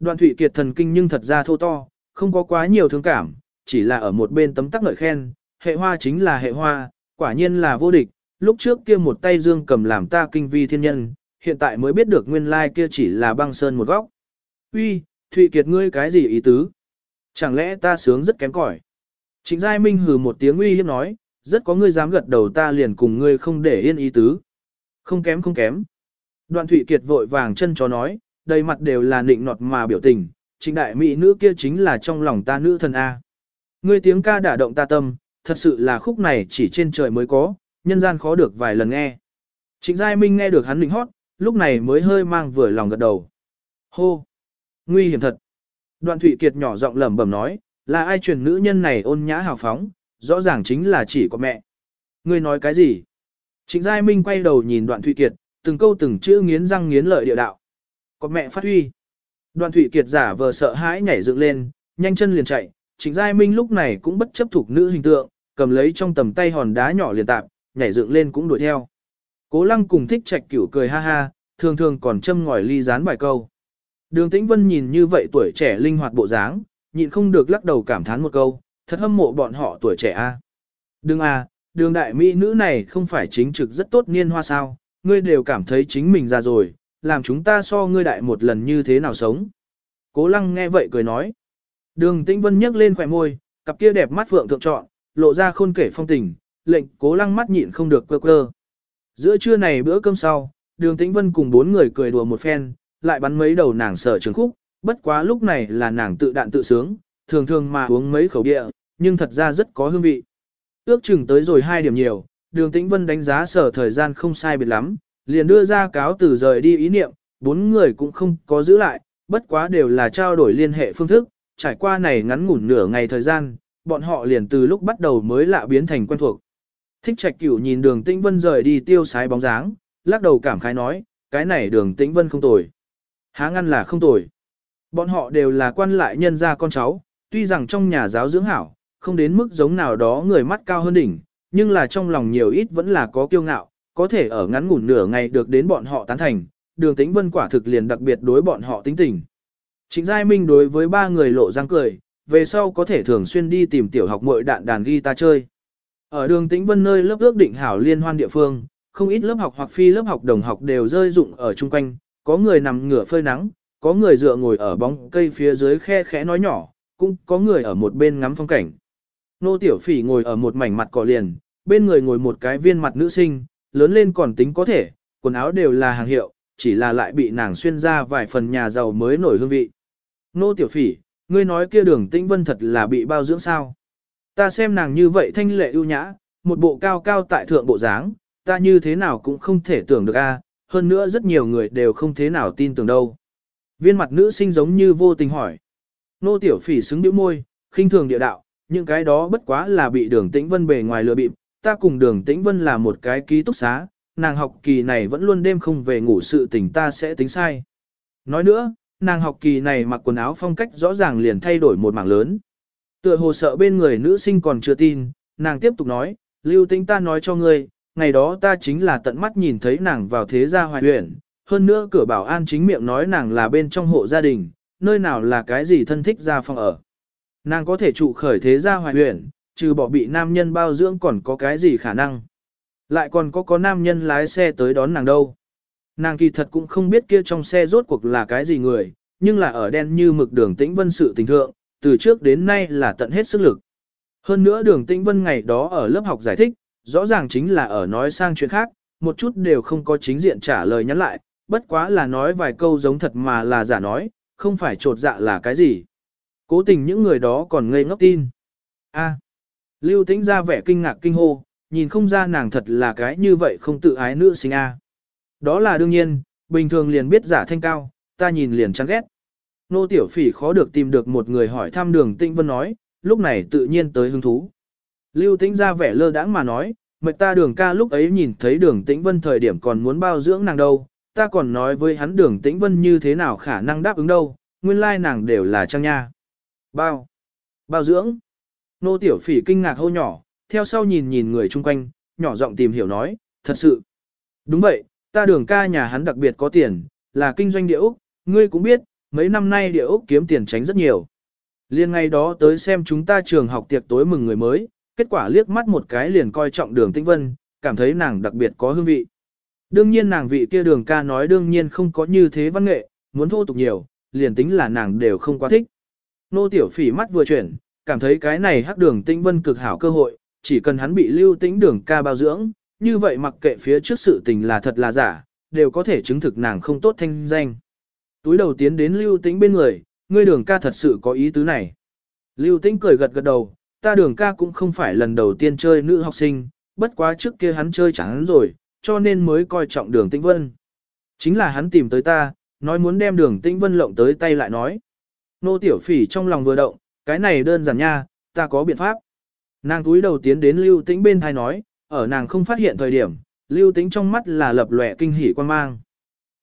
Đoạn Thụy Kiệt thần kinh nhưng thật ra thô to, không có quá nhiều thương cảm, chỉ là ở một bên tấm tắc ngợi khen, hệ hoa chính là hệ hoa, quả nhiên là vô địch, lúc trước kia một tay dương cầm làm ta kinh vi thiên nhân, hiện tại mới biết được nguyên lai kia chỉ là băng sơn một góc. Uy, Thụy Kiệt ngươi cái gì ý tứ? Chẳng lẽ ta sướng rất kém cỏi? Trịnh Giai Minh hừ một tiếng uy hiếp nói, rất có ngươi dám gật đầu ta liền cùng ngươi không để yên ý tứ. Không kém không kém. Đoạn Thụy Kiệt vội vàng chân chó nói, đầy mặt đều là nịnh nọt mà biểu tình, trịnh đại mỹ nữ kia chính là trong lòng ta nữ thần A. Ngươi tiếng ca đả động ta tâm, thật sự là khúc này chỉ trên trời mới có, nhân gian khó được vài lần nghe. Trịnh Giai Minh nghe được hắn nịnh hót, lúc này mới hơi mang vừa lòng gật đầu. Hô! Nguy hiểm thật! Đoạn Thụy Kiệt nhỏ giọng lẩm bẩm nói, là ai truyền nữ nhân này ôn nhã hào phóng, rõ ràng chính là chỉ có mẹ. Ngươi nói cái gì? Trịnh Giai Minh quay đầu nhìn đoạn Thụy Kiệt, từng câu từng chữ nghiến răng nghiến lợi địa đạo. Có mẹ phát huy. Đoàn Thụy Kiệt giả vờ sợ hãi nhảy dựng lên, nhanh chân liền chạy, Trịnh Giai Minh lúc này cũng bất chấp thuộc nữ hình tượng, cầm lấy trong tầm tay hòn đá nhỏ liền tạp, nhảy dựng lên cũng đuổi theo. Cố lăng cùng thích trạch cửu cười ha ha, thường thường còn châm ngòi ly gián vài câu. Đường Tĩnh Vân nhìn như vậy tuổi trẻ linh hoạt bộ dáng, nhịn không được lắc đầu cảm thán một câu, thật hâm mộ bọn họ tuổi trẻ a. Đừng à, đường đại mỹ nữ này không phải chính trực rất tốt niên hoa sao, ngươi đều cảm thấy chính mình già rồi, làm chúng ta so ngươi đại một lần như thế nào sống. Cố lăng nghe vậy cười nói. Đường Tĩnh Vân nhấc lên khỏe môi, cặp kia đẹp mắt phượng thượng trọn, lộ ra khôn kể phong tình, lệnh cố lăng mắt nhịn không được quơ quơ. Giữa trưa này bữa cơm sau, đường Tĩnh Vân cùng bốn người cười đùa một phen, lại bắn mấy đầu nàng sở trường khúc, bất quá lúc này là nàng tự đạn tự sướng, thường thường mà uống mấy khẩu địa, nhưng thật ra rất có hương vị. Ước chừng tới rồi hai điểm nhiều, đường Tĩnh Vân đánh giá sở thời gian không sai biệt lắm, liền đưa ra cáo từ rời đi ý niệm, bốn người cũng không có giữ lại, bất quá đều là trao đổi liên hệ phương thức, trải qua này ngắn ngủn nửa ngày thời gian, bọn họ liền từ lúc bắt đầu mới lạ biến thành quen thuộc. Thích trạch cửu nhìn đường tĩnh vân rời đi tiêu sái bóng dáng, lắc đầu cảm khái nói, cái này đường tĩnh vân không tồi. Há ngăn là không tồi. Bọn họ đều là quan lại nhân gia con cháu, tuy rằng trong nhà giáo dưỡng hảo, không đến mức giống nào đó người mắt cao hơn đỉnh, nhưng là trong lòng nhiều ít vẫn là có kiêu ngạo, có thể ở ngắn ngủn nửa ngày được đến bọn họ tán thành, đường tĩnh vân quả thực liền đặc biệt đối bọn họ tính tình. Trịnh Giai Minh đối với ba người lộ răng cười, về sau có thể thường xuyên đi tìm tiểu học muội đạn đàn guitar chơi. Ở đường tĩnh vân nơi lớp ước định hảo liên hoan địa phương, không ít lớp học hoặc phi lớp học đồng học đều rơi rụng ở chung quanh, có người nằm ngửa phơi nắng, có người dựa ngồi ở bóng cây phía dưới khe khẽ nói nhỏ, cũng có người ở một bên ngắm phong cảnh. Nô tiểu phỉ ngồi ở một mảnh mặt cỏ liền, bên người ngồi một cái viên mặt nữ sinh, lớn lên còn tính có thể, quần áo đều là hàng hiệu, chỉ là lại bị nàng xuyên ra vài phần nhà giàu mới nổi hương vị. Nô tiểu phỉ, ngươi nói kia đường tĩnh vân thật là bị bao dưỡng sao. Ta xem nàng như vậy thanh lệ ưu nhã, một bộ cao cao tại thượng bộ dáng, ta như thế nào cũng không thể tưởng được a. hơn nữa rất nhiều người đều không thế nào tin tưởng đâu. Viên mặt nữ sinh giống như vô tình hỏi. Nô tiểu phỉ xứng bĩu môi, khinh thường địa đạo, những cái đó bất quá là bị đường tĩnh vân bề ngoài lừa bịp, ta cùng đường tĩnh vân là một cái ký túc xá, nàng học kỳ này vẫn luôn đêm không về ngủ sự tình ta sẽ tính sai. Nói nữa, nàng học kỳ này mặc quần áo phong cách rõ ràng liền thay đổi một mảng lớn. Tựa hồ sợ bên người nữ sinh còn chưa tin, nàng tiếp tục nói, lưu tĩnh ta nói cho ngươi, ngày đó ta chính là tận mắt nhìn thấy nàng vào thế gia hoài huyện, hơn nữa cửa bảo an chính miệng nói nàng là bên trong hộ gia đình, nơi nào là cái gì thân thích ra phòng ở. Nàng có thể trụ khởi thế gia hoài huyện, trừ bỏ bị nam nhân bao dưỡng còn có cái gì khả năng. Lại còn có có nam nhân lái xe tới đón nàng đâu. Nàng kỳ thật cũng không biết kia trong xe rốt cuộc là cái gì người, nhưng là ở đen như mực đường tĩnh vân sự tình thượng, từ trước đến nay là tận hết sức lực. Hơn nữa đường tĩnh vân ngày đó ở lớp học giải thích, rõ ràng chính là ở nói sang chuyện khác, một chút đều không có chính diện trả lời nhắn lại, bất quá là nói vài câu giống thật mà là giả nói, không phải trột dạ là cái gì. Cố tình những người đó còn ngây ngốc tin. A. Lưu tĩnh ra vẻ kinh ngạc kinh hô, nhìn không ra nàng thật là cái như vậy không tự ái nữ sinh A. Đó là đương nhiên, bình thường liền biết giả thanh cao, ta nhìn liền chán ghét. Nô tiểu phỉ khó được tìm được một người hỏi thăm đường tĩnh vân nói, lúc này tự nhiên tới hứng thú. Lưu tĩnh ra vẻ lơ đãng mà nói, mệt ta đường ca lúc ấy nhìn thấy đường tĩnh vân thời điểm còn muốn bao dưỡng nàng đâu, ta còn nói với hắn đường tĩnh vân như thế nào khả năng đáp ứng đâu, nguyên lai nàng đều là trang nha. Bao? Bao dưỡng? Nô tiểu phỉ kinh ngạc hô nhỏ, theo sau nhìn nhìn người chung quanh, nhỏ giọng tìm hiểu nói, thật sự. Đúng vậy, ta đường ca nhà hắn đặc biệt có tiền, là kinh doanh địa Úc, ngươi cũng biết, mấy năm nay địa ốc kiếm tiền tránh rất nhiều. Liên ngay đó tới xem chúng ta trường học tiệc tối mừng người mới, kết quả liếc mắt một cái liền coi trọng đường tĩnh vân, cảm thấy nàng đặc biệt có hương vị. Đương nhiên nàng vị kia đường ca nói đương nhiên không có như thế văn nghệ, muốn thô tục nhiều, liền tính là nàng đều không quá thích. Nô tiểu phỉ mắt vừa chuyển, cảm thấy cái này hắc đường tĩnh vân cực hảo cơ hội, chỉ cần hắn bị lưu tĩnh đường ca bao dưỡng, như vậy mặc kệ phía trước sự tình là thật là giả, đều có thể chứng thực nàng không tốt thanh danh. Túi đầu tiến đến lưu tĩnh bên người, ngươi đường ca thật sự có ý tứ này. Lưu tĩnh cười gật gật đầu, ta đường ca cũng không phải lần đầu tiên chơi nữ học sinh, bất quá trước kia hắn chơi chẳng hắn rồi, cho nên mới coi trọng đường tĩnh vân. Chính là hắn tìm tới ta, nói muốn đem đường tĩnh vân lộng tới tay lại nói. Nô tiểu phỉ trong lòng vừa động, cái này đơn giản nha, ta có biện pháp. Nàng túi đầu tiến đến lưu tĩnh bên thai nói, ở nàng không phát hiện thời điểm, lưu tĩnh trong mắt là lập lòe kinh hỉ quan mang.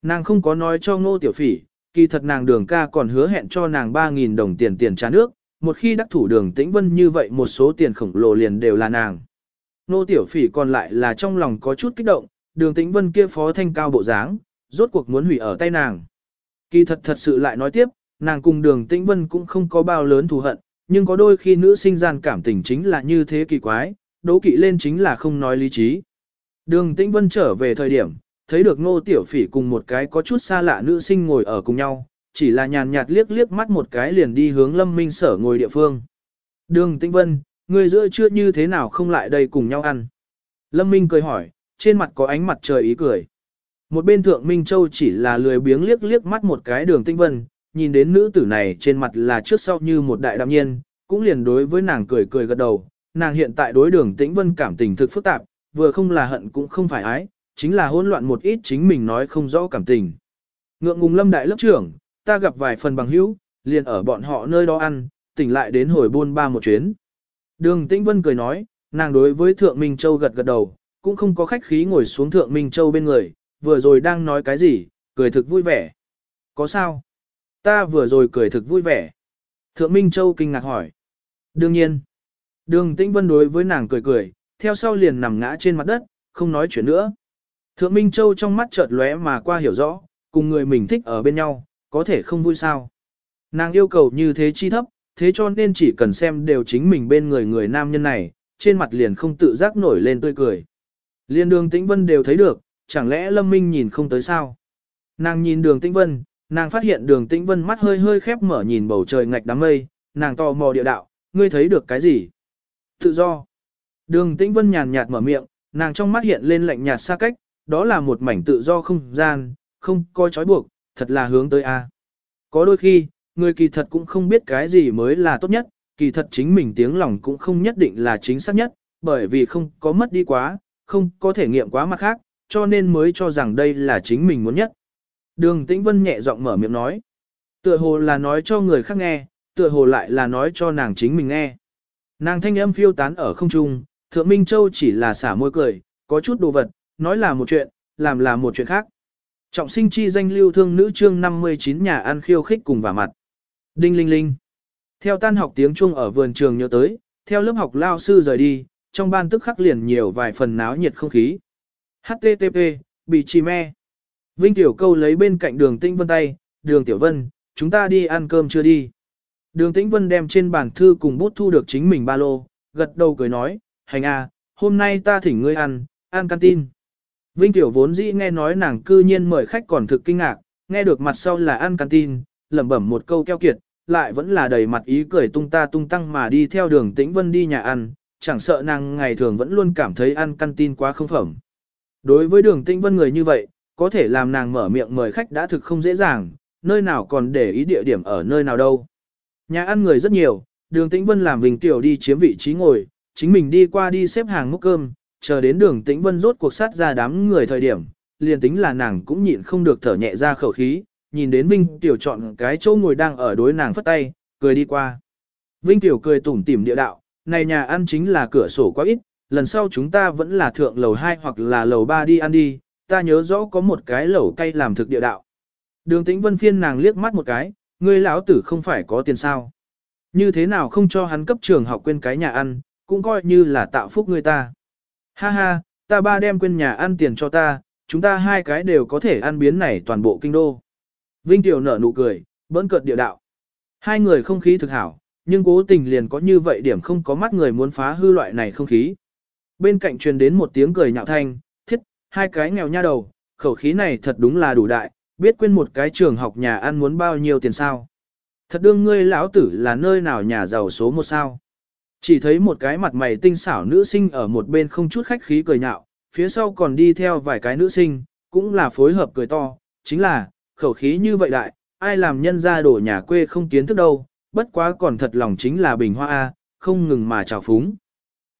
Nàng không có nói cho ngô tiểu phỉ, kỳ thật nàng đường ca còn hứa hẹn cho nàng 3.000 đồng tiền tiền trả nước, một khi đắc thủ đường tĩnh vân như vậy một số tiền khổng lồ liền đều là nàng. Nô tiểu phỉ còn lại là trong lòng có chút kích động, đường tĩnh vân kia phó thanh cao bộ dáng, rốt cuộc muốn hủy ở tay nàng. Kỳ thật thật sự lại nói tiếp, nàng cùng đường tĩnh vân cũng không có bao lớn thù hận, nhưng có đôi khi nữ sinh gian cảm tình chính là như thế kỳ quái, đố kỵ lên chính là không nói lý trí. Đường tĩnh vân trở về thời điểm, thấy được ngô tiểu phỉ cùng một cái có chút xa lạ nữ sinh ngồi ở cùng nhau, chỉ là nhàn nhạt liếc liếc mắt một cái liền đi hướng lâm minh sở ngồi địa phương. Đường tĩnh vân, người giữa chưa như thế nào không lại đây cùng nhau ăn. Lâm minh cười hỏi, trên mặt có ánh mặt trời ý cười. Một bên thượng Minh Châu chỉ là lười biếng liếc liếc mắt một cái đường tĩnh vân, nhìn đến nữ tử này trên mặt là trước sau như một đại đạm nhiên, cũng liền đối với nàng cười cười gật đầu. Nàng hiện tại đối đường tĩnh vân cảm tình thực phức tạp, vừa không là hận cũng không phải ái, chính là hỗn loạn một ít chính mình nói không rõ cảm tình. Ngượng ngùng lâm đại lớp trưởng, ta gặp vài phần bằng hữu, liền ở bọn họ nơi đó ăn, tỉnh lại đến hồi buôn ba một chuyến. Đường Tĩnh Vân cười nói, nàng đối với Thượng Minh Châu gật gật đầu, cũng không có khách khí ngồi xuống Thượng Minh Châu bên người, vừa rồi đang nói cái gì, cười thực vui vẻ. Có sao? Ta vừa rồi cười thực vui vẻ. Thượng Minh Châu kinh ngạc hỏi. Đương nhiên. Đường Tĩnh Vân đối với nàng cười cười, theo sau liền nằm ngã trên mặt đất, không nói chuyện nữa. Thượng Minh Châu trong mắt chợt lóe mà qua hiểu rõ, cùng người mình thích ở bên nhau, có thể không vui sao. Nàng yêu cầu như thế chi thấp, thế cho nên chỉ cần xem đều chính mình bên người người nam nhân này, trên mặt liền không tự giác nổi lên tươi cười. Liên đường Tĩnh Vân đều thấy được, chẳng lẽ Lâm Minh nhìn không tới sao? Nàng nhìn đường Tĩnh Vân, nàng phát hiện đường Tĩnh Vân mắt hơi hơi khép mở nhìn bầu trời ngạch đám mây, nàng tò mò địa đạo, ngươi thấy được cái gì? Tự do. Đường Tĩnh Vân nhàn nhạt mở miệng, nàng trong mắt hiện lên lạnh nhạt xa cách, đó là một mảnh tự do không gian, không coi trói buộc, thật là hướng tới A. Có đôi khi, người kỳ thật cũng không biết cái gì mới là tốt nhất, kỳ thật chính mình tiếng lòng cũng không nhất định là chính xác nhất, bởi vì không có mất đi quá, không có thể nghiệm quá mặt khác, cho nên mới cho rằng đây là chính mình muốn nhất. Đường Tĩnh Vân nhẹ giọng mở miệng nói. Tựa hồ là nói cho người khác nghe, tựa hồ lại là nói cho nàng chính mình nghe. Nàng thanh âm phiêu tán ở không trung, Thượng Minh Châu chỉ là xả môi cười, có chút đồ vật, nói là một chuyện, làm là một chuyện khác. Trọng sinh chi danh lưu thương nữ chương 59 nhà ăn khiêu khích cùng vả mặt. Đinh linh linh. Theo tan học tiếng chuông ở vườn trường nhớ tới, theo lớp học lao sư rời đi, trong ban tức khắc liền nhiều vài phần náo nhiệt không khí. HTTP, bị trì me. Vinh Tiểu Câu lấy bên cạnh đường Tĩnh Vân tay, đường Tiểu Vân, chúng ta đi ăn cơm chưa đi. Đường Tĩnh Vân đem trên bàn thư cùng bút thu được chính mình ba lô, gật đầu cười nói, hành à, hôm nay ta thỉnh ngươi ăn, ăn canteen. Vinh Tiểu vốn dĩ nghe nói nàng cư nhiên mời khách còn thực kinh ngạc, nghe được mặt sau là ăn canteen, lẩm bẩm một câu keo kiệt, lại vẫn là đầy mặt ý cười tung ta tung tăng mà đi theo đường Tĩnh Vân đi nhà ăn, chẳng sợ nàng ngày thường vẫn luôn cảm thấy ăn canteen quá không phẩm. Đối với đường Tĩnh Vân người như vậy, có thể làm nàng mở miệng mời khách đã thực không dễ dàng, nơi nào còn để ý địa điểm ở nơi nào đâu. Nhà ăn người rất nhiều, đường Tĩnh Vân làm Vinh Tiểu đi chiếm vị trí ngồi, chính mình đi qua đi xếp hàng múc cơm, chờ đến đường tĩnh vân rốt cuộc sát ra đám người thời điểm, liền tính là nàng cũng nhịn không được thở nhẹ ra khẩu khí, nhìn đến Vinh Tiểu chọn cái chỗ ngồi đang ở đối nàng phất tay, cười đi qua. Vinh Tiểu cười tủm tỉm địa đạo, này nhà ăn chính là cửa sổ quá ít, lần sau chúng ta vẫn là thượng lầu 2 hoặc là lầu 3 đi ăn đi, ta nhớ rõ có một cái lẩu cay làm thực địa đạo. Đường tĩnh vân phiên nàng liếc mắt một cái, ngươi lão tử không phải có tiền sao. Như thế nào không cho hắn cấp trường học quên cái nhà ăn, cũng coi như là tạo phúc người ta. Ha ha, ta ba đem quên nhà ăn tiền cho ta, chúng ta hai cái đều có thể ăn biến này toàn bộ kinh đô. Vinh Tiểu nở nụ cười, bỡn cợt địa đạo. Hai người không khí thực hảo, nhưng cố tình liền có như vậy điểm không có mắt người muốn phá hư loại này không khí. Bên cạnh truyền đến một tiếng cười nhạo thanh, hai cái nghèo nha đầu, khẩu khí này thật đúng là đủ đại, biết quên một cái trường học nhà ăn muốn bao nhiêu tiền sao. Thật đương ngươi lão tử là nơi nào nhà giàu số một sao. Chỉ thấy một cái mặt mày tinh xảo nữ sinh ở một bên không chút khách khí cười nhạo, phía sau còn đi theo vài cái nữ sinh, cũng là phối hợp cười to, chính là, khẩu khí như vậy đại, ai làm nhân ra đổ nhà quê không kiến thức đâu, bất quá còn thật lòng chính là bình hoa A, không ngừng mà trào phúng.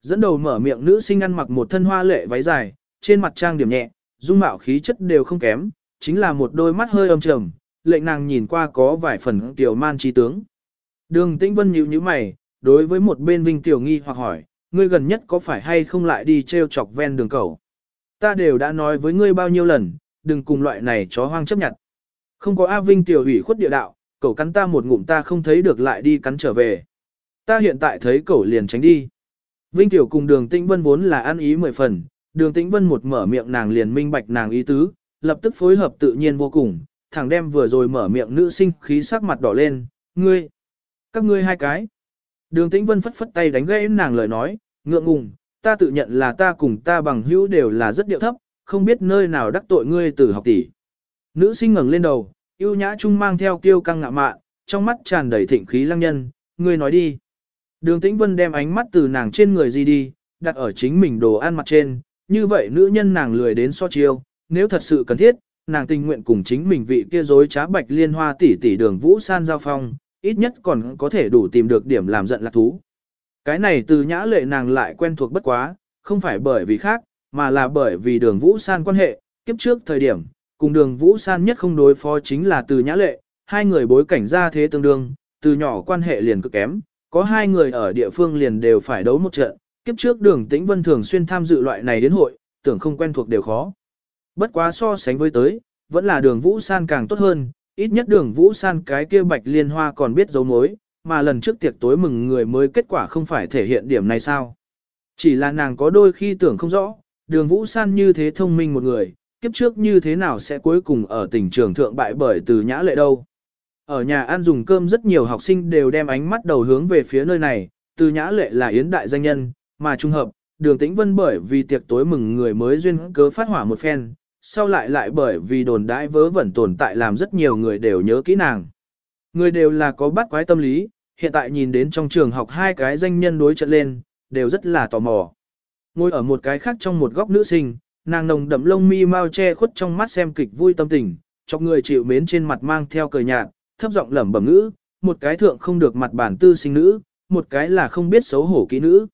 Dẫn đầu mở miệng nữ sinh ăn mặc một thân hoa lệ váy dài, trên mặt trang điểm nhẹ, dung mạo khí chất đều không kém, chính là một đôi mắt hơi âm trầm, lệnh nàng nhìn qua có vài phần tiểu man trí tướng. Đường Tĩnh Vân nhíu nhíu mày, đối với một bên Vinh Tiểu nghi hoặc hỏi, ngươi gần nhất có phải hay không lại đi treo chọc ven đường cầu? Ta đều đã nói với ngươi bao nhiêu lần, đừng cùng loại này chó hoang chấp nhận. Không có A Vinh Tiểu ủy khuất địa đạo, cậu cắn ta một ngụm ta không thấy được lại đi cắn trở về. Ta hiện tại thấy cậu liền tránh đi. Vinh Tiểu cùng đường Tĩnh Vân vốn là ăn ý mười phần, đường Tĩnh Vân một mở miệng nàng liền minh bạch nàng ý tứ, lập tức phối hợp tự nhiên vô cùng, thẳng đem vừa rồi mở miệng nữ sinh khí sắc mặt đỏ lên, ngươi, các ngươi hai cái. Đường Tĩnh Vân phất phất tay đánh gãy nàng lời nói, ngượng ngùng, ta tự nhận là ta cùng ta bằng hữu đều là rất điệu thấp, không biết nơi nào đắc tội ngươi từ học tỷ. Nữ sinh ngẩng lên đầu, yêu nhã trung mang theo kiêu căng ngạ mạn, trong mắt tràn đầy thịnh khí lăng nhân, ngươi nói đi. Đường Tĩnh Vân đem ánh mắt từ nàng trên người gì đi, đặt ở chính mình đồ ăn mặt trên, như vậy nữ nhân nàng lười đến so chiêu, nếu thật sự cần thiết, nàng tình nguyện cùng chính mình vị kia dối trá bạch liên hoa tỷ tỷ đường vũ san giao phong, ít nhất còn có thể đủ tìm được điểm làm giận lạc thú. Cái này từ nhã lệ nàng lại quen thuộc bất quá, không phải bởi vì khác, mà là bởi vì đường vũ san quan hệ, kiếp trước thời điểm, cùng đường vũ san nhất không đối phó chính là từ nhã lệ, hai người bối cảnh ra thế tương đương, từ nhỏ quan hệ liền cực kém, có hai người ở địa phương liền đều phải đấu một trận, kiếp trước đường tĩnh vân thường xuyên tham dự loại này đến hội, tưởng không quen thuộc đều khó. Bất quá so sánh với tới, vẫn là đường Vũ San càng tốt hơn, ít nhất đường Vũ San cái kia bạch liên hoa còn biết dấu mối, mà lần trước tiệc tối mừng người mới kết quả không phải thể hiện điểm này sao. Chỉ là nàng có đôi khi tưởng không rõ, đường Vũ San như thế thông minh một người, kiếp trước như thế nào sẽ cuối cùng ở tỉnh trường thượng bại bởi từ nhã lệ đâu. Ở nhà ăn dùng cơm rất nhiều học sinh đều đem ánh mắt đầu hướng về phía nơi này, từ nhã lệ là yến đại danh nhân, mà trung hợp, đường tĩnh vân bởi vì tiệc tối mừng người mới duyên cớ phát hỏa một phen, sau lại lại bởi vì đồn đãi vớ vẩn tồn tại làm rất nhiều người đều nhớ kỹ nàng. Người đều là có bắt quái tâm lý, hiện tại nhìn đến trong trường học hai cái danh nhân đối trận lên, đều rất là tò mò. Ngồi ở một cái khác trong một góc nữ sinh, nàng nồng đậm lông mi mau che khuất trong mắt xem kịch vui tâm tình, chọc người chịu mến trên mặt mang theo cười nhạt, thấp giọng lẩm bẩm ngữ, một cái thượng không được mặt bản tư sinh nữ, một cái là không biết xấu hổ kỹ nữ.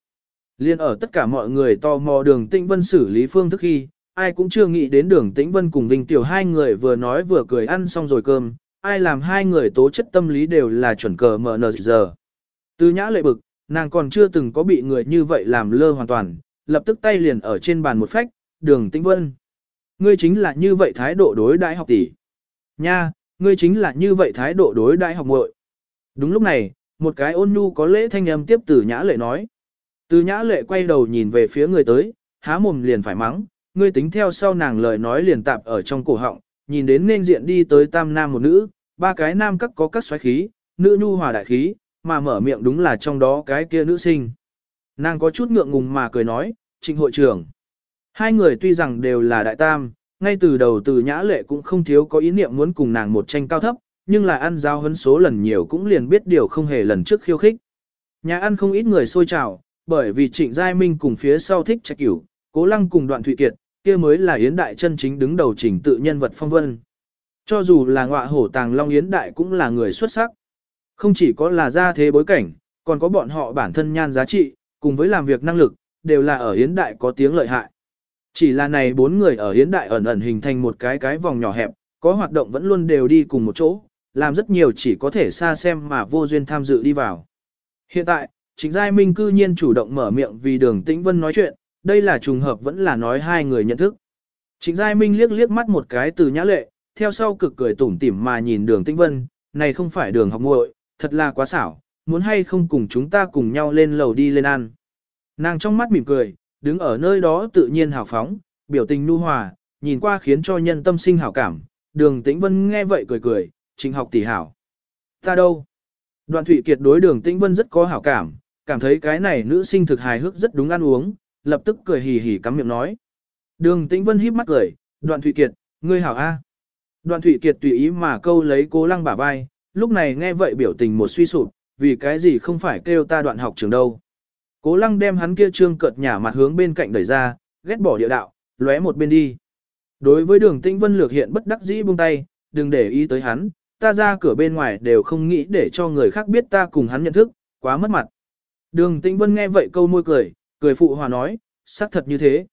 Liên ở tất cả mọi người tò mò đường tĩnh vân xử lý phương thức khi, ai cũng chưa nghĩ đến đường tĩnh vân cùng Vinh Tiểu hai người vừa nói vừa cười ăn xong rồi cơm, ai làm hai người tố chất tâm lý đều là chuẩn cờ mở nờ giờ. Từ nhã lệ bực, nàng còn chưa từng có bị người như vậy làm lơ hoàn toàn, lập tức tay liền ở trên bàn một phách, đường tĩnh vân. Ngươi chính là như vậy thái độ đối đại học tỷ. Nha, ngươi chính là như vậy thái độ đối đại học muội. Đúng lúc này, một cái ôn nhu có lễ thanh âm tiếp từ nhã lệ nói. Từ nhã lệ quay đầu nhìn về phía người tới, há mồm liền phải mắng, ngươi tính theo sau nàng lời nói liền tạp ở trong cổ họng, nhìn đến nên diện đi tới tam nam một nữ, ba cái nam các có các xoáy khí, nữ nhu hòa đại khí, mà mở miệng đúng là trong đó cái kia nữ sinh. Nàng có chút ngượng ngùng mà cười nói, trịnh hội trưởng. Hai người tuy rằng đều là đại tam, ngay từ đầu từ nhã lệ cũng không thiếu có ý niệm muốn cùng nàng một tranh cao thấp, nhưng là ăn giao hấn số lần nhiều cũng liền biết điều không hề lần trước khiêu khích. Nhà ăn không ít người xôi trào, bởi vì trịnh giai minh cùng phía sau thích trạch cửu, cố lăng cùng đoạn thụy kiệt, kia mới là Yến Đại chân chính đứng đầu trình tự nhân vật phong vân. Cho dù là ngọa hổ tàng Long Yến Đại cũng là người xuất sắc. Không chỉ có là gia thế bối cảnh, còn có bọn họ bản thân nhan giá trị, cùng với làm việc năng lực, đều là ở Yến Đại có tiếng lợi hại. Chỉ là này bốn người ở Yến Đại ẩn ẩn hình thành một cái cái vòng nhỏ hẹp, có hoạt động vẫn luôn đều đi cùng một chỗ, làm rất nhiều chỉ có thể xa xem mà vô duyên tham dự đi vào. Hiện tại, chính giai minh cư nhiên chủ động mở miệng vì đường tĩnh vân nói chuyện, đây là trùng hợp vẫn là nói hai người nhận thức. Trịnh Giai Minh liếc liếc mắt một cái từ nhã lệ, theo sau cực cười tủm tỉm mà nhìn đường tĩnh vân, này không phải đường học muội, thật là quá xảo, muốn hay không cùng chúng ta cùng nhau lên lầu đi lên ăn. Nàng trong mắt mỉm cười, đứng ở nơi đó tự nhiên hào phóng, biểu tình nu hòa, nhìn qua khiến cho nhân tâm sinh hảo cảm, đường tĩnh vân nghe vậy cười cười, trịnh học tỷ hảo. Ta đâu? Đoạn Thụy Kiệt đối đường Tĩnh Vân rất có hảo cảm, cảm thấy cái này nữ sinh thực hài hước rất đúng ăn uống, lập tức cười hì hì cắm miệng nói. Đường Tĩnh Vân híp mắt cười, Đoạn Thụy Kiệt, ngươi hảo A. Đoạn Thụy Kiệt tùy ý mà câu lấy cố lăng bả vai, lúc này nghe vậy biểu tình một suy sụp, vì cái gì không phải kêu ta đoạn học trường đâu. Cố lăng đem hắn kia trương cợt nhả mặt hướng bên cạnh đẩy ra, ghét bỏ địa đạo, lóe một bên đi. Đối với đường tĩnh vân lược hiện bất đắc dĩ buông tay, đừng để ý tới hắn, ta ra cửa bên ngoài đều không nghĩ để cho người khác biết ta cùng hắn nhận thức, quá mất mặt. Đường tĩnh vân nghe vậy câu môi cười, cười phụ hòa nói, xác thật như thế.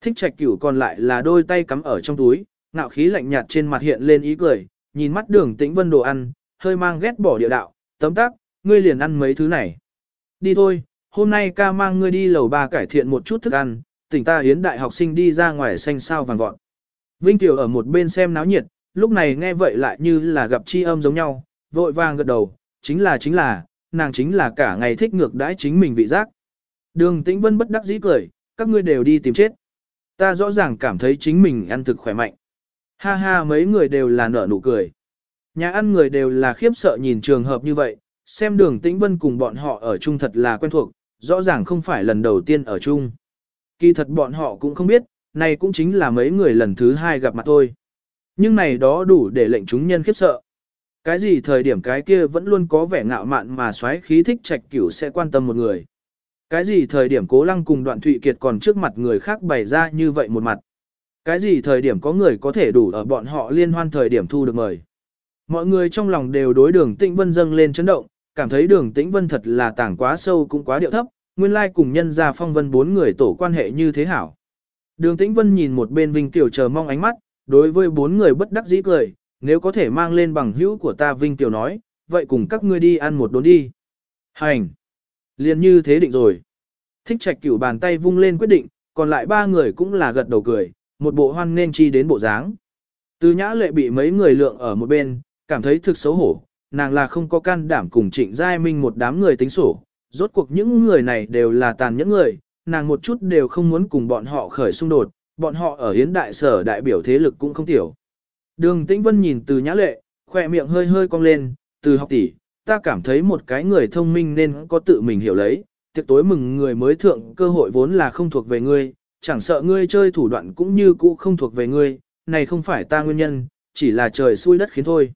Thích trạch cửu còn lại là đôi tay cắm ở trong túi, ngạo khí lạnh nhạt trên mặt hiện lên ý cười, nhìn mắt đường tĩnh vân đồ ăn, hơi mang ghét bỏ địa đạo, tấm tắc, ngươi liền ăn mấy thứ này. Đi thôi, hôm nay ca mang ngươi đi lầu ba cải thiện một chút thức ăn, tỉnh ta hiến đại học sinh đi ra ngoài xanh sao vàng vọt. Vinh Tiểu ở một bên xem náo nhiệt, lúc này nghe vậy lại như là gặp chi âm giống nhau, vội vàng gật đầu, chính là chính là, nàng chính là cả ngày thích ngược đãi chính mình vị giác. Đường Tĩnh Vân bất đắc dĩ cười, các ngươi đều đi tìm chết. Ta rõ ràng cảm thấy chính mình ăn thực khỏe mạnh. Ha ha mấy người đều là nở nụ cười. Nhà ăn người đều là khiếp sợ nhìn trường hợp như vậy, xem đường Tĩnh Vân cùng bọn họ ở chung thật là quen thuộc, rõ ràng không phải lần đầu tiên ở chung. Kỳ thật bọn họ cũng không biết, này cũng chính là mấy người lần thứ hai gặp mặt thôi. Nhưng này đó đủ để lệnh chúng nhân khiếp sợ. Cái gì thời điểm cái kia vẫn luôn có vẻ ngạo mạn mà xoáy khí thích trạch cửu sẽ quan tâm một người. Cái gì thời điểm cố lăng cùng đoạn thụy kiệt còn trước mặt người khác bày ra như vậy một mặt. Cái gì thời điểm có người có thể đủ ở bọn họ liên hoan thời điểm thu được mời. Mọi người trong lòng đều đối đường tĩnh vân dâng lên chấn động, cảm thấy đường tĩnh vân thật là tảng quá sâu cũng quá điệu thấp, nguyên lai cùng nhân ra phong vân bốn người tổ quan hệ như thế hảo. Đường tĩnh vân nhìn một bên Vinh Tiểu chờ mong ánh mắt, đối với bốn người bất đắc dĩ cười, nếu có thể mang lên bằng hữu của ta Vinh Tiểu nói, vậy cùng các ngươi đi ăn một đốn đi. Hành! liền như thế định rồi. Thích trạch cửu bàn tay vung lên quyết định, còn lại ba người cũng là gật đầu cười, một bộ hoan nên chi đến bộ dáng. Từ nhã lệ bị mấy người lượng ở một bên, cảm thấy thực xấu hổ, nàng là không có can đảm cùng trịnh giai minh một đám người tính sổ. Rốt cuộc những người này đều là tàn nhẫn người, nàng một chút đều không muốn cùng bọn họ khởi xung đột, bọn họ ở hiến đại sở đại biểu thế lực cũng không tiểu. Đường Tĩnh Vân nhìn từ nhã lệ, khỏe miệng hơi hơi cong lên, từ học tỷ, ta cảm thấy một cái người thông minh nên có tự mình hiểu lấy, tiệc tối mừng người mới thượng cơ hội vốn là không thuộc về ngươi, chẳng sợ ngươi chơi thủ đoạn cũng như cũ không thuộc về ngươi, này không phải ta nguyên nhân, chỉ là trời xui đất khiến thôi.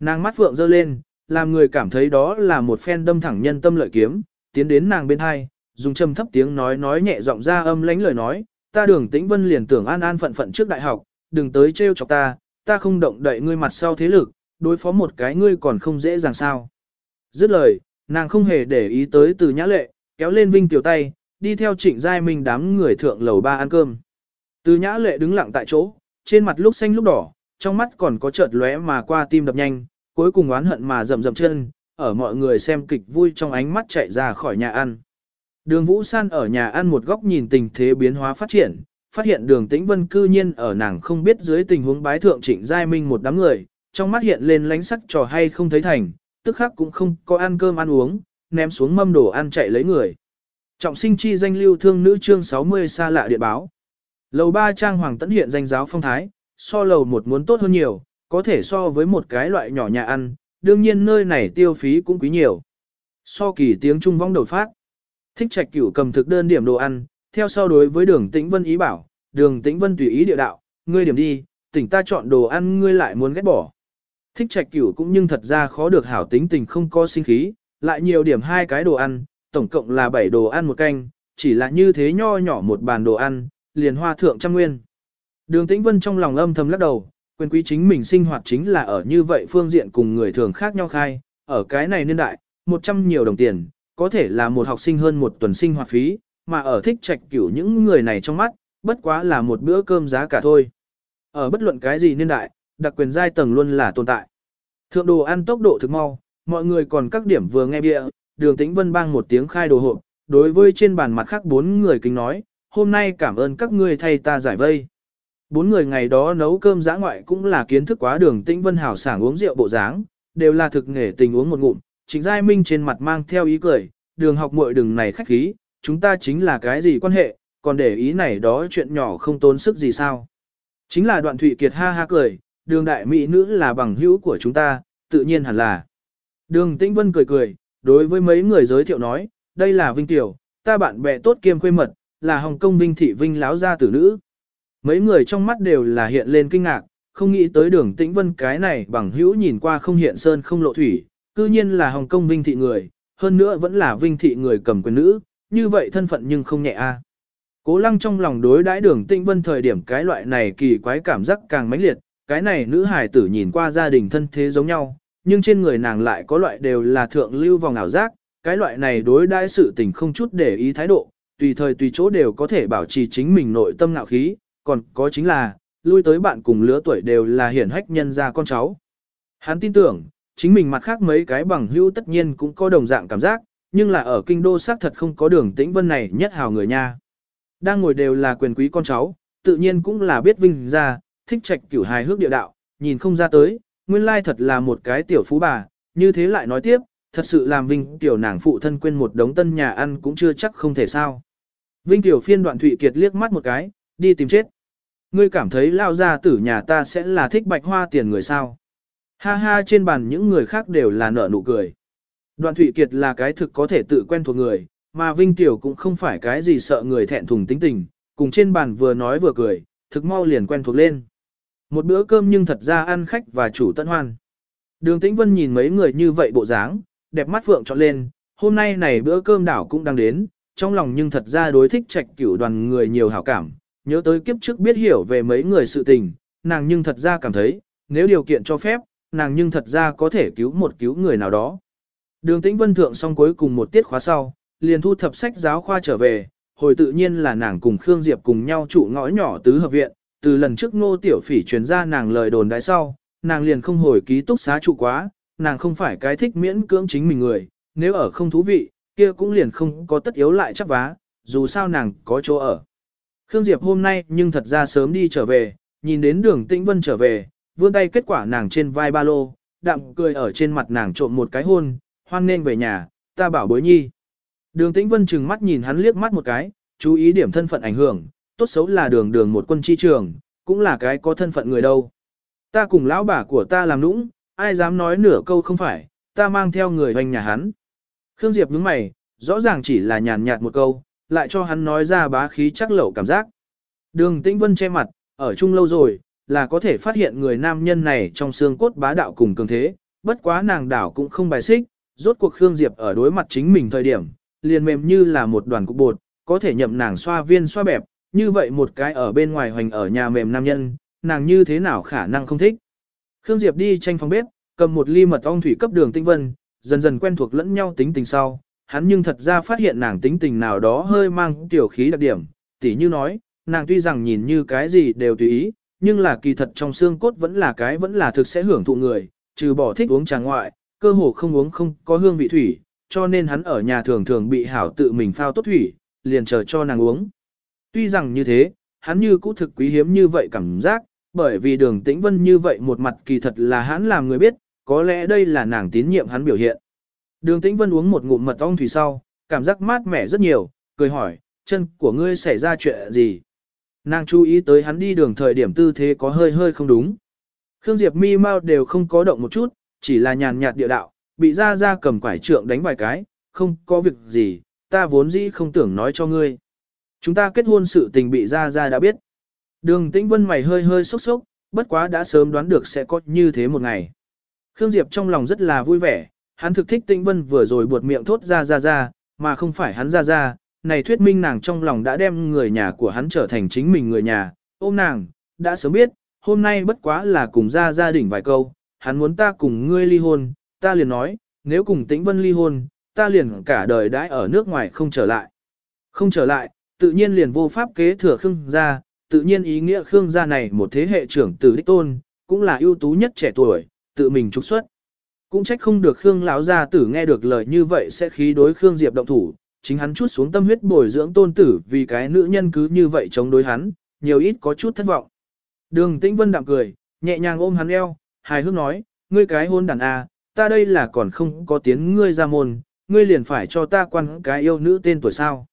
Nàng mắt phượng dơ lên, làm người cảm thấy đó là một phen đâm thẳng nhân tâm lợi kiếm, tiến đến nàng bên hai, dùng trầm thấp tiếng nói nói nhẹ giọng ra âm lánh lời nói, ta đường tĩnh vân liền tưởng an an phận phận trước đại học, đừng tới trêu chọc ta, ta không động đậy ngươi mặt sau thế lực, đối phó một cái ngươi còn không dễ dàng sao. Dứt lời, nàng không hề để ý tới từ nhã lệ, kéo lên Vinh Tiểu tay, đi theo trịnh giai minh đám người thượng lầu ba ăn cơm. Từ nhã lệ đứng lặng tại chỗ, trên mặt lúc xanh lúc đỏ, trong mắt còn có chợt lóe mà qua tim đập nhanh, cuối cùng oán hận mà rầm rầm chân, ở mọi người xem kịch vui trong ánh mắt chạy ra khỏi nhà ăn. Đường Vũ San ở nhà ăn một góc nhìn tình thế biến hóa phát triển, phát hiện đường tĩnh vân cư nhiên ở nàng không biết dưới tình huống bái thượng trịnh giai minh một đám người, trong mắt hiện lên lánh sắc trò hay không thấy thành, tức khắc cũng không có ăn cơm ăn uống, ném xuống mâm đồ ăn chạy lấy người. Trọng sinh chi danh lưu thương nữ chương 60 xa lạ điện báo. Lầu ba trang hoàng tẫn hiện danh giáo phong thái, so lầu một muốn tốt hơn nhiều, có thể so với một cái loại nhỏ nhà ăn, đương nhiên nơi này tiêu phí cũng quý nhiều. So kỳ tiếng trung vong đầu phát. Thích trạch cửu cầm thực đơn điểm đồ ăn, theo sau đối với đường tĩnh vân ý bảo, đường tĩnh vân tùy ý địa đạo, ngươi điểm đi, tỉnh ta chọn đồ ăn ngươi lại muốn ghét bỏ. Thích trạch cửu cũng nhưng thật ra khó được hảo tính tình không có sinh khí, lại nhiều điểm hai cái đồ ăn, tổng cộng là bảy đồ ăn một canh, chỉ là như thế nho nhỏ một bàn đồ ăn, liền hoa thượng trăm nguyên. Đường tĩnh vân trong lòng âm thầm lắc đầu, quyền quý chính mình sinh hoạt chính là ở như vậy phương diện cùng người thường khác nhau khai, ở cái này niên đại, một trăm nhiều đồng tiền, có thể là một học sinh hơn một tuần sinh hoạt phí, mà ở thích trạch cửu những người này trong mắt, bất quá là một bữa cơm giá cả thôi. Ở bất luận cái gì niên đại, đặc quyền giai tầng luôn là tồn tại. Thượng đồ ăn tốc độ thực mau, mọi người còn các điểm vừa nghe bịa, đường tĩnh vân bang một tiếng khai đồ hộp, đối với trên bàn mặt khác bốn người kính nói, hôm nay cảm ơn các ngươi thay ta giải vây. Bốn người ngày đó nấu cơm giã ngoại cũng là kiến thức quá đường tĩnh vân hảo sảng uống rượu bộ dáng, đều là thực nghề tình uống một ngụm, chính Giai Minh trên mặt mang theo ý cười, đường học muội đừng này khách khí, chúng ta chính là cái gì quan hệ, còn để ý này đó chuyện nhỏ không tốn sức gì sao. Chính là đoạn thụy kiệt ha ha cười, đường đại mỹ nữ là bằng hữu của chúng ta, tự nhiên hẳn là. Đường Tĩnh Vân cười cười, đối với mấy người giới thiệu nói, đây là Vinh Tiểu, ta bạn bè tốt kiêm khuê mật, là Hồng Kông Vinh Thị Vinh láo gia tử nữ. Mấy người trong mắt đều là hiện lên kinh ngạc, không nghĩ tới đường Tĩnh Vân cái này bằng hữu nhìn qua không hiện sơn không lộ thủy, cư nhiên là Hồng Kông Vinh Thị người, hơn nữa vẫn là Vinh Thị người cầm quyền nữ, như vậy thân phận nhưng không nhẹ a. Cố lăng trong lòng đối đãi đường tinh Vân thời điểm cái loại này kỳ quái cảm giác càng mãnh liệt, cái này nữ hài tử nhìn qua gia đình thân thế giống nhau, nhưng trên người nàng lại có loại đều là thượng lưu vòng ảo giác, cái loại này đối đãi sự tình không chút để ý thái độ, tùy thời tùy chỗ đều có thể bảo trì chính mình nội tâm ngạo khí, còn có chính là, lui tới bạn cùng lứa tuổi đều là hiển hách nhân gia con cháu. Hắn tin tưởng, chính mình mặt khác mấy cái bằng hữu tất nhiên cũng có đồng dạng cảm giác, nhưng là ở kinh đô xác thật không có đường tĩnh vân này nhất hào người nha. Đang ngồi đều là quyền quý con cháu, tự nhiên cũng là biết vinh ra, thích trạch cửu hài hước địa đạo, nhìn không ra tới, nguyên lai thật là một cái tiểu phú bà, như thế lại nói tiếp, thật sự làm Vinh tiểu nàng phụ thân quên một đống tân nhà ăn cũng chưa chắc không thể sao. Vinh tiểu phiên đoạn Thụy Kiệt liếc mắt một cái, đi tìm chết. Ngươi cảm thấy lao ra tử nhà ta sẽ là thích bạch hoa tiền người sao? Ha ha trên bàn những người khác đều là nở nụ cười. Đoạn Thụy Kiệt là cái thực có thể tự quen thuộc người, mà Vinh Tiểu cũng không phải cái gì sợ người thẹn thùng tính tình, cùng trên bàn vừa nói vừa cười, thực mau liền quen thuộc lên. Một bữa cơm nhưng thật ra ăn khách và chủ tận hoan. Đường Tĩnh Vân nhìn mấy người như vậy bộ dáng, đẹp mắt phượng trọn lên, hôm nay này bữa cơm đảo cũng đang đến, trong lòng nhưng thật ra đối thích trạch cửu đoàn người nhiều hảo cảm, nhớ tới kiếp trước biết hiểu về mấy người sự tình, nàng nhưng thật ra cảm thấy, nếu điều kiện cho phép, nàng nhưng thật ra có thể cứu một cứu người nào đó. Đường Tĩnh Vân thượng xong cuối cùng một tiết khóa sau, liền thu thập sách giáo khoa trở về, hồi tự nhiên là nàng cùng Khương Diệp cùng nhau trụ ngõ nhỏ tứ hợp viện, từ lần trước ngô tiểu phỉ truyền ra nàng lời đồn đại sau, nàng liền không hồi ký túc xá trụ quá, nàng không phải cái thích miễn cưỡng chính mình người, nếu ở không thú vị, kia cũng liền không có tất yếu lại chắc vá, dù sao nàng có chỗ ở. Khương Diệp hôm nay nhưng thật ra sớm đi trở về, nhìn đến đường tĩnh vân trở về, vươn tay kết quả nàng trên vai ba lô, đạm cười ở trên mặt nàng trộm một cái hôn, hoan nên về nhà, ta bảo bối nhi. Đường tĩnh vân chừng mắt nhìn hắn liếc mắt một cái, chú ý điểm thân phận ảnh hưởng, tốt xấu là đường đường một quân chi trường, cũng là cái có thân phận người đâu. Ta cùng lão bà của ta làm nũng, ai dám nói nửa câu không phải, ta mang theo người hoành nhà hắn. Khương Diệp nhướng mày, rõ ràng chỉ là nhàn nhạt một câu, lại cho hắn nói ra bá khí chắc lẩu cảm giác. Đường Tĩnh Vân che mặt, ở chung lâu rồi, là có thể phát hiện người nam nhân này trong xương cốt bá đạo cùng cường thế, bất quá nàng đảo cũng không bài xích, rốt cuộc Khương Diệp ở đối mặt chính mình thời điểm, liền mềm như là một đoàn cục bột, có thể nhậm nàng xoa viên xoa bẹp, như vậy một cái ở bên ngoài hoành ở nhà mềm nam nhân, nàng như thế nào khả năng không thích. Khương Diệp đi tranh phòng bếp, cầm một ly mật ong thủy cấp đường tinh vân, dần dần quen thuộc lẫn nhau tính tình sau, hắn nhưng thật ra phát hiện nàng tính tình nào đó hơi mang tiểu khí đặc điểm, tỉ như nói, nàng tuy rằng nhìn như cái gì đều tùy ý, nhưng là kỳ thật trong xương cốt vẫn là cái vẫn là thực sẽ hưởng thụ người, trừ bỏ thích uống trà ngoại, cơ hồ không uống không có hương vị thủy, cho nên hắn ở nhà thường thường bị hảo tự mình phao tốt thủy, liền chờ cho nàng uống. Tuy rằng như thế, hắn như cũ thực quý hiếm như vậy cảm giác, bởi vì đường tĩnh vân như vậy một mặt kỳ thật là hắn làm người biết, có lẽ đây là nàng tín nhiệm hắn biểu hiện. Đường tĩnh vân uống một ngụm mật ong thủy sau, cảm giác mát mẻ rất nhiều, cười hỏi, chân của ngươi xảy ra chuyện gì? Nàng chú ý tới hắn đi đường thời điểm tư thế có hơi hơi không đúng. Khương Diệp mi mau đều không có động một chút, chỉ là nhàn nhạt địa đạo, bị ra ra cầm quải trượng đánh vài cái, không có việc gì, ta vốn dĩ không tưởng nói cho ngươi. Chúng ta kết hôn sự tình bị ra ra đã biết. Đường tĩnh vân mày hơi hơi sốc sốc, bất quá đã sớm đoán được sẽ có như thế một ngày. Khương Diệp trong lòng rất là vui vẻ, hắn thực thích tĩnh vân vừa rồi buột miệng thốt ra ra ra, mà không phải hắn ra ra, này thuyết minh nàng trong lòng đã đem người nhà của hắn trở thành chính mình người nhà, ôm nàng, đã sớm biết, hôm nay bất quá là cùng ra gia đình vài câu, hắn muốn ta cùng ngươi ly hôn, ta liền nói, nếu cùng tĩnh vân ly hôn, ta liền cả đời đãi ở nước ngoài không trở lại. Không trở lại, tự nhiên liền vô pháp kế thừa Khương gia, tự nhiên ý nghĩa Khương gia này một thế hệ trưởng tử đích tôn, cũng là ưu tú nhất trẻ tuổi, tự mình trục xuất. Cũng trách không được Khương lão gia tử nghe được lời như vậy sẽ khí đối Khương Diệp động thủ, chính hắn chút xuống tâm huyết bồi dưỡng tôn tử vì cái nữ nhân cứ như vậy chống đối hắn, nhiều ít có chút thất vọng. Đường Tĩnh Vân đạm cười, nhẹ nhàng ôm hắn eo, hài hước nói, ngươi cái hôn đàn a, ta đây là còn không có tiếng ngươi ra môn, ngươi liền phải cho ta quan cái yêu nữ tên tuổi sao.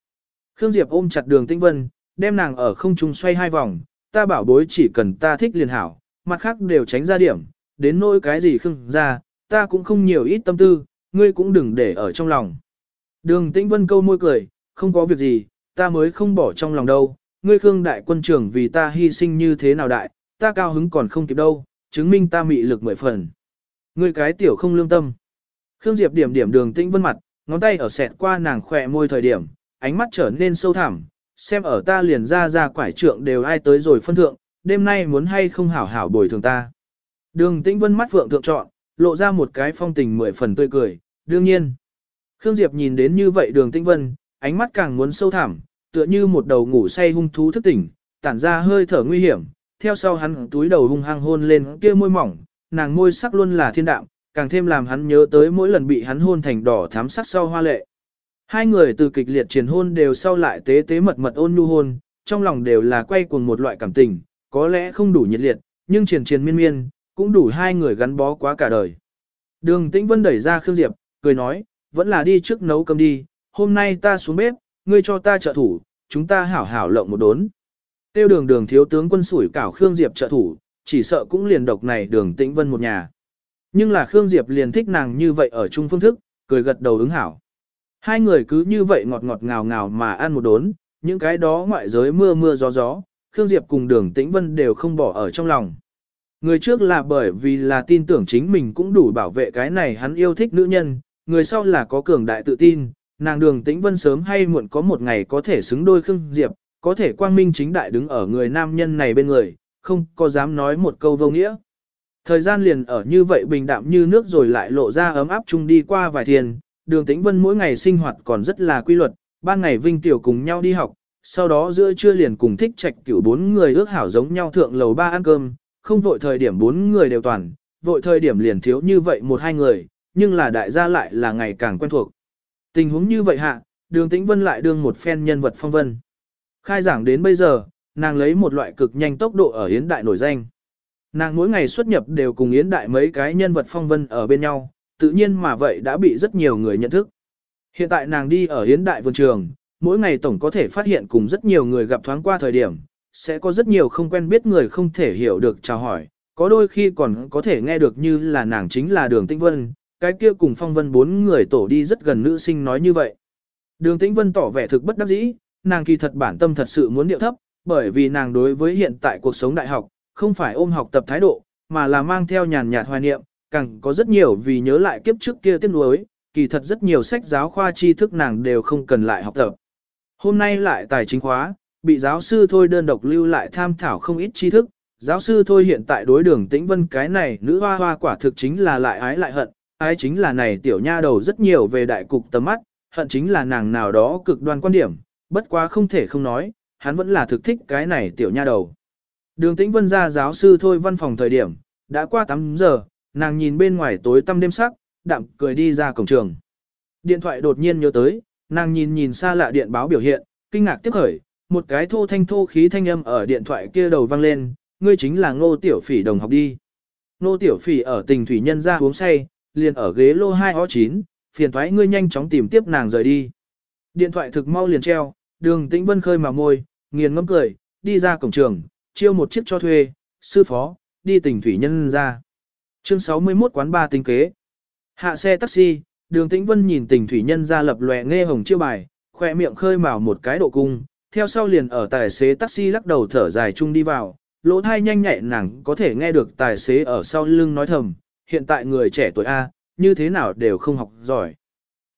Khương Diệp ôm chặt đường Tĩnh Vân, đem nàng ở không trung xoay hai vòng, ta bảo bối chỉ cần ta thích liền hảo, mặt khác đều tránh ra điểm, đến nỗi cái gì Khương ra, ta cũng không nhiều ít tâm tư, ngươi cũng đừng để ở trong lòng. Đường Tĩnh Vân câu môi cười, không có việc gì, ta mới không bỏ trong lòng đâu, ngươi Khương đại quân trưởng vì ta hy sinh như thế nào đại, ta cao hứng còn không kịp đâu, chứng minh ta mị lực mười phần. Ngươi cái tiểu không lương tâm. Khương Diệp điểm điểm đường Tĩnh Vân mặt, ngón tay ở sẹt qua nàng khỏe môi thời điểm, ánh mắt trở nên sâu thẳm, xem ở ta liền ra ra quải trượng đều ai tới rồi phân thượng, đêm nay muốn hay không hảo hảo bồi thường ta. Đường Tĩnh Vân mắt phượng thượng chọn, lộ ra một cái phong tình mười phần tươi cười, đương nhiên. Khương Diệp nhìn đến như vậy đường Tĩnh Vân, ánh mắt càng muốn sâu thẳm, tựa như một đầu ngủ say hung thú thức tỉnh, tản ra hơi thở nguy hiểm, theo sau hắn túi đầu hung hăng hôn lên kia môi mỏng, nàng môi sắc luôn là thiên đạm, càng thêm làm hắn nhớ tới mỗi lần bị hắn hôn thành đỏ thắm sắc sau hoa lệ. Hai người từ kịch liệt triển hôn đều sau lại tế tế mật mật ôn nhu hôn, trong lòng đều là quay cuồng một loại cảm tình, có lẽ không đủ nhiệt liệt, nhưng triển triển miên miên, cũng đủ hai người gắn bó quá cả đời. Đường Tĩnh Vân đẩy ra Khương Diệp, cười nói, vẫn là đi trước nấu cơm đi, hôm nay ta xuống bếp, ngươi cho ta trợ thủ, chúng ta hảo hảo lộng một đốn. Tiêu đường đường thiếu tướng quân sủi cảo Khương Diệp trợ thủ, chỉ sợ cũng liền độc này đường Tĩnh Vân một nhà. Nhưng là Khương Diệp liền thích nàng như vậy ở chung phương thức, cười gật đầu ứng hảo. Hai người cứ như vậy ngọt ngọt ngào ngào mà ăn một đốn, những cái đó ngoại giới mưa mưa gió gió, Khương Diệp cùng đường Tĩnh Vân đều không bỏ ở trong lòng. Người trước là bởi vì là tin tưởng chính mình cũng đủ bảo vệ cái này hắn yêu thích nữ nhân, người sau là có cường đại tự tin, nàng đường Tĩnh Vân sớm hay muộn có một ngày có thể xứng đôi Khương Diệp, có thể quang minh chính đại đứng ở người nam nhân này bên người, không có dám nói một câu vô nghĩa. Thời gian liền ở như vậy bình đạm như nước rồi lại lộ ra ấm áp chung đi qua vài thiền. đường tĩnh vân mỗi ngày sinh hoạt còn rất là quy luật, ban ngày Vinh Tiểu cùng nhau đi học, sau đó giữa trưa liền cùng thích trạch cửu bốn người ước hảo giống nhau thượng lầu ba ăn cơm, không vội thời điểm bốn người đều toàn, vội thời điểm liền thiếu như vậy một hai người, nhưng là đại gia lại là ngày càng quen thuộc. Tình huống như vậy hạ, đường tĩnh vân lại đương một phen nhân vật phong vân. Khai giảng đến bây giờ, nàng lấy một loại cực nhanh tốc độ ở hiến đại nổi danh. Nàng mỗi ngày xuất nhập đều cùng Yến Đại mấy cái nhân vật phong vân ở bên nhau, tự nhiên mà vậy đã bị rất nhiều người nhận thức. Hiện tại nàng đi ở Yến Đại vườn trường, mỗi ngày tổng có thể phát hiện cùng rất nhiều người gặp thoáng qua thời điểm, sẽ có rất nhiều không quen biết người không thể hiểu được chào hỏi, có đôi khi còn có thể nghe được như là nàng chính là đường Tĩnh Vân, cái kia cùng phong vân bốn người tổ đi rất gần nữ sinh nói như vậy. Đường Tĩnh Vân tỏ vẻ thực bất đắc dĩ, nàng kỳ thật bản tâm thật sự muốn điệu thấp, bởi vì nàng đối với hiện tại cuộc sống đại học, không phải ôm học tập thái độ, mà là mang theo nhàn nhạt hoài niệm, càng có rất nhiều vì nhớ lại kiếp trước kia tiếc nuối, kỳ thật rất nhiều sách giáo khoa tri thức nàng đều không cần lại học tập. Hôm nay lại tài chính khóa, bị giáo sư thôi đơn độc lưu lại tham thảo không ít tri thức, giáo sư thôi hiện tại đối đường tĩnh vân cái này nữ hoa hoa quả thực chính là lại ái lại hận, ái chính là này tiểu nha đầu rất nhiều về đại cục tầm mắt, hận chính là nàng nào đó cực đoan quan điểm, bất quá không thể không nói, hắn vẫn là thực thích cái này tiểu nha đầu. Đường tĩnh vân ra giáo sư thôi văn phòng thời điểm, đã qua 8 giờ, nàng nhìn bên ngoài tối tăm đêm sắc, đạm cười đi ra cổng trường. Điện thoại đột nhiên nhớ tới, nàng nhìn nhìn xa lạ điện báo biểu hiện, kinh ngạc tiếp khởi, một cái thô thanh thô khí thanh âm ở điện thoại kia đầu vang lên, ngươi chính là ngô tiểu phỉ đồng học đi. Ngô tiểu phỉ ở tình thủy nhân ra uống say, liền ở ghế lô 2 o 9, phiền thoái ngươi nhanh chóng tìm tiếp nàng rời đi. Điện thoại thực mau liền treo, đường tĩnh vân khơi mà môi, nghiền ngâm cười, đi ra cổng trường, chiêu một chiếc cho thuê, sư phó, đi tỉnh thủy nhân ra. Chương 61 quán ba tinh kế. Hạ xe taxi, đường tĩnh vân nhìn tỉnh thủy nhân ra lập lòe nghe hồng chiêu bài, khoe miệng khơi mào một cái độ cung, theo sau liền ở tài xế taxi lắc đầu thở dài chung đi vào, lỗ thai nhanh nhạy nàng có thể nghe được tài xế ở sau lưng nói thầm, hiện tại người trẻ tuổi A, như thế nào đều không học giỏi.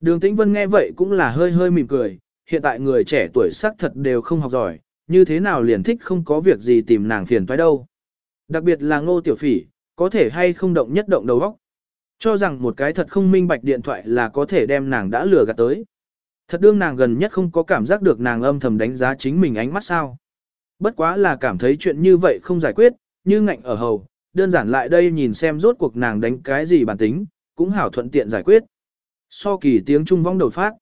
Đường tĩnh vân nghe vậy cũng là hơi hơi mỉm cười, hiện tại người trẻ tuổi xác thật đều không học giỏi, như thế nào liền thích không có việc gì tìm nàng phiền toái đâu. Đặc biệt là ngô tiểu phỉ, có thể hay không động nhất động đầu óc. Cho rằng một cái thật không minh bạch điện thoại là có thể đem nàng đã lừa gạt tới. Thật đương nàng gần nhất không có cảm giác được nàng âm thầm đánh giá chính mình ánh mắt sao. Bất quá là cảm thấy chuyện như vậy không giải quyết, như ngạnh ở hầu, đơn giản lại đây nhìn xem rốt cuộc nàng đánh cái gì bản tính, cũng hảo thuận tiện giải quyết. So kỳ tiếng trung vong đầu phát.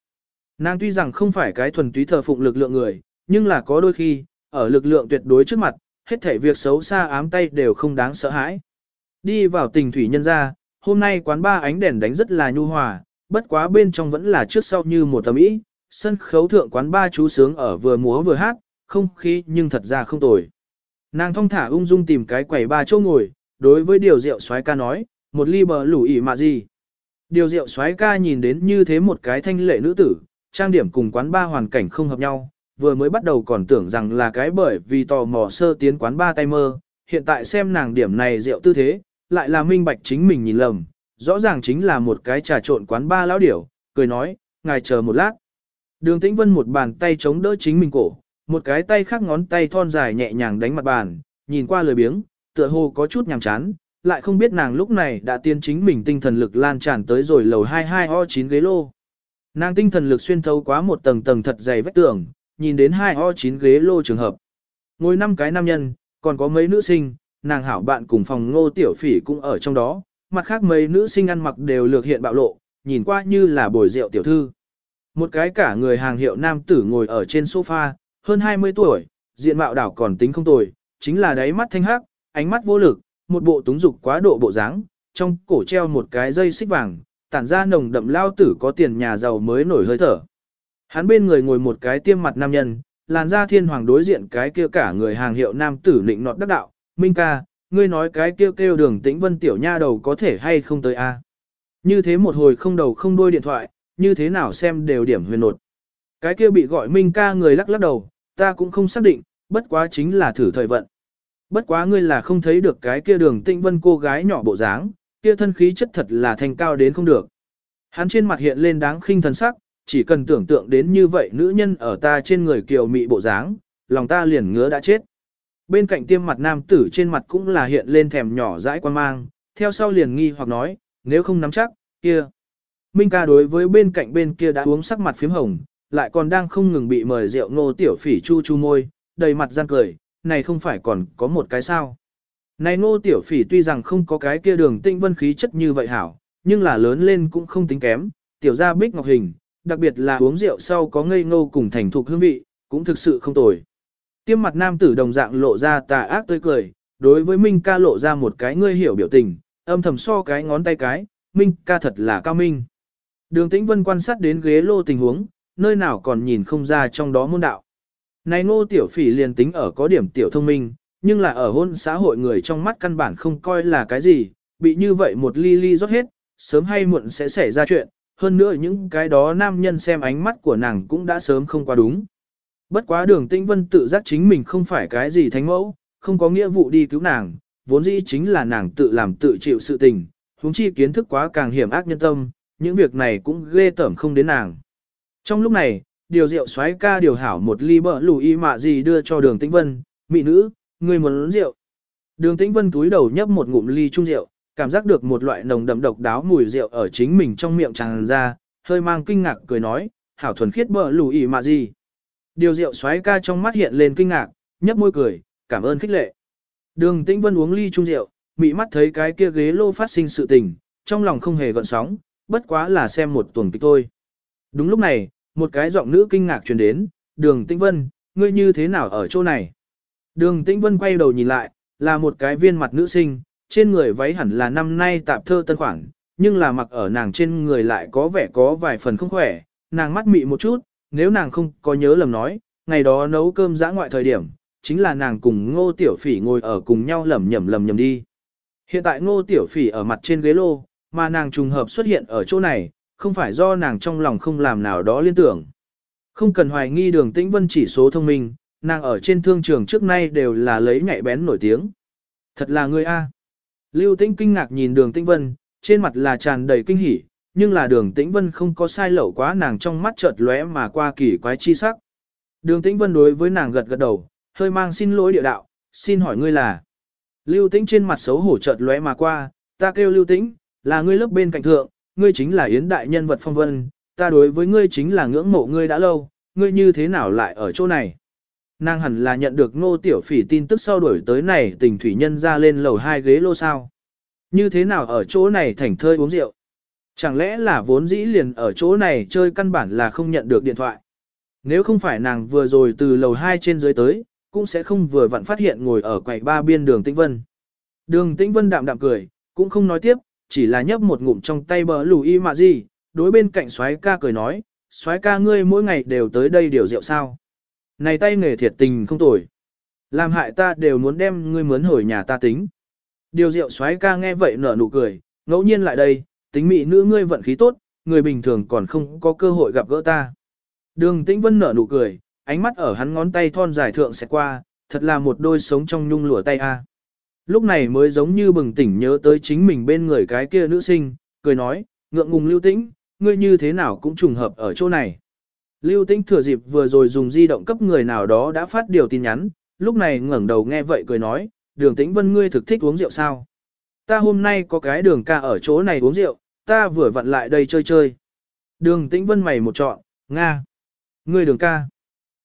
Nàng tuy rằng không phải cái thuần túy thờ phụng lực lượng người, nhưng là có đôi khi, ở lực lượng tuyệt đối trước mặt, hết thể việc xấu xa ám tay đều không đáng sợ hãi. Đi vào tình thủy nhân ra, hôm nay quán ba ánh đèn đánh rất là nhu hòa, bất quá bên trong vẫn là trước sau như một tấm ý, sân khấu thượng quán ba chú sướng ở vừa múa vừa hát, không khí nhưng thật ra không tồi. Nàng thong thả ung dung tìm cái quầy ba chỗ ngồi, đối với điều rượu xoái ca nói, một ly bờ lủ ỉ mà gì. Điều rượu xoái ca nhìn đến như thế một cái thanh lệ nữ tử, trang điểm cùng quán ba hoàn cảnh không hợp nhau, vừa mới bắt đầu còn tưởng rằng là cái bởi vì tò mò sơ tiến quán ba tay mơ, hiện tại xem nàng điểm này rượu tư thế, lại là minh bạch chính mình nhìn lầm, rõ ràng chính là một cái trà trộn quán ba lão điểu, cười nói, ngài chờ một lát. Đường Tĩnh Vân một bàn tay chống đỡ chính mình cổ, một cái tay khác ngón tay thon dài nhẹ nhàng đánh mặt bàn, nhìn qua lời biếng, tựa hồ có chút nhàm chán, lại không biết nàng lúc này đã tiên chính mình tinh thần lực lan tràn tới rồi lầu 22 o 9 ghế lô. Nàng tinh thần lực xuyên thấu quá một tầng tầng thật dày vách tường, nhìn đến hai o 9 ghế lô trường hợp. Ngồi năm cái nam nhân, còn có mấy nữ sinh, nàng hảo bạn cùng phòng ngô tiểu phỉ cũng ở trong đó, mặt khác mấy nữ sinh ăn mặc đều lược hiện bạo lộ, nhìn qua như là bồi rượu tiểu thư. Một cái cả người hàng hiệu nam tử ngồi ở trên sofa, hơn 20 tuổi, diện mạo đảo còn tính không tồi, chính là đáy mắt thanh hắc, ánh mắt vô lực, một bộ túng dục quá độ bộ dáng, trong cổ treo một cái dây xích vàng, tản ra nồng đậm lao tử có tiền nhà giàu mới nổi hơi thở. Hắn bên người ngồi một cái tiêm mặt nam nhân, làn da thiên hoàng đối diện cái kia cả người hàng hiệu nam tử lịnh nọt đắc đạo, Minh ca, ngươi nói cái kia kêu, kêu đường tĩnh vân tiểu nha đầu có thể hay không tới a? Như thế một hồi không đầu không đuôi điện thoại, như thế nào xem đều điểm huyền nột. Cái kia bị gọi Minh ca người lắc lắc đầu, ta cũng không xác định, bất quá chính là thử thời vận. Bất quá ngươi là không thấy được cái kia đường tĩnh vân cô gái nhỏ bộ dáng, kia thân khí chất thật là thành cao đến không được. Hắn trên mặt hiện lên đáng khinh thần sắc, chỉ cần tưởng tượng đến như vậy nữ nhân ở ta trên người kiều mị bộ dáng, lòng ta liền ngứa đã chết. Bên cạnh tiêm mặt nam tử trên mặt cũng là hiện lên thèm nhỏ dãi quan mang, theo sau liền nghi hoặc nói, nếu không nắm chắc, kia. Minh ca đối với bên cạnh bên kia đã uống sắc mặt phím hồng, lại còn đang không ngừng bị mời rượu ngô tiểu phỉ chu chu môi, đầy mặt gian cười, này không phải còn có một cái sao. Này ngô tiểu phỉ tuy rằng không có cái kia đường tinh vân khí chất như vậy hảo, nhưng là lớn lên cũng không tính kém, tiểu gia bích ngọc hình, đặc biệt là uống rượu sau có ngây ngô cùng thành thục hương vị, cũng thực sự không tồi. Tiêm mặt nam tử đồng dạng lộ ra tà ác tươi cười, đối với Minh ca lộ ra một cái ngươi hiểu biểu tình, âm thầm so cái ngón tay cái, Minh ca thật là cao minh. Đường Tĩnh Vân quan sát đến ghế lô tình huống, nơi nào còn nhìn không ra trong đó môn đạo. Này ngô tiểu phỉ liền tính ở có điểm tiểu thông minh, nhưng là ở hôn xã hội người trong mắt căn bản không coi là cái gì, bị như vậy một ly ly rót hết, sớm hay muộn sẽ xảy ra chuyện, hơn nữa những cái đó nam nhân xem ánh mắt của nàng cũng đã sớm không qua đúng. Bất quá đường tĩnh vân tự giác chính mình không phải cái gì thánh mẫu, không có nghĩa vụ đi cứu nàng, vốn dĩ chính là nàng tự làm tự chịu sự tình, huống chi kiến thức quá càng hiểm ác nhân tâm, những việc này cũng ghê tởm không đến nàng. Trong lúc này, điều rượu xoáy ca điều hảo một ly bờ lù y mạ gì đưa cho đường tĩnh vân, mỹ nữ, người muốn rượu. Đường tĩnh vân túi đầu nhấp một ngụm ly chung rượu, cảm giác được một loại nồng đậm độc đáo mùi rượu ở chính mình trong miệng tràn ra, hơi mang kinh ngạc cười nói, hảo thuần khiết bờ lù y mạ gì. Điều rượu xoáy ca trong mắt hiện lên kinh ngạc, nhấp môi cười, cảm ơn khích lệ. Đường tĩnh vân uống ly chung rượu, mị mắt thấy cái kia ghế lô phát sinh sự tình, trong lòng không hề gợn sóng, bất quá là xem một tuần kịch thôi. Đúng lúc này, một cái giọng nữ kinh ngạc truyền đến, đường tĩnh vân, ngươi như thế nào ở chỗ này? Đường tĩnh vân quay đầu nhìn lại, là một cái viên mặt nữ sinh, trên người váy hẳn là năm nay tạp thơ tân khoản, nhưng là mặc ở nàng trên người lại có vẻ có vài phần không khỏe, nàng mắt mị một chút, nếu nàng không có nhớ lầm nói, ngày đó nấu cơm dã ngoại thời điểm, chính là nàng cùng ngô tiểu phỉ ngồi ở cùng nhau lầm nhầm lầm nhầm đi. Hiện tại ngô tiểu phỉ ở mặt trên ghế lô, mà nàng trùng hợp xuất hiện ở chỗ này, không phải do nàng trong lòng không làm nào đó liên tưởng. Không cần hoài nghi đường tĩnh vân chỉ số thông minh, nàng ở trên thương trường trước nay đều là lấy nhạy bén nổi tiếng. Thật là người A. Lưu tĩnh kinh ngạc nhìn đường tĩnh vân, trên mặt là tràn đầy kinh hỉ, nhưng là đường tĩnh vân không có sai lẩu quá nàng trong mắt chợt lóe mà qua kỳ quái chi sắc. Đường tĩnh vân đối với nàng gật gật đầu, hơi mang xin lỗi địa đạo, xin hỏi ngươi là. Lưu tĩnh trên mặt xấu hổ chợt lóe mà qua, ta kêu lưu tĩnh, là ngươi lớp bên cạnh thượng, ngươi chính là yến đại nhân vật phong vân, ta đối với ngươi chính là ngưỡng mộ ngươi đã lâu, ngươi như thế nào lại ở chỗ này. Nàng hẳn là nhận được ngô tiểu phỉ tin tức sau đuổi tới này tình thủy nhân ra lên lầu hai ghế lô sao. Như thế nào ở chỗ này thành thơi uống rượu. Chẳng lẽ là vốn dĩ liền ở chỗ này chơi căn bản là không nhận được điện thoại. Nếu không phải nàng vừa rồi từ lầu hai trên dưới tới, cũng sẽ không vừa vặn phát hiện ngồi ở quầy ba biên đường Tĩnh Vân. Đường Tĩnh Vân đạm đạm cười, cũng không nói tiếp, chỉ là nhấp một ngụm trong tay bờ lù y mà gì, đối bên cạnh soái ca cười nói, soái ca ngươi mỗi ngày đều tới đây điều rượu sao. Này tay nghề thiệt tình không tồi. Làm hại ta đều muốn đem ngươi mướn hồi nhà ta tính. Điều rượu soái ca nghe vậy nở nụ cười, ngẫu nhiên lại đây, tính mị nữ ngươi vận khí tốt, người bình thường còn không có cơ hội gặp gỡ ta. Đường Tĩnh Vân nở nụ cười, ánh mắt ở hắn ngón tay thon dài thượng sẽ qua, thật là một đôi sống trong nhung lụa tay a. Lúc này mới giống như bừng tỉnh nhớ tới chính mình bên người cái kia nữ sinh, cười nói, ngượng ngùng lưu tĩnh, ngươi như thế nào cũng trùng hợp ở chỗ này. Lưu tĩnh thừa dịp vừa rồi dùng di động cấp người nào đó đã phát điều tin nhắn, lúc này ngẩng đầu nghe vậy cười nói, đường tĩnh vân ngươi thực thích uống rượu sao? Ta hôm nay có cái đường ca ở chỗ này uống rượu, ta vừa vặn lại đây chơi chơi. Đường tĩnh vân mày một trọn, Nga. Ngươi đường ca.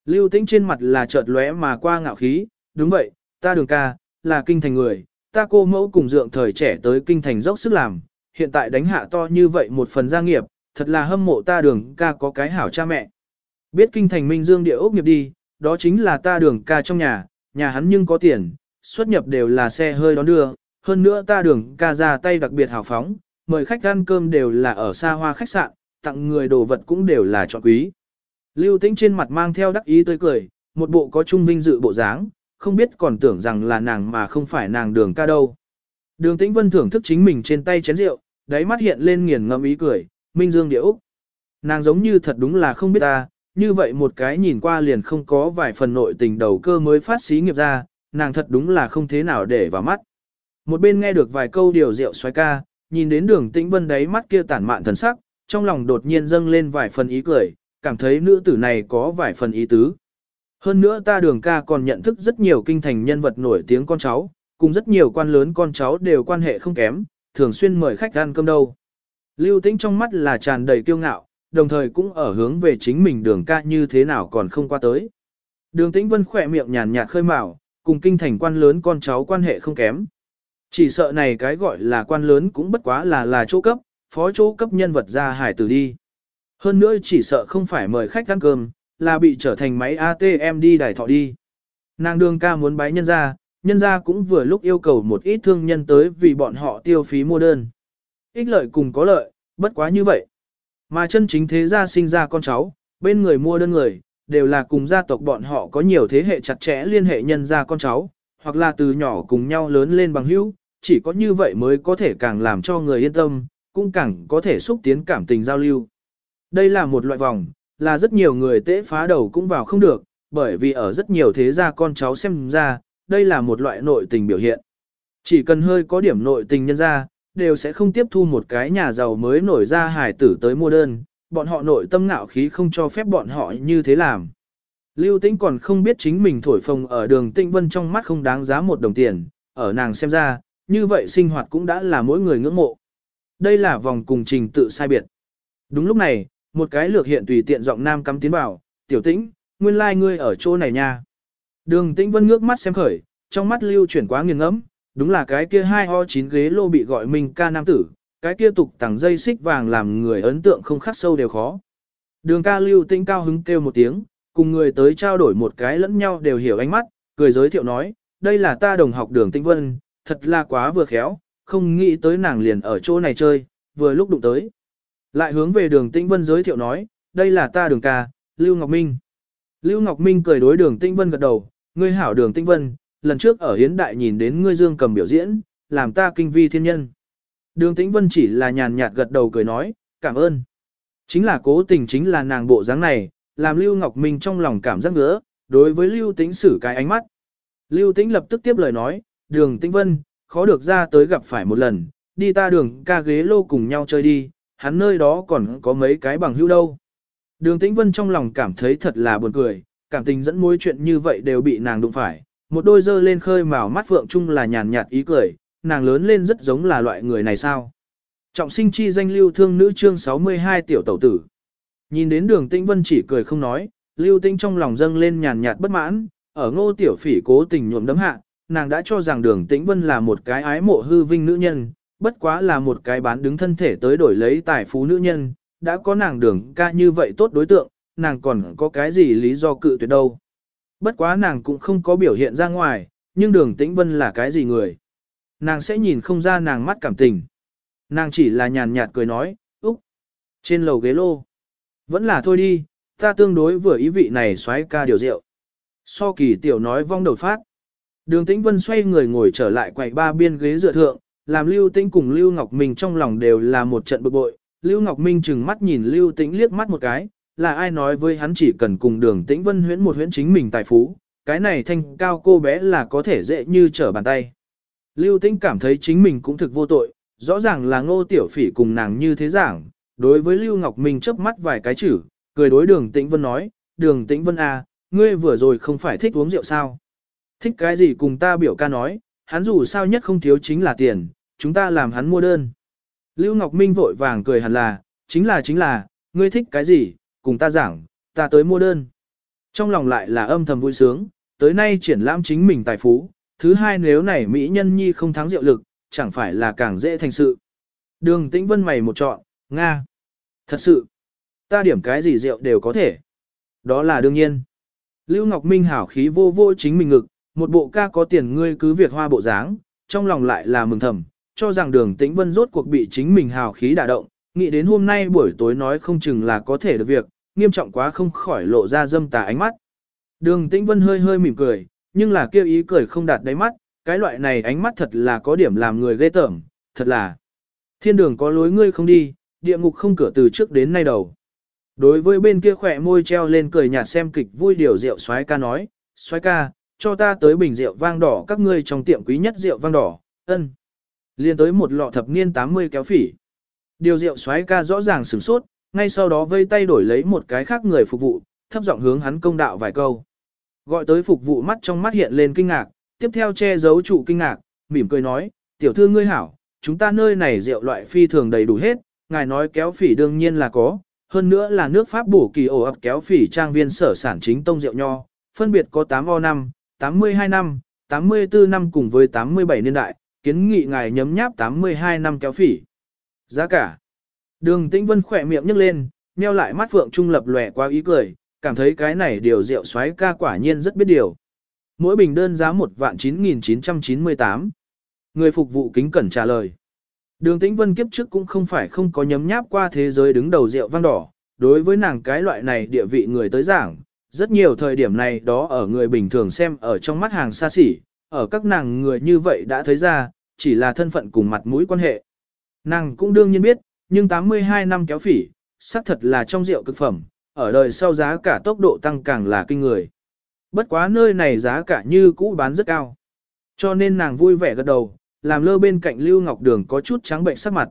Lưu tĩnh trên mặt là chợt lóe mà qua ngạo khí, đúng vậy, ta đường ca, là kinh thành người, ta cô mẫu cùng dượng thời trẻ tới kinh thành dốc sức làm, hiện tại đánh hạ to như vậy một phần gia nghiệp, thật là hâm mộ ta đường ca có cái hảo cha mẹ. Biết kinh thành minh dương địa ốc nghiệp đi, đó chính là ta đường ca trong nhà, nhà hắn nhưng có tiền, xuất nhập đều là xe hơi đón đưa, hơn nữa ta đường ca ra tay đặc biệt hào phóng, mời khách ăn cơm đều là ở xa hoa khách sạn, tặng người đồ vật cũng đều là chọn quý. Lưu Tĩnh trên mặt mang theo đắc ý tươi cười, một bộ có trung vinh dự bộ dáng, không biết còn tưởng rằng là nàng mà không phải nàng đường ca đâu. Đường Tĩnh Vân thưởng thức chính mình trên tay chén rượu, đáy mắt hiện lên nghiền ngẫm ý cười, minh dương địa úc. Nàng giống như thật đúng là không biết ta, như vậy một cái nhìn qua liền không có vài phần nội tình đầu cơ mới phát xí nghiệp ra, nàng thật đúng là không thế nào để vào mắt. Một bên nghe được vài câu điều rượu xoay ca, nhìn đến đường tĩnh vân đáy mắt kia tản mạn thần sắc, trong lòng đột nhiên dâng lên vài phần ý cười, cảm thấy nữ tử này có vài phần ý tứ. Hơn nữa ta đường ca còn nhận thức rất nhiều kinh thành nhân vật nổi tiếng con cháu, cùng rất nhiều quan lớn con cháu đều quan hệ không kém, thường xuyên mời khách ăn cơm đâu. Lưu tĩnh trong mắt là tràn đầy kiêu ngạo, đồng thời cũng ở hướng về chính mình đường ca như thế nào còn không qua tới. Đường tĩnh vân khỏe miệng nhàn nhạt khơi mào, cùng kinh thành quan lớn con cháu quan hệ không kém. Chỉ sợ này cái gọi là quan lớn cũng bất quá là là chỗ cấp, phó chỗ cấp nhân vật ra hải tử đi. Hơn nữa chỉ sợ không phải mời khách ăn cơm, là bị trở thành máy ATM đi đài thọ đi. Nàng đường ca muốn bái nhân ra, nhân ra cũng vừa lúc yêu cầu một ít thương nhân tới vì bọn họ tiêu phí mua đơn. Ích lợi cùng có lợi, bất quá như vậy. Mà chân chính thế gia sinh ra con cháu, bên người mua đơn người, đều là cùng gia tộc bọn họ có nhiều thế hệ chặt chẽ liên hệ nhân gia con cháu, hoặc là từ nhỏ cùng nhau lớn lên bằng hữu, chỉ có như vậy mới có thể càng làm cho người yên tâm, cũng càng có thể xúc tiến cảm tình giao lưu. Đây là một loại vòng, là rất nhiều người tễ phá đầu cũng vào không được, bởi vì ở rất nhiều thế gia con cháu xem ra, đây là một loại nội tình biểu hiện. Chỉ cần hơi có điểm nội tình nhân ra, đều sẽ không tiếp thu một cái nhà giàu mới nổi ra hải tử tới mua đơn, bọn họ nội tâm ngạo khí không cho phép bọn họ như thế làm. Lưu Tĩnh còn không biết chính mình thổi phồng ở đường Tinh Vân trong mắt không đáng giá một đồng tiền, ở nàng xem ra, như vậy sinh hoạt cũng đã là mỗi người ngưỡng mộ. Đây là vòng cùng trình tự sai biệt. Đúng lúc này, một cái lược hiện tùy tiện giọng nam cắm tiến vào, tiểu tĩnh, nguyên lai like ngươi ở chỗ này nha. Đường Tĩnh Vân ngước mắt xem khởi, trong mắt lưu chuyển quá nghiền ngẫm, đúng là cái kia hai ho chín ghế lô bị gọi mình ca nam tử, cái kia tục tẳng dây xích vàng làm người ấn tượng không khắc sâu đều khó. Đường ca lưu tĩnh cao hứng kêu một tiếng, cùng người tới trao đổi một cái lẫn nhau đều hiểu ánh mắt, cười giới thiệu nói, đây là ta đồng học đường tĩnh vân, thật là quá vừa khéo, không nghĩ tới nàng liền ở chỗ này chơi, vừa lúc đụng tới. Lại hướng về đường tĩnh vân giới thiệu nói, đây là ta đường ca, Lưu Ngọc Minh. Lưu Ngọc Minh cười đối đường tĩnh vân gật đầu, ngươi hảo đường tĩnh vân, lần trước ở hiến đại nhìn đến ngươi dương cầm biểu diễn, làm ta kinh vi thiên nhân. Đường Tĩnh Vân chỉ là nhàn nhạt gật đầu cười nói, cảm ơn. Chính là cố tình chính là nàng bộ dáng này, làm Lưu Ngọc Minh trong lòng cảm giác ngỡ, đối với Lưu Tĩnh xử cái ánh mắt. Lưu Tĩnh lập tức tiếp lời nói, đường Tĩnh Vân, khó được ra tới gặp phải một lần, đi ta đường ca ghế lô cùng nhau chơi đi, hắn nơi đó còn có mấy cái bằng hữu đâu. Đường Tĩnh Vân trong lòng cảm thấy thật là buồn cười, cảm tình dẫn mối chuyện như vậy đều bị nàng đụng phải, một đôi dơ lên khơi màu mắt vượng chung là nhàn nhạt ý cười, nàng lớn lên rất giống là loại người này sao. Trọng sinh chi danh lưu thương nữ chương 62 tiểu tẩu tử. Nhìn đến đường tĩnh vân chỉ cười không nói, lưu tĩnh trong lòng dâng lên nhàn nhạt bất mãn, ở ngô tiểu phỉ cố tình nhuộm đấm hạ, nàng đã cho rằng đường tĩnh vân là một cái ái mộ hư vinh nữ nhân, bất quá là một cái bán đứng thân thể tới đổi lấy tài phú nữ nhân, đã có nàng đường ca như vậy tốt đối tượng, nàng còn có cái gì lý do cự tuyệt đâu. Bất quá nàng cũng không có biểu hiện ra ngoài, nhưng đường tĩnh vân là cái gì người. Nàng sẽ nhìn không ra nàng mắt cảm tình. Nàng chỉ là nhàn nhạt cười nói, úc, trên lầu ghế lô. Vẫn là thôi đi, ta tương đối vừa ý vị này xoáy ca điều rượu. So kỳ tiểu nói vong đầu phát. Đường tĩnh vân xoay người ngồi trở lại quầy ba biên ghế dựa thượng, làm Lưu Tĩnh cùng Lưu Ngọc Minh trong lòng đều là một trận bực bội. Lưu Ngọc Minh chừng mắt nhìn Lưu Tĩnh liếc mắt một cái, là ai nói với hắn chỉ cần cùng đường Tĩnh Vân huyễn một huyễn chính mình tài phú, cái này thanh cao cô bé là có thể dễ như trở bàn tay. Lưu Tĩnh cảm thấy chính mình cũng thực vô tội, rõ ràng là ngô tiểu phỉ cùng nàng như thế giảng, đối với Lưu Ngọc Minh chớp mắt vài cái chữ, cười đối đường Tĩnh Vân nói, đường Tĩnh Vân à, ngươi vừa rồi không phải thích uống rượu sao? Thích cái gì cùng ta biểu ca nói, hắn dù sao nhất không thiếu chính là tiền, chúng ta làm hắn mua đơn. Lưu Ngọc Minh vội vàng cười hẳn là, chính là chính là, ngươi thích cái gì, cùng ta giảng, ta tới mua đơn. Trong lòng lại là âm thầm vui sướng, tới nay triển lãm chính mình tài phú, thứ hai nếu này Mỹ nhân nhi không thắng rượu lực, chẳng phải là càng dễ thành sự. Đường tĩnh vân mày một chọn, Nga. Thật sự, ta điểm cái gì rượu đều có thể. Đó là đương nhiên. Lưu Ngọc Minh hảo khí vô vô chính mình ngực, một bộ ca có tiền ngươi cứ việc hoa bộ dáng, trong lòng lại là mừng thầm, cho rằng đường tĩnh vân rốt cuộc bị chính mình hào khí đả động, nghĩ đến hôm nay buổi tối nói không chừng là có thể được việc, nghiêm trọng quá không khỏi lộ ra dâm tà ánh mắt. Đường tĩnh vân hơi hơi mỉm cười, nhưng là kêu ý cười không đạt đáy mắt, cái loại này ánh mắt thật là có điểm làm người ghê tởm, thật là thiên đường có lối ngươi không đi, địa ngục không cửa từ trước đến nay đầu. Đối với bên kia khỏe môi treo lên cười nhạt xem kịch vui điều rượu xoái ca nói, xoái ca, cho ta tới bình rượu vang đỏ các ngươi trong tiệm quý nhất rượu vang đỏ, ân. Liên tới một lọ thập niên 80 kéo phỉ. Điều rượu xoáy ca rõ ràng sửng sốt, ngay sau đó vây tay đổi lấy một cái khác người phục vụ, thấp giọng hướng hắn công đạo vài câu. Gọi tới phục vụ mắt trong mắt hiện lên kinh ngạc, tiếp theo che giấu trụ kinh ngạc, mỉm cười nói, tiểu thư ngươi hảo, chúng ta nơi này rượu loại phi thường đầy đủ hết, ngài nói kéo phỉ đương nhiên là có, hơn nữa là nước Pháp bổ kỳ ổ ập kéo phỉ trang viên sở sản chính tông rượu nho, phân biệt có 8 o năm, 82 năm, 84 năm cùng với 87 niên đại, kiến nghị ngài nhấm nháp 82 năm kéo phỉ. Giá cả. Đường Tĩnh Vân khỏe miệng nhấc lên, meo lại mắt phượng trung lập lòe qua ý cười, cảm thấy cái này điều rượu xoáy ca quả nhiên rất biết điều. Mỗi bình đơn giá một vạn 9.998. Người phục vụ kính cẩn trả lời. Đường Tĩnh Vân kiếp trước cũng không phải không có nhấm nháp qua thế giới đứng đầu rượu vang đỏ, đối với nàng cái loại này địa vị người tới giảng, rất nhiều thời điểm này đó ở người bình thường xem ở trong mắt hàng xa xỉ, ở các nàng người như vậy đã thấy ra, chỉ là thân phận cùng mặt mũi quan hệ. Nàng cũng đương nhiên biết, nhưng 82 năm kéo phỉ, xác thật là trong rượu cực phẩm, ở đời sau giá cả tốc độ tăng càng là kinh người. Bất quá nơi này giá cả như cũ bán rất cao. Cho nên nàng vui vẻ gật đầu, làm lơ bên cạnh Lưu Ngọc Đường có chút trắng bệnh sắc mặt.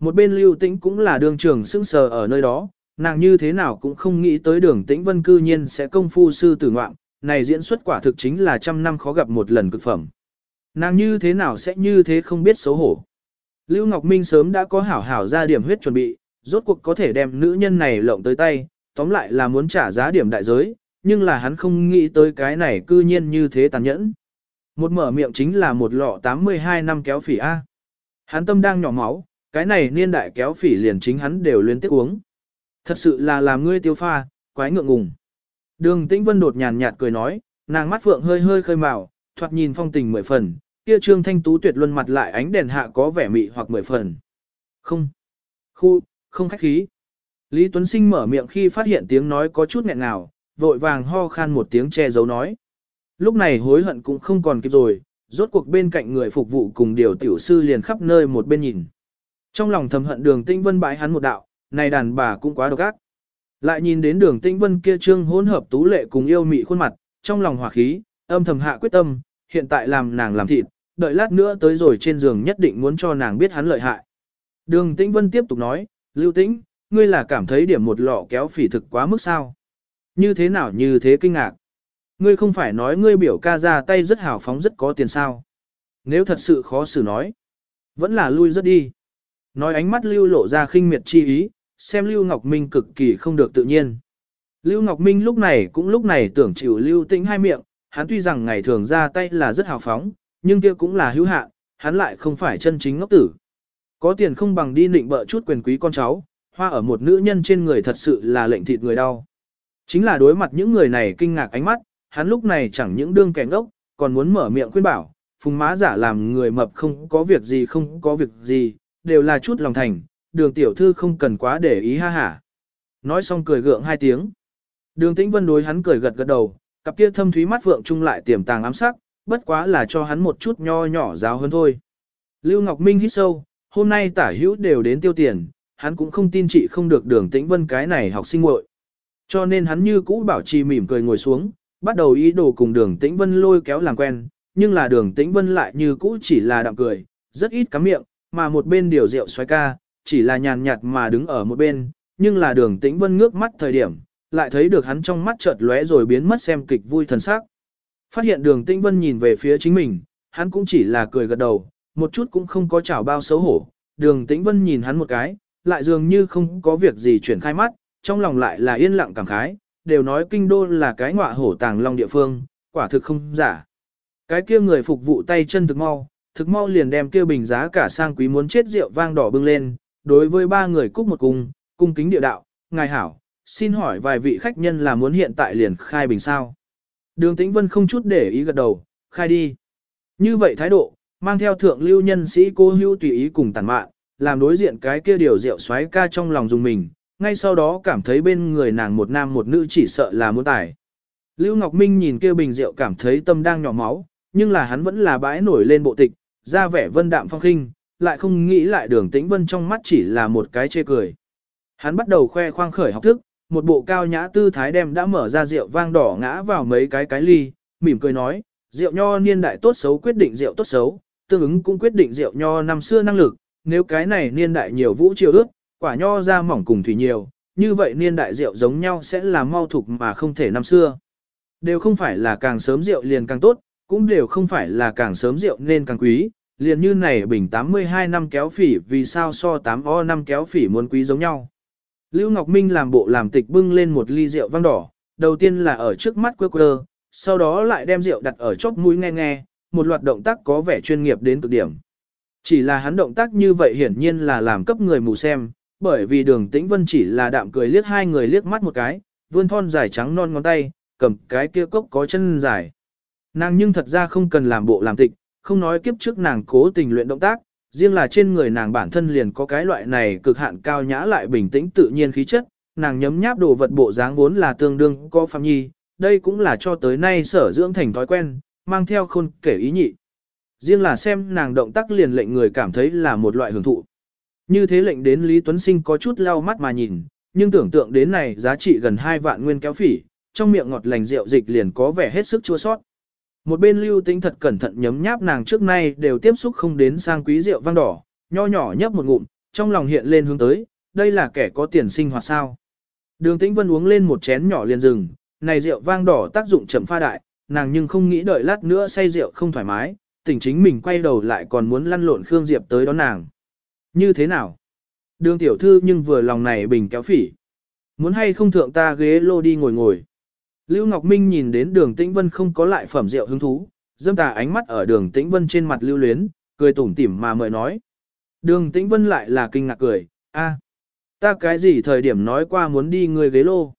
Một bên Lưu Tĩnh cũng là đường trường sững sờ ở nơi đó, nàng như thế nào cũng không nghĩ tới đường Tĩnh Vân cư nhiên sẽ công phu sư tử ngoạn, này diễn xuất quả thực chính là trăm năm khó gặp một lần cực phẩm. Nàng như thế nào sẽ như thế không biết xấu hổ. Lưu Ngọc Minh sớm đã có hảo hảo ra điểm huyết chuẩn bị, rốt cuộc có thể đem nữ nhân này lộng tới tay, tóm lại là muốn trả giá điểm đại giới, nhưng là hắn không nghĩ tới cái này cư nhiên như thế tàn nhẫn. Một mở miệng chính là một lọ 82 năm kéo phỉ A. Hắn tâm đang nhỏ máu, cái này niên đại kéo phỉ liền chính hắn đều liên tiếp uống. Thật sự là làm ngươi tiêu pha, quái ngượng ngùng. Đường Tĩnh Vân đột nhàn nhạt cười nói, nàng mắt phượng hơi hơi khơi màu, thoạt nhìn phong tình mười phần, kia trương thanh tú tuyệt luân mặt lại ánh đèn hạ có vẻ mị hoặc mười phần. Không. Khu, không khách khí. Lý Tuấn Sinh mở miệng khi phát hiện tiếng nói có chút nghẹn ngào, vội vàng ho khan một tiếng che giấu nói. Lúc này hối hận cũng không còn kịp rồi, rốt cuộc bên cạnh người phục vụ cùng điều tiểu sư liền khắp nơi một bên nhìn. Trong lòng thầm hận đường tinh vân bãi hắn một đạo, này đàn bà cũng quá độc ác. Lại nhìn đến đường tinh vân kia trương hỗn hợp tú lệ cùng yêu mị khuôn mặt, trong lòng hỏa khí, âm thầm hạ quyết tâm, hiện tại làm nàng làm thịt, đợi lát nữa tới rồi trên giường nhất định muốn cho nàng biết hắn lợi hại. Đường Tĩnh Vân tiếp tục nói, Lưu Tĩnh, ngươi là cảm thấy điểm một lọ kéo phỉ thực quá mức sao? Như thế nào như thế kinh ngạc? Ngươi không phải nói ngươi biểu ca ra tay rất hào phóng rất có tiền sao? Nếu thật sự khó xử nói, vẫn là lui rất đi. Nói ánh mắt Lưu lộ ra khinh miệt chi ý, xem Lưu Ngọc Minh cực kỳ không được tự nhiên. Lưu Ngọc Minh lúc này cũng lúc này tưởng chịu Lưu Tĩnh hai miệng, hắn tuy rằng ngày thường ra tay là rất hào phóng, nhưng kia cũng là hữu hạn, hắn lại không phải chân chính ngốc tử. Có tiền không bằng đi nịnh bợ chút quyền quý con cháu, hoa ở một nữ nhân trên người thật sự là lệnh thịt người đau. Chính là đối mặt những người này kinh ngạc ánh mắt, hắn lúc này chẳng những đương kẻ ngốc, còn muốn mở miệng khuyên bảo, phùng má giả làm người mập không có việc gì không có việc gì, đều là chút lòng thành, đường tiểu thư không cần quá để ý ha hả. Nói xong cười gượng hai tiếng. Đường tĩnh vân đối hắn cười gật gật đầu, cặp kia thâm thúy mắt vượng trung lại tiềm tàng ám sắc, bất quá là cho hắn một chút nho nhỏ giáo hơn thôi. Lưu Ngọc Minh hít sâu, hôm nay tả hữu đều đến tiêu tiền, hắn cũng không tin chị không được đường tĩnh vân cái này học sinh muội. Cho nên hắn như cũ bảo trì mỉm cười ngồi xuống, bắt đầu ý đồ cùng đường tĩnh vân lôi kéo làm quen, nhưng là đường tĩnh vân lại như cũ chỉ là đạm cười, rất ít cắm miệng, mà một bên điều rượu xoay ca, chỉ là nhàn nhạt mà đứng ở một bên, nhưng là đường tĩnh vân ngước mắt thời điểm, lại thấy được hắn trong mắt chợt lóe rồi biến mất xem kịch vui thần sắc. Phát hiện đường tĩnh vân nhìn về phía chính mình, hắn cũng chỉ là cười gật đầu, một chút cũng không có chảo bao xấu hổ. Đường tĩnh vân nhìn hắn một cái, lại dường như không có việc gì chuyển khai mắt, trong lòng lại là yên lặng cảm khái, đều nói kinh đô là cái ngọa hổ tàng long địa phương, quả thực không giả. Cái kia người phục vụ tay chân thực mau, thực mau liền đem kia bình giá cả sang quý muốn chết rượu vang đỏ bưng lên, đối với ba người cúc một cung, cung kính địa đạo, ngài hảo, xin hỏi vài vị khách nhân là muốn hiện tại liền khai bình sao. Đường Tĩnh Vân không chút để ý gật đầu, khai đi. Như vậy thái độ, mang theo thượng lưu nhân sĩ cô hưu tùy ý cùng tàn mạn, làm đối diện cái kia điều rượu xoáy ca trong lòng dùng mình, ngay sau đó cảm thấy bên người nàng một nam một nữ chỉ sợ là muốn tải. Lưu Ngọc Minh nhìn kia bình rượu cảm thấy tâm đang nhỏ máu, nhưng là hắn vẫn là bãi nổi lên bộ tịch, ra vẻ vân đạm phong khinh, lại không nghĩ lại đường tĩnh vân trong mắt chỉ là một cái chê cười. Hắn bắt đầu khoe khoang khởi học thức, một bộ cao nhã tư thái đem đã mở ra rượu vang đỏ ngã vào mấy cái cái ly, mỉm cười nói, rượu nho niên đại tốt xấu quyết định rượu tốt xấu, tương ứng cũng quyết định rượu nho năm xưa năng lực, nếu cái này niên đại nhiều vũ triều ước, quả nho ra mỏng cùng thủy nhiều, như vậy niên đại rượu giống nhau sẽ là mau thục mà không thể năm xưa. Đều không phải là càng sớm rượu liền càng tốt, cũng đều không phải là càng sớm rượu nên càng quý, liền như này bình 82 năm kéo phỉ vì sao so 8 o năm kéo phỉ muốn quý giống nhau. Lưu Ngọc Minh làm bộ làm tịch bưng lên một ly rượu vang đỏ, đầu tiên là ở trước mắt quơ quơ, sau đó lại đem rượu đặt ở chóp mũi nghe nghe, một loạt động tác có vẻ chuyên nghiệp đến cực điểm. Chỉ là hắn động tác như vậy hiển nhiên là làm cấp người mù xem, bởi vì đường tĩnh vân chỉ là đạm cười liếc hai người liếc mắt một cái, vươn thon dài trắng non ngón tay, cầm cái kia cốc có chân dài. Nàng nhưng thật ra không cần làm bộ làm tịch, không nói kiếp trước nàng cố tình luyện động tác, riêng là trên người nàng bản thân liền có cái loại này cực hạn cao nhã lại bình tĩnh tự nhiên khí chất, nàng nhấm nháp đồ vật bộ dáng vốn là tương đương có phạm nhi, đây cũng là cho tới nay sở dưỡng thành thói quen, mang theo khôn kể ý nhị. Riêng là xem nàng động tác liền lệnh người cảm thấy là một loại hưởng thụ. Như thế lệnh đến Lý Tuấn Sinh có chút lau mắt mà nhìn, nhưng tưởng tượng đến này giá trị gần 2 vạn nguyên kéo phỉ, trong miệng ngọt lành rượu dịch liền có vẻ hết sức chua sót. Một bên lưu tính thật cẩn thận nhấm nháp nàng trước nay đều tiếp xúc không đến sang quý rượu vang đỏ, nho nhỏ nhấp một ngụm, trong lòng hiện lên hướng tới, đây là kẻ có tiền sinh hoạt sao. Đường tĩnh vân uống lên một chén nhỏ liền rừng, này rượu vang đỏ tác dụng chậm pha đại, nàng nhưng không nghĩ đợi lát nữa say rượu không thoải mái, tỉnh chính mình quay đầu lại còn muốn lăn lộn Khương Diệp tới đón nàng. Như thế nào? Đường tiểu thư nhưng vừa lòng này bình kéo phỉ. Muốn hay không thượng ta ghế lô đi ngồi ngồi. Lưu Ngọc Minh nhìn đến đường tĩnh vân không có lại phẩm rượu hứng thú, dâm tà ánh mắt ở đường tĩnh vân trên mặt lưu luyến, cười tủm tỉm mà mời nói. Đường tĩnh vân lại là kinh ngạc cười, a, ta cái gì thời điểm nói qua muốn đi người ghế lô.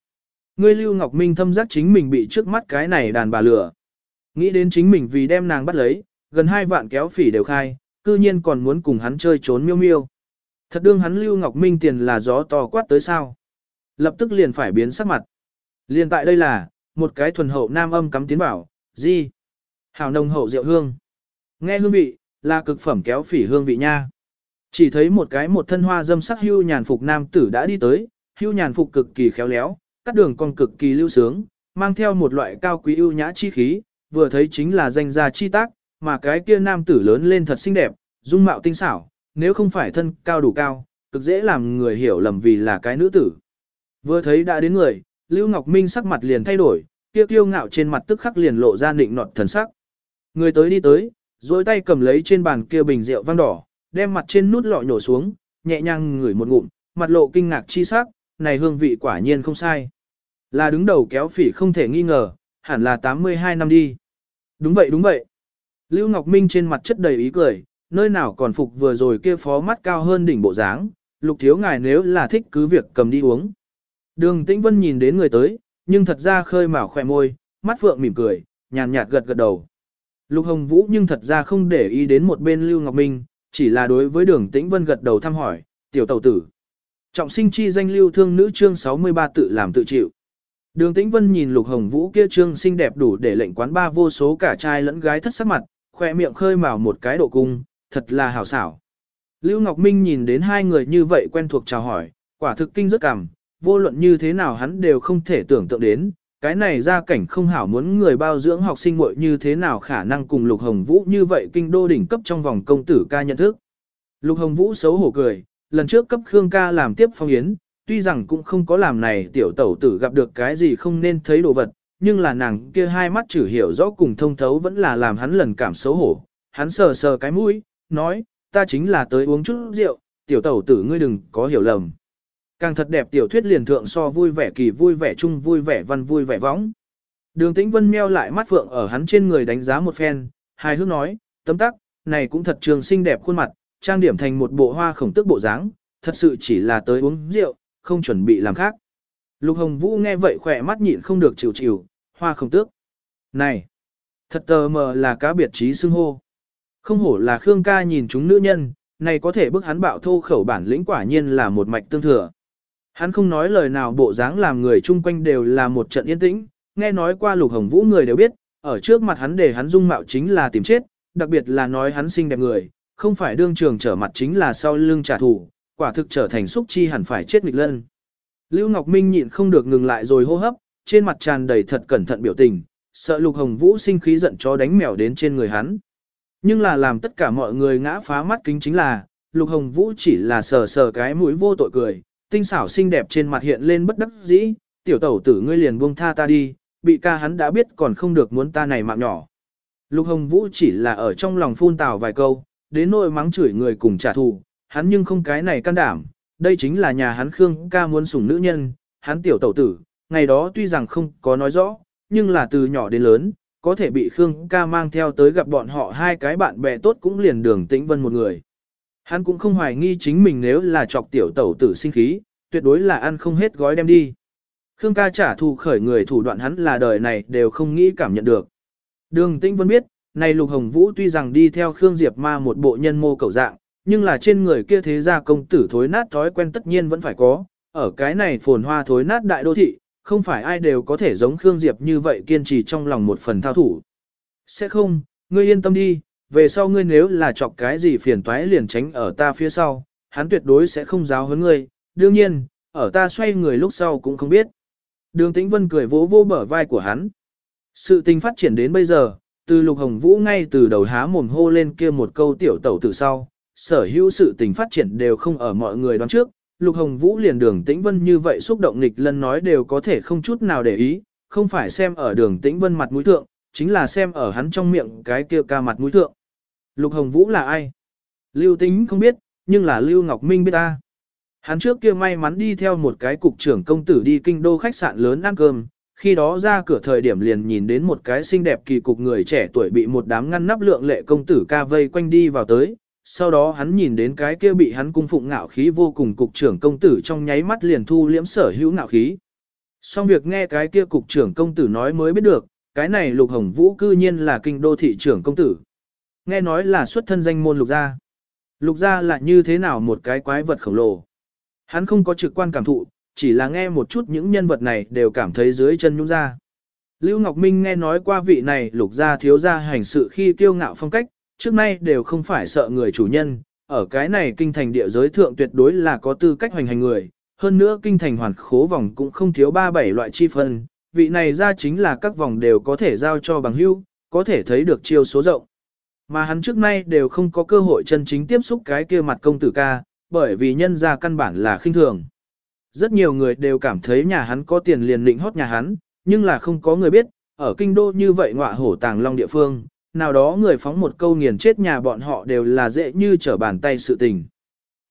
Ngươi Lưu Ngọc Minh thâm giác chính mình bị trước mắt cái này đàn bà lửa. Nghĩ đến chính mình vì đem nàng bắt lấy, gần hai vạn kéo phỉ đều khai, cư nhiên còn muốn cùng hắn chơi trốn miêu miêu. Thật đương hắn Lưu Ngọc Minh tiền là gió to quát tới sao. Lập tức liền phải biến sắc mặt. Liền tại đây là, một cái thuần hậu nam âm cắm tiến bảo, gì? Hảo nồng hậu rượu hương. Nghe hương vị, là cực phẩm kéo phỉ hương vị nha. Chỉ thấy một cái một thân hoa dâm sắc hưu nhàn phục nam tử đã đi tới, hưu nhàn phục cực kỳ khéo léo, cắt đường còn cực kỳ lưu sướng, mang theo một loại cao quý ưu nhã chi khí, vừa thấy chính là danh gia chi tác, mà cái kia nam tử lớn lên thật xinh đẹp, dung mạo tinh xảo, nếu không phải thân cao đủ cao, cực dễ làm người hiểu lầm vì là cái nữ tử. Vừa thấy đã đến người, Lưu Ngọc Minh sắc mặt liền thay đổi, kia kiêu ngạo trên mặt tức khắc liền lộ ra nịnh nọt thần sắc. Người tới đi tới, duỗi tay cầm lấy trên bàn kia bình rượu vang đỏ, đem mặt trên nút lọ nhổ xuống, nhẹ nhàng ngửi một ngụm, mặt lộ kinh ngạc chi sắc, này hương vị quả nhiên không sai. Là đứng đầu kéo phỉ không thể nghi ngờ, hẳn là 82 năm đi. Đúng vậy đúng vậy. Lưu Ngọc Minh trên mặt chất đầy ý cười, nơi nào còn phục vừa rồi kia phó mắt cao hơn đỉnh bộ dáng, lục thiếu ngài nếu là thích cứ việc cầm đi uống. Đường Tĩnh Vân nhìn đến người tới, nhưng thật ra khơi mào khỏe môi, mắt phượng mỉm cười, nhàn nhạt gật gật đầu. Lục Hồng Vũ nhưng thật ra không để ý đến một bên Lưu Ngọc Minh, chỉ là đối với đường Tĩnh Vân gật đầu thăm hỏi, tiểu tẩu tử. Trọng sinh chi danh lưu thương nữ chương 63 tự làm tự chịu. Đường Tĩnh Vân nhìn Lục Hồng Vũ kia trương xinh đẹp đủ để lệnh quán ba vô số cả trai lẫn gái thất sắc mặt, khỏe miệng khơi mào một cái độ cung, thật là hảo xảo. Lưu Ngọc Minh nhìn đến hai người như vậy quen thuộc chào hỏi, quả thực kinh rất cảm, vô luận như thế nào hắn đều không thể tưởng tượng đến, cái này ra cảnh không hảo muốn người bao dưỡng học sinh muội như thế nào khả năng cùng Lục Hồng Vũ như vậy kinh đô đỉnh cấp trong vòng công tử ca nhận thức. Lục Hồng Vũ xấu hổ cười, lần trước cấp Khương ca làm tiếp phong yến, tuy rằng cũng không có làm này tiểu tẩu tử gặp được cái gì không nên thấy đồ vật, nhưng là nàng kia hai mắt chử hiểu rõ cùng thông thấu vẫn là làm hắn lần cảm xấu hổ. Hắn sờ sờ cái mũi, nói, ta chính là tới uống chút rượu, tiểu tẩu tử ngươi đừng có hiểu lầm. Càng thật đẹp tiểu thuyết liền thượng so vui vẻ kỳ vui vẻ chung vui vẻ văn vui vẻ võng. Đường tĩnh vân meo lại mắt phượng ở hắn trên người đánh giá một phen, hài hước nói, tấm tắc, này cũng thật trường xinh đẹp khuôn mặt, trang điểm thành một bộ hoa khổng tức bộ dáng, thật sự chỉ là tới uống rượu, không chuẩn bị làm khác. Lục Hồng Vũ nghe vậy khỏe mắt nhịn không được chịu chịu, hoa khổng tước. Này, thật tờ mờ là cá biệt trí xưng hô. Không hổ là Khương ca nhìn chúng nữ nhân, này có thể bức hắn bạo thô khẩu bản lĩnh quả nhiên là một mạch tương thừa. Hắn không nói lời nào bộ dáng làm người chung quanh đều là một trận yên tĩnh, nghe nói qua lục hồng vũ người đều biết, ở trước mặt hắn để hắn dung mạo chính là tìm chết, đặc biệt là nói hắn xinh đẹp người, không phải đương trường trở mặt chính là sau lưng trả thù, quả thực trở thành xúc chi hẳn phải chết nghịch lân. Lưu Ngọc Minh nhịn không được ngừng lại rồi hô hấp, trên mặt tràn đầy thật cẩn thận biểu tình, sợ lục hồng vũ sinh khí giận chó đánh mèo đến trên người hắn. Nhưng là làm tất cả mọi người ngã phá mắt kính chính là, lục hồng vũ chỉ là sờ sờ cái mũi vô tội cười, tinh xảo xinh đẹp trên mặt hiện lên bất đắc dĩ, tiểu tẩu tử ngươi liền buông tha ta đi, bị ca hắn đã biết còn không được muốn ta này mạng nhỏ. Lục Hồng Vũ chỉ là ở trong lòng phun tào vài câu, đến nỗi mắng chửi người cùng trả thù, hắn nhưng không cái này can đảm, đây chính là nhà hắn Khương ca muốn sủng nữ nhân, hắn tiểu tẩu tử, ngày đó tuy rằng không có nói rõ, nhưng là từ nhỏ đến lớn, có thể bị Khương ca mang theo tới gặp bọn họ hai cái bạn bè tốt cũng liền đường tĩnh vân một người. Hắn cũng không hoài nghi chính mình nếu là chọc tiểu tẩu tử sinh khí, tuyệt đối là ăn không hết gói đem đi. Khương ca trả thù khởi người thủ đoạn hắn là đời này đều không nghĩ cảm nhận được. Đường Tĩnh Vân biết, này Lục Hồng Vũ tuy rằng đi theo Khương Diệp Ma một bộ nhân mô cầu dạng, nhưng là trên người kia thế gia công tử thối nát thói quen tất nhiên vẫn phải có, ở cái này phồn hoa thối nát đại đô thị, không phải ai đều có thể giống Khương Diệp như vậy kiên trì trong lòng một phần thao thủ. Sẽ không, ngươi yên tâm đi, về sau ngươi nếu là chọc cái gì phiền toái liền tránh ở ta phía sau, hắn tuyệt đối sẽ không giáo huấn ngươi, đương nhiên, ở ta xoay người lúc sau cũng không biết. Đường Tĩnh Vân cười vỗ vô bờ vai của hắn. Sự tình phát triển đến bây giờ, từ Lục Hồng Vũ ngay từ đầu há mồm hô lên kia một câu tiểu tẩu từ sau, sở hữu sự tình phát triển đều không ở mọi người đoán trước. Lục Hồng Vũ liền đường Tĩnh Vân như vậy xúc động nghịch lân nói đều có thể không chút nào để ý, không phải xem ở đường Tĩnh Vân mặt mũi thượng, chính là xem ở hắn trong miệng cái kia ca mặt mũi thượng. Lục Hồng Vũ là ai? Lưu Tính không biết, nhưng là Lưu Ngọc Minh biết ta. Hắn trước kia may mắn đi theo một cái cục trưởng công tử đi kinh đô khách sạn lớn ăn cơm, khi đó ra cửa thời điểm liền nhìn đến một cái xinh đẹp kỳ cục người trẻ tuổi bị một đám ngăn nắp lượng lệ công tử ca vây quanh đi vào tới. Sau đó hắn nhìn đến cái kia bị hắn cung phụng ngạo khí vô cùng cục trưởng công tử trong nháy mắt liền thu liễm sở hữu ngạo khí. Xong việc nghe cái kia cục trưởng công tử nói mới biết được, cái này lục hồng vũ cư nhiên là kinh đô thị trưởng công tử. Nghe nói là xuất thân danh môn lục gia. Lục gia là như thế nào một cái quái vật khổng lồ. Hắn không có trực quan cảm thụ, chỉ là nghe một chút những nhân vật này đều cảm thấy dưới chân nhũng ra. Lưu Ngọc Minh nghe nói qua vị này lục gia thiếu gia hành sự khi kiêu ngạo phong cách, trước nay đều không phải sợ người chủ nhân, ở cái này kinh thành địa giới thượng tuyệt đối là có tư cách hoành hành người, hơn nữa kinh thành hoàn khố vòng cũng không thiếu ba bảy loại chi phân, vị này ra chính là các vòng đều có thể giao cho bằng hưu, có thể thấy được chiêu số rộng. Mà hắn trước nay đều không có cơ hội chân chính tiếp xúc cái kia mặt công tử ca, bởi vì nhân ra căn bản là khinh thường. Rất nhiều người đều cảm thấy nhà hắn có tiền liền lĩnh hót nhà hắn, nhưng là không có người biết, ở kinh đô như vậy ngọa hổ tàng long địa phương, nào đó người phóng một câu nghiền chết nhà bọn họ đều là dễ như trở bàn tay sự tình.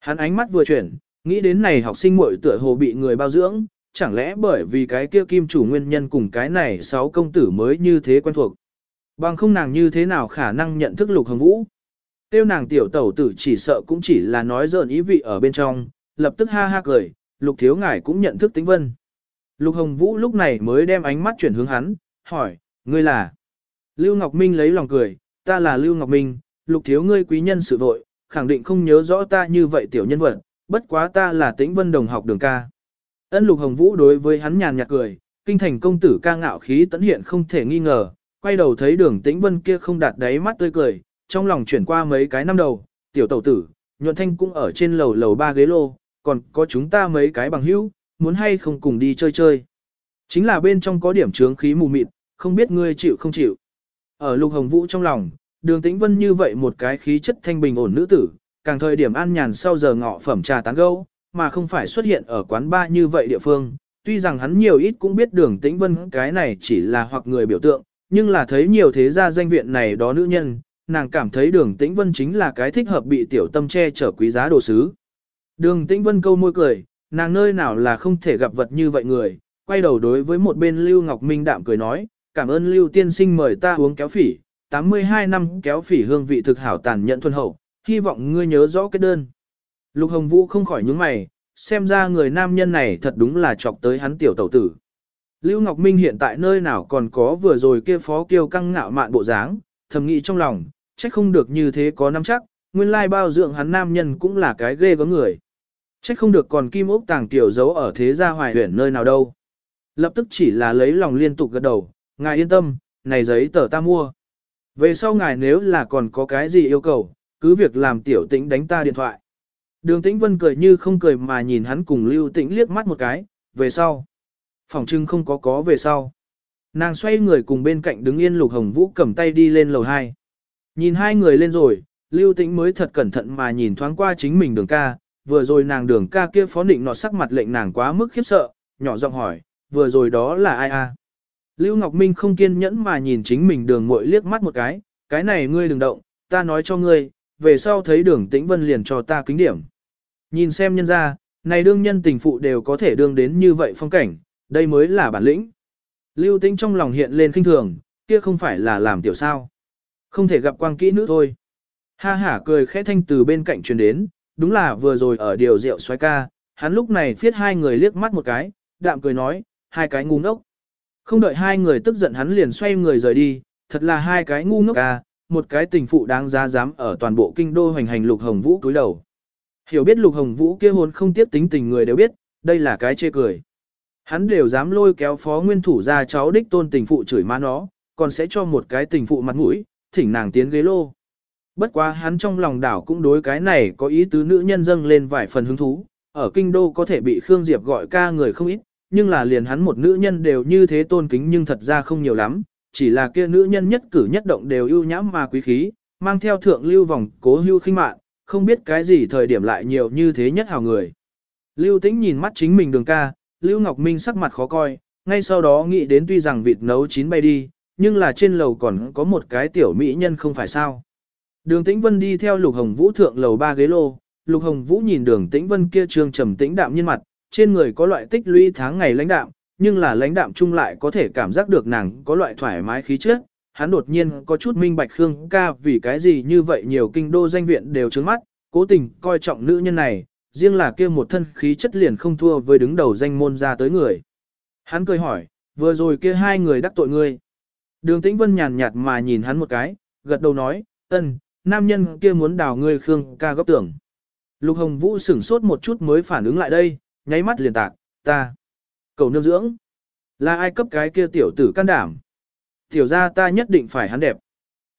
Hắn ánh mắt vừa chuyển, nghĩ đến này học sinh muội tựa hồ bị người bao dưỡng, chẳng lẽ bởi vì cái kia kim chủ nguyên nhân cùng cái này sáu công tử mới như thế quen thuộc. Bằng không nàng như thế nào khả năng nhận thức lục hồng vũ. Tiêu nàng tiểu tẩu tử chỉ sợ cũng chỉ là nói dợn ý vị ở bên trong, lập tức ha ha cười, lục thiếu ngài cũng nhận thức tính vân. Lục hồng vũ lúc này mới đem ánh mắt chuyển hướng hắn, hỏi, ngươi là? Lưu Ngọc Minh lấy lòng cười, ta là Lưu Ngọc Minh, lục thiếu ngươi quý nhân sự vội, khẳng định không nhớ rõ ta như vậy tiểu nhân vật, bất quá ta là tĩnh vân đồng học đường ca. Ân lục hồng vũ đối với hắn nhàn nhạt cười, kinh thành công tử ca ngạo khí tấn hiện không thể nghi ngờ, quay đầu thấy đường tĩnh vân kia không đạt đáy mắt tươi cười, trong lòng chuyển qua mấy cái năm đầu, tiểu tẩu tử, nhuận thanh cũng ở trên lầu lầu ba ghế lô, còn có chúng ta mấy cái bằng hữu, muốn hay không cùng đi chơi chơi. Chính là bên trong có điểm trướng khí mù mịt, không biết ngươi chịu không chịu. Ở lục hồng vũ trong lòng, đường tĩnh vân như vậy một cái khí chất thanh bình ổn nữ tử, càng thời điểm an nhàn sau giờ ngọ phẩm trà tán gẫu, mà không phải xuất hiện ở quán ba như vậy địa phương. Tuy rằng hắn nhiều ít cũng biết đường tĩnh vân cái này chỉ là hoặc người biểu tượng, nhưng là thấy nhiều thế gia danh viện này đó nữ nhân, nàng cảm thấy đường tĩnh vân chính là cái thích hợp bị tiểu tâm che chở quý giá đồ sứ. Đường tĩnh vân câu môi cười, nàng nơi nào là không thể gặp vật như vậy người, quay đầu đối với một bên Lưu Ngọc Minh đạm cười nói, cảm ơn Lưu tiên sinh mời ta uống kéo phỉ, 82 năm kéo phỉ hương vị thực hảo tàn nhận thuần hậu, hy vọng ngươi nhớ rõ cái đơn. Lục Hồng Vũ không khỏi nhướng mày, xem ra người nam nhân này thật đúng là chọc tới hắn tiểu tẩu tử. Lưu Ngọc Minh hiện tại nơi nào còn có vừa rồi kia phó kiêu căng ngạo mạn bộ dáng, thầm nghĩ trong lòng, trách không được như thế có nắm chắc, nguyên lai bao dưỡng hắn nam nhân cũng là cái ghê có người. Trách không được còn kim ốc tàng tiểu giấu ở thế gia hoài huyển nơi nào đâu. Lập tức chỉ là lấy lòng liên tục gật đầu, ngài yên tâm, này giấy tờ ta mua. Về sau ngài nếu là còn có cái gì yêu cầu, cứ việc làm tiểu tĩnh đánh ta điện thoại. Đường tĩnh vân cười như không cười mà nhìn hắn cùng lưu tĩnh liếc mắt một cái, về sau. Phòng trưng không có có về sau. Nàng xoay người cùng bên cạnh đứng yên lục hồng vũ cầm tay đi lên lầu 2. Nhìn hai người lên rồi, lưu tĩnh mới thật cẩn thận mà nhìn thoáng qua chính mình đường ca, vừa rồi nàng đường ca kia phó định nọ sắc mặt lệnh nàng quá mức khiếp sợ, nhỏ giọng hỏi, vừa rồi đó là ai a? Lưu Ngọc Minh không kiên nhẫn mà nhìn chính mình đường muội liếc mắt một cái, cái này ngươi đừng động, ta nói cho ngươi, về sau thấy đường tĩnh vân liền cho ta kính điểm. Nhìn xem nhân ra, này đương nhân tình phụ đều có thể đương đến như vậy phong cảnh, đây mới là bản lĩnh. Lưu tĩnh trong lòng hiện lên kinh thường, kia không phải là làm tiểu sao. Không thể gặp quang kỹ nữ thôi. Ha hả cười khẽ thanh từ bên cạnh truyền đến, đúng là vừa rồi ở điều rượu xoay ca, hắn lúc này phiết hai người liếc mắt một cái, đạm cười nói, hai cái ngu ngốc. Không đợi hai người tức giận hắn liền xoay người rời đi, thật là hai cái ngu ngốc ca, một cái tình phụ đáng giá dám ở toàn bộ kinh đô hoành hành lục hồng vũ cúi đầu. Hiểu biết lục hồng vũ kia hồn không tiếp tính tình người đều biết, đây là cái chê cười. Hắn đều dám lôi kéo phó nguyên thủ ra cháu đích tôn tình phụ chửi má nó, còn sẽ cho một cái tình phụ mặt mũi, thỉnh nàng tiến ghế lô. Bất quá hắn trong lòng đảo cũng đối cái này có ý tứ nữ nhân dâng lên vài phần hứng thú, ở kinh đô có thể bị Khương Diệp gọi ca người không ít, nhưng là liền hắn một nữ nhân đều như thế tôn kính nhưng thật ra không nhiều lắm, chỉ là kia nữ nhân nhất cử nhất động đều ưu nhãm mà quý khí, mang theo thượng lưu vòng cố hưu khinh mạn, không biết cái gì thời điểm lại nhiều như thế nhất hào người. Lưu Tĩnh nhìn mắt chính mình đường ca, Lưu Ngọc Minh sắc mặt khó coi, ngay sau đó nghĩ đến tuy rằng vịt nấu chín bay đi, nhưng là trên lầu còn có một cái tiểu mỹ nhân không phải sao. Đường Tĩnh Vân đi theo Lục Hồng Vũ thượng lầu ba ghế lô, Lục Hồng Vũ nhìn Đường Tĩnh Vân kia trương trầm tĩnh đạm nhiên mặt, trên người có loại tích lũy tháng ngày lãnh đạm, nhưng là lãnh đạm chung lại có thể cảm giác được nàng có loại thoải mái khí chất. Hắn đột nhiên có chút minh bạch Khương ca vì cái gì như vậy nhiều kinh đô danh viện đều trướng mắt, cố tình coi trọng nữ nhân này, riêng là kia một thân khí chất liền không thua với đứng đầu danh môn ra tới người. Hắn cười hỏi, vừa rồi kia hai người đắc tội ngươi. Đường Tĩnh Vân nhàn nhạt mà nhìn hắn một cái, gật đầu nói, ân, nam nhân kia muốn đào ngươi Khương ca góp tưởng. Lục Hồng Vũ sửng sốt một chút mới phản ứng lại đây, nháy mắt liền tạc, ta. Cầu nương dưỡng. Là ai cấp cái kia tiểu tử can đảm. Tiểu ra ta nhất định phải hắn đẹp.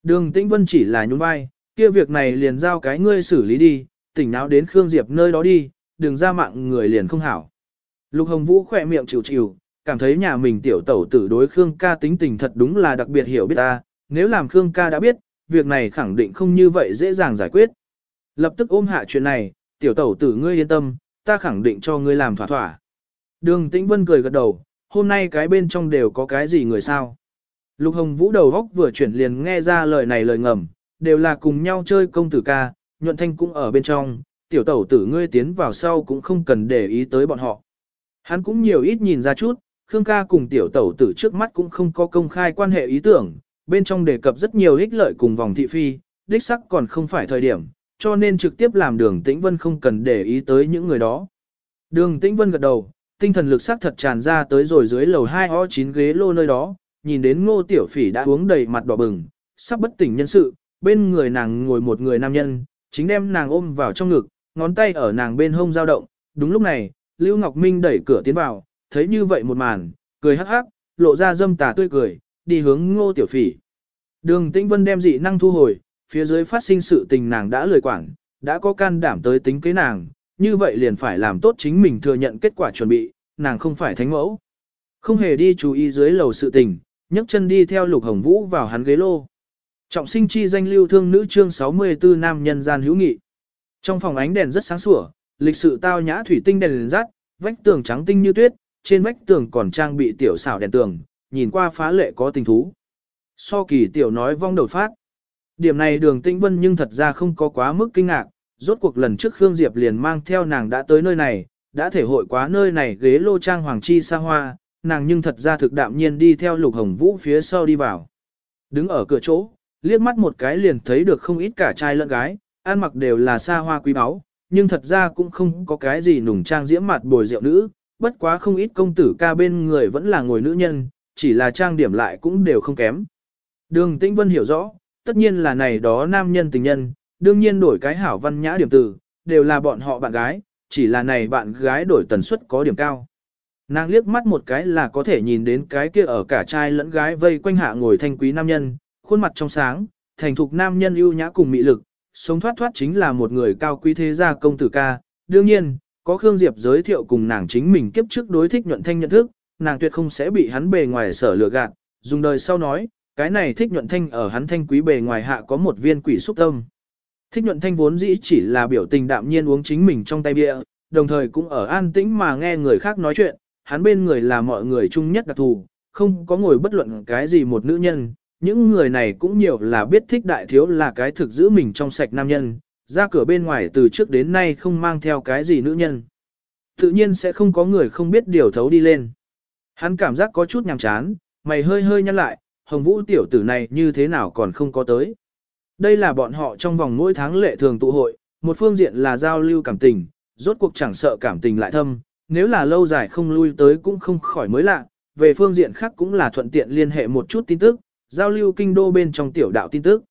Đường Tĩnh Vân chỉ là nhún vai, kia việc này liền giao cái ngươi xử lý đi, tỉnh nào đến Khương Diệp nơi đó đi, đừng ra mạng người liền không hảo. Lục Hồng Vũ khỏe miệng chịu chịu, cảm thấy nhà mình tiểu tẩu tử đối Khương ca tính tình thật đúng là đặc biệt hiểu biết ta, nếu làm Khương ca đã biết, việc này khẳng định không như vậy dễ dàng giải quyết. Lập tức ôm hạ chuyện này, tiểu tẩu tử ngươi yên tâm, ta khẳng định cho ngươi làm thỏa thỏa. Đường Tĩnh Vân cười gật đầu, hôm nay cái bên trong đều có cái gì người sao. Lục Hồng Vũ đầu góc vừa chuyển liền nghe ra lời này lời ngầm, đều là cùng nhau chơi công tử ca, nhuận thanh cũng ở bên trong, tiểu tẩu tử ngươi tiến vào sau cũng không cần để ý tới bọn họ. Hắn cũng nhiều ít nhìn ra chút, Khương ca cùng tiểu tẩu tử trước mắt cũng không có công khai quan hệ ý tưởng, bên trong đề cập rất nhiều ích lợi cùng vòng thị phi, đích sắc còn không phải thời điểm, cho nên trực tiếp làm đường tĩnh vân không cần để ý tới những người đó. Đường tĩnh vân gật đầu, tinh thần lực sắc thật tràn ra tới rồi dưới lầu 2 o 9 ghế lô nơi đó, nhìn đến ngô tiểu phỉ đã uống đầy mặt đỏ bừng, sắp bất tỉnh nhân sự, bên người nàng ngồi một người nam nhân, chính đem nàng ôm vào trong ngực, ngón tay ở nàng bên hông dao động, đúng lúc này, Lưu Ngọc Minh đẩy cửa tiến vào, thấy như vậy một màn, cười hắc hắc, lộ ra dâm tà tươi cười, đi hướng ngô tiểu phỉ. Đường Tĩnh Vân đem dị năng thu hồi, phía dưới phát sinh sự tình nàng đã lười quản, đã có can đảm tới tính kế nàng, như vậy liền phải làm tốt chính mình thừa nhận kết quả chuẩn bị, nàng không phải thánh mẫu. Không hề đi chú ý dưới lầu sự tình, nhấc chân đi theo Lục Hồng Vũ vào hắn ghế lô. Trọng sinh chi danh lưu thương nữ chương 64 nam nhân gian hữu nghị. Trong phòng ánh đèn rất sáng sủa, lịch sự tao nhã thủy tinh đèn, đèn rát, vách tường trắng tinh như tuyết, trên vách tường còn trang bị tiểu xảo đèn tường, nhìn qua phá lệ có tình thú. So kỳ tiểu nói vong đầu phát. Điểm này đường tĩnh vân nhưng thật ra không có quá mức kinh ngạc, rốt cuộc lần trước Khương Diệp liền mang theo nàng đã tới nơi này, đã thể hội quá nơi này ghế lô trang hoàng chi xa hoa, nàng nhưng thật ra thực đạm nhiên đi theo lục hồng vũ phía sau đi vào. Đứng ở cửa chỗ, liếc mắt một cái liền thấy được không ít cả trai lẫn gái, ăn mặc đều là xa hoa quý báu, nhưng thật ra cũng không có cái gì nùng trang diễm mặt bồi rượu nữ, bất quá không ít công tử ca bên người vẫn là ngồi nữ nhân, chỉ là trang điểm lại cũng đều không kém. Đường Tĩnh Vân hiểu rõ, tất nhiên là này đó nam nhân tình nhân, đương nhiên đổi cái hảo văn nhã điểm từ, đều là bọn họ bạn gái, chỉ là này bạn gái đổi tần suất có điểm cao. Nàng liếc mắt một cái là có thể nhìn đến cái kia ở cả trai lẫn gái vây quanh hạ ngồi thanh quý nam nhân, khuôn mặt trong sáng, thành thục nam nhân ưu nhã cùng mị lực, sống thoát thoát chính là một người cao quý thế gia công tử ca. Đương nhiên, có Khương Diệp giới thiệu cùng nàng chính mình kiếp trước đối thích nhuận thanh nhận thức, nàng tuyệt không sẽ bị hắn bề ngoài sở lừa gạt, dùng đời sau nói, cái này thích nhuận thanh ở hắn thanh quý bề ngoài hạ có một viên quỷ xúc tâm. Thích nhuận thanh vốn dĩ chỉ là biểu tình đạm nhiên uống chính mình trong tay bia, đồng thời cũng ở an tĩnh mà nghe người khác nói chuyện, hắn bên người là mọi người chung nhất đặc thù, không có ngồi bất luận cái gì một nữ nhân, những người này cũng nhiều là biết thích đại thiếu là cái thực giữ mình trong sạch nam nhân, ra cửa bên ngoài từ trước đến nay không mang theo cái gì nữ nhân. Tự nhiên sẽ không có người không biết điều thấu đi lên. Hắn cảm giác có chút nhàm chán, mày hơi hơi nhăn lại, hồng vũ tiểu tử này như thế nào còn không có tới. Đây là bọn họ trong vòng mỗi tháng lệ thường tụ hội, một phương diện là giao lưu cảm tình, rốt cuộc chẳng sợ cảm tình lại thâm, nếu là lâu dài không lui tới cũng không khỏi mới lạ, về phương diện khác cũng là thuận tiện liên hệ một chút tin tức, giao lưu kinh đô bên trong tiểu đạo tin tức.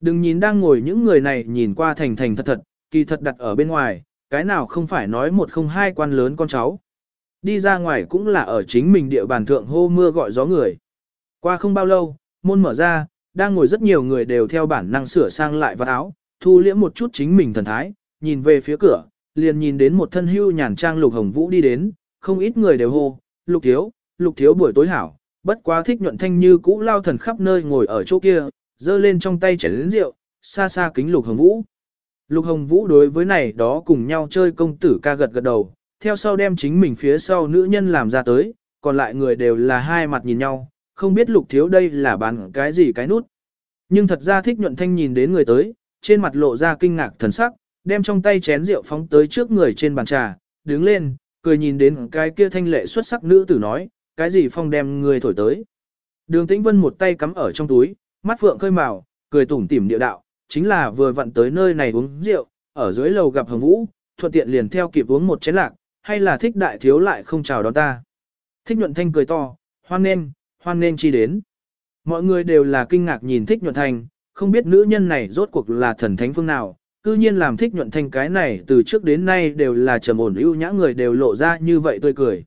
Đừng nhìn đang ngồi những người này nhìn qua thành thành thật thật, kỳ thật đặt ở bên ngoài, cái nào không phải nói một không hai quan lớn con cháu. Đi ra ngoài cũng là ở chính mình địa bàn thượng hô mưa gọi gió người. Qua không bao lâu, môn mở ra, đang ngồi rất nhiều người đều theo bản năng sửa sang lại vật áo, thu liễm một chút chính mình thần thái, nhìn về phía cửa, liền nhìn đến một thân hưu nhàn trang lục hồng vũ đi đến, không ít người đều hô, lục thiếu, lục thiếu buổi tối hảo, bất quá thích nhuận thanh như cũ lao thần khắp nơi ngồi ở chỗ kia, giơ lên trong tay chảy lớn rượu, xa xa kính lục hồng vũ. Lục hồng vũ đối với này đó cùng nhau chơi công tử ca gật gật đầu, theo sau đem chính mình phía sau nữ nhân làm ra tới, còn lại người đều là hai mặt nhìn nhau, không biết lục thiếu đây là bán cái gì cái nút. Nhưng thật ra thích nhuận thanh nhìn đến người tới, trên mặt lộ ra kinh ngạc thần sắc, đem trong tay chén rượu phóng tới trước người trên bàn trà, đứng lên, cười nhìn đến cái kia thanh lệ xuất sắc nữ tử nói, cái gì phong đem người thổi tới. Đường tĩnh vân một tay cắm ở trong túi, mắt phượng khơi màu, cười tủm tỉm địa đạo, chính là vừa vặn tới nơi này uống rượu, ở dưới lầu gặp hồng vũ, thuận tiện liền theo kịp uống một chén lạc, hay là thích đại thiếu lại không chào đón ta. Thích nhuận thanh cười to, hoan nên, hoan nên chi đến. Mọi người đều là kinh ngạc nhìn thích nhuận thanh, không biết nữ nhân này rốt cuộc là thần thánh phương nào, cư nhiên làm thích nhuận thanh cái này từ trước đến nay đều là trầm ổn ưu nhã người đều lộ ra như vậy tươi cười.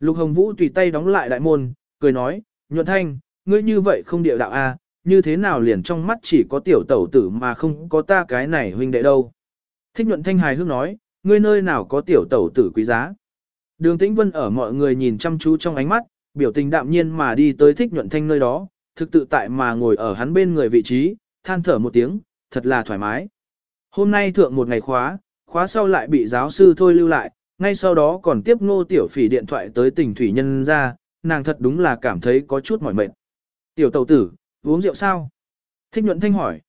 Lục Hồng Vũ tùy tay đóng lại đại môn, cười nói, nhuận thanh, ngươi như vậy không địa đạo a, à, như thế nào liền trong mắt chỉ có tiểu tẩu tử mà không có ta cái này huynh đệ đâu. Thích nhuận thanh hài hước nói, ngươi nơi nào có tiểu tẩu tử quý giá. Đường Tĩnh Vân ở mọi người nhìn chăm chú trong ánh mắt, biểu tình đạm nhiên mà đi tới thích nhuận thanh nơi đó, thực tự tại mà ngồi ở hắn bên người vị trí, than thở một tiếng, thật là thoải mái. Hôm nay thượng một ngày khóa, khóa sau lại bị giáo sư thôi lưu lại, ngay sau đó còn tiếp ngô tiểu phỉ điện thoại tới tỉnh thủy nhân ra, nàng thật đúng là cảm thấy có chút mỏi mệt. Tiểu tẩu tử, uống rượu sao? Thích nhuận thanh hỏi.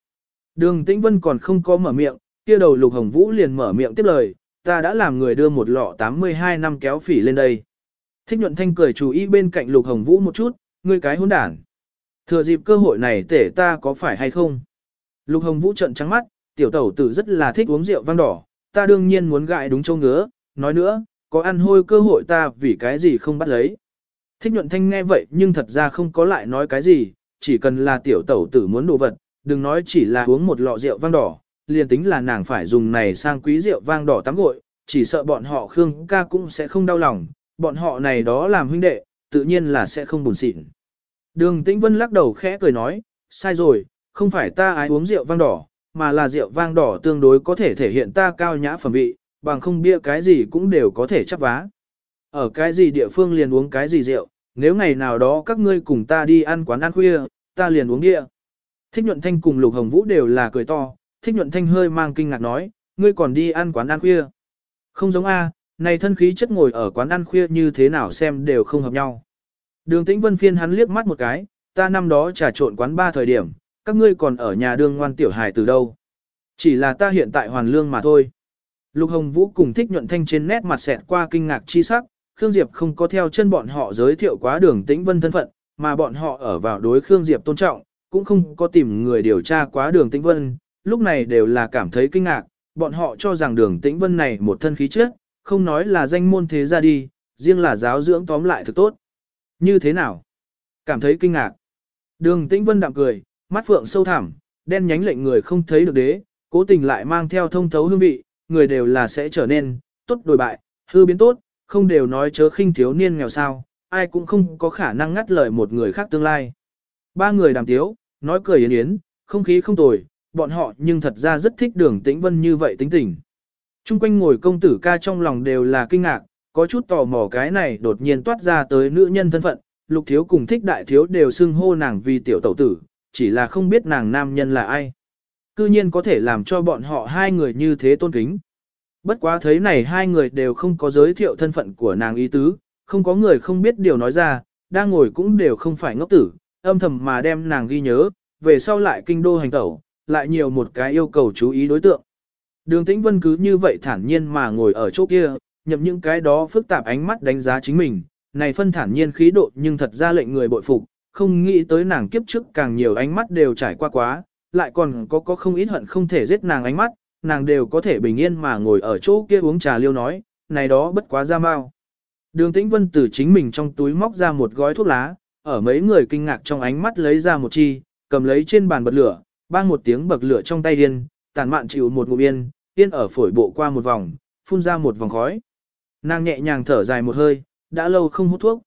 Đường tĩnh vân còn không có mở miệng, kia đầu lục hồng vũ liền mở miệng tiếp lời, ta đã làm người đưa một lọ 82 năm kéo phỉ lên đây. Thích nhuận thanh cười chú ý bên cạnh lục hồng vũ một chút, ngươi cái hỗn đản. Thừa dịp cơ hội này tể ta có phải hay không? Lục hồng vũ trận trắng mắt, tiểu tẩu tử rất là thích uống rượu vang đỏ, ta đương nhiên muốn gại đúng châu ngứa, nói nữa, có ăn hôi cơ hội ta vì cái gì không bắt lấy. Thích nhuận thanh nghe vậy nhưng thật ra không có lại nói cái gì, chỉ cần là tiểu tẩu tử muốn đồ vật, đừng nói chỉ là uống một lọ rượu vang đỏ, liền tính là nàng phải dùng này sang quý rượu vang đỏ tắm gội, chỉ sợ bọn họ Khương ca cũng sẽ không đau lòng, bọn họ này đó làm huynh đệ, tự nhiên là sẽ không buồn xịn. Đường Tĩnh Vân lắc đầu khẽ cười nói, sai rồi, không phải ta ái uống rượu vang đỏ, mà là rượu vang đỏ tương đối có thể thể hiện ta cao nhã phẩm vị, bằng không bia cái gì cũng đều có thể chấp vá. Ở cái gì địa phương liền uống cái gì rượu, nếu ngày nào đó các ngươi cùng ta đi ăn quán ăn khuya, ta liền uống bia. Thích nhuận thanh cùng lục hồng vũ đều là cười to, thích nhuận thanh hơi mang kinh ngạc nói, ngươi còn đi ăn quán ăn khuya. Không giống A, này thân khí chất ngồi ở quán ăn khuya như thế nào xem đều không hợp nhau. Đường tĩnh vân phiên hắn liếc mắt một cái, ta năm đó trà trộn quán ba thời điểm, các ngươi còn ở nhà đương ngoan tiểu hài từ đâu. Chỉ là ta hiện tại hoàn lương mà thôi. Lục Hồng Vũ cùng thích nhuận thanh trên nét mặt xẹt qua kinh ngạc chi sắc, Khương Diệp không có theo chân bọn họ giới thiệu quá đường tĩnh vân thân phận, mà bọn họ ở vào đối Khương Diệp tôn trọng, cũng không có tìm người điều tra quá đường tĩnh vân, lúc này đều là cảm thấy kinh ngạc, bọn họ cho rằng đường tĩnh vân này một thân khí chất, không nói là danh môn thế ra đi, riêng là giáo dưỡng tóm lại thực tốt. Như thế nào? Cảm thấy kinh ngạc. Đường tĩnh vân đạm cười, mắt phượng sâu thẳm, đen nhánh lệnh người không thấy được đế, cố tình lại mang theo thông thấu hương vị, người đều là sẽ trở nên, tốt đổi bại, hư biến tốt, không đều nói chớ khinh thiếu niên nghèo sao, ai cũng không có khả năng ngắt lời một người khác tương lai. Ba người đàm tiếu, nói cười yến yến, không khí không tồi, bọn họ nhưng thật ra rất thích đường tĩnh vân như vậy tính tình. Trung quanh ngồi công tử ca trong lòng đều là kinh ngạc, có chút tò mò cái này đột nhiên toát ra tới nữ nhân thân phận, lục thiếu cùng thích đại thiếu đều xưng hô nàng vì tiểu tẩu tử, chỉ là không biết nàng nam nhân là ai. Cư nhiên có thể làm cho bọn họ hai người như thế tôn kính. Bất quá thấy này hai người đều không có giới thiệu thân phận của nàng ý tứ, không có người không biết điều nói ra, đang ngồi cũng đều không phải ngốc tử, âm thầm mà đem nàng ghi nhớ, về sau lại kinh đô hành tẩu, lại nhiều một cái yêu cầu chú ý đối tượng. Đường Tĩnh Vân cứ như vậy thản nhiên mà ngồi ở chỗ kia, nhậm những cái đó phức tạp ánh mắt đánh giá chính mình, này phân thản nhiên khí độ nhưng thật ra lệnh người bội phục, không nghĩ tới nàng kiếp trước càng nhiều ánh mắt đều trải qua quá, lại còn có có không ít hận không thể giết nàng ánh mắt, nàng đều có thể bình yên mà ngồi ở chỗ kia uống trà liêu nói, này đó bất quá ra mau. Đường Tĩnh Vân từ chính mình trong túi móc ra một gói thuốc lá, ở mấy người kinh ngạc trong ánh mắt lấy ra một chi, cầm lấy trên bàn bật lửa, bang một tiếng bật lửa trong tay điên, tàn mạn chịu một ngụm yên, yên ở phổi bộ qua một vòng, phun ra một vòng khói. Nàng nhẹ nhàng thở dài một hơi, đã lâu không hút thuốc.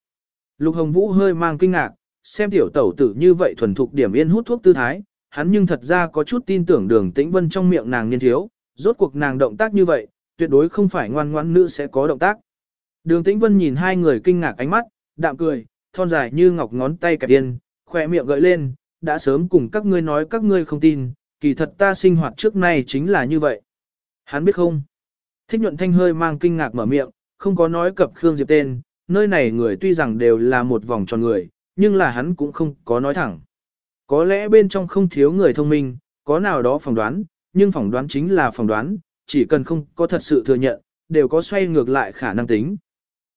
Lục Hồng Vũ hơi mang kinh ngạc, xem tiểu tẩu tử như vậy thuần thục điểm yên hút thuốc tư thái, hắn nhưng thật ra có chút tin tưởng đường tĩnh vân trong miệng nàng niên thiếu, rốt cuộc nàng động tác như vậy, tuyệt đối không phải ngoan ngoãn nữ sẽ có động tác. Đường tĩnh vân nhìn hai người kinh ngạc ánh mắt, đạm cười, thon dài như ngọc ngón tay kẹp yên, khỏe miệng gợi lên, đã sớm cùng các ngươi nói các ngươi không tin, kỳ thật ta sinh hoạt trước nay chính là như vậy. Hắn biết không? Thích nhuận thanh hơi mang kinh ngạc mở miệng, không có nói cập Khương Diệp tên, nơi này người tuy rằng đều là một vòng tròn người, nhưng là hắn cũng không có nói thẳng. Có lẽ bên trong không thiếu người thông minh, có nào đó phỏng đoán, nhưng phỏng đoán chính là phỏng đoán, chỉ cần không có thật sự thừa nhận, đều có xoay ngược lại khả năng tính.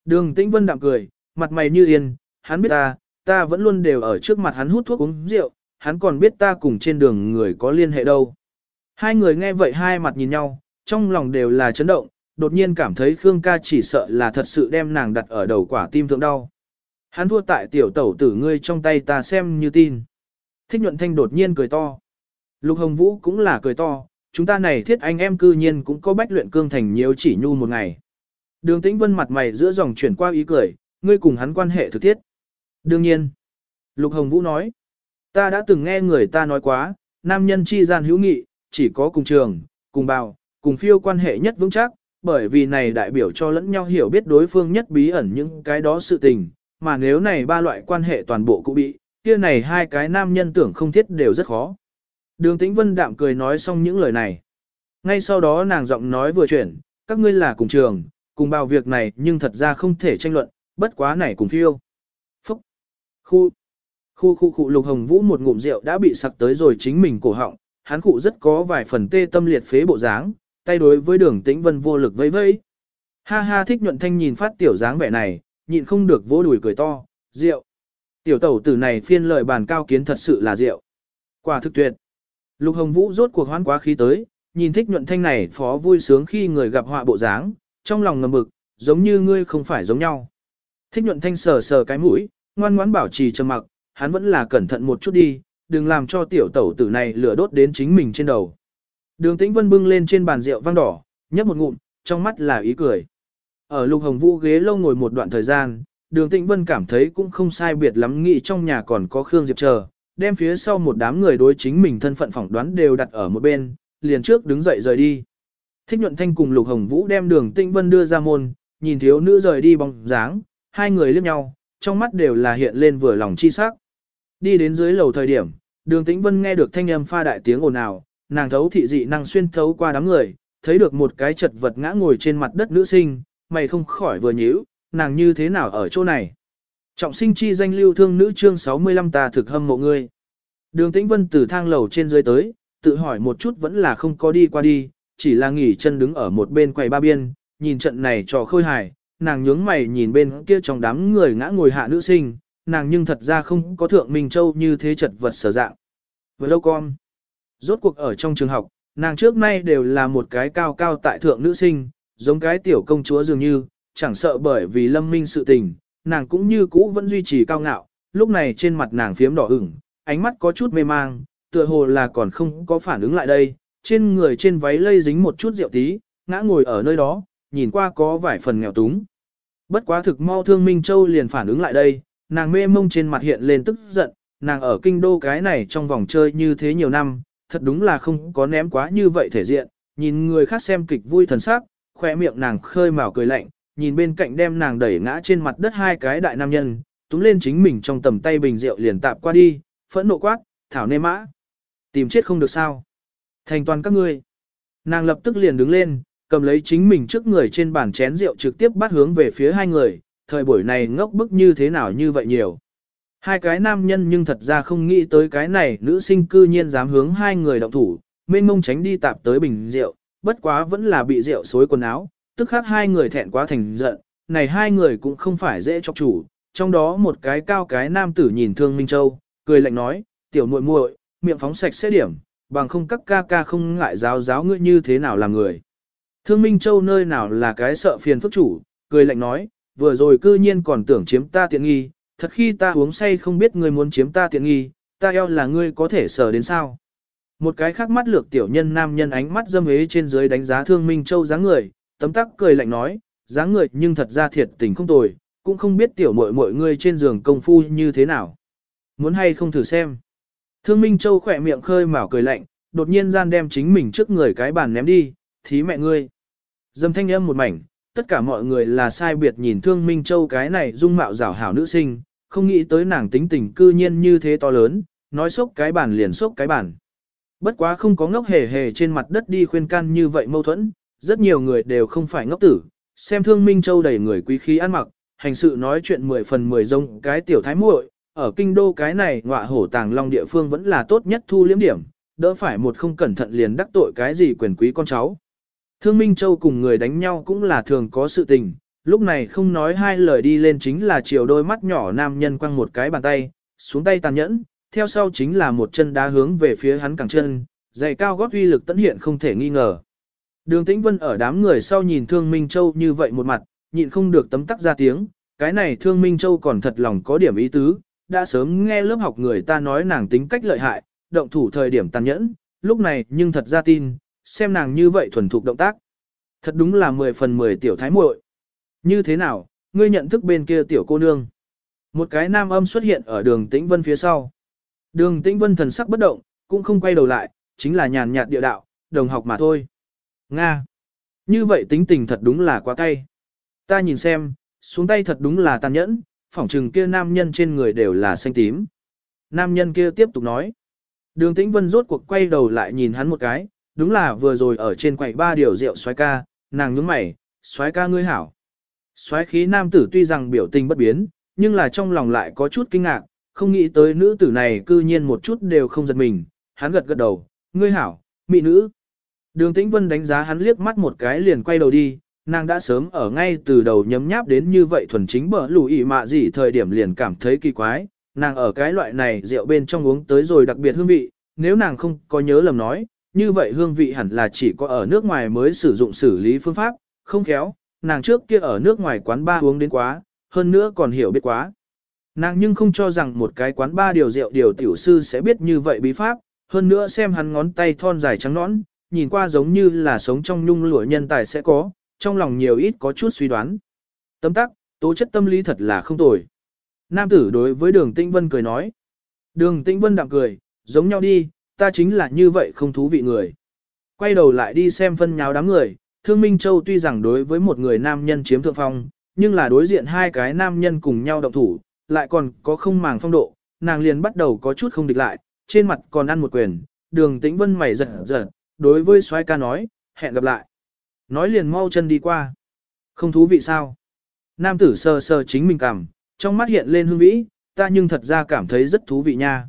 Đường Tĩnh Vân đạm cười, mặt mày như yên, hắn biết ta, ta vẫn luôn đều ở trước mặt hắn hút thuốc uống rượu, hắn còn biết ta cùng trên đường người có liên hệ đâu. Hai người nghe vậy hai mặt nhìn nhau, trong lòng đều là chấn động, đột nhiên cảm thấy Khương ca chỉ sợ là thật sự đem nàng đặt ở đầu quả tim thượng đau. Hắn thua tại tiểu tẩu tử ngươi trong tay ta xem như tin. Thích nhuận thanh đột nhiên cười to. Lục Hồng Vũ cũng là cười to, chúng ta này thiết anh em cư nhiên cũng có bách luyện cương thành nhiều chỉ nhu một ngày. Đường tĩnh vân mặt mày giữa dòng chuyển qua ý cười, ngươi cùng hắn quan hệ thực thiết. Đương nhiên. Lục Hồng Vũ nói. Ta đã từng nghe người ta nói quá, nam nhân chi gian hữu nghị, chỉ có cùng trường, cùng bào, cùng phiêu quan hệ nhất vững chắc, bởi vì này đại biểu cho lẫn nhau hiểu biết đối phương nhất bí ẩn những cái đó sự tình, mà nếu này ba loại quan hệ toàn bộ cũng bị, kia này hai cái nam nhân tưởng không thiết đều rất khó. Đường Tĩnh Vân đạm cười nói xong những lời này. Ngay sau đó nàng giọng nói vừa chuyển, các ngươi là cùng trường, cùng bao việc này nhưng thật ra không thể tranh luận, bất quá này cùng phiêu. Phúc! Khu! Khu khu khu lục hồng vũ một ngụm rượu đã bị sặc tới rồi chính mình cổ họng, hắn cụ rất có vài phần tê tâm liệt phế bộ dáng, tay đối với đường tĩnh vân vô lực vẫy vẫy. Ha ha thích nhuận thanh nhìn phát tiểu dáng vẻ này, nhịn không được vỗ đùi cười to, rượu. Tiểu tẩu tử này phiên lời bàn cao kiến thật sự là rượu. Quả thực tuyệt. Lục hồng vũ rốt cuộc hoán quá khí tới, nhìn thích nhuận thanh này phó vui sướng khi người gặp họa bộ dáng, trong lòng ngầm bực, giống như ngươi không phải giống nhau. Thích nhuận thanh sờ sờ cái mũi, ngoan ngoãn bảo trì trầm mặc, hắn vẫn là cẩn thận một chút đi, đừng làm cho tiểu tẩu tử này lửa đốt đến chính mình trên đầu. Đường Tĩnh Vân bưng lên trên bàn rượu vang đỏ, nhấp một ngụm, trong mắt là ý cười. Ở Lục Hồng Vũ ghế lâu ngồi một đoạn thời gian, Đường Tĩnh Vân cảm thấy cũng không sai biệt lắm nghĩ trong nhà còn có Khương Diệp chờ, đem phía sau một đám người đối chính mình thân phận phỏng đoán đều đặt ở một bên, liền trước đứng dậy rời đi. Thích nhuận thanh cùng Lục Hồng Vũ đem đường Tĩnh Vân đưa ra môn, nhìn thiếu nữ rời đi bóng dáng, hai người liếc nhau, trong mắt đều là hiện lên vừa lòng chi sắc. Đi đến dưới lầu thời điểm, đường Tĩnh Vân nghe được thanh âm pha đại tiếng ồn ào, nàng thấu thị dị năng xuyên thấu qua đám người, thấy được một cái chật vật ngã ngồi trên mặt đất nữ sinh, mày không khỏi vừa nhíu, nàng như thế nào ở chỗ này. Trọng sinh chi danh lưu thương nữ chương 65 ta thực hâm mộ ngươi. Đường Tĩnh Vân từ thang lầu trên dưới tới, tự hỏi một chút vẫn là không có đi qua đi, chỉ là nghỉ chân đứng ở một bên quầy ba biên, nhìn trận này trò khôi hài, nàng nhướng mày nhìn bên kia trong đám người ngã ngồi hạ nữ sinh, nàng nhưng thật ra không có thượng Minh Châu như thế chật vật sở dạng. Với lâu con, rốt cuộc ở trong trường học, nàng trước nay đều là một cái cao cao tại thượng nữ sinh, giống cái tiểu công chúa dường như, chẳng sợ bởi vì lâm minh sự tình, nàng cũng như cũ vẫn duy trì cao ngạo, lúc này trên mặt nàng phiếm đỏ ửng, ánh mắt có chút mê mang, tựa hồ là còn không có phản ứng lại đây, trên người trên váy lây dính một chút rượu tí, ngã ngồi ở nơi đó, nhìn qua có vài phần nghèo túng. Bất quá thực mau thương Minh Châu liền phản ứng lại đây, nàng mê mông trên mặt hiện lên tức giận, nàng ở kinh đô cái này trong vòng chơi như thế nhiều năm, thật đúng là không có ném quá như vậy thể diện, nhìn người khác xem kịch vui thần sắc, khỏe miệng nàng khơi mào cười lạnh, nhìn bên cạnh đem nàng đẩy ngã trên mặt đất hai cái đại nam nhân, túm lên chính mình trong tầm tay bình rượu liền tạp qua đi, phẫn nộ quát, thảo nê mã. Tìm chết không được sao. Thành toàn các ngươi. Nàng lập tức liền đứng lên, cầm lấy chính mình trước người trên bàn chén rượu trực tiếp bắt hướng về phía hai người, thời buổi này ngốc bức như thế nào như vậy nhiều. Hai cái nam nhân nhưng thật ra không nghĩ tới cái này nữ sinh cư nhiên dám hướng hai người động thủ, mênh mông tránh đi tạp tới bình rượu, bất quá vẫn là bị rượu xối quần áo, tức khác hai người thẹn quá thành giận, này hai người cũng không phải dễ chọc chủ, trong đó một cái cao cái nam tử nhìn thương Minh Châu, cười lạnh nói, tiểu muội muội, miệng phóng sạch sẽ điểm, bằng không các ca ca không ngại giáo giáo ngươi như thế nào làm người. Thương Minh Châu nơi nào là cái sợ phiền phức chủ, cười lạnh nói, vừa rồi cư nhiên còn tưởng chiếm ta tiện nghi, thật khi ta uống say không biết ngươi muốn chiếm ta tiện nghi, ta eo là ngươi có thể sở đến sao. Một cái khác mắt lược tiểu nhân nam nhân ánh mắt dâm hế trên dưới đánh giá Thương Minh Châu dáng người, tấm tắc cười lạnh nói, dáng người nhưng thật ra thiệt tình không tồi, cũng không biết tiểu muội muội ngươi trên giường công phu như thế nào. Muốn hay không thử xem. Thương Minh Châu khỏe miệng khơi mào cười lạnh, đột nhiên gian đem chính mình trước người cái bàn ném đi, thí mẹ ngươi. Dâm thanh âm một mảnh, tất cả mọi người là sai biệt nhìn Thương Minh Châu cái này dung mạo rảo hảo nữ sinh, không nghĩ tới nàng tính tình cư nhiên như thế to lớn, nói sốc cái bàn liền sốc cái bàn. Bất quá không có ngốc hề hề trên mặt đất đi khuyên can như vậy mâu thuẫn, rất nhiều người đều không phải ngốc tử, xem Thương Minh Châu đầy người quý khí ăn mặc, hành sự nói chuyện mười phần mười giống cái tiểu thái muội, ở kinh đô cái này ngọa hổ tàng long địa phương vẫn là tốt nhất thu liếm điểm, đỡ phải một không cẩn thận liền đắc tội cái gì quyền quý con cháu. Thương Minh Châu cùng người đánh nhau cũng là thường có sự tình, lúc này không nói hai lời đi lên chính là chiều đôi mắt nhỏ nam nhân quăng một cái bàn tay, xuống tay tàn nhẫn, theo sau chính là một chân đá hướng về phía hắn cẳng chân, giày cao gót uy lực tận hiện không thể nghi ngờ. Đường Tĩnh Vân ở đám người sau nhìn Thương Minh Châu như vậy một mặt, nhịn không được tấm tắc ra tiếng, cái này Thương Minh Châu còn thật lòng có điểm ý tứ, đã sớm nghe lớp học người ta nói nàng tính cách lợi hại, động thủ thời điểm tàn nhẫn, lúc này nhưng thật ra tin, xem nàng như vậy thuần thục động tác. Thật đúng là 10 phần 10 tiểu thái muội. Như thế nào, ngươi nhận thức bên kia tiểu cô nương. Một cái nam âm xuất hiện ở đường Tĩnh Vân phía sau. Đường Tĩnh Vân thần sắc bất động, cũng không quay đầu lại, chính là nhàn nhạt địa đạo, đồng học mà thôi. Nga. Như vậy tính tình thật đúng là quá cay. Ta nhìn xem, xuống tay thật đúng là tàn nhẫn, phỏng trừng kia nam nhân trên người đều là xanh tím. Nam nhân kia tiếp tục nói. Đường Tĩnh Vân rốt cuộc quay đầu lại nhìn hắn một cái, đúng là vừa rồi ở trên quầy ba điều rượu xoái ca, nàng nhướng mày, xoái ca ngươi hảo. Xoái khí nam tử tuy rằng biểu tình bất biến, nhưng là trong lòng lại có chút kinh ngạc, không nghĩ tới nữ tử này cư nhiên một chút đều không giật mình, hắn gật gật đầu, ngươi hảo, mị nữ. Đường Tĩnh Vân đánh giá hắn liếc mắt một cái liền quay đầu đi, nàng đã sớm ở ngay từ đầu nhấm nháp đến như vậy thuần chính bở lù ị mạ gì thời điểm liền cảm thấy kỳ quái, nàng ở cái loại này rượu bên trong uống tới rồi đặc biệt hương vị, nếu nàng không có nhớ lầm nói, như vậy hương vị hẳn là chỉ có ở nước ngoài mới sử dụng xử lý phương pháp, không khéo, nàng trước kia ở nước ngoài quán ba uống đến quá, hơn nữa còn hiểu biết quá. Nàng nhưng không cho rằng một cái quán ba điều rượu điều tiểu sư sẽ biết như vậy bí pháp, hơn nữa xem hắn ngón tay thon dài trắng nõn, nhìn qua giống như là sống trong nhung lụa nhân tài sẽ có, trong lòng nhiều ít có chút suy đoán. Tấm tắc, tố chất tâm lý thật là không tồi. Nam tử đối với đường Tĩnh Vân cười nói. Đường Tĩnh Vân đạm cười, giống nhau đi, ta chính là như vậy không thú vị người. Quay đầu lại đi xem phân nháo đám người, Thương Minh Châu tuy rằng đối với một người nam nhân chiếm thượng phong, nhưng là đối diện hai cái nam nhân cùng nhau động thủ, lại còn có không màng phong độ, nàng liền bắt đầu có chút không địch lại, trên mặt còn ăn một quyền, đường tĩnh vân mày giật giật, đối với soái ca nói, hẹn gặp lại. Nói liền mau chân đi qua. Không thú vị sao? Nam tử sờ sờ chính mình cảm, trong mắt hiện lên hương vĩ, ta nhưng thật ra cảm thấy rất thú vị nha.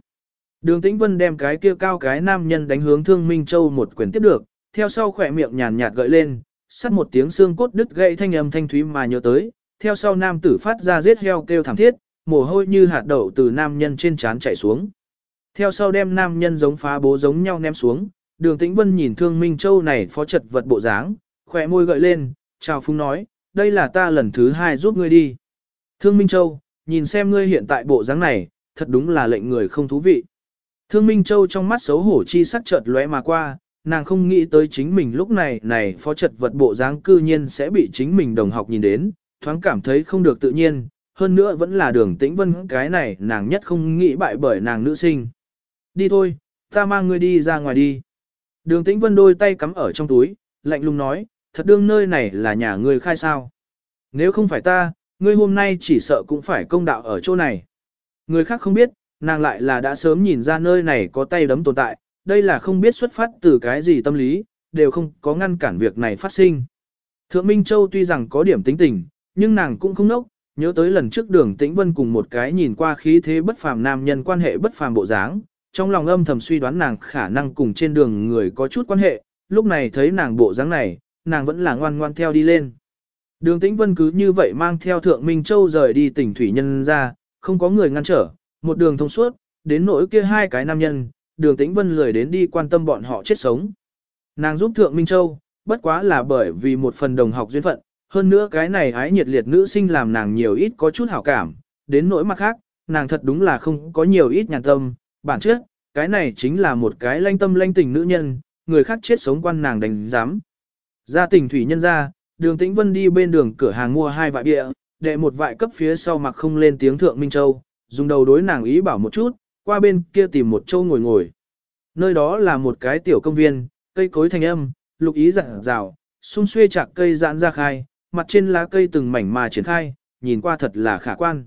Đường Tĩnh Vân đem cái kia cao cái nam nhân đánh hướng Thương Minh Châu một quyền tiếp được, theo sau khỏe miệng nhàn nhạt gợi lên, sắt một tiếng xương cốt đứt gãy thanh âm thanh thúy mà nhớ tới, theo sau nam tử phát ra giết heo kêu thảm thiết, mồ hôi như hạt đậu từ nam nhân trên trán chảy xuống. Theo sau đem nam nhân giống phá bố giống nhau ném xuống, đường tĩnh vân nhìn thương Minh Châu này phó trật vật bộ dáng, khỏe môi gợi lên, chào phúng nói, đây là ta lần thứ hai giúp ngươi đi. Thương Minh Châu, nhìn xem ngươi hiện tại bộ dáng này, thật đúng là lệnh người không thú vị. Thương Minh Châu trong mắt xấu hổ chi sắc chợt lóe mà qua, nàng không nghĩ tới chính mình lúc này này phó trật vật bộ dáng cư nhiên sẽ bị chính mình đồng học nhìn đến, thoáng cảm thấy không được tự nhiên, hơn nữa vẫn là đường tĩnh vân cái này nàng nhất không nghĩ bại bởi nàng nữ sinh. Đi thôi, ta mang ngươi đi ra ngoài đi. Đường tĩnh vân đôi tay cắm ở trong túi, lạnh lùng nói, thật đương nơi này là nhà ngươi khai sao. Nếu không phải ta, ngươi hôm nay chỉ sợ cũng phải công đạo ở chỗ này. Người khác không biết, nàng lại là đã sớm nhìn ra nơi này có tay đấm tồn tại, đây là không biết xuất phát từ cái gì tâm lý, đều không có ngăn cản việc này phát sinh. Thượng Minh Châu tuy rằng có điểm tính tình, nhưng nàng cũng không nốc, nhớ tới lần trước đường tĩnh vân cùng một cái nhìn qua khí thế bất phàm nam nhân quan hệ bất phàm bộ dáng, trong lòng âm thầm suy đoán nàng khả năng cùng trên đường người có chút quan hệ, lúc này thấy nàng bộ dáng này, nàng vẫn là ngoan ngoan theo đi lên. Đường tĩnh vân cứ như vậy mang theo thượng Minh Châu rời đi tỉnh Thủy Nhân ra, không có người ngăn trở, một đường thông suốt, đến nỗi kia hai cái nam nhân, đường tĩnh vân lười đến đi quan tâm bọn họ chết sống. Nàng giúp thượng Minh Châu, bất quá là bởi vì một phần đồng học duyên phận, hơn nữa cái này ái nhiệt liệt nữ sinh làm nàng nhiều ít có chút hảo cảm, đến nỗi mặt khác, nàng thật đúng là không có nhiều ít nhàn tâm, bản chất, cái này chính là một cái lanh tâm lanh tình nữ nhân, người khác chết sống quan nàng đánh giám. Ra tỉnh thủy nhân ra, đường tĩnh vân đi bên đường cửa hàng mua hai vại bia, đệ một vại cấp phía sau mặc không lên tiếng thượng Minh Châu, dùng đầu đối nàng ý bảo một chút, qua bên kia tìm một châu ngồi ngồi. Nơi đó là một cái tiểu công viên, cây cối thành âm, lục ý rạng rào, xung xuê chạc cây giãn ra khai, mặt trên lá cây từng mảnh mà triển khai, nhìn qua thật là khả quan.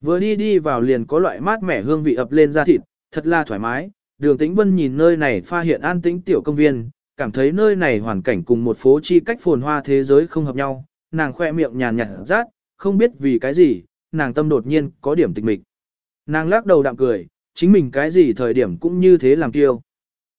Vừa đi đi vào liền có loại mát mẻ hương vị ập lên da thịt, thật là thoải mái. Đường Tĩnh Vân nhìn nơi này pha hiện an tĩnh tiểu công viên, cảm thấy nơi này hoàn cảnh cùng một phố chi cách phồn hoa thế giới không hợp nhau, nàng khoe miệng nhàn nhạt rát, không biết vì cái gì, nàng tâm đột nhiên có điểm tịch mịch. Nàng lắc đầu đạm cười, chính mình cái gì thời điểm cũng như thế làm tiêu.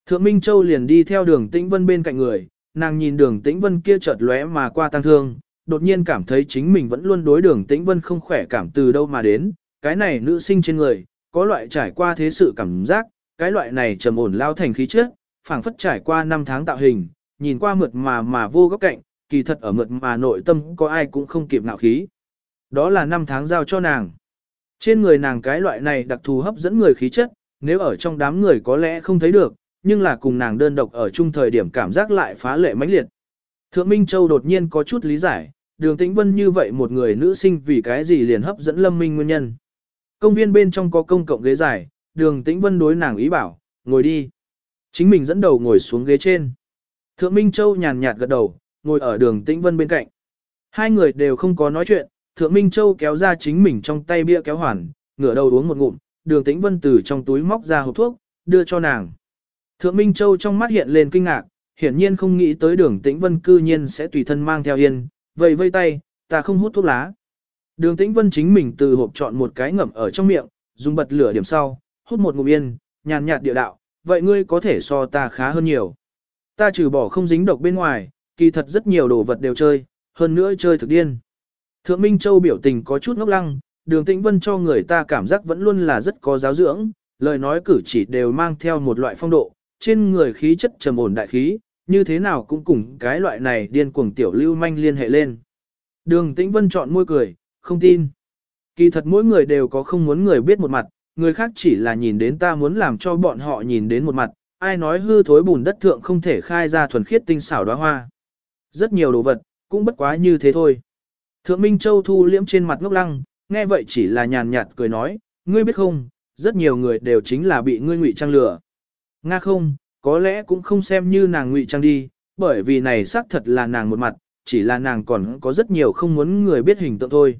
Thượng Minh Châu liền đi theo đường Tĩnh Vân bên cạnh người, nàng nhìn đường Tĩnh Vân kia chợt lóe mà qua tăng thương, đột nhiên cảm thấy chính mình vẫn luôn đối đường tĩnh vân không khỏe cảm từ đâu mà đến, cái này nữ sinh trên người, có loại trải qua thế sự cảm giác, cái loại này trầm ổn lao thành khí trước, phảng phất trải qua năm tháng tạo hình, nhìn qua mượt mà mà vô góc cạnh, kỳ thật ở mượt mà nội tâm có ai cũng không kịp nạo khí. Đó là năm tháng giao cho nàng. Trên người nàng cái loại này đặc thù hấp dẫn người khí chất, nếu ở trong đám người có lẽ không thấy được, nhưng là cùng nàng đơn độc ở chung thời điểm cảm giác lại phá lệ mãnh liệt. Thượng Minh Châu đột nhiên có chút lý giải, đường tĩnh vân như vậy một người nữ sinh vì cái gì liền hấp dẫn lâm minh nguyên nhân. Công viên bên trong có công cộng ghế dài, đường tĩnh vân đối nàng ý bảo, ngồi đi. Chính mình dẫn đầu ngồi xuống ghế trên. Thượng Minh Châu nhàn nhạt gật đầu, ngồi ở đường tĩnh vân bên cạnh. Hai người đều không có nói chuyện, Thượng Minh Châu kéo ra chính mình trong tay bia kéo hoàn, ngửa đầu uống một ngụm, đường tĩnh vân từ trong túi móc ra hộp thuốc, đưa cho nàng. Thượng Minh Châu trong mắt hiện lên kinh ngạc, hiển nhiên không nghĩ tới đường tĩnh vân cư nhiên sẽ tùy thân mang theo yên, vậy vây tay, ta không hút thuốc lá. Đường tĩnh vân chính mình từ hộp chọn một cái ngậm ở trong miệng, dùng bật lửa điểm sau, hút một ngụm yên, nhàn nhạt địa đạo, vậy ngươi có thể so ta khá hơn nhiều. Ta trừ bỏ không dính độc bên ngoài, kỳ thật rất nhiều đồ vật đều chơi, hơn nữa chơi thực điên. Thượng Minh Châu biểu tình có chút ngốc lăng, đường tĩnh vân cho người ta cảm giác vẫn luôn là rất có giáo dưỡng, lời nói cử chỉ đều mang theo một loại phong độ, trên người khí chất trầm ổn đại khí, như thế nào cũng cùng cái loại này điên cuồng tiểu lưu manh liên hệ lên. Đường Tĩnh Vân chọn môi cười, không tin. Kỳ thật mỗi người đều có không muốn người biết một mặt, người khác chỉ là nhìn đến ta muốn làm cho bọn họ nhìn đến một mặt, ai nói hư thối bùn đất thượng không thể khai ra thuần khiết tinh xảo đóa hoa. Rất nhiều đồ vật, cũng bất quá như thế thôi. Thượng Minh Châu thu liễm trên mặt ngốc lăng, nghe vậy chỉ là nhàn nhạt cười nói, ngươi biết không, rất nhiều người đều chính là bị ngươi ngụy trang lừa. Nga không, có lẽ cũng không xem như nàng ngụy trang đi, bởi vì này xác thật là nàng một mặt, chỉ là nàng còn có rất nhiều không muốn người biết hình tượng thôi.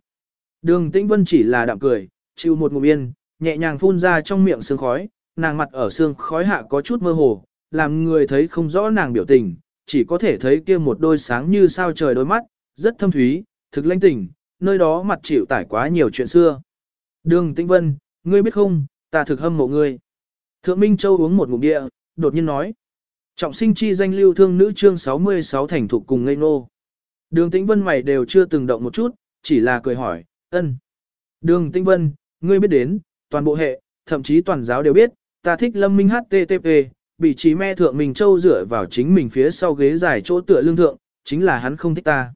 Đường Tĩnh Vân chỉ là đạm cười, chịu một ngụm yên, nhẹ nhàng phun ra trong miệng sương khói, nàng mặt ở sương khói hạ có chút mơ hồ, làm người thấy không rõ nàng biểu tình, chỉ có thể thấy kia một đôi sáng như sao trời đôi mắt, rất thâm thúy, thực lãnh tình, nơi đó mặt chịu tải quá nhiều chuyện xưa. Đường Tĩnh Vân, ngươi biết không, ta thực hâm mộ ngươi. Thượng Minh Châu uống một ngụm địa, đột nhiên nói. Trọng sinh chi danh lưu thương nữ chương 66 thành thục cùng ngây nô. Đường Tĩnh Vân mày đều chưa từng động một chút, chỉ là cười hỏi, ân. Đường Tinh Vân, ngươi biết đến, toàn bộ hệ, thậm chí toàn giáo đều biết, ta thích lâm minh HTTP, bị trí me thượng Minh Châu dựa vào chính mình phía sau ghế dài chỗ tựa lương thượng, chính là hắn không thích ta.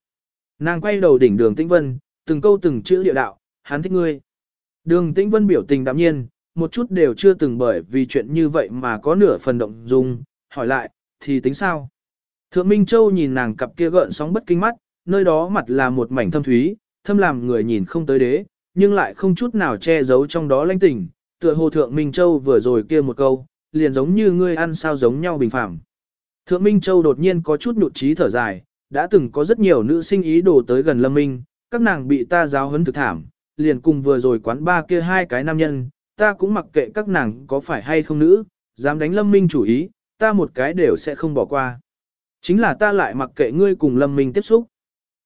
Nàng quay đầu đỉnh đường Tĩnh Vân, từng câu từng chữ địa đạo, hắn thích ngươi. Đường Tĩnh Vân biểu tình đạm nhiên, một chút đều chưa từng bởi vì chuyện như vậy mà có nửa phần động dung, hỏi lại, thì tính sao? Thượng Minh Châu nhìn nàng cặp kia gợn sóng bất kinh mắt, nơi đó mặt là một mảnh thâm thúy, thâm làm người nhìn không tới đế, nhưng lại không chút nào che giấu trong đó lãnh tình, tựa hồ Thượng Minh Châu vừa rồi kia một câu, liền giống như ngươi ăn sao giống nhau bình phẳng. Thượng Minh Châu đột nhiên có chút nhụt chí thở dài, đã từng có rất nhiều nữ sinh ý đồ tới gần Lâm Minh, các nàng bị ta giáo huấn thực thảm, liền cùng vừa rồi quán ba kia hai cái nam nhân, ta cũng mặc kệ các nàng có phải hay không nữ, dám đánh Lâm Minh chủ ý, ta một cái đều sẽ không bỏ qua. Chính là ta lại mặc kệ ngươi cùng Lâm Minh tiếp xúc.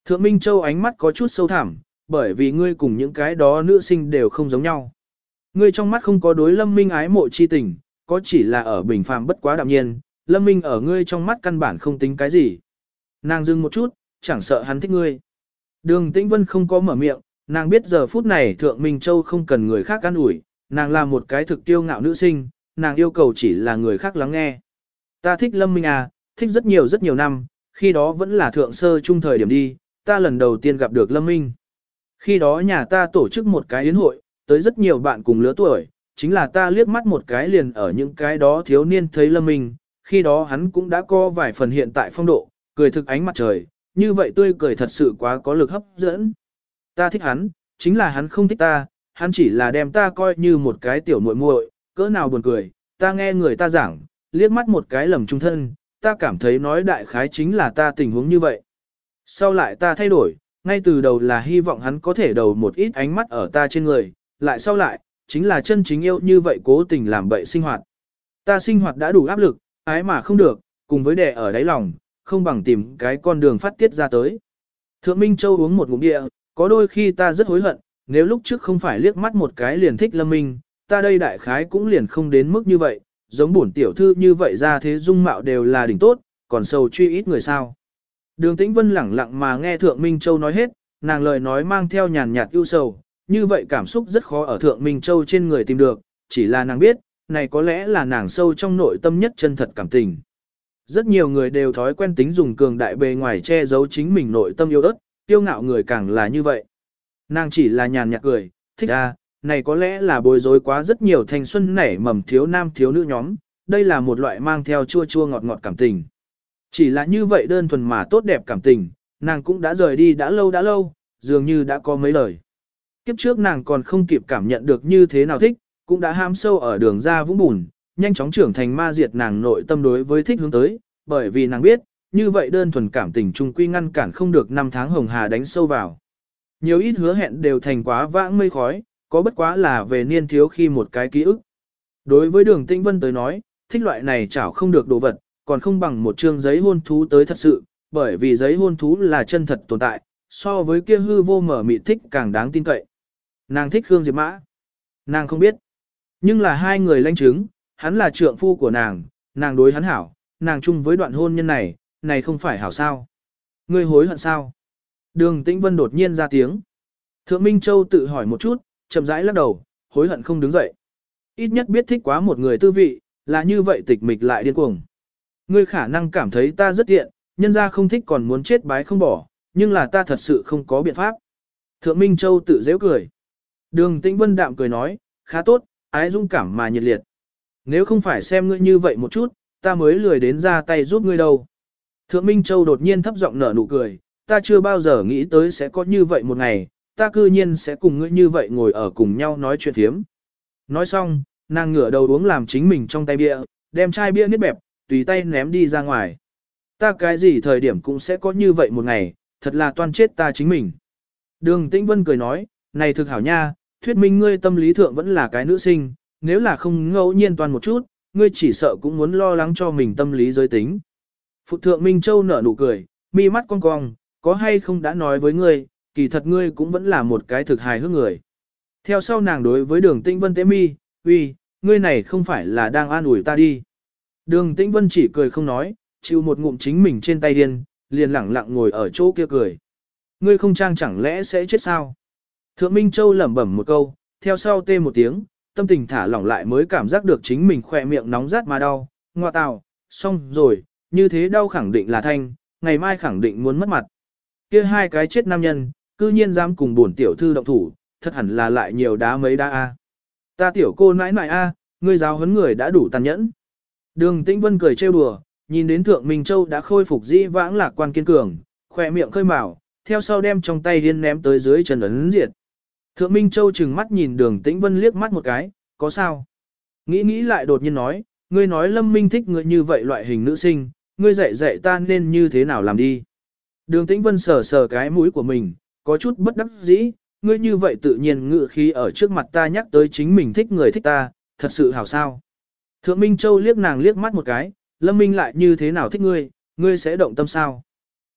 Thượng Minh Châu ánh mắt có chút sâu thẳm, bởi vì ngươi cùng những cái đó nữ sinh đều không giống nhau. Ngươi trong mắt không có đối Lâm Minh ái mộ chi tình, có chỉ là ở bình phàm bất quá đạm nhiên, Lâm Minh ở ngươi trong mắt căn bản không tính cái gì. Nàng dừng một chút, chẳng sợ hắn thích ngươi. Đường Tĩnh Vân không có mở miệng, nàng biết giờ phút này Thượng Minh Châu không cần người khác ăn ủi, nàng là một cái thực tiêu ngạo nữ sinh, nàng yêu cầu chỉ là người khác lắng nghe. Ta thích Lâm Minh à, thích rất nhiều rất nhiều năm, khi đó vẫn là thượng sơ trung thời điểm đi, ta lần đầu tiên gặp được Lâm Minh. Khi đó nhà ta tổ chức một cái yến hội, tới rất nhiều bạn cùng lứa tuổi, chính là ta liếc mắt một cái liền ở những cái đó thiếu niên thấy Lâm Minh, khi đó hắn cũng đã có vài phần hiện tại phong độ, cười thực ánh mặt trời, như vậy tươi cười thật sự quá có lực hấp dẫn. Ta thích hắn, chính là hắn không thích ta, hắn chỉ là đem ta coi như một cái tiểu muội muội, cỡ nào buồn cười, ta nghe người ta giảng, liếc mắt một cái lầm trung thân, ta cảm thấy nói đại khái chính là ta tình huống như vậy. Sau lại ta thay đổi, ngay từ đầu là hy vọng hắn có thể đầu một ít ánh mắt ở ta trên người, lại sau lại, chính là chân chính yêu như vậy cố tình làm bậy sinh hoạt. Ta sinh hoạt đã đủ áp lực, ái mà không được, cùng với đẻ ở đáy lòng, không bằng tìm cái con đường phát tiết ra tới. Thượng Minh Châu uống một ngụm địa, có đôi khi ta rất hối hận, nếu lúc trước không phải liếc mắt một cái liền thích Lâm Minh, ta đây đại khái cũng liền không đến mức như vậy, giống bổn tiểu thư như vậy ra thế dung mạo đều là đỉnh tốt, còn sầu truy ít người sao. Đường Tĩnh Vân lẳng lặng mà nghe Thượng Minh Châu nói hết, nàng lời nói mang theo nhàn nhạt ưu sầu, như vậy cảm xúc rất khó ở Thượng Minh Châu trên người tìm được, chỉ là nàng biết, này có lẽ là nàng sâu trong nội tâm nhất chân thật cảm tình. Rất nhiều người đều thói quen tính dùng cường đại bề ngoài che giấu chính mình nội tâm yêu ớt, tiêu ngạo người càng là như vậy. Nàng chỉ là nhàn nhạt cười, thích à, này có lẽ là bối rối quá rất nhiều thanh xuân nảy mầm thiếu nam thiếu nữ nhóm, đây là một loại mang theo chua chua ngọt ngọt cảm tình. Chỉ là như vậy đơn thuần mà tốt đẹp cảm tình, nàng cũng đã rời đi đã lâu đã lâu, dường như đã có mấy lời. Kiếp trước nàng còn không kịp cảm nhận được như thế nào thích, cũng đã ham sâu ở đường ra vũng bùn, nhanh chóng trưởng thành ma diệt nàng nội tâm đối với thích hướng tới, bởi vì nàng biết, như vậy đơn thuần cảm tình trung quy ngăn cản không được năm tháng hồng hà đánh sâu vào. Nhiều ít hứa hẹn đều thành quá vãng mây khói, có bất quá là về niên thiếu khi một cái ký ức. Đối với đường tinh vân tới nói, thích loại này chảo không được đồ vật, còn không bằng một chương giấy hôn thú tới thật sự, bởi vì giấy hôn thú là chân thật tồn tại, so với kia hư vô mở mị thích càng đáng tin cậy. Nàng thích Khương Diệp Mã. Nàng không biết. Nhưng là hai người lãnh chứng, hắn là trượng phu của nàng, nàng đối hắn hảo, nàng chung với đoạn hôn nhân này, này không phải hảo sao. Ngươi hối hận sao? Đường Tĩnh Vân đột nhiên ra tiếng. Thượng Minh Châu tự hỏi một chút, chậm rãi lắc đầu, hối hận không đứng dậy. Ít nhất biết thích quá một người tư vị, là như vậy tịch mịch lại điên cuồng. Ngươi khả năng cảm thấy ta rất tiện, nhân ra không thích còn muốn chết bái không bỏ, nhưng là ta thật sự không có biện pháp. Thượng Minh Châu tự dễ cười. Đường Tĩnh Vân đạm cười nói, khá tốt, ái dung cảm mà nhiệt liệt. Nếu không phải xem ngươi như vậy một chút, ta mới lười đến ra tay giúp ngươi đâu. Thượng Minh Châu đột nhiên thấp giọng nở nụ cười, ta chưa bao giờ nghĩ tới sẽ có như vậy một ngày, ta cư nhiên sẽ cùng ngươi như vậy ngồi ở cùng nhau nói chuyện thiếm. Nói xong, nàng ngửa đầu uống làm chính mình trong tay bia, đem chai bia niết bẹp, tùy tay ném đi ra ngoài. Ta cái gì thời điểm cũng sẽ có như vậy một ngày, thật là toan chết ta chính mình. Đường Tĩnh Vân cười nói, này thực hảo nha, thuyết minh ngươi tâm lý thượng vẫn là cái nữ sinh, nếu là không ngẫu nhiên toàn một chút, ngươi chỉ sợ cũng muốn lo lắng cho mình tâm lý giới tính. Phụ thượng Minh Châu nở nụ cười, mi mắt cong cong, có hay không đã nói với ngươi, kỳ thật ngươi cũng vẫn là một cái thực hài hước người. Theo sau nàng đối với đường Tĩnh Vân tế mi, uy, ngươi này không phải là đang an ủi ta đi. Đường Tĩnh Vân chỉ cười không nói, chịu một ngụm chính mình trên tay điên, liền lẳng lặng ngồi ở chỗ kia cười. Ngươi không trang chẳng lẽ sẽ chết sao? Thượng Minh Châu lẩm bẩm một câu, theo sau tê một tiếng, tâm tình thả lỏng lại mới cảm giác được chính mình khỏe miệng nóng rát mà đau, ngoa tào, xong rồi, như thế đau khẳng định là thanh, ngày mai khẳng định muốn mất mặt. Kia hai cái chết nam nhân, cư nhiên dám cùng bổn tiểu thư động thủ, thật hẳn là lại nhiều đá mấy đá a. Ta tiểu cô nãi nãi a, ngươi giáo huấn người đã đủ tàn nhẫn. Đường Tĩnh Vân cười trêu đùa, nhìn đến Thượng Minh Châu đã khôi phục dĩ vãng lạc quan kiên cường, khỏe miệng khơi mào, theo sau đem trong tay điên ném tới dưới chân ấn diệt. Thượng Minh Châu chừng mắt nhìn đường Tĩnh Vân liếc mắt một cái, có sao? Nghĩ nghĩ lại đột nhiên nói, ngươi nói Lâm Minh thích người như vậy loại hình nữ sinh, ngươi dạy dạy ta nên như thế nào làm đi. Đường Tĩnh Vân sờ sờ cái mũi của mình, có chút bất đắc dĩ, ngươi như vậy tự nhiên ngự khí ở trước mặt ta nhắc tới chính mình thích người thích ta, thật sự hảo sao. Thượng Minh Châu liếc nàng liếc mắt một cái, Lâm Minh lại như thế nào thích ngươi, ngươi sẽ động tâm sao?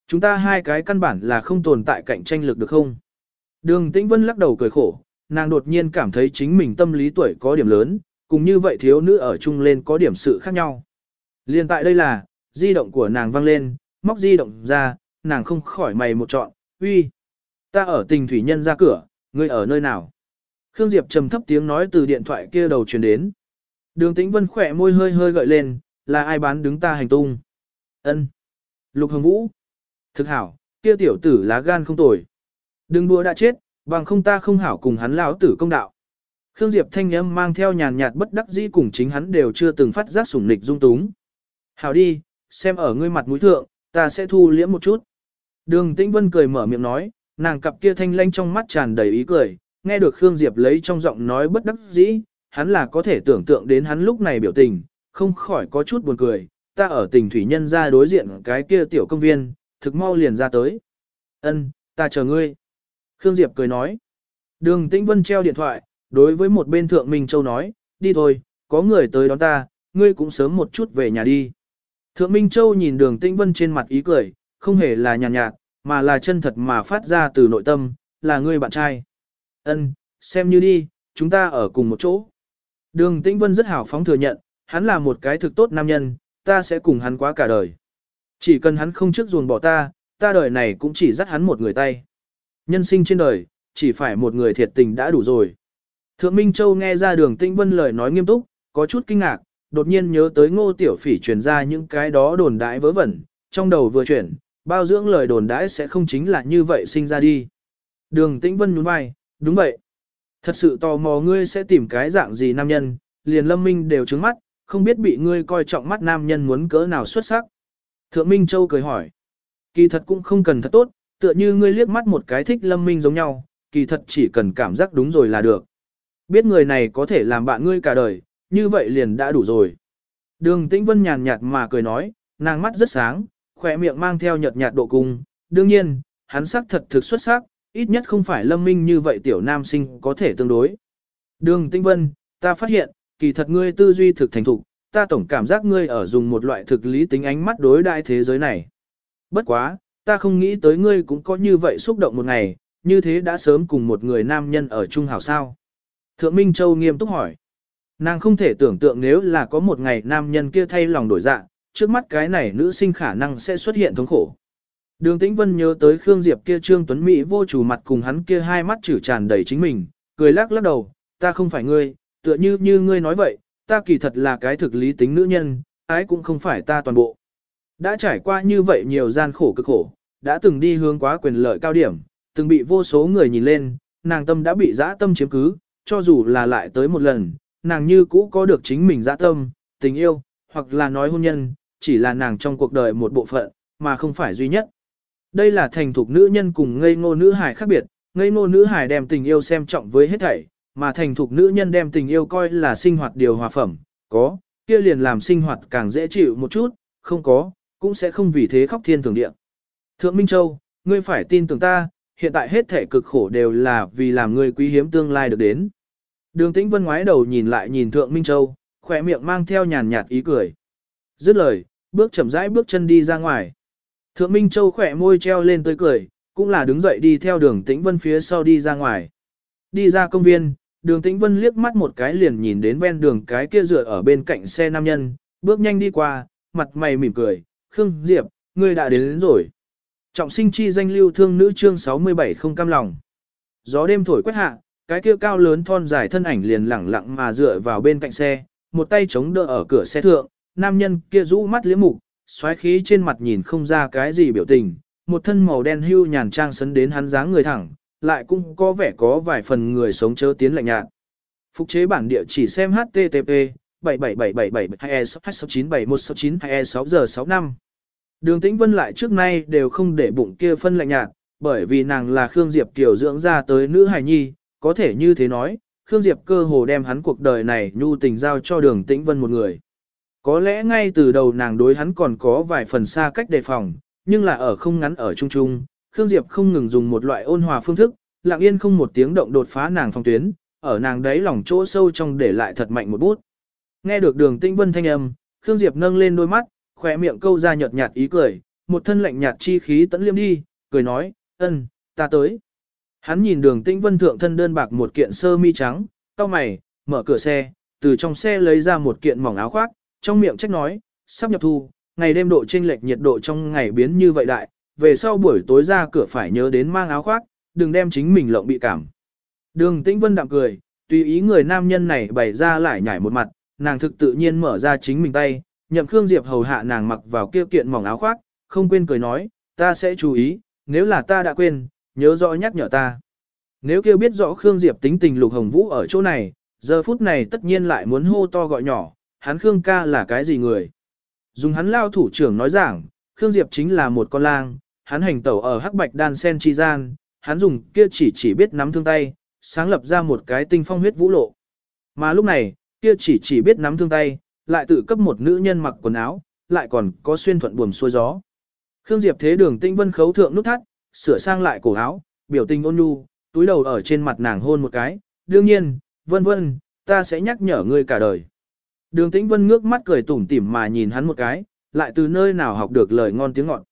Chúng ta hai cái căn bản là không tồn tại cạnh tranh lực được không? Đường Tĩnh Vân lắc đầu cười khổ, nàng đột nhiên cảm thấy chính mình tâm lý tuổi có điểm lớn, cùng như vậy thiếu nữ ở chung lên có điểm sự khác nhau. Liên tại đây là, di động của nàng vang lên, móc di động ra, nàng không khỏi mày một trọn, uy. Ta ở tình thủy nhân ra cửa, ngươi ở nơi nào? Khương Diệp trầm thấp tiếng nói từ điện thoại kia đầu truyền đến. Đường Tĩnh Vân khỏe môi hơi hơi gợi lên, là ai bán đứng ta hành tung? Ân. Lục Hồng Vũ. Thực hảo, kia tiểu tử lá gan không tồi. Đừng đùa đã chết, bằng không ta không hảo cùng hắn lão tử công đạo. Khương Diệp thanh âm mang theo nhàn nhạt bất đắc dĩ cùng chính hắn đều chưa từng phát giác sủng nịch dung túng. Hảo đi, xem ở ngươi mặt mũi thượng, ta sẽ thu liễm một chút. Đường Tĩnh Vân cười mở miệng nói, nàng cặp kia thanh lanh trong mắt tràn đầy ý cười, nghe được Khương Diệp lấy trong giọng nói bất đắc dĩ, hắn là có thể tưởng tượng đến hắn lúc này biểu tình, không khỏi có chút buồn cười, ta ở tỉnh Thủy Nhân ra đối diện cái kia tiểu công viên, thực mau liền ra tới. Ân, ta chờ ngươi. Khương Diệp cười nói. Đường Tĩnh Vân treo điện thoại, đối với một bên Thượng Minh Châu nói, đi thôi, có người tới đón ta, ngươi cũng sớm một chút về nhà đi. Thượng Minh Châu nhìn đường Tĩnh Vân trên mặt ý cười, không hề là nhàn nhạt, nhạt, mà là chân thật mà phát ra từ nội tâm, là ngươi bạn trai. Ân, xem như đi, chúng ta ở cùng một chỗ. Đường Tĩnh Vân rất hào phóng thừa nhận, hắn là một cái thực tốt nam nhân, ta sẽ cùng hắn quá cả đời. Chỉ cần hắn không trước ruồng bỏ ta, ta đời này cũng chỉ dắt hắn một người tay. Nhân sinh trên đời, chỉ phải một người thiệt tình đã đủ rồi. Thượng Minh Châu nghe ra đường Tĩnh Vân lời nói nghiêm túc, có chút kinh ngạc, đột nhiên nhớ tới ngô tiểu phỉ truyền ra những cái đó đồn đãi vớ vẩn, trong đầu vừa chuyển, bao dưỡng lời đồn đãi sẽ không chính là như vậy sinh ra đi. Đường Tĩnh Vân nhún vai, đúng vậy. Thật sự tò mò ngươi sẽ tìm cái dạng gì nam nhân, liền lâm minh đều trứng mắt, không biết bị ngươi coi trọng mắt nam nhân muốn cỡ nào xuất sắc. Thượng Minh Châu cười hỏi, kỳ thật cũng không cần thật tốt, tựa như ngươi liếc mắt một cái thích lâm minh giống nhau, kỳ thật chỉ cần cảm giác đúng rồi là được. Biết người này có thể làm bạn ngươi cả đời, như vậy liền đã đủ rồi. Đường Tĩnh Vân nhàn nhạt mà cười nói, nàng mắt rất sáng, khỏe miệng mang theo nhợt nhạt độ cung. Đương nhiên, hắn sắc thật thực xuất sắc, ít nhất không phải lâm minh như vậy tiểu nam sinh có thể tương đối. Đường tinh Vân, ta phát hiện, kỳ thật ngươi tư duy thực thành thục, ta tổng cảm giác ngươi ở dùng một loại thực lý tính ánh mắt đối đại thế giới này. Bất quá, ta không nghĩ tới ngươi cũng có như vậy xúc động một ngày, như thế đã sớm cùng một người nam nhân ở chung hảo sao. Thượng Minh Châu nghiêm túc hỏi. Nàng không thể tưởng tượng nếu là có một ngày nam nhân kia thay lòng đổi dạ, trước mắt cái này nữ sinh khả năng sẽ xuất hiện thống khổ. Đường Tĩnh Vân nhớ tới Khương Diệp kia Trương Tuấn Mỹ vô chủ mặt cùng hắn kia hai mắt chửi tràn đầy chính mình, cười lắc lắc đầu, ta không phải ngươi, tựa như như ngươi nói vậy, ta kỳ thật là cái thực lý tính nữ nhân, ái cũng không phải ta toàn bộ. Đã trải qua như vậy nhiều gian khổ cực khổ, đã từng đi hướng quá quyền lợi cao điểm, từng bị vô số người nhìn lên, nàng tâm đã bị dã tâm chiếm cứ, cho dù là lại tới một lần, nàng như cũ có được chính mình dã tâm, tình yêu, hoặc là nói hôn nhân, chỉ là nàng trong cuộc đời một bộ phận, mà không phải duy nhất. Đây là thành thục nữ nhân cùng ngây ngô nữ hài khác biệt, ngây ngô nữ hài đem tình yêu xem trọng với hết thảy, mà thành thục nữ nhân đem tình yêu coi là sinh hoạt điều hòa phẩm, có, kia liền làm sinh hoạt càng dễ chịu một chút, không có, cũng sẽ không vì thế khóc thiên thường địa. Thượng Minh Châu, ngươi phải tin tưởng ta, hiện tại hết thể cực khổ đều là vì làm ngươi quý hiếm tương lai được đến. Đường Tĩnh Vân ngoái đầu nhìn lại nhìn Thượng Minh Châu, khỏe miệng mang theo nhàn nhạt ý cười. Dứt lời, bước chậm rãi bước chân đi ra ngoài. Thượng Minh Châu khỏe môi treo lên tươi cười, cũng là đứng dậy đi theo đường Tĩnh Vân phía sau đi ra ngoài. Đi ra công viên, đường Tĩnh Vân liếc mắt một cái liền nhìn đến ven đường cái kia dựa ở bên cạnh xe nam nhân, bước nhanh đi qua, mặt mày mỉm cười, Khương Diệp, ngươi đã đến, đến rồi. Trọng sinh chi danh lưu thương nữ chương 67 không cam lòng. Gió đêm thổi quét hạ, cái kia cao lớn thon dài thân ảnh liền lẳng lặng mà dựa vào bên cạnh xe, một tay chống đỡ ở cửa xe thượng, nam nhân kia rũ mắt liếm mục, xoáy khí trên mặt nhìn không ra cái gì biểu tình, một thân màu đen hưu nhàn trang sấn đến hắn dáng người thẳng, lại cũng có vẻ có vài phần người sống chớ tiến lạnh nhạt. Phục chế bản địa chỉ xem HTTP 77777 e e giờ 65. Đường Tĩnh Vân lại trước nay đều không để bụng kia phân lạnh nhạt, bởi vì nàng là Khương Diệp kiểu dưỡng ra tới nữ hài nhi, có thể như thế nói, Khương Diệp cơ hồ đem hắn cuộc đời này nhu tình giao cho đường Tĩnh Vân một người. Có lẽ ngay từ đầu nàng đối hắn còn có vài phần xa cách đề phòng, nhưng là ở không ngắn ở chung chung, Khương Diệp không ngừng dùng một loại ôn hòa phương thức, lặng yên không một tiếng động đột phá nàng phong tuyến, ở nàng đấy lòng chỗ sâu trong để lại thật mạnh một bút. Nghe được đường tinh Vân thanh âm, Khương Diệp nâng lên đôi mắt, khỏe miệng câu ra nhợt nhạt ý cười, một thân lạnh nhạt chi khí tẫn liêm đi, cười nói, ân, ta tới. Hắn nhìn đường tinh vân thượng thân đơn bạc một kiện sơ mi trắng, tao mày, mở cửa xe, từ trong xe lấy ra một kiện mỏng áo khoác, trong miệng trách nói, sắp nhập thu, ngày đêm độ chênh lệch nhiệt độ trong ngày biến như vậy đại, về sau buổi tối ra cửa phải nhớ đến mang áo khoác, đừng đem chính mình lộng bị cảm. Đường tĩnh vân đạm cười, tùy ý người nam nhân này bày ra lại nhảy một mặt, nàng thực tự nhiên mở ra chính mình tay, nhậm Khương Diệp hầu hạ nàng mặc vào kia kiện mỏng áo khoác, không quên cười nói, ta sẽ chú ý, nếu là ta đã quên, nhớ rõ nhắc nhở ta. Nếu kêu biết rõ Khương Diệp tính tình Lục Hồng Vũ ở chỗ này, giờ phút này tất nhiên lại muốn hô to gọi nhỏ, hắn Khương ca là cái gì người. Dùng hắn lao thủ trưởng nói giảng, Khương Diệp chính là một con lang, hắn hành tẩu ở hắc bạch đan sen chi gian, hắn dùng kia chỉ chỉ biết nắm thương tay, sáng lập ra một cái tinh phong huyết vũ lộ. Mà lúc này, kia chỉ chỉ biết nắm thương tay, lại tự cấp một nữ nhân mặc quần áo, lại còn có xuyên thuận buồm xuôi gió. Khương Diệp thế đường tinh vân khấu thượng nút thắt, sửa sang lại cổ áo, biểu tình ôn nhu, túi đầu ở trên mặt nàng hôn một cái, đương nhiên, vân vân, ta sẽ nhắc nhở ngươi cả đời. Đường tĩnh vân ngước mắt cười tủm tỉm mà nhìn hắn một cái, lại từ nơi nào học được lời ngon tiếng ngọt.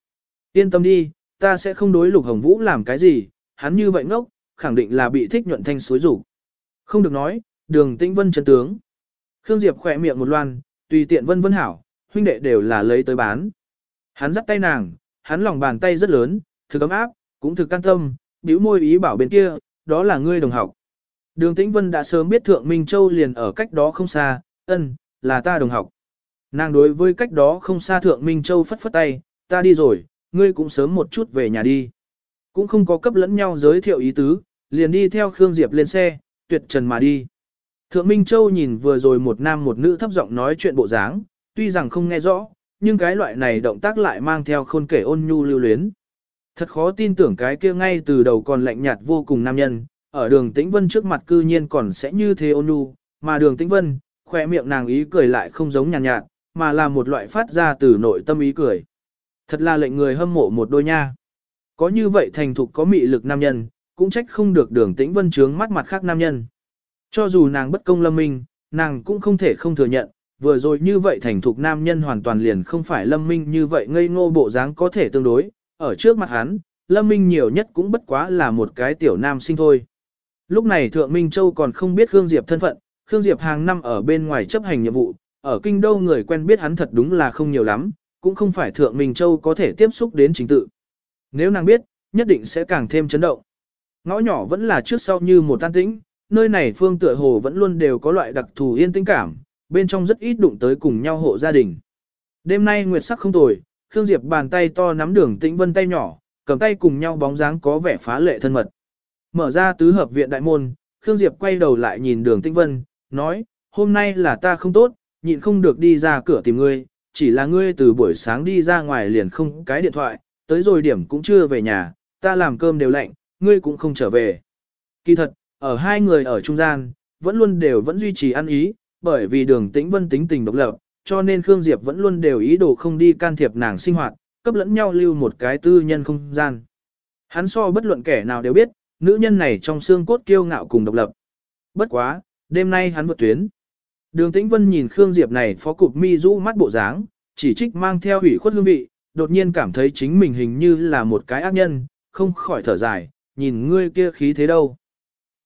Yên tâm đi, ta sẽ không đối lục hồng vũ làm cái gì, hắn như vậy ngốc, khẳng định là bị thích nhuận thanh xối rủ. Không được nói, đường tĩnh vân chân tướng. Khương Diệp khỏe miệng một loan, tùy tiện vân vân hảo, huynh đệ đều là lấy tới bán. Hắn dắt tay nàng, hắn lòng bàn tay rất lớn, thực ấm áp, cũng thực can tâm, bĩu môi ý bảo bên kia, đó là ngươi đồng học. Đường Tĩnh Vân đã sớm biết Thượng Minh Châu liền ở cách đó không xa, ân, là ta đồng học. Nàng đối với cách đó không xa Thượng Minh Châu phất phất tay, ta đi rồi, ngươi cũng sớm một chút về nhà đi. Cũng không có cấp lẫn nhau giới thiệu ý tứ, liền đi theo Khương Diệp lên xe, tuyệt trần mà đi. Thượng Minh Châu nhìn vừa rồi một nam một nữ thấp giọng nói chuyện bộ dáng, tuy rằng không nghe rõ, nhưng cái loại này động tác lại mang theo khôn kể ôn nhu lưu luyến. Thật khó tin tưởng cái kia ngay từ đầu còn lạnh nhạt vô cùng nam nhân, ở đường tĩnh vân trước mặt cư nhiên còn sẽ như thế ôn nhu, mà đường tĩnh vân, khoe miệng nàng ý cười lại không giống nhàn nhạt, nhạt, mà là một loại phát ra từ nội tâm ý cười. Thật là lệnh người hâm mộ một đôi nha. Có như vậy thành thục có mị lực nam nhân, cũng trách không được đường tĩnh vân trướng mắt mặt khác nam nhân. Cho dù nàng bất công lâm minh, nàng cũng không thể không thừa nhận, vừa rồi như vậy thành thục nam nhân hoàn toàn liền không phải lâm minh như vậy ngây ngô bộ dáng có thể tương đối, ở trước mặt hắn, lâm minh nhiều nhất cũng bất quá là một cái tiểu nam sinh thôi. Lúc này Thượng Minh Châu còn không biết Khương Diệp thân phận, Khương Diệp hàng năm ở bên ngoài chấp hành nhiệm vụ, ở kinh đô người quen biết hắn thật đúng là không nhiều lắm, cũng không phải Thượng Minh Châu có thể tiếp xúc đến chính tự. Nếu nàng biết, nhất định sẽ càng thêm chấn động. Ngõ nhỏ vẫn là trước sau như một tan tĩnh, nơi này phương tựa hồ vẫn luôn đều có loại đặc thù yên tĩnh cảm, bên trong rất ít đụng tới cùng nhau hộ gia đình. Đêm nay nguyệt sắc không tồi, Khương Diệp bàn tay to nắm đường tĩnh vân tay nhỏ, cầm tay cùng nhau bóng dáng có vẻ phá lệ thân mật. Mở ra tứ hợp viện đại môn, Khương Diệp quay đầu lại nhìn đường tĩnh vân, nói, hôm nay là ta không tốt, nhịn không được đi ra cửa tìm ngươi, chỉ là ngươi từ buổi sáng đi ra ngoài liền không cái điện thoại, tới rồi điểm cũng chưa về nhà, ta làm cơm đều lạnh, ngươi cũng không trở về. Kỳ thật, ở hai người ở trung gian, vẫn luôn đều vẫn duy trì ăn ý, bởi vì đường tĩnh vân tính tình độc lập, cho nên Khương Diệp vẫn luôn đều ý đồ không đi can thiệp nàng sinh hoạt, cấp lẫn nhau lưu một cái tư nhân không gian. Hắn so bất luận kẻ nào đều biết, nữ nhân này trong xương cốt kiêu ngạo cùng độc lập. Bất quá, đêm nay hắn vượt tuyến. Đường Tĩnh Vân nhìn Khương Diệp này phó cục mi rũ mắt bộ dáng, chỉ trích mang theo ủy khuất hương vị, đột nhiên cảm thấy chính mình hình như là một cái ác nhân, không khỏi thở dài, nhìn ngươi kia khí thế đâu.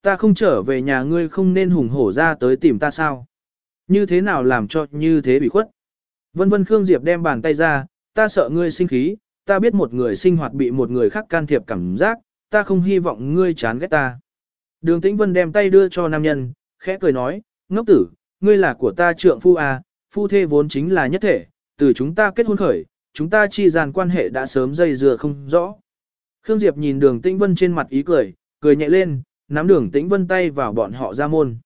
Ta không trở về nhà ngươi không nên hùng hổ ra tới tìm ta sao. Như thế nào làm cho như thế bị khuất. Vân vân Khương Diệp đem bàn tay ra, ta sợ ngươi sinh khí, ta biết một người sinh hoạt bị một người khác can thiệp cảm giác, ta không hy vọng ngươi chán ghét ta. Đường Tĩnh Vân đem tay đưa cho nam nhân, khẽ cười nói, ngốc tử, ngươi là của ta trượng phu à, phu thê vốn chính là nhất thể, từ chúng ta kết hôn khởi, chúng ta chi dàn quan hệ đã sớm dây dừa không rõ. Khương Diệp nhìn đường Tĩnh Vân trên mặt ý cười, cười nhẹ lên, nắm đường Tĩnh Vân tay vào bọn họ ra môn.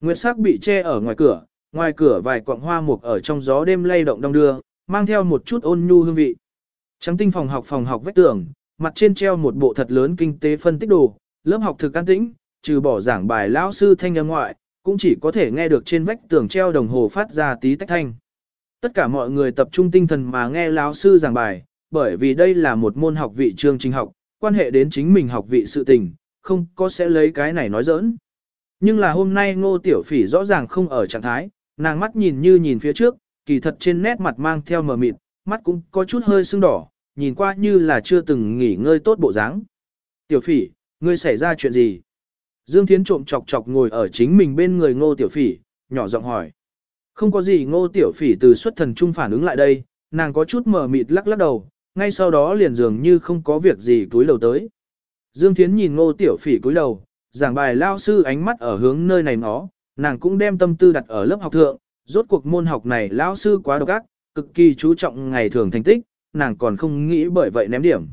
Nguyệt sắc bị che ở ngoài cửa, ngoài cửa vài quạng hoa mục ở trong gió đêm lay động đông đưa, mang theo một chút ôn nhu hương vị. Trắng tinh phòng học phòng học vách tường, mặt trên treo một bộ thật lớn kinh tế phân tích đồ, lớp học thực an tĩnh, trừ bỏ giảng bài lão sư thanh âm ngoại, cũng chỉ có thể nghe được trên vách tường treo đồng hồ phát ra tí tách thanh. Tất cả mọi người tập trung tinh thần mà nghe lão sư giảng bài, bởi vì đây là một môn học vị chương trình học, quan hệ đến chính mình học vị sự tình, không có sẽ lấy cái này nói giỡn. Nhưng là hôm nay ngô tiểu phỉ rõ ràng không ở trạng thái, nàng mắt nhìn như nhìn phía trước, kỳ thật trên nét mặt mang theo mờ mịt, mắt cũng có chút hơi sưng đỏ, nhìn qua như là chưa từng nghỉ ngơi tốt bộ dáng. Tiểu phỉ, ngươi xảy ra chuyện gì? Dương Thiến trộm chọc chọc ngồi ở chính mình bên người ngô tiểu phỉ, nhỏ giọng hỏi. Không có gì ngô tiểu phỉ từ xuất thần trung phản ứng lại đây, nàng có chút mờ mịt lắc lắc đầu, ngay sau đó liền dường như không có việc gì túi đầu tới. Dương Thiến nhìn ngô tiểu phỉ cúi đầu, giảng bài lao sư ánh mắt ở hướng nơi này nó, nàng cũng đem tâm tư đặt ở lớp học thượng, rốt cuộc môn học này lao sư quá độc ác, cực kỳ chú trọng ngày thường thành tích, nàng còn không nghĩ bởi vậy ném điểm.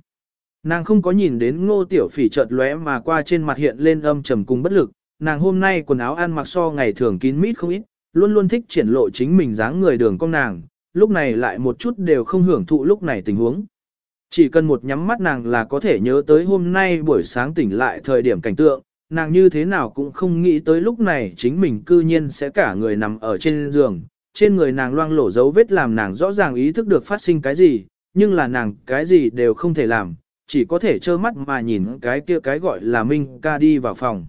Nàng không có nhìn đến ngô tiểu phỉ chợt lóe mà qua trên mặt hiện lên âm trầm cùng bất lực, nàng hôm nay quần áo ăn mặc so ngày thường kín mít không ít, luôn luôn thích triển lộ chính mình dáng người đường con nàng, lúc này lại một chút đều không hưởng thụ lúc này tình huống. Chỉ cần một nhắm mắt nàng là có thể nhớ tới hôm nay buổi sáng tỉnh lại thời điểm cảnh tượng, nàng như thế nào cũng không nghĩ tới lúc này chính mình cư nhiên sẽ cả người nằm ở trên giường, trên người nàng loang lổ dấu vết làm nàng rõ ràng ý thức được phát sinh cái gì, nhưng là nàng cái gì đều không thể làm, chỉ có thể trơ mắt mà nhìn cái kia cái gọi là Minh ca đi vào phòng.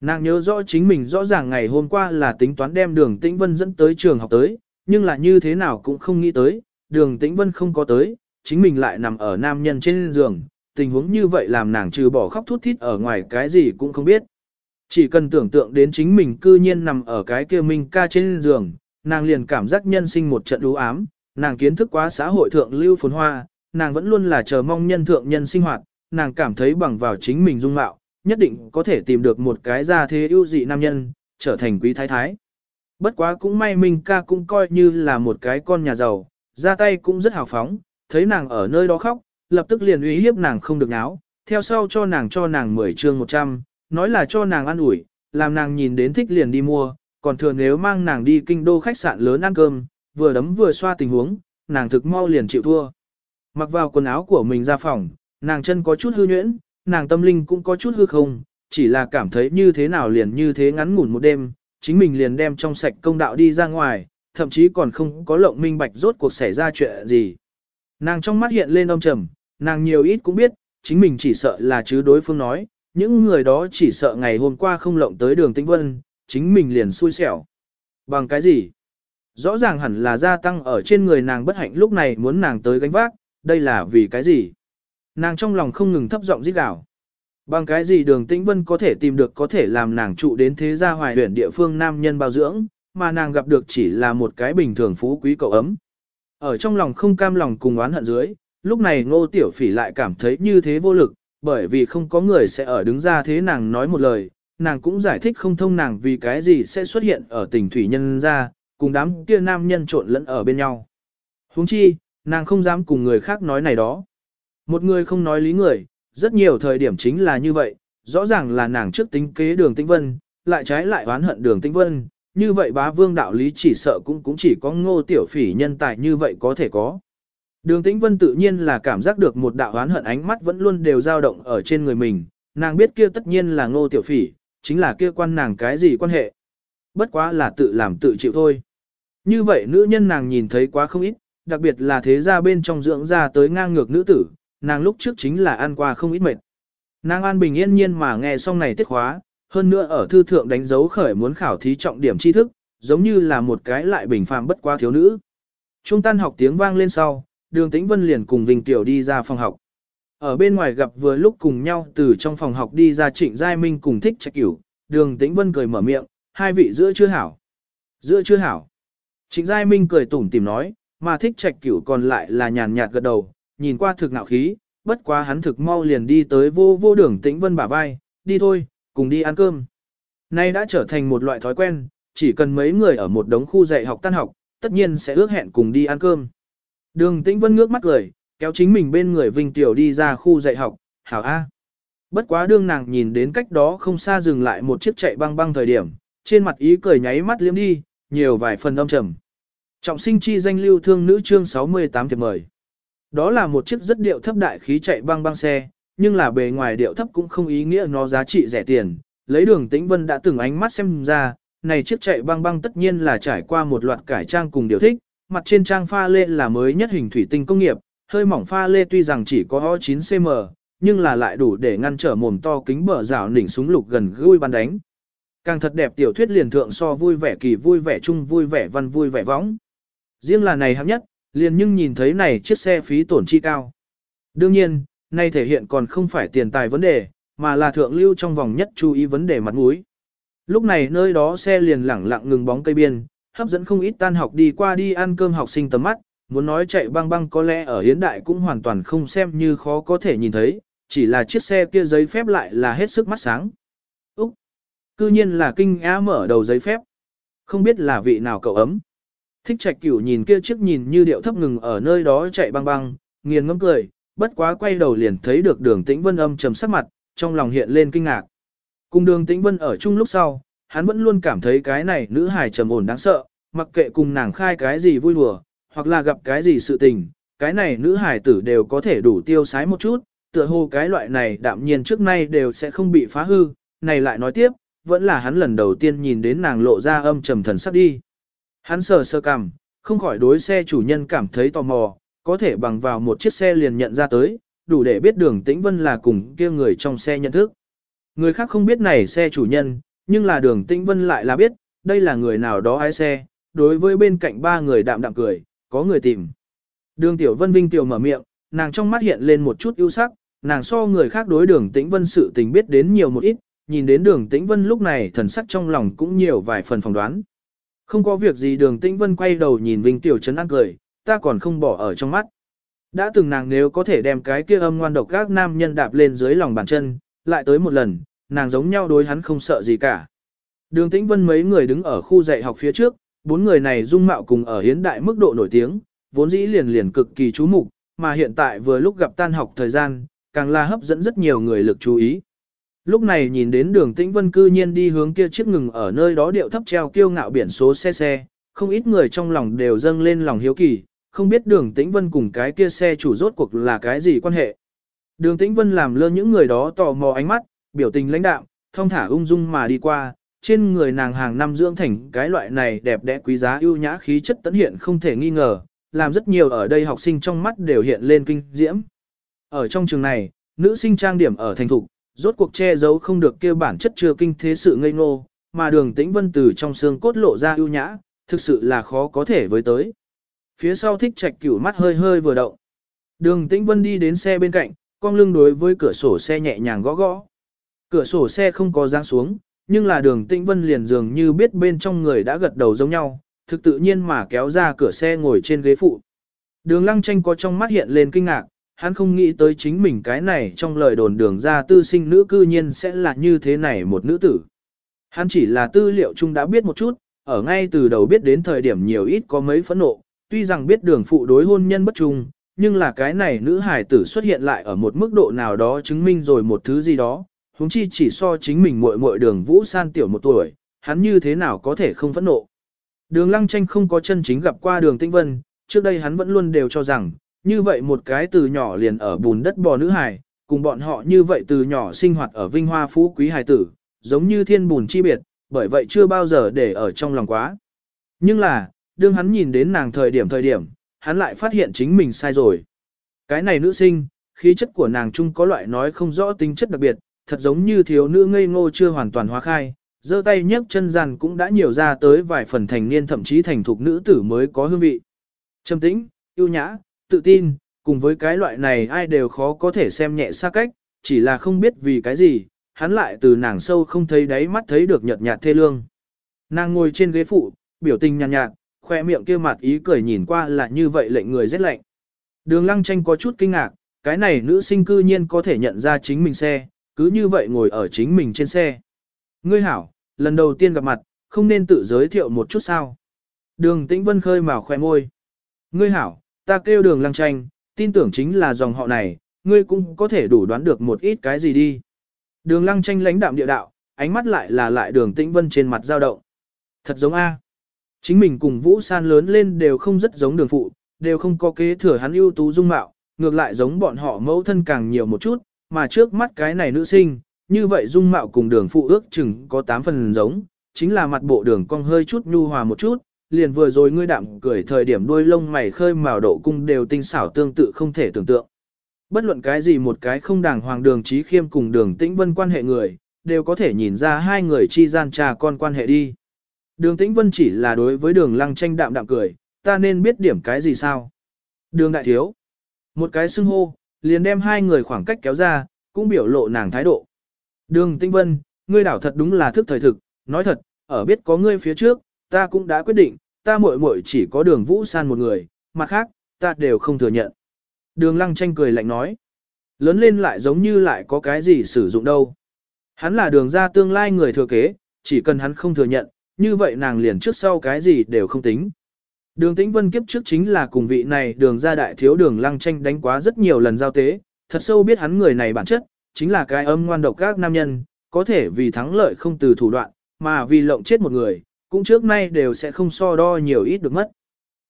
Nàng nhớ rõ chính mình rõ ràng ngày hôm qua là tính toán đem đường Tĩnh Vân dẫn tới trường học tới, nhưng là như thế nào cũng không nghĩ tới, đường Tĩnh Vân không có tới, chính mình lại nằm ở nam nhân trên giường, tình huống như vậy làm nàng trừ bỏ khóc thút thít ở ngoài cái gì cũng không biết. Chỉ cần tưởng tượng đến chính mình cư nhiên nằm ở cái kia Minh ca trên giường, nàng liền cảm giác nhân sinh một trận đú ám, nàng kiến thức quá xã hội thượng lưu phồn hoa, nàng vẫn luôn là chờ mong nhân thượng nhân sinh hoạt, nàng cảm thấy bằng vào chính mình dung mạo, nhất định có thể tìm được một cái gia thế ưu dị nam nhân, trở thành quý thái thái. Bất quá cũng may Minh ca cũng coi như là một cái con nhà giàu, ra tay cũng rất hào phóng, thấy nàng ở nơi đó khóc, lập tức liền uy hiếp nàng không được náo, theo sau cho nàng cho nàng 10 chương 100, nói là cho nàng ăn ủi, làm nàng nhìn đến thích liền đi mua, còn thường nếu mang nàng đi kinh đô khách sạn lớn ăn cơm, vừa đấm vừa xoa tình huống, nàng thực mau liền chịu thua. Mặc vào quần áo của mình ra phòng, nàng chân có chút hư nhuyễn, nàng tâm linh cũng có chút hư không, chỉ là cảm thấy như thế nào liền như thế ngắn ngủn một đêm, chính mình liền đem trong sạch công đạo đi ra ngoài, thậm chí còn không có lộng minh bạch rốt cuộc xảy ra chuyện gì. Nàng trong mắt hiện lên âm trầm, nàng nhiều ít cũng biết, chính mình chỉ sợ là chứ đối phương nói, những người đó chỉ sợ ngày hôm qua không lộng tới đường tĩnh vân, chính mình liền xui xẻo. Bằng cái gì? Rõ ràng hẳn là gia tăng ở trên người nàng bất hạnh lúc này muốn nàng tới gánh vác, đây là vì cái gì? Nàng trong lòng không ngừng thấp giọng rít gào. Bằng cái gì đường tĩnh vân có thể tìm được có thể làm nàng trụ đến thế gia hoài huyện địa phương nam nhân bao dưỡng, mà nàng gặp được chỉ là một cái bình thường phú quý cậu ấm. Ở trong lòng không cam lòng cùng oán hận dưới, lúc này ngô tiểu phỉ lại cảm thấy như thế vô lực, bởi vì không có người sẽ ở đứng ra thế nàng nói một lời, nàng cũng giải thích không thông nàng vì cái gì sẽ xuất hiện ở tỉnh thủy nhân ra, cùng đám kia nam nhân trộn lẫn ở bên nhau. huống chi, nàng không dám cùng người khác nói này đó. Một người không nói lý người, rất nhiều thời điểm chính là như vậy, rõ ràng là nàng trước tính kế đường tĩnh vân, lại trái lại oán hận đường tĩnh vân, như vậy bá vương đạo lý chỉ sợ cũng cũng chỉ có ngô tiểu phỉ nhân tài như vậy có thể có. Đường tĩnh vân tự nhiên là cảm giác được một đạo oán hận ánh mắt vẫn luôn đều dao động ở trên người mình, nàng biết kia tất nhiên là ngô tiểu phỉ, chính là kia quan nàng cái gì quan hệ. Bất quá là tự làm tự chịu thôi. Như vậy nữ nhân nàng nhìn thấy quá không ít, đặc biệt là thế gia bên trong dưỡng ra tới ngang ngược nữ tử, nàng lúc trước chính là ăn qua không ít mệt. Nàng an bình yên nhiên mà nghe xong này tiết khóa, hơn nữa ở thư thượng đánh dấu khởi muốn khảo thí trọng điểm tri thức, giống như là một cái lại bình phàm bất quá thiếu nữ. Trung tan học tiếng vang lên sau, đường tĩnh vân liền cùng Vinh Tiểu đi ra phòng học. Ở bên ngoài gặp vừa lúc cùng nhau từ trong phòng học đi ra trịnh giai minh cùng thích trạch cửu, đường tĩnh vân cười mở miệng, hai vị giữa chưa hảo. Giữa chưa hảo. Trịnh giai minh cười tủm tìm nói, mà thích trạch cửu còn lại là nhàn nhạt gật đầu, nhìn qua thực ngạo khí, bất quá hắn thực mau liền đi tới vô vô đường tĩnh vân bả vai, đi thôi, cùng đi ăn cơm. Nay đã trở thành một loại thói quen, chỉ cần mấy người ở một đống khu dạy học tan học, tất nhiên sẽ ước hẹn cùng đi ăn cơm. Đường tĩnh vân ngước mắt cười, kéo chính mình bên người Vinh Tiểu đi ra khu dạy học, hảo A. Bất quá đương nàng nhìn đến cách đó không xa dừng lại một chiếc chạy băng băng thời điểm, trên mặt ý cười nháy mắt liếm đi, nhiều vài phần âm trầm. Trọng sinh chi danh lưu thương nữ chương 68 thiệp mời. Đó là một chiếc rất điệu thấp đại khí chạy băng băng xe, nhưng là bề ngoài điệu thấp cũng không ý nghĩa nó giá trị rẻ tiền. Lấy đường tĩnh vân đã từng ánh mắt xem ra, này chiếc chạy băng băng tất nhiên là trải qua một loạt cải trang cùng điều thích, mặt trên trang pha lê là mới nhất hình thủy tinh công nghiệp, hơi mỏng pha lê tuy rằng chỉ có 9cm, nhưng là lại đủ để ngăn trở mồm to kính bờ rào nỉnh súng lục gần gũi bắn đánh. Càng thật đẹp tiểu thuyết liền thượng so vui vẻ kỳ vui vẻ chung vui vẻ văn vui vẻ võng. Riêng là này hấp nhất, liền nhưng nhìn thấy này chiếc xe phí tổn chi cao. Đương nhiên, nay thể hiện còn không phải tiền tài vấn đề, mà là thượng lưu trong vòng nhất chú ý vấn đề mặt mũi. Lúc này nơi đó xe liền lẳng lặng ngừng bóng cây biên, hấp dẫn không ít tan học đi qua đi ăn cơm học sinh tầm mắt, muốn nói chạy băng băng có lẽ ở hiện đại cũng hoàn toàn không xem như khó có thể nhìn thấy, chỉ là chiếc xe kia giấy phép lại là hết sức mắt sáng. Úc! Cư nhiên là kinh á mở đầu giấy phép. Không biết là vị nào cậu ấm. Thích trạch cửu nhìn kia chiếc nhìn như điệu thấp ngừng ở nơi đó chạy băng băng, nghiền ngẫm cười, bất quá quay đầu liền thấy được đường tĩnh vân âm trầm sắc mặt, trong lòng hiện lên kinh ngạc. Cùng đường tĩnh vân ở chung lúc sau, hắn vẫn luôn cảm thấy cái này nữ hài trầm ổn đáng sợ, mặc kệ cùng nàng khai cái gì vui đùa, hoặc là gặp cái gì sự tình, cái này nữ hài tử đều có thể đủ tiêu sái một chút, tựa hồ cái loại này đạm nhiên trước nay đều sẽ không bị phá hư, này lại nói tiếp, vẫn là hắn lần đầu tiên nhìn đến nàng lộ ra âm trầm thần sắc đi. Hắn sờ sơ cằm, không khỏi đối xe chủ nhân cảm thấy tò mò, có thể bằng vào một chiếc xe liền nhận ra tới, đủ để biết đường tĩnh vân là cùng kia người trong xe nhận thức. Người khác không biết này xe chủ nhân, nhưng là đường tĩnh vân lại là biết, đây là người nào đó ai xe, đối với bên cạnh ba người đạm đạm cười, có người tìm. Đường tiểu vân vinh tiểu mở miệng, nàng trong mắt hiện lên một chút ưu sắc, nàng so người khác đối đường tĩnh vân sự tình biết đến nhiều một ít, nhìn đến đường tĩnh vân lúc này thần sắc trong lòng cũng nhiều vài phần phỏng đoán. Không có việc gì đường tĩnh vân quay đầu nhìn Vinh Tiểu Trấn ăn cười, ta còn không bỏ ở trong mắt. Đã từng nàng nếu có thể đem cái kia âm ngoan độc các nam nhân đạp lên dưới lòng bàn chân, lại tới một lần, nàng giống nhau đối hắn không sợ gì cả. Đường tĩnh vân mấy người đứng ở khu dạy học phía trước, bốn người này dung mạo cùng ở hiến đại mức độ nổi tiếng, vốn dĩ liền liền cực kỳ chú mục, mà hiện tại vừa lúc gặp tan học thời gian, càng là hấp dẫn rất nhiều người lực chú ý. Lúc này nhìn đến đường tĩnh vân cư nhiên đi hướng kia chiếc ngừng ở nơi đó điệu thấp treo kiêu ngạo biển số xe xe, không ít người trong lòng đều dâng lên lòng hiếu kỳ, không biết đường tĩnh vân cùng cái kia xe chủ rốt cuộc là cái gì quan hệ. Đường tĩnh vân làm lơ những người đó tò mò ánh mắt, biểu tình lãnh đạm, thông thả ung dung mà đi qua, trên người nàng hàng năm dưỡng thành cái loại này đẹp đẽ quý giá ưu nhã khí chất tấn hiện không thể nghi ngờ, làm rất nhiều ở đây học sinh trong mắt đều hiện lên kinh diễm. Ở trong trường này, nữ sinh trang điểm ở thành thục, rốt cuộc che giấu không được kêu bản chất chưa kinh thế sự ngây ngô, mà đường tĩnh vân từ trong xương cốt lộ ra ưu nhã, thực sự là khó có thể với tới. Phía sau thích trạch cửu mắt hơi hơi vừa động. Đường tĩnh vân đi đến xe bên cạnh, con lưng đối với cửa sổ xe nhẹ nhàng gõ gõ. Cửa sổ xe không có giáng xuống, nhưng là đường tĩnh vân liền dường như biết bên trong người đã gật đầu giống nhau, thực tự nhiên mà kéo ra cửa xe ngồi trên ghế phụ. Đường lăng tranh có trong mắt hiện lên kinh ngạc, hắn không nghĩ tới chính mình cái này trong lời đồn đường ra tư sinh nữ cư nhiên sẽ là như thế này một nữ tử. Hắn chỉ là tư liệu chung đã biết một chút, ở ngay từ đầu biết đến thời điểm nhiều ít có mấy phẫn nộ, tuy rằng biết đường phụ đối hôn nhân bất trung, nhưng là cái này nữ hài tử xuất hiện lại ở một mức độ nào đó chứng minh rồi một thứ gì đó, huống chi chỉ so chính mình muội muội đường vũ san tiểu một tuổi, hắn như thế nào có thể không phẫn nộ. Đường lăng tranh không có chân chính gặp qua đường tinh vân, trước đây hắn vẫn luôn đều cho rằng, như vậy một cái từ nhỏ liền ở bùn đất bò nữ hài, cùng bọn họ như vậy từ nhỏ sinh hoạt ở vinh hoa phú quý hài tử, giống như thiên bùn chi biệt, bởi vậy chưa bao giờ để ở trong lòng quá. Nhưng là, đương hắn nhìn đến nàng thời điểm thời điểm, hắn lại phát hiện chính mình sai rồi. Cái này nữ sinh, khí chất của nàng chung có loại nói không rõ tính chất đặc biệt, thật giống như thiếu nữ ngây ngô chưa hoàn toàn hóa khai, giơ tay nhấc chân gian cũng đã nhiều ra tới vài phần thành niên thậm chí thành thục nữ tử mới có hương vị. Trầm tĩnh, yêu nhã, tự tin, cùng với cái loại này ai đều khó có thể xem nhẹ xa cách, chỉ là không biết vì cái gì, hắn lại từ nàng sâu không thấy đáy mắt thấy được nhợt nhạt thê lương. Nàng ngồi trên ghế phụ, biểu tình nhàn nhạt, nhạt, khoe miệng kia mặt ý cười nhìn qua là như vậy lệnh người rét lạnh. Đường lăng tranh có chút kinh ngạc, cái này nữ sinh cư nhiên có thể nhận ra chính mình xe, cứ như vậy ngồi ở chính mình trên xe. Ngươi hảo, lần đầu tiên gặp mặt, không nên tự giới thiệu một chút sao. Đường tĩnh vân khơi màu khoe môi. Ngươi hảo, ta kêu đường lăng tranh, tin tưởng chính là dòng họ này, ngươi cũng có thể đủ đoán được một ít cái gì đi. Đường lăng tranh lãnh đạm địa đạo, ánh mắt lại là lại đường tĩnh vân trên mặt dao động. Thật giống A. Chính mình cùng Vũ San lớn lên đều không rất giống đường phụ, đều không có kế thừa hắn ưu tú dung mạo, ngược lại giống bọn họ mẫu thân càng nhiều một chút, mà trước mắt cái này nữ sinh, như vậy dung mạo cùng đường phụ ước chừng có 8 phần giống, chính là mặt bộ đường cong hơi chút nhu hòa một chút, liền vừa rồi ngươi đạm cười thời điểm đuôi lông mày khơi màu độ cung đều tinh xảo tương tự không thể tưởng tượng. Bất luận cái gì một cái không đàng hoàng đường trí khiêm cùng đường tĩnh vân quan hệ người, đều có thể nhìn ra hai người chi gian trà con quan hệ đi. Đường tĩnh vân chỉ là đối với đường lăng tranh đạm đạm cười, ta nên biết điểm cái gì sao? Đường đại thiếu. Một cái xưng hô, liền đem hai người khoảng cách kéo ra, cũng biểu lộ nàng thái độ. Đường tĩnh vân, ngươi đảo thật đúng là thức thời thực, nói thật, ở biết có ngươi phía trước, ta cũng đã quyết định, ta muội muội chỉ có đường vũ san một người, mặt khác, ta đều không thừa nhận. Đường lăng tranh cười lạnh nói. Lớn lên lại giống như lại có cái gì sử dụng đâu. Hắn là đường ra tương lai người thừa kế, chỉ cần hắn không thừa nhận, như vậy nàng liền trước sau cái gì đều không tính. Đường tĩnh vân kiếp trước chính là cùng vị này đường ra đại thiếu đường lăng tranh đánh quá rất nhiều lần giao tế, thật sâu biết hắn người này bản chất, chính là cái âm ngoan độc các nam nhân, có thể vì thắng lợi không từ thủ đoạn, mà vì lộng chết một người, cũng trước nay đều sẽ không so đo nhiều ít được mất.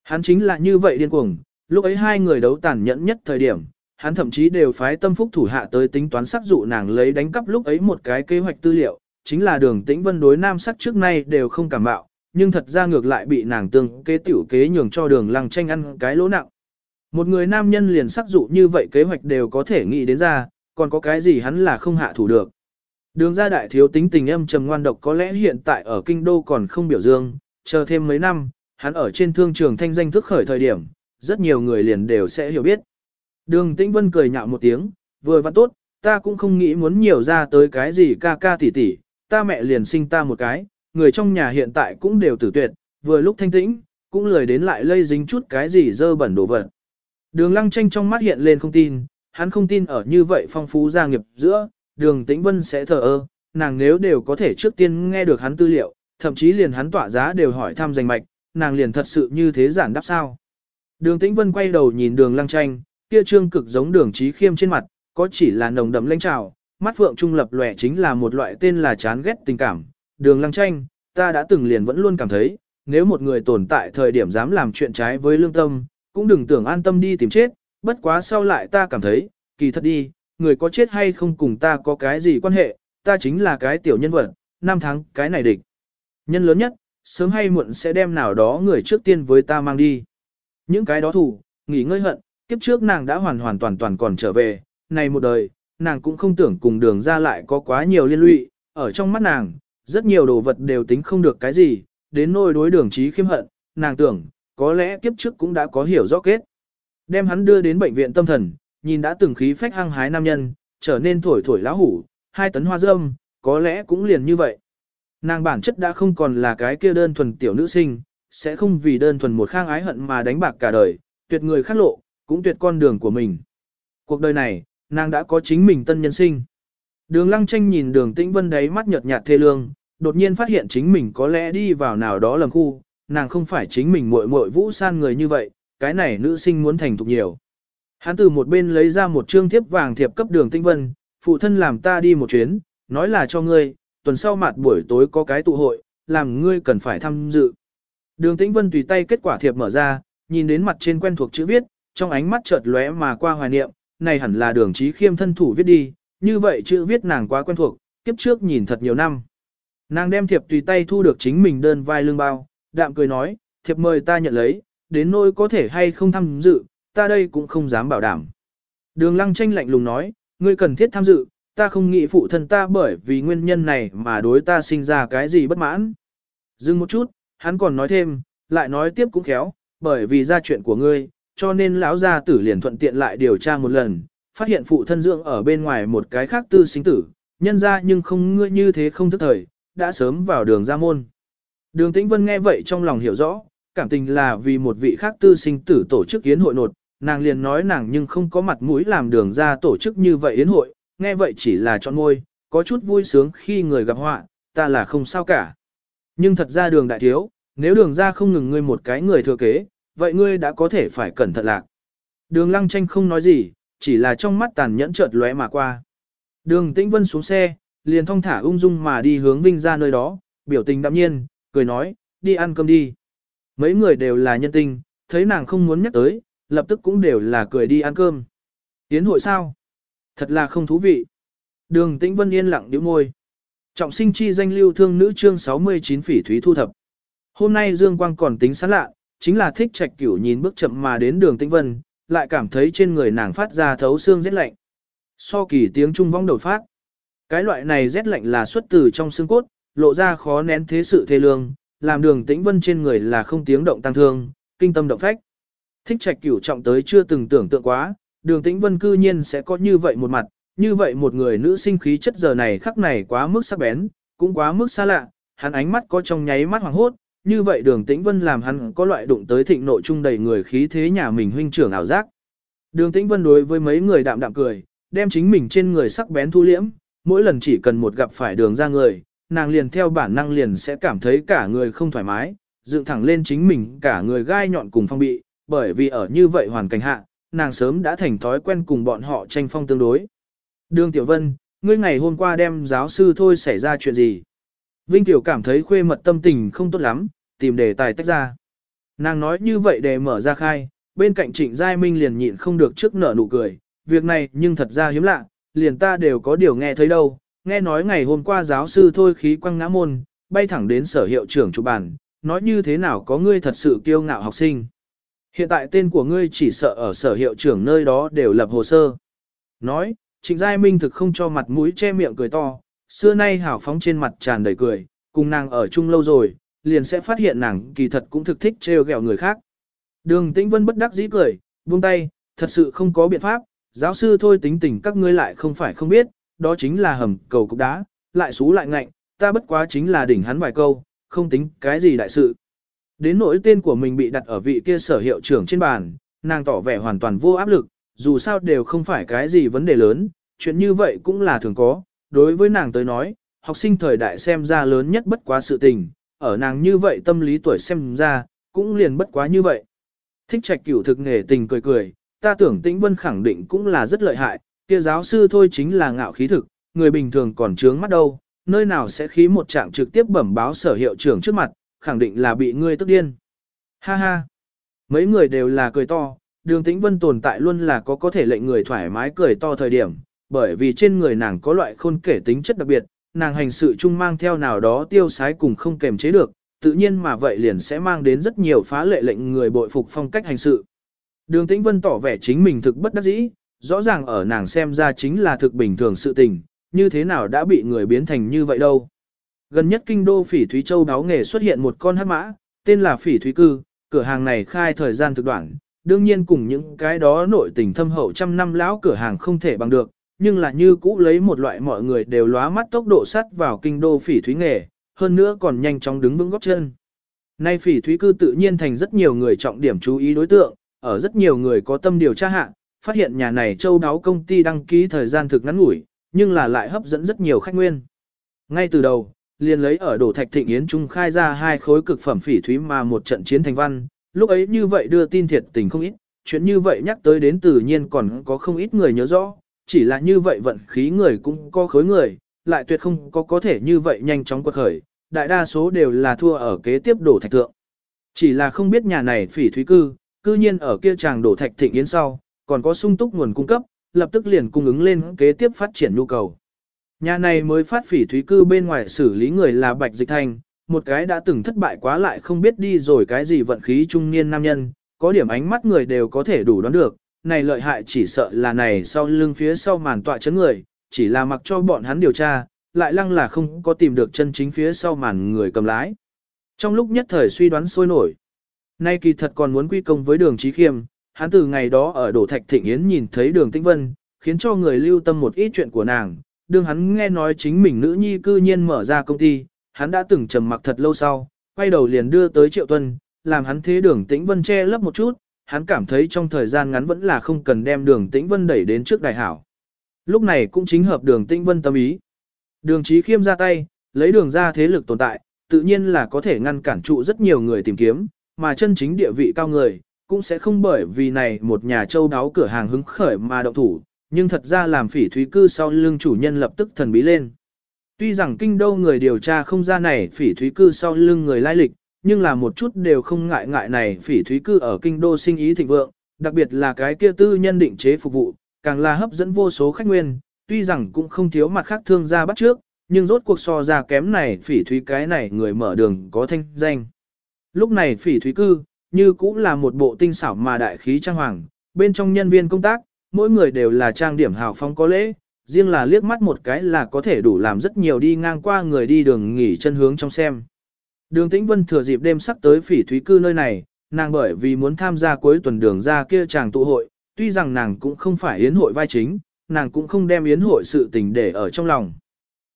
Hắn chính là như vậy điên cuồng, lúc ấy hai người đấu tàn nhẫn nhất thời điểm, hắn thậm chí đều phái tâm phúc thủ hạ tới tính toán sắc dụ nàng lấy đánh cắp lúc ấy một cái kế hoạch tư liệu, chính là đường tĩnh vân đối nam sắc trước nay đều không cảm bạo, nhưng thật ra ngược lại bị nàng tương kế tiểu kế nhường cho đường lăng tranh ăn cái lỗ nặng. Một người nam nhân liền sắc dụ như vậy kế hoạch đều có thể nghĩ đến ra, còn có cái gì hắn là không hạ thủ được. Đường gia đại thiếu tính tình âm trầm ngoan độc có lẽ hiện tại ở kinh đô còn không biểu dương, chờ thêm mấy năm, hắn ở trên thương trường thanh danh thức khởi thời điểm, rất nhiều người liền đều sẽ hiểu biết. Đường Tĩnh Vân cười nhạo một tiếng, vừa văn tốt, ta cũng không nghĩ muốn nhiều ra tới cái gì ca ca tỷ tỷ, ta mẹ liền sinh ta một cái, người trong nhà hiện tại cũng đều tử tuyệt, vừa lúc thanh tĩnh, cũng lười đến lại lây dính chút cái gì dơ bẩn đồ vật. Đường lăng tranh trong mắt hiện lên không tin, hắn không tin ở như vậy phong phú gia nghiệp giữa, đường tĩnh vân sẽ thờ ơ, nàng nếu đều có thể trước tiên nghe được hắn tư liệu, thậm chí liền hắn tỏa giá đều hỏi thăm danh mạch, nàng liền thật sự như thế giản đáp sao. Đường tĩnh vân quay đầu nhìn đường lăng tranh, kia trương cực giống đường trí khiêm trên mặt, có chỉ là nồng đậm lãnh trào, mắt phượng trung lập lòe chính là một loại tên là chán ghét tình cảm. Đường lăng tranh, ta đã từng liền vẫn luôn cảm thấy, nếu một người tồn tại thời điểm dám làm chuyện trái với lương tâm, cũng đừng tưởng an tâm đi tìm chết, bất quá sau lại ta cảm thấy, kỳ thật đi, người có chết hay không cùng ta có cái gì quan hệ, ta chính là cái tiểu nhân vật, năm tháng cái này địch. Nhân lớn nhất, sớm hay muộn sẽ đem nào đó người trước tiên với ta mang đi. Những cái đó thủ, nghỉ ngơi hận, kiếp trước nàng đã hoàn hoàn toàn toàn còn trở về, này một đời, nàng cũng không tưởng cùng đường ra lại có quá nhiều liên lụy, ở trong mắt nàng, rất nhiều đồ vật đều tính không được cái gì, đến nôi đối đường trí khiêm hận, nàng tưởng, có lẽ kiếp trước cũng đã có hiểu rõ kết. Đem hắn đưa đến bệnh viện tâm thần, nhìn đã từng khí phách hăng hái nam nhân, trở nên thổi thổi lá hủ, hai tấn hoa dâm, có lẽ cũng liền như vậy. Nàng bản chất đã không còn là cái kia đơn thuần tiểu nữ sinh, sẽ không vì đơn thuần một khang ái hận mà đánh bạc cả đời, tuyệt người khác lộ, cũng tuyệt con đường của mình. Cuộc đời này, nàng đã có chính mình tân nhân sinh. Đường lăng tranh nhìn đường tĩnh vân đấy mắt nhợt nhạt thê lương, đột nhiên phát hiện chính mình có lẽ đi vào nào đó lầm khu, nàng không phải chính mình muội muội vũ san người như vậy, cái này nữ sinh muốn thành thục nhiều. Hắn từ một bên lấy ra một trương thiếp vàng thiệp cấp đường Tinh vân, phụ thân làm ta đi một chuyến, nói là cho ngươi, tuần sau mặt buổi tối có cái tụ hội, làm ngươi cần phải tham dự. Đường tĩnh vân tùy tay kết quả thiệp mở ra, nhìn đến mặt trên quen thuộc chữ viết, trong ánh mắt chợt lóe mà qua hoài niệm, này hẳn là đường trí khiêm thân thủ viết đi, như vậy chữ viết nàng quá quen thuộc, kiếp trước nhìn thật nhiều năm. Nàng đem thiệp tùy tay thu được chính mình đơn vai lưng bao, đạm cười nói, thiệp mời ta nhận lấy, đến nỗi có thể hay không tham dự, ta đây cũng không dám bảo đảm. Đường lăng tranh lạnh lùng nói, ngươi cần thiết tham dự, ta không nghĩ phụ thân ta bởi vì nguyên nhân này mà đối ta sinh ra cái gì bất mãn. Dừng một chút, hắn còn nói thêm, lại nói tiếp cũng khéo, bởi vì ra chuyện của ngươi, cho nên lão gia tử liền thuận tiện lại điều tra một lần, phát hiện phụ thân dưỡng ở bên ngoài một cái khác tư sinh tử, nhân ra nhưng không ngươi như thế không thức thời, đã sớm vào đường ra môn. Đường Tĩnh Vân nghe vậy trong lòng hiểu rõ, cảm tình là vì một vị khác tư sinh tử tổ chức yến hội nột, nàng liền nói nàng nhưng không có mặt mũi làm đường ra tổ chức như vậy yến hội, nghe vậy chỉ là chọn môi, có chút vui sướng khi người gặp họa, ta là không sao cả. Nhưng thật ra đường đại thiếu, nếu đường ra không ngừng ngươi một cái người thừa kế, vậy ngươi đã có thể phải cẩn thận lạc. Đường lăng tranh không nói gì, chỉ là trong mắt tàn nhẫn chợt lóe mà qua. Đường tĩnh vân xuống xe, liền thong thả ung dung mà đi hướng Vinh ra nơi đó, biểu tình đạm nhiên, cười nói, đi ăn cơm đi. Mấy người đều là nhân tinh, thấy nàng không muốn nhắc tới, lập tức cũng đều là cười đi ăn cơm. Tiến hội sao? Thật là không thú vị. Đường tĩnh vân yên lặng nhíu môi. Trọng sinh chi danh lưu thương nữ chương 69 phỉ thúy thu thập. Hôm nay Dương Quang còn tính sẵn lạ, chính là thích trạch cửu nhìn bước chậm mà đến đường tĩnh vân, lại cảm thấy trên người nàng phát ra thấu xương rét lạnh. So kỳ tiếng trung vong đầu phát. Cái loại này rét lạnh là xuất từ trong xương cốt, lộ ra khó nén thế sự thê lương, làm đường tĩnh vân trên người là không tiếng động tăng thương, kinh tâm động phách. Thích trạch cửu trọng tới chưa từng tưởng tượng quá, đường tĩnh vân cư nhiên sẽ có như vậy một mặt, như vậy một người nữ sinh khí chất giờ này khắc này quá mức sắc bén, cũng quá mức xa lạ, hắn ánh mắt có trong nháy mắt hoàng hốt, như vậy đường tĩnh vân làm hắn có loại đụng tới thịnh nội trung đầy người khí thế nhà mình huynh trưởng ảo giác. Đường tĩnh vân đối với mấy người đạm đạm cười, đem chính mình trên người sắc bén thu liễm, mỗi lần chỉ cần một gặp phải đường ra người, nàng liền theo bản năng liền sẽ cảm thấy cả người không thoải mái, dựng thẳng lên chính mình cả người gai nhọn cùng phong bị, bởi vì ở như vậy hoàn cảnh hạ, nàng sớm đã thành thói quen cùng bọn họ tranh phong tương đối. Đường Tiểu Vân, ngươi ngày hôm qua đem giáo sư thôi xảy ra chuyện gì? Vinh Tiểu cảm thấy khuê mật tâm tình không tốt lắm, tìm đề tài tách ra. Nàng nói như vậy để mở ra khai, bên cạnh Trịnh Giai Minh liền nhịn không được trước nở nụ cười, việc này nhưng thật ra hiếm lạ, liền ta đều có điều nghe thấy đâu, nghe nói ngày hôm qua giáo sư thôi khí quăng ngã môn, bay thẳng đến sở hiệu trưởng chủ bản, nói như thế nào có ngươi thật sự kiêu ngạo học sinh. Hiện tại tên của ngươi chỉ sợ ở sở hiệu trưởng nơi đó đều lập hồ sơ. Nói, Trịnh Giai Minh thực không cho mặt mũi che miệng cười to, xưa nay hảo phóng trên mặt tràn đầy cười, cùng nàng ở chung lâu rồi, liền sẽ phát hiện nàng kỳ thật cũng thực thích trêu ghẹo người khác. Đường Tĩnh Vân bất đắc dĩ cười, buông tay, thật sự không có biện pháp, giáo sư thôi tính tình các ngươi lại không phải không biết, đó chính là hầm cầu cục đá, lại xú lại ngạnh, ta bất quá chính là đỉnh hắn vài câu, không tính cái gì đại sự. Đến nỗi tên của mình bị đặt ở vị kia sở hiệu trưởng trên bàn, nàng tỏ vẻ hoàn toàn vô áp lực, dù sao đều không phải cái gì vấn đề lớn, chuyện như vậy cũng là thường có, đối với nàng tới nói, học sinh thời đại xem ra lớn nhất bất quá sự tình, ở nàng như vậy tâm lý tuổi xem ra, cũng liền bất quá như vậy. Thích trạch cửu thực nghề tình cười cười, ta tưởng tĩnh vân khẳng định cũng là rất lợi hại, kia giáo sư thôi chính là ngạo khí thực, người bình thường còn trướng mắt đâu, nơi nào sẽ khí một trạng trực tiếp bẩm báo sở hiệu trưởng trước mặt, khẳng định là bị ngươi tức điên. Ha ha, mấy người đều là cười to, đường tĩnh vân tồn tại luôn là có có thể lệnh người thoải mái cười to thời điểm, bởi vì trên người nàng có loại khôn kể tính chất đặc biệt, nàng hành sự chung mang theo nào đó tiêu sái cùng không kềm chế được, tự nhiên mà vậy liền sẽ mang đến rất nhiều phá lệ lệnh người bội phục phong cách hành sự. Đường Tĩnh Vân tỏ vẻ chính mình thực bất đắc dĩ, rõ ràng ở nàng xem ra chính là thực bình thường sự tình, như thế nào đã bị người biến thành như vậy đâu. Gần nhất kinh đô phỉ Thúy Châu đáo nghề xuất hiện một con hắc mã, tên là phỉ Thúy Cư, cửa hàng này khai thời gian thực đoạn, đương nhiên cùng những cái đó nội tình thâm hậu trăm năm lão cửa hàng không thể bằng được, nhưng là như cũ lấy một loại mọi người đều lóa mắt tốc độ sắt vào kinh đô phỉ thúy nghề, hơn nữa còn nhanh chóng đứng vững góc chân. Nay phỉ thúy cư tự nhiên thành rất nhiều người trọng điểm chú ý đối tượng, ở rất nhiều người có tâm điều tra hạ, phát hiện nhà này châu đáo công ty đăng ký thời gian thực ngắn ngủi, nhưng là lại hấp dẫn rất nhiều khách nguyên. Ngay từ đầu, liền lấy ở đổ thạch thịnh yến trung khai ra hai khối cực phẩm phỉ thúy mà một trận chiến thành văn, lúc ấy như vậy đưa tin thiệt tình không ít, chuyện như vậy nhắc tới đến tự nhiên còn có không ít người nhớ rõ, chỉ là như vậy vận khí người cũng có khối người, lại tuyệt không có có thể như vậy nhanh chóng quật khởi, đại đa số đều là thua ở kế tiếp đổ thạch thượng. Chỉ là không biết nhà này phỉ thúy cư, cư nhiên ở kia chàng đổ thạch thịnh yến sau, còn có sung túc nguồn cung cấp, lập tức liền cung ứng lên kế tiếp phát triển nhu cầu. Nhà này mới phát phỉ thúy cư bên ngoài xử lý người là Bạch Dịch Thành, một cái đã từng thất bại quá lại không biết đi rồi cái gì vận khí trung niên nam nhân, có điểm ánh mắt người đều có thể đủ đoán được, này lợi hại chỉ sợ là này sau lưng phía sau màn tọa chấn người, chỉ là mặc cho bọn hắn điều tra, lại lăng là không có tìm được chân chính phía sau màn người cầm lái. Trong lúc nhất thời suy đoán sôi nổi, nay kỳ thật còn muốn quy công với đường trí khiêm, hắn từ ngày đó ở đổ thạch thịnh yến nhìn thấy đường tĩnh vân, khiến cho người lưu tâm một ít chuyện của nàng, đương hắn nghe nói chính mình nữ nhi cư nhiên mở ra công ty, hắn đã từng trầm mặc thật lâu sau, quay đầu liền đưa tới triệu tuân, làm hắn thế đường tĩnh vân che lấp một chút, hắn cảm thấy trong thời gian ngắn vẫn là không cần đem đường tĩnh vân đẩy đến trước đại hảo. Lúc này cũng chính hợp đường tĩnh vân tâm ý. Đường trí khiêm ra tay, lấy đường ra thế lực tồn tại, tự nhiên là có thể ngăn cản trụ rất nhiều người tìm kiếm, mà chân chính địa vị cao người, cũng sẽ không bởi vì này một nhà châu đáo cửa hàng hứng khởi mà động thủ, nhưng thật ra làm phỉ thúy cư sau lưng chủ nhân lập tức thần bí lên. Tuy rằng kinh đô người điều tra không ra này phỉ thúy cư sau lưng người lai lịch, nhưng là một chút đều không ngại ngại này phỉ thúy cư ở kinh đô sinh ý thịnh vượng, đặc biệt là cái kia tư nhân định chế phục vụ, càng là hấp dẫn vô số khách nguyên, tuy rằng cũng không thiếu mặt khác thương gia bắt trước, nhưng rốt cuộc so ra kém này phỉ thúy cái này người mở đường có thanh danh. Lúc này phỉ thúy cư, như cũng là một bộ tinh xảo mà đại khí trang hoàng, bên trong nhân viên công tác, mỗi người đều là trang điểm hào phong có lễ, riêng là liếc mắt một cái là có thể đủ làm rất nhiều đi ngang qua người đi đường nghỉ chân hướng trong xem. Đường Tĩnh Vân thừa dịp đêm sắp tới phỉ thúy cư nơi này, nàng bởi vì muốn tham gia cuối tuần đường ra kia chàng tụ hội, tuy rằng nàng cũng không phải yến hội vai chính, nàng cũng không đem yến hội sự tình để ở trong lòng.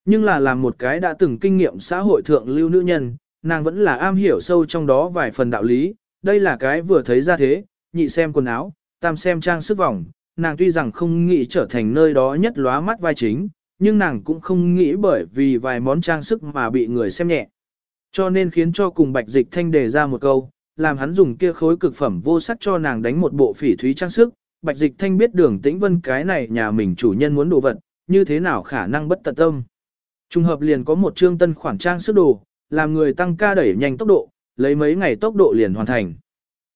Nhưng là làm một cái đã từng kinh nghiệm xã hội thượng lưu nữ nhân, nàng vẫn là am hiểu sâu trong đó vài phần đạo lý, đây là cái vừa thấy ra thế, nhị xem quần áo, tam xem trang sức vòng, nàng tuy rằng không nghĩ trở thành nơi đó nhất lóa mắt vai chính, nhưng nàng cũng không nghĩ bởi vì vài món trang sức mà bị người xem nhẹ. Cho nên khiến cho cùng bạch dịch thanh đề ra một câu, làm hắn dùng kia khối cực phẩm vô sắc cho nàng đánh một bộ phỉ thúy trang sức, bạch dịch thanh biết đường tĩnh vân cái này nhà mình chủ nhân muốn đồ vật, như thế nào khả năng bất tận tâm. Trùng hợp liền có một trương tân khoản trang sức đồ, làm người tăng ca đẩy nhanh tốc độ, lấy mấy ngày tốc độ liền hoàn thành.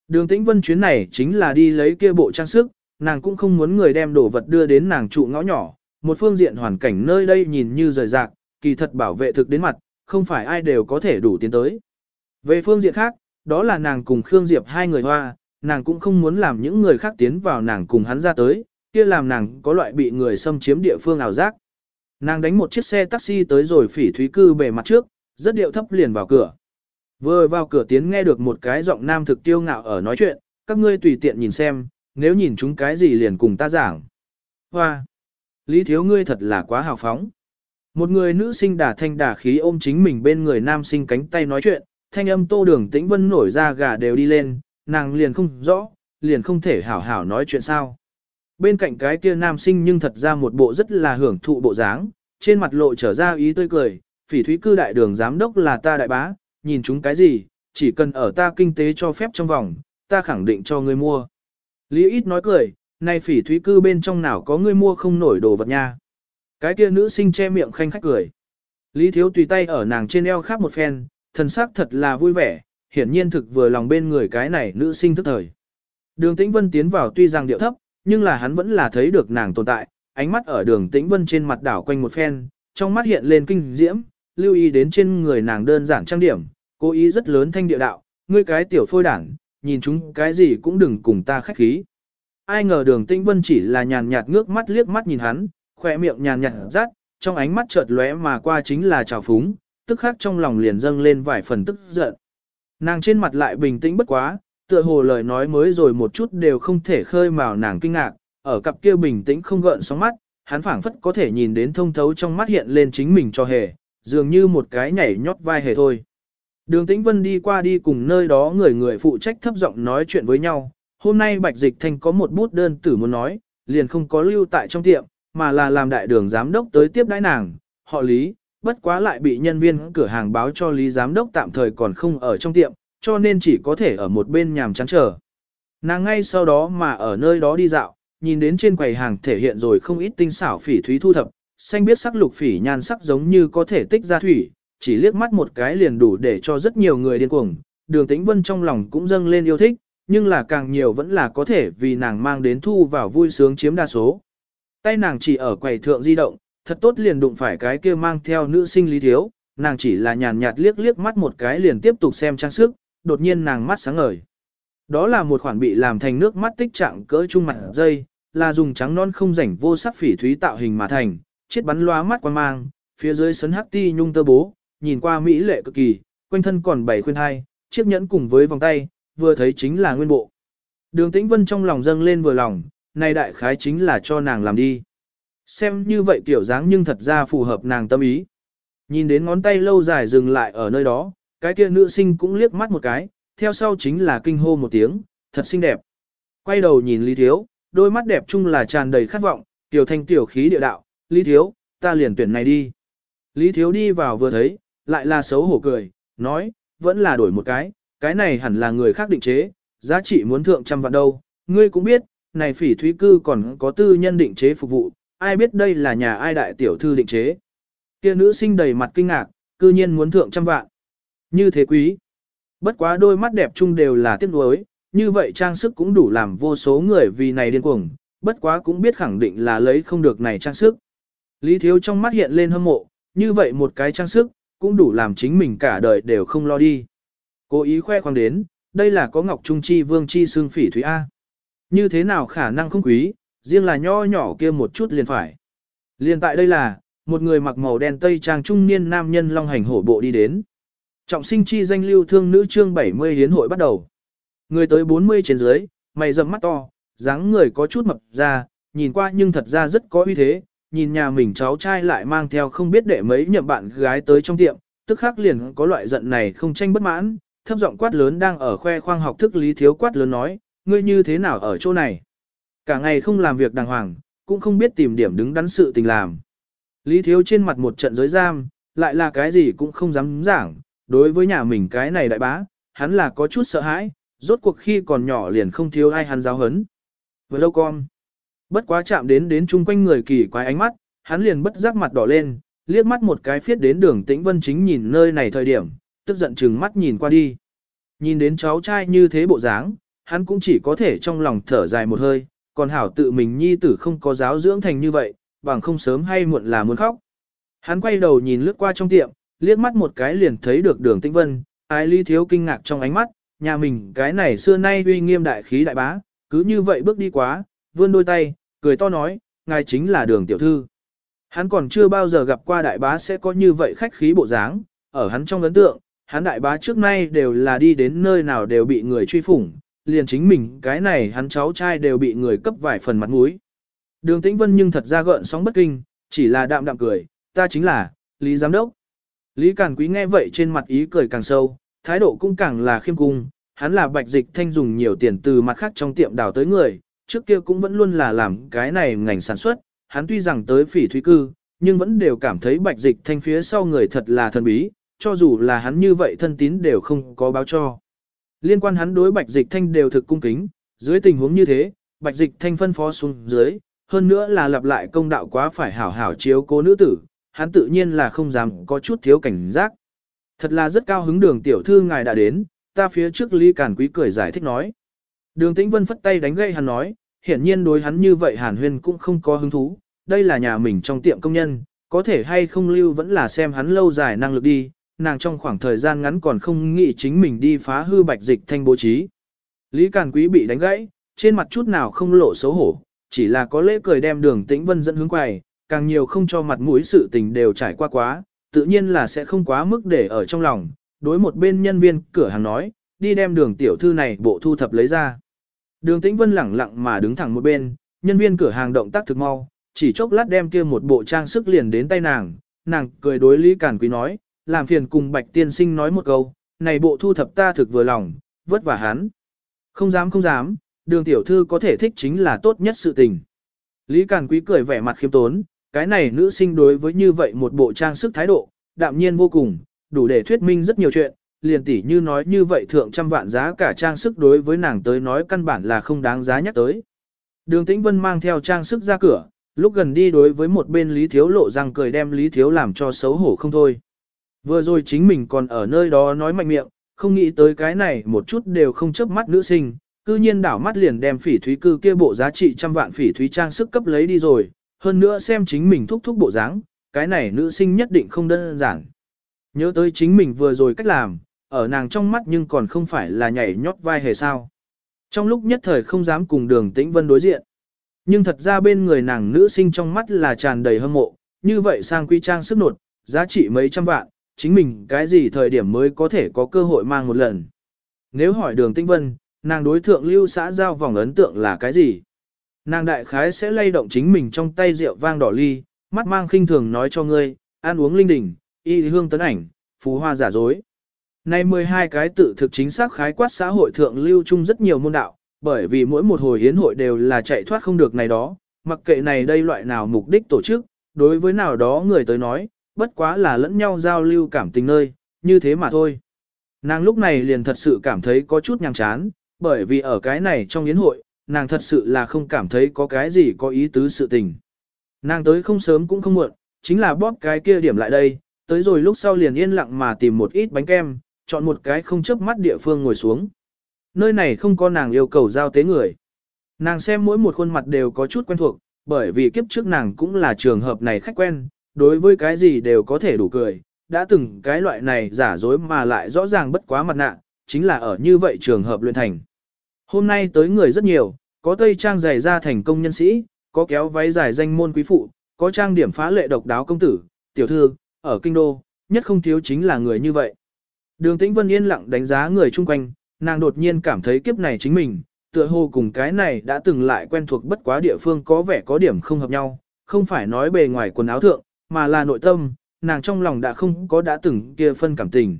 Đường tĩnh vân chuyến này chính là đi lấy kia bộ trang sức, nàng cũng không muốn người đem đồ vật đưa đến nàng trụ ngõ nhỏ, một phương diện hoàn cảnh nơi đây nhìn như rời rạc, kỳ thật bảo vệ thực đến mặt, không phải ai đều có thể đủ tiến tới. Về phương diện khác, đó là nàng cùng Khương Diệp hai người hoa, nàng cũng không muốn làm những người khác tiến vào nàng cùng hắn ra tới, kia làm nàng có loại bị người xâm chiếm địa phương ảo giác. Nàng đánh một chiếc xe taxi tới rồi phỉ thúy cư bề mặt trước, rất điệu thấp liền vào cửa. Vừa vào cửa tiến nghe được một cái giọng nam thực tiêu ngạo ở nói chuyện, các ngươi tùy tiện nhìn xem, nếu nhìn chúng cái gì liền cùng ta giảng. Hoa! Lý thiếu ngươi thật là quá hào phóng. Một người nữ sinh đà thanh đà khí ôm chính mình bên người nam sinh cánh tay nói chuyện, thanh âm tô đường tĩnh vân nổi ra gà đều đi lên, nàng liền không rõ, liền không thể hảo hảo nói chuyện sao. Bên cạnh cái kia nam sinh nhưng thật ra một bộ rất là hưởng thụ bộ dáng, trên mặt lộ trở ra ý tươi cười, phỉ thúy cư đại đường giám đốc là ta đại bá, nhìn chúng cái gì, chỉ cần ở ta kinh tế cho phép trong vòng, ta khẳng định cho ngươi mua. Lý ít nói cười, nay phỉ thúy cư bên trong nào có người mua không nổi đồ vật nha. Cái kia nữ sinh che miệng khanh khách cười. Lý thiếu tùy tay ở nàng trên eo khắp một phen, thần sắc thật là vui vẻ, hiển nhiên thực vừa lòng bên người cái này nữ sinh thức thời. Đường tĩnh vân tiến vào tuy rằng điệu thấp, nhưng là hắn vẫn là thấy được nàng tồn tại, ánh mắt ở đường tĩnh vân trên mặt đảo quanh một phen, trong mắt hiện lên kinh diễm, lưu ý đến trên người nàng đơn giản trang điểm, cố ý rất lớn thanh địa đạo, ngươi cái tiểu phôi đảng, nhìn chúng cái gì cũng đừng cùng ta khách khí. Ai ngờ đường tĩnh vân chỉ là nhàn nhạt ngước mắt liếc mắt nhìn hắn, khỏe miệng nhàn nhạt rát, trong ánh mắt chợt lóe mà qua chính là trào phúng, tức khắc trong lòng liền dâng lên vài phần tức giận. Nàng trên mặt lại bình tĩnh bất quá, tựa hồ lời nói mới rồi một chút đều không thể khơi mào nàng kinh ngạc, ở cặp kia bình tĩnh không gợn sóng mắt, hắn phảng phất có thể nhìn đến thông thấu trong mắt hiện lên chính mình cho hề, dường như một cái nhảy nhót vai hề thôi. Đường Tĩnh Vân đi qua đi cùng nơi đó người người phụ trách thấp giọng nói chuyện với nhau, hôm nay Bạch Dịch Thanh có một bút đơn tử muốn nói, liền không có lưu tại trong tiệm, mà là làm đại đường giám đốc tới tiếp đãi nàng, họ Lý, bất quá lại bị nhân viên cửa hàng báo cho Lý giám đốc tạm thời còn không ở trong tiệm, cho nên chỉ có thể ở một bên nhàm chán chờ. Nàng ngay sau đó mà ở nơi đó đi dạo, nhìn đến trên quầy hàng thể hiện rồi không ít tinh xảo phỉ thúy thu thập, xanh biết sắc lục phỉ nhan sắc giống như có thể tích ra thủy, chỉ liếc mắt một cái liền đủ để cho rất nhiều người điên cuồng. Đường Tĩnh Vân trong lòng cũng dâng lên yêu thích, nhưng là càng nhiều vẫn là có thể vì nàng mang đến thu vào vui sướng chiếm đa số. Tay nàng chỉ ở quầy thượng di động, thật tốt liền đụng phải cái kia mang theo nữ sinh lý thiếu, nàng chỉ là nhàn nhạt liếc liếc mắt một cái liền tiếp tục xem trang sức, đột nhiên nàng mắt sáng ngời. Đó là một khoản bị làm thành nước mắt tích trạng cỡ trung mặt dây, là dùng trắng non không rảnh vô sắc phỉ thúy tạo hình mà thành, chiết bắn loa mắt quan mang, phía dưới sấn hắc ti nhung tơ bố, nhìn qua mỹ lệ cực kỳ, quanh thân còn bảy khuyên hai, chiếc nhẫn cùng với vòng tay, vừa thấy chính là nguyên bộ. Đường Tĩnh Vân trong lòng dâng lên vừa lòng, này đại khái chính là cho nàng làm đi. Xem như vậy kiểu dáng nhưng thật ra phù hợp nàng tâm ý. Nhìn đến ngón tay lâu dài dừng lại ở nơi đó, cái kia nữ sinh cũng liếc mắt một cái, theo sau chính là kinh hô một tiếng, thật xinh đẹp. Quay đầu nhìn Lý Thiếu, đôi mắt đẹp chung là tràn đầy khát vọng, tiểu thanh tiểu khí địa đạo, Lý Thiếu, ta liền tuyển này đi. Lý Thiếu đi vào vừa thấy, lại là xấu hổ cười, nói, vẫn là đổi một cái, cái này hẳn là người khác định chế, giá trị muốn thượng trăm vạn đâu, ngươi cũng biết, này phỉ thúy cư còn có tư nhân định chế phục vụ, ai biết đây là nhà ai đại tiểu thư định chế. Kia nữ sinh đầy mặt kinh ngạc, cư nhiên muốn thượng trăm vạn. Như thế quý. Bất quá đôi mắt đẹp chung đều là tiếc nuối, như vậy trang sức cũng đủ làm vô số người vì này điên cuồng, bất quá cũng biết khẳng định là lấy không được này trang sức. Lý Thiếu trong mắt hiện lên hâm mộ, như vậy một cái trang sức, cũng đủ làm chính mình cả đời đều không lo đi. Cố ý khoe khoang đến, đây là có Ngọc Trung Chi Vương Chi Sương Phỉ Thúy A. Như thế nào khả năng không quý, riêng là nho nhỏ kia một chút liền phải. Liền tại đây là, một người mặc màu đen tây trang trung niên nam nhân long hành hổ bộ đi đến. Trọng sinh chi danh lưu thương nữ chương 70 hiến hội bắt đầu. Người tới 40 trên dưới, mày rậm mắt to, dáng người có chút mập ra, nhìn qua nhưng thật ra rất có uy thế, nhìn nhà mình cháu trai lại mang theo không biết đệ mấy nhậm bạn gái tới trong tiệm, tức khắc liền có loại giận này không tranh bất mãn, thấp giọng quát lớn đang ở khoe khoang học thức lý thiếu quát lớn nói, ngươi như thế nào ở chỗ này? Cả ngày không làm việc đàng hoàng, cũng không biết tìm điểm đứng đắn sự tình làm. Lý thiếu trên mặt một trận giới giam, lại là cái gì cũng không dám giảng, đối với nhà mình cái này đại bá, hắn là có chút sợ hãi, rốt cuộc khi còn nhỏ liền không thiếu ai hắn giáo hấn. Vừa lâu con, bất quá chạm đến đến chung quanh người kỳ quái ánh mắt, hắn liền bất giác mặt đỏ lên, liếc mắt một cái phiết đến đường tĩnh vân chính nhìn nơi này thời điểm, tức giận chừng mắt nhìn qua đi. Nhìn đến cháu trai như thế bộ dáng, hắn cũng chỉ có thể trong lòng thở dài một hơi, còn hảo tự mình nhi tử không có giáo dưỡng thành như vậy, bằng không sớm hay muộn là muốn khóc. Hắn quay đầu nhìn lướt qua trong tiệm, liếc mắt một cái liền thấy được đường tĩnh vân, ai ly thiếu kinh ngạc trong ánh mắt, nhà mình cái này xưa nay uy nghiêm đại khí đại bá, cứ như vậy bước đi quá, vươn đôi tay, cười to nói, ngài chính là đường tiểu thư. Hắn còn chưa bao giờ gặp qua đại bá sẽ có như vậy khách khí bộ dáng, ở hắn trong ấn tượng, hắn đại bá trước nay đều là đi đến nơi nào đều bị người truy phủng, liền chính mình cái này hắn cháu trai đều bị người cấp vài phần mặt mũi. Đường Tĩnh Vân nhưng thật ra gợn sóng bất kinh, chỉ là đạm đạm cười, ta chính là, Lý Giám Đốc. Lý Càn Quý nghe vậy trên mặt ý cười càng sâu, thái độ cũng càng là khiêm cung, hắn là bạch dịch thanh dùng nhiều tiền từ mặt khác trong tiệm đào tới người, trước kia cũng vẫn luôn là làm cái này ngành sản xuất, hắn tuy rằng tới phỉ thúy cư, nhưng vẫn đều cảm thấy bạch dịch thanh phía sau người thật là thần bí, cho dù là hắn như vậy thân tín đều không có báo cho. Liên quan hắn đối bạch dịch thanh đều thực cung kính, dưới tình huống như thế, bạch dịch thanh phân phó xuống dưới, hơn nữa là lặp lại công đạo quá phải hảo hảo chiếu cố nữ tử, hắn tự nhiên là không dám có chút thiếu cảnh giác. Thật là rất cao hứng đường tiểu thư ngài đã đến, ta phía trước Lý Cản Quý cười giải thích nói. Đường Tĩnh Vân phất tay đánh gậy hắn nói, hiển nhiên đối hắn như vậy Hàn Huyên cũng không có hứng thú, đây là nhà mình trong tiệm công nhân, có thể hay không lưu vẫn là xem hắn lâu dài năng lực đi, nàng trong khoảng thời gian ngắn còn không nghĩ chính mình đi phá hư bạch dịch thanh bố trí. Lý Càn Quý bị đánh gãy, trên mặt chút nào không lộ xấu hổ, chỉ là có lễ cười đem đường tĩnh vân dẫn hướng quầy, càng nhiều không cho mặt mũi sự tình đều trải qua quá, tự nhiên là sẽ không quá mức để ở trong lòng, đối một bên nhân viên cửa hàng nói, đi đem đường tiểu thư này bộ thu thập lấy ra. Đường tĩnh vân lẳng lặng mà đứng thẳng một bên, nhân viên cửa hàng động tác thực mau, chỉ chốc lát đem kia một bộ trang sức liền đến tay nàng, nàng cười đối Lý Càn Quý nói, làm phiền cùng Bạch Tiên Sinh nói một câu, này bộ thu thập ta thực vừa lòng, vất vả hắn. Không dám không dám, đường tiểu thư có thể thích chính là tốt nhất sự tình. Lý Càn Quý cười vẻ mặt khiêm tốn, cái này nữ sinh đối với như vậy một bộ trang sức thái độ, đạm nhiên vô cùng, đủ để thuyết minh rất nhiều chuyện, liền tỷ như nói như vậy thượng trăm vạn giá cả trang sức đối với nàng tới nói căn bản là không đáng giá nhắc tới. Đường Tĩnh Vân mang theo trang sức ra cửa, lúc gần đi đối với một bên Lý Thiếu lộ răng cười đem Lý Thiếu làm cho xấu hổ không thôi. Vừa rồi chính mình còn ở nơi đó nói mạnh miệng, không nghĩ tới cái này một chút đều không chớp mắt nữ sinh, cư nhiên đảo mắt liền đem phỉ thúy cư kia bộ giá trị trăm vạn phỉ thúy trang sức cấp lấy đi rồi, hơn nữa xem chính mình thúc thúc bộ dáng, cái này nữ sinh nhất định không đơn giản. Nhớ tới chính mình vừa rồi cách làm, ở nàng trong mắt nhưng còn không phải là nhảy nhót vai hề sao. Trong lúc nhất thời không dám cùng đường tĩnh vân đối diện. Nhưng thật ra bên người nàng nữ sinh trong mắt là tràn đầy hâm mộ, như vậy sang quy trang sức nột, giá trị mấy trăm vạn, chính mình cái gì thời điểm mới có thể có cơ hội mang một lần. Nếu hỏi đường tĩnh vân, nàng đối thượng lưu xã giao vòng ấn tượng là cái gì? Nàng đại khái sẽ lay động chính mình trong tay rượu vang đỏ ly, mắt mang khinh thường nói cho ngươi, ăn uống linh đình, y hương tấn ảnh, phú hoa giả dối. Nay 12 cái tự thực chính xác khái quát xã hội thượng lưu chung rất nhiều môn đạo, bởi vì mỗi một hồi hiến hội đều là chạy thoát không được này đó, mặc kệ này đây loại nào mục đích tổ chức, đối với nào đó người tới nói, bất quá là lẫn nhau giao lưu cảm tình nơi, như thế mà thôi. Nàng lúc này liền thật sự cảm thấy có chút nhàm chán, bởi vì ở cái này trong yến hội, nàng thật sự là không cảm thấy có cái gì có ý tứ sự tình. Nàng tới không sớm cũng không muộn, chính là bóp cái kia điểm lại đây, tới rồi lúc sau liền yên lặng mà tìm một ít bánh kem, chọn một cái không chớp mắt địa phương ngồi xuống. Nơi này không có nàng yêu cầu giao tế người. Nàng xem mỗi một khuôn mặt đều có chút quen thuộc, bởi vì kiếp trước nàng cũng là trường hợp này khách quen, đối với cái gì đều có thể đủ cười, đã từng cái loại này giả dối mà lại rõ ràng bất quá mặt nạ, chính là ở như vậy trường hợp luyện thành. Hôm nay tới người rất nhiều, có tây trang dày ra thành công nhân sĩ, có kéo váy dài danh môn quý phụ, có trang điểm phá lệ độc đáo công tử, tiểu thư, ở kinh đô, nhất không thiếu chính là người như vậy. Đường Tĩnh Vân yên lặng đánh giá người chung quanh, nàng đột nhiên cảm thấy kiếp này chính mình, tựa hồ cùng cái này đã từng lại quen thuộc bất quá địa phương có vẻ có điểm không hợp nhau, không phải nói bề ngoài quần áo thượng, mà là nội tâm, nàng trong lòng đã không có đã từng kia phân cảm tình.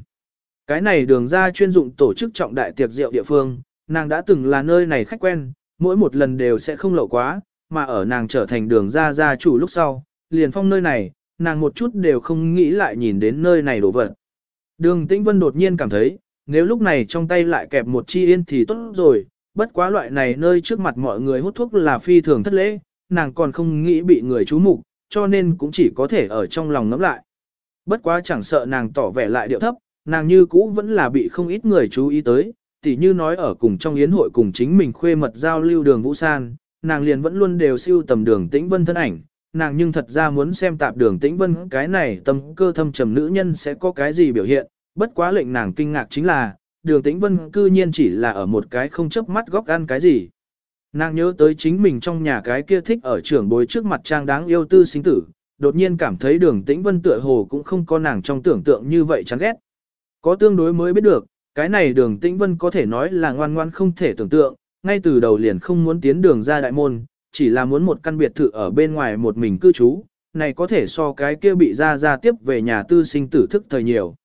Cái này đường ra chuyên dụng tổ chức trọng đại tiệc rượu địa phương, nàng đã từng là nơi này khách quen, mỗi một lần đều sẽ không lậu quá, mà ở nàng trở thành đường ra gia chủ lúc sau, liền phong nơi này, nàng một chút đều không nghĩ lại nhìn đến nơi này đổ vật. Đường Tĩnh Vân đột nhiên cảm thấy, nếu lúc này trong tay lại kẹp một chi yên thì tốt rồi, bất quá loại này nơi trước mặt mọi người hút thuốc là phi thường thất lễ, nàng còn không nghĩ bị người chú mục, cho nên cũng chỉ có thể ở trong lòng ngẫm lại. Bất quá chẳng sợ nàng tỏ vẻ lại điệu thấp, nàng như cũ vẫn là bị không ít người chú ý tới, tỉ như nói ở cùng trong yến hội cùng chính mình khuê mật giao lưu đường Vũ San, nàng liền vẫn luôn đều siêu tầm đường tĩnh vân thân ảnh, nàng nhưng thật ra muốn xem tạp đường tĩnh vân cái này tâm cơ thâm trầm nữ nhân sẽ có cái gì biểu hiện, bất quá lệnh nàng kinh ngạc chính là, đường tĩnh vân cư nhiên chỉ là ở một cái không chớp mắt góc ăn cái gì. Nàng nhớ tới chính mình trong nhà cái kia thích ở trưởng bối trước mặt trang đáng yêu tư sinh tử, đột nhiên cảm thấy đường tĩnh vân tựa hồ cũng không có nàng trong tưởng tượng như vậy chán ghét. Có tương đối mới biết được, cái này đường tĩnh vân có thể nói là ngoan ngoan không thể tưởng tượng, ngay từ đầu liền không muốn tiến đường ra đại môn, chỉ là muốn một căn biệt thự ở bên ngoài một mình cư trú, này có thể so cái kia bị ra ra tiếp về nhà tư sinh tử thức thời nhiều.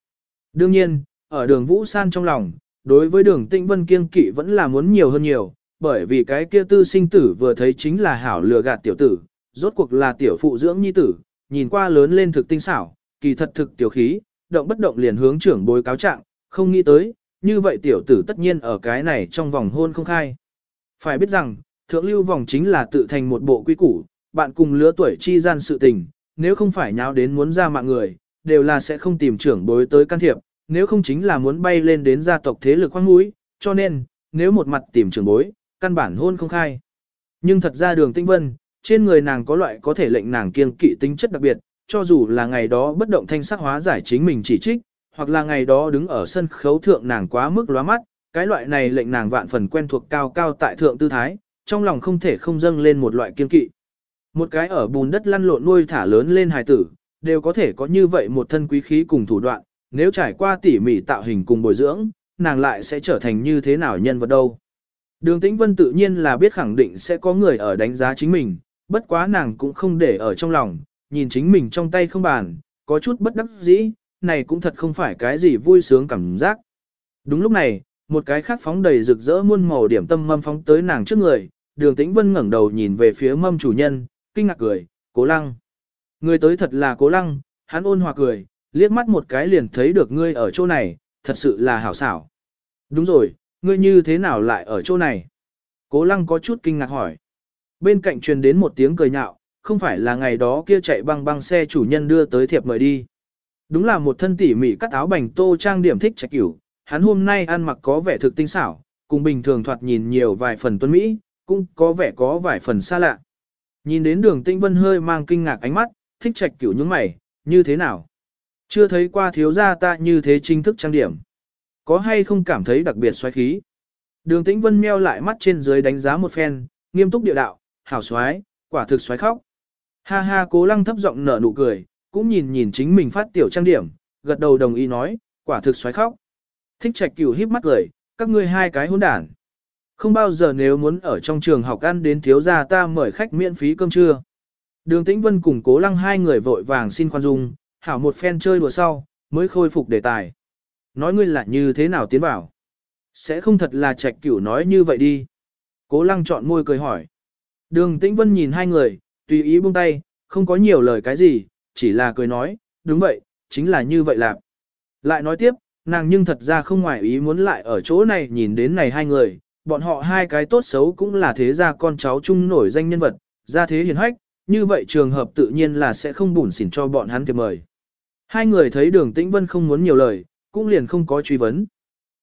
Đương nhiên, ở đường Vũ San trong lòng, đối với đường Tĩnh Vân kiêng kỵ vẫn là muốn nhiều hơn nhiều, bởi vì cái kia tư sinh tử vừa thấy chính là hảo lừa gạt tiểu tử, rốt cuộc là tiểu phụ dưỡng nhi tử, nhìn qua lớn lên thực tinh xảo, kỳ thật thực tiểu khí, động bất động liền hướng trưởng bối cáo trạng, không nghĩ tới, như vậy tiểu tử tất nhiên ở cái này trong vòng hôn không khai. Phải biết rằng, thượng lưu vòng chính là tự thành một bộ quy củ, bạn cùng lứa tuổi chi gian sự tình, nếu không phải nháo đến muốn ra mạng người, đều là sẽ không tìm trưởng bối tới can thiệp, nếu không chính là muốn bay lên đến gia tộc thế lực khoang mũi, cho nên, nếu một mặt tìm trưởng bối, căn bản hôn không khai. Nhưng thật ra đường tinh vân, trên người nàng có loại có thể lệnh nàng kiêng kỵ tính chất đặc biệt, cho dù là ngày đó bất động thanh sắc hóa giải chính mình chỉ trích, hoặc là ngày đó đứng ở sân khấu thượng nàng quá mức lóa mắt, cái loại này lệnh nàng vạn phần quen thuộc cao cao tại thượng tư thái, trong lòng không thể không dâng lên một loại kiên kỵ. Một cái ở bùn đất lăn lộn nuôi thả lớn lên hài tử, đều có thể có như vậy một thân quý khí cùng thủ đoạn, nếu trải qua tỉ mỉ tạo hình cùng bồi dưỡng, nàng lại sẽ trở thành như thế nào nhân vật đâu. Đường Tĩnh Vân tự nhiên là biết khẳng định sẽ có người ở đánh giá chính mình, bất quá nàng cũng không để ở trong lòng, nhìn chính mình trong tay không bàn, có chút bất đắc dĩ, này cũng thật không phải cái gì vui sướng cảm giác. Đúng lúc này, một cái khác phóng đầy rực rỡ muôn màu điểm tâm mâm phóng tới nàng trước người, đường tĩnh vân ngẩng đầu nhìn về phía mâm chủ nhân, kinh ngạc cười, cố lăng. Người tới thật là cố lăng, hắn ôn hòa cười, liếc mắt một cái liền thấy được ngươi ở chỗ này, thật sự là hảo xảo. Đúng rồi, ngươi như thế nào lại ở chỗ này? Cố lăng có chút kinh ngạc hỏi. Bên cạnh truyền đến một tiếng cười nhạo, không phải là ngày đó kia chạy băng băng xe chủ nhân đưa tới thiệp mời đi. Đúng là một thân tỉ mỉ cắt áo bành tô trang điểm thích trạch cửu, hắn hôm nay ăn mặc có vẻ thực tinh xảo, cùng bình thường thoạt nhìn nhiều vài phần tuấn Mỹ, cũng có vẻ có vài phần xa lạ. Nhìn đến đường tĩnh vân hơi mang kinh ngạc ánh mắt, thích trạch cửu những mày, như thế nào? Chưa thấy qua thiếu gia ta như thế chính thức trang điểm. Có hay không cảm thấy đặc biệt xoáy khí? Đường tĩnh vân meo lại mắt trên dưới đánh giá một phen, nghiêm túc địa đạo, hảo xoáy, quả thực xoáy khóc. Ha ha cố lăng thấp giọng nở nụ cười, cũng nhìn nhìn chính mình phát tiểu trang điểm, gật đầu đồng ý nói, quả thực xoáy khóc. Thích trạch cửu híp mắt cười, các ngươi hai cái hỗn đản. Không bao giờ nếu muốn ở trong trường học ăn đến thiếu gia ta mời khách miễn phí cơm trưa. Đường Tĩnh Vân cùng Cố Lăng hai người vội vàng xin khoan dung, hảo một phen chơi đùa sau, mới khôi phục đề tài. Nói ngươi là như thế nào tiến bảo? Sẽ không thật là trạch cửu nói như vậy đi. Cố Lăng chọn môi cười hỏi. Đường Tĩnh Vân nhìn hai người, tùy ý buông tay, không có nhiều lời cái gì, chỉ là cười nói, đúng vậy, chính là như vậy lạc. Lại nói tiếp, nàng nhưng thật ra không ngoài ý muốn lại ở chỗ này nhìn đến này hai người, bọn họ hai cái tốt xấu cũng là thế gia con cháu chung nổi danh nhân vật, gia thế hiền hách, như vậy trường hợp tự nhiên là sẽ không bủn xỉn cho bọn hắn thiệp mời. Hai người thấy đường tĩnh vân không muốn nhiều lời, cũng liền không có truy vấn.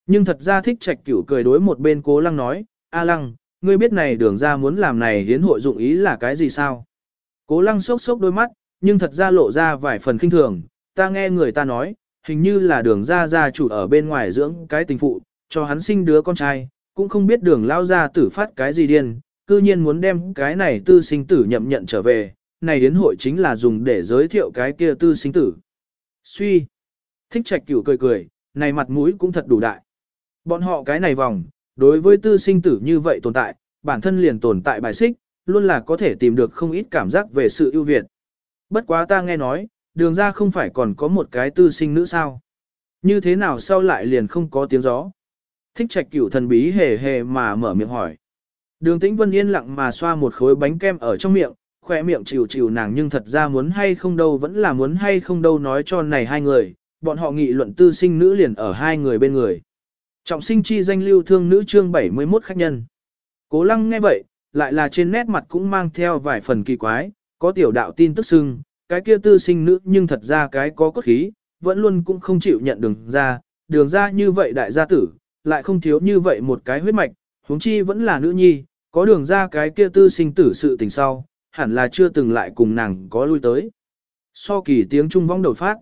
Nhưng thật ra thích trạch cửu cười đối một bên cố lăng nói, A lăng, ngươi biết này đường ra muốn làm này hiến hội dụng ý là cái gì sao? Cố lăng sốc sốc đôi mắt, nhưng thật ra lộ ra vài phần kinh thường, ta nghe người ta nói, hình như là đường ra gia chủ ở bên ngoài dưỡng cái tình phụ, cho hắn sinh đứa con trai, cũng không biết đường lao ra tử phát cái gì điên, cư nhiên muốn đem cái này tư sinh tử nhậm nhận trở về, này đến hội chính là dùng để giới thiệu cái kia tư sinh tử. Suy, thích trạch cửu cười cười, này mặt mũi cũng thật đủ đại. Bọn họ cái này vòng, đối với tư sinh tử như vậy tồn tại, bản thân liền tồn tại bài xích, luôn là có thể tìm được không ít cảm giác về sự ưu việt. Bất quá ta nghe nói, đường ra không phải còn có một cái tư sinh nữ sao. Như thế nào sau lại liền không có tiếng gió. Thích trạch cửu thần bí hề hề mà mở miệng hỏi. Đường tĩnh vân yên lặng mà xoa một khối bánh kem ở trong miệng, khỏe miệng chịu chịu nàng nhưng thật ra muốn hay không đâu vẫn là muốn hay không đâu nói cho này hai người, bọn họ nghị luận tư sinh nữ liền ở hai người bên người. Trọng sinh chi danh lưu thương nữ chương 71 khách nhân. Cố lăng nghe vậy, lại là trên nét mặt cũng mang theo vài phần kỳ quái, có tiểu đạo tin tức xưng, cái kia tư sinh nữ nhưng thật ra cái có cốt khí, vẫn luôn cũng không chịu nhận đường ra, đường ra như vậy đại gia tử, lại không thiếu như vậy một cái huyết mạch, huống chi vẫn là nữ nhi, có đường ra cái kia tư sinh tử sự tình sau, hẳn là chưa từng lại cùng nàng có lui tới. So kỳ tiếng trung vong đột phát,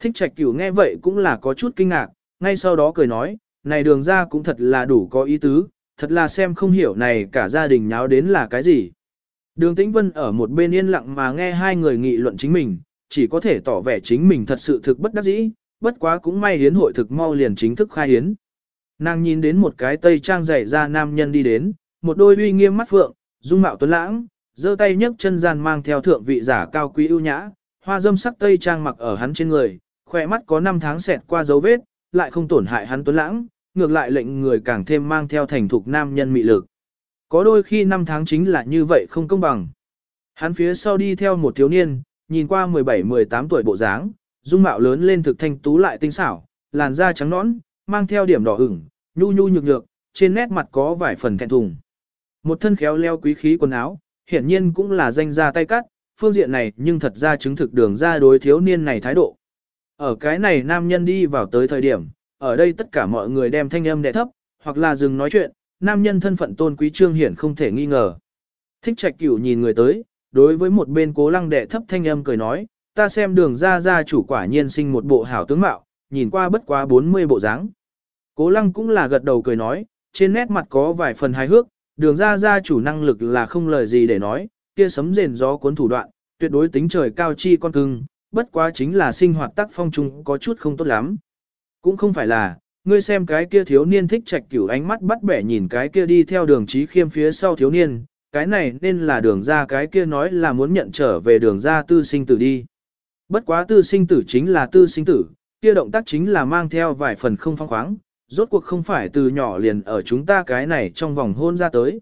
thích trạch cửu nghe vậy cũng là có chút kinh ngạc, ngay sau đó cười nói, này đường ra cũng thật là đủ có ý tứ, thật là xem không hiểu này cả gia đình nháo đến là cái gì. Đường Tĩnh Vân ở một bên yên lặng mà nghe hai người nghị luận chính mình, chỉ có thể tỏ vẻ chính mình thật sự thực bất đắc dĩ, bất quá cũng may hiến hội thực mau liền chính thức khai hiến. Nàng nhìn đến một cái tây trang dày ra nam nhân đi đến, một đôi uy nghiêm mắt phượng, dung mạo tuấn lãng, giơ tay nhấc chân gian mang theo thượng vị giả cao quý ưu nhã, hoa dâm sắc tây trang mặc ở hắn trên người, khỏe mắt có năm tháng xẹt qua dấu vết, lại không tổn hại hắn tuấn lãng, ngược lại lệnh người càng thêm mang theo thành thục nam nhân mị lực. Có đôi khi năm tháng chính là như vậy không công bằng. Hắn phía sau đi theo một thiếu niên, nhìn qua 17-18 tuổi bộ dáng, dung mạo lớn lên thực thanh tú lại tinh xảo, làn da trắng nõn, mang theo điểm đỏ ửng, nhu nhu nhược nhược, trên nét mặt có vài phần thẹn thùng. Một thân khéo leo quý khí quần áo, hiển nhiên cũng là danh gia tay cắt, phương diện này nhưng thật ra chứng thực đường ra đối thiếu niên này thái độ. Ở cái này nam nhân đi vào tới thời điểm, ở đây tất cả mọi người đem thanh âm đè thấp, hoặc là dừng nói chuyện, nam nhân thân phận tôn quý trương hiển không thể nghi ngờ. Thích trạch cửu nhìn người tới, đối với một bên cố lăng đệ thấp thanh âm cười nói, ta xem đường ra ra chủ quả nhiên sinh một bộ hảo tướng mạo, nhìn qua bất quá 40 bộ dáng. Cố lăng cũng là gật đầu cười nói, trên nét mặt có vài phần hài hước, đường ra ra chủ năng lực là không lời gì để nói, kia sấm rền gió cuốn thủ đoạn, tuyệt đối tính trời cao chi con cưng, bất quá chính là sinh hoạt tác phong chung có chút không tốt lắm. Cũng không phải là, ngươi xem cái kia thiếu niên thích trạch cửu ánh mắt bắt bẻ nhìn cái kia đi theo đường trí khiêm phía sau thiếu niên, cái này nên là đường ra cái kia nói là muốn nhận trở về đường ra tư sinh tử đi. Bất quá tư sinh tử chính là tư sinh tử, kia động tác chính là mang theo vài phần không phong khoáng, rốt cuộc không phải từ nhỏ liền ở chúng ta cái này trong vòng hôn ra tới.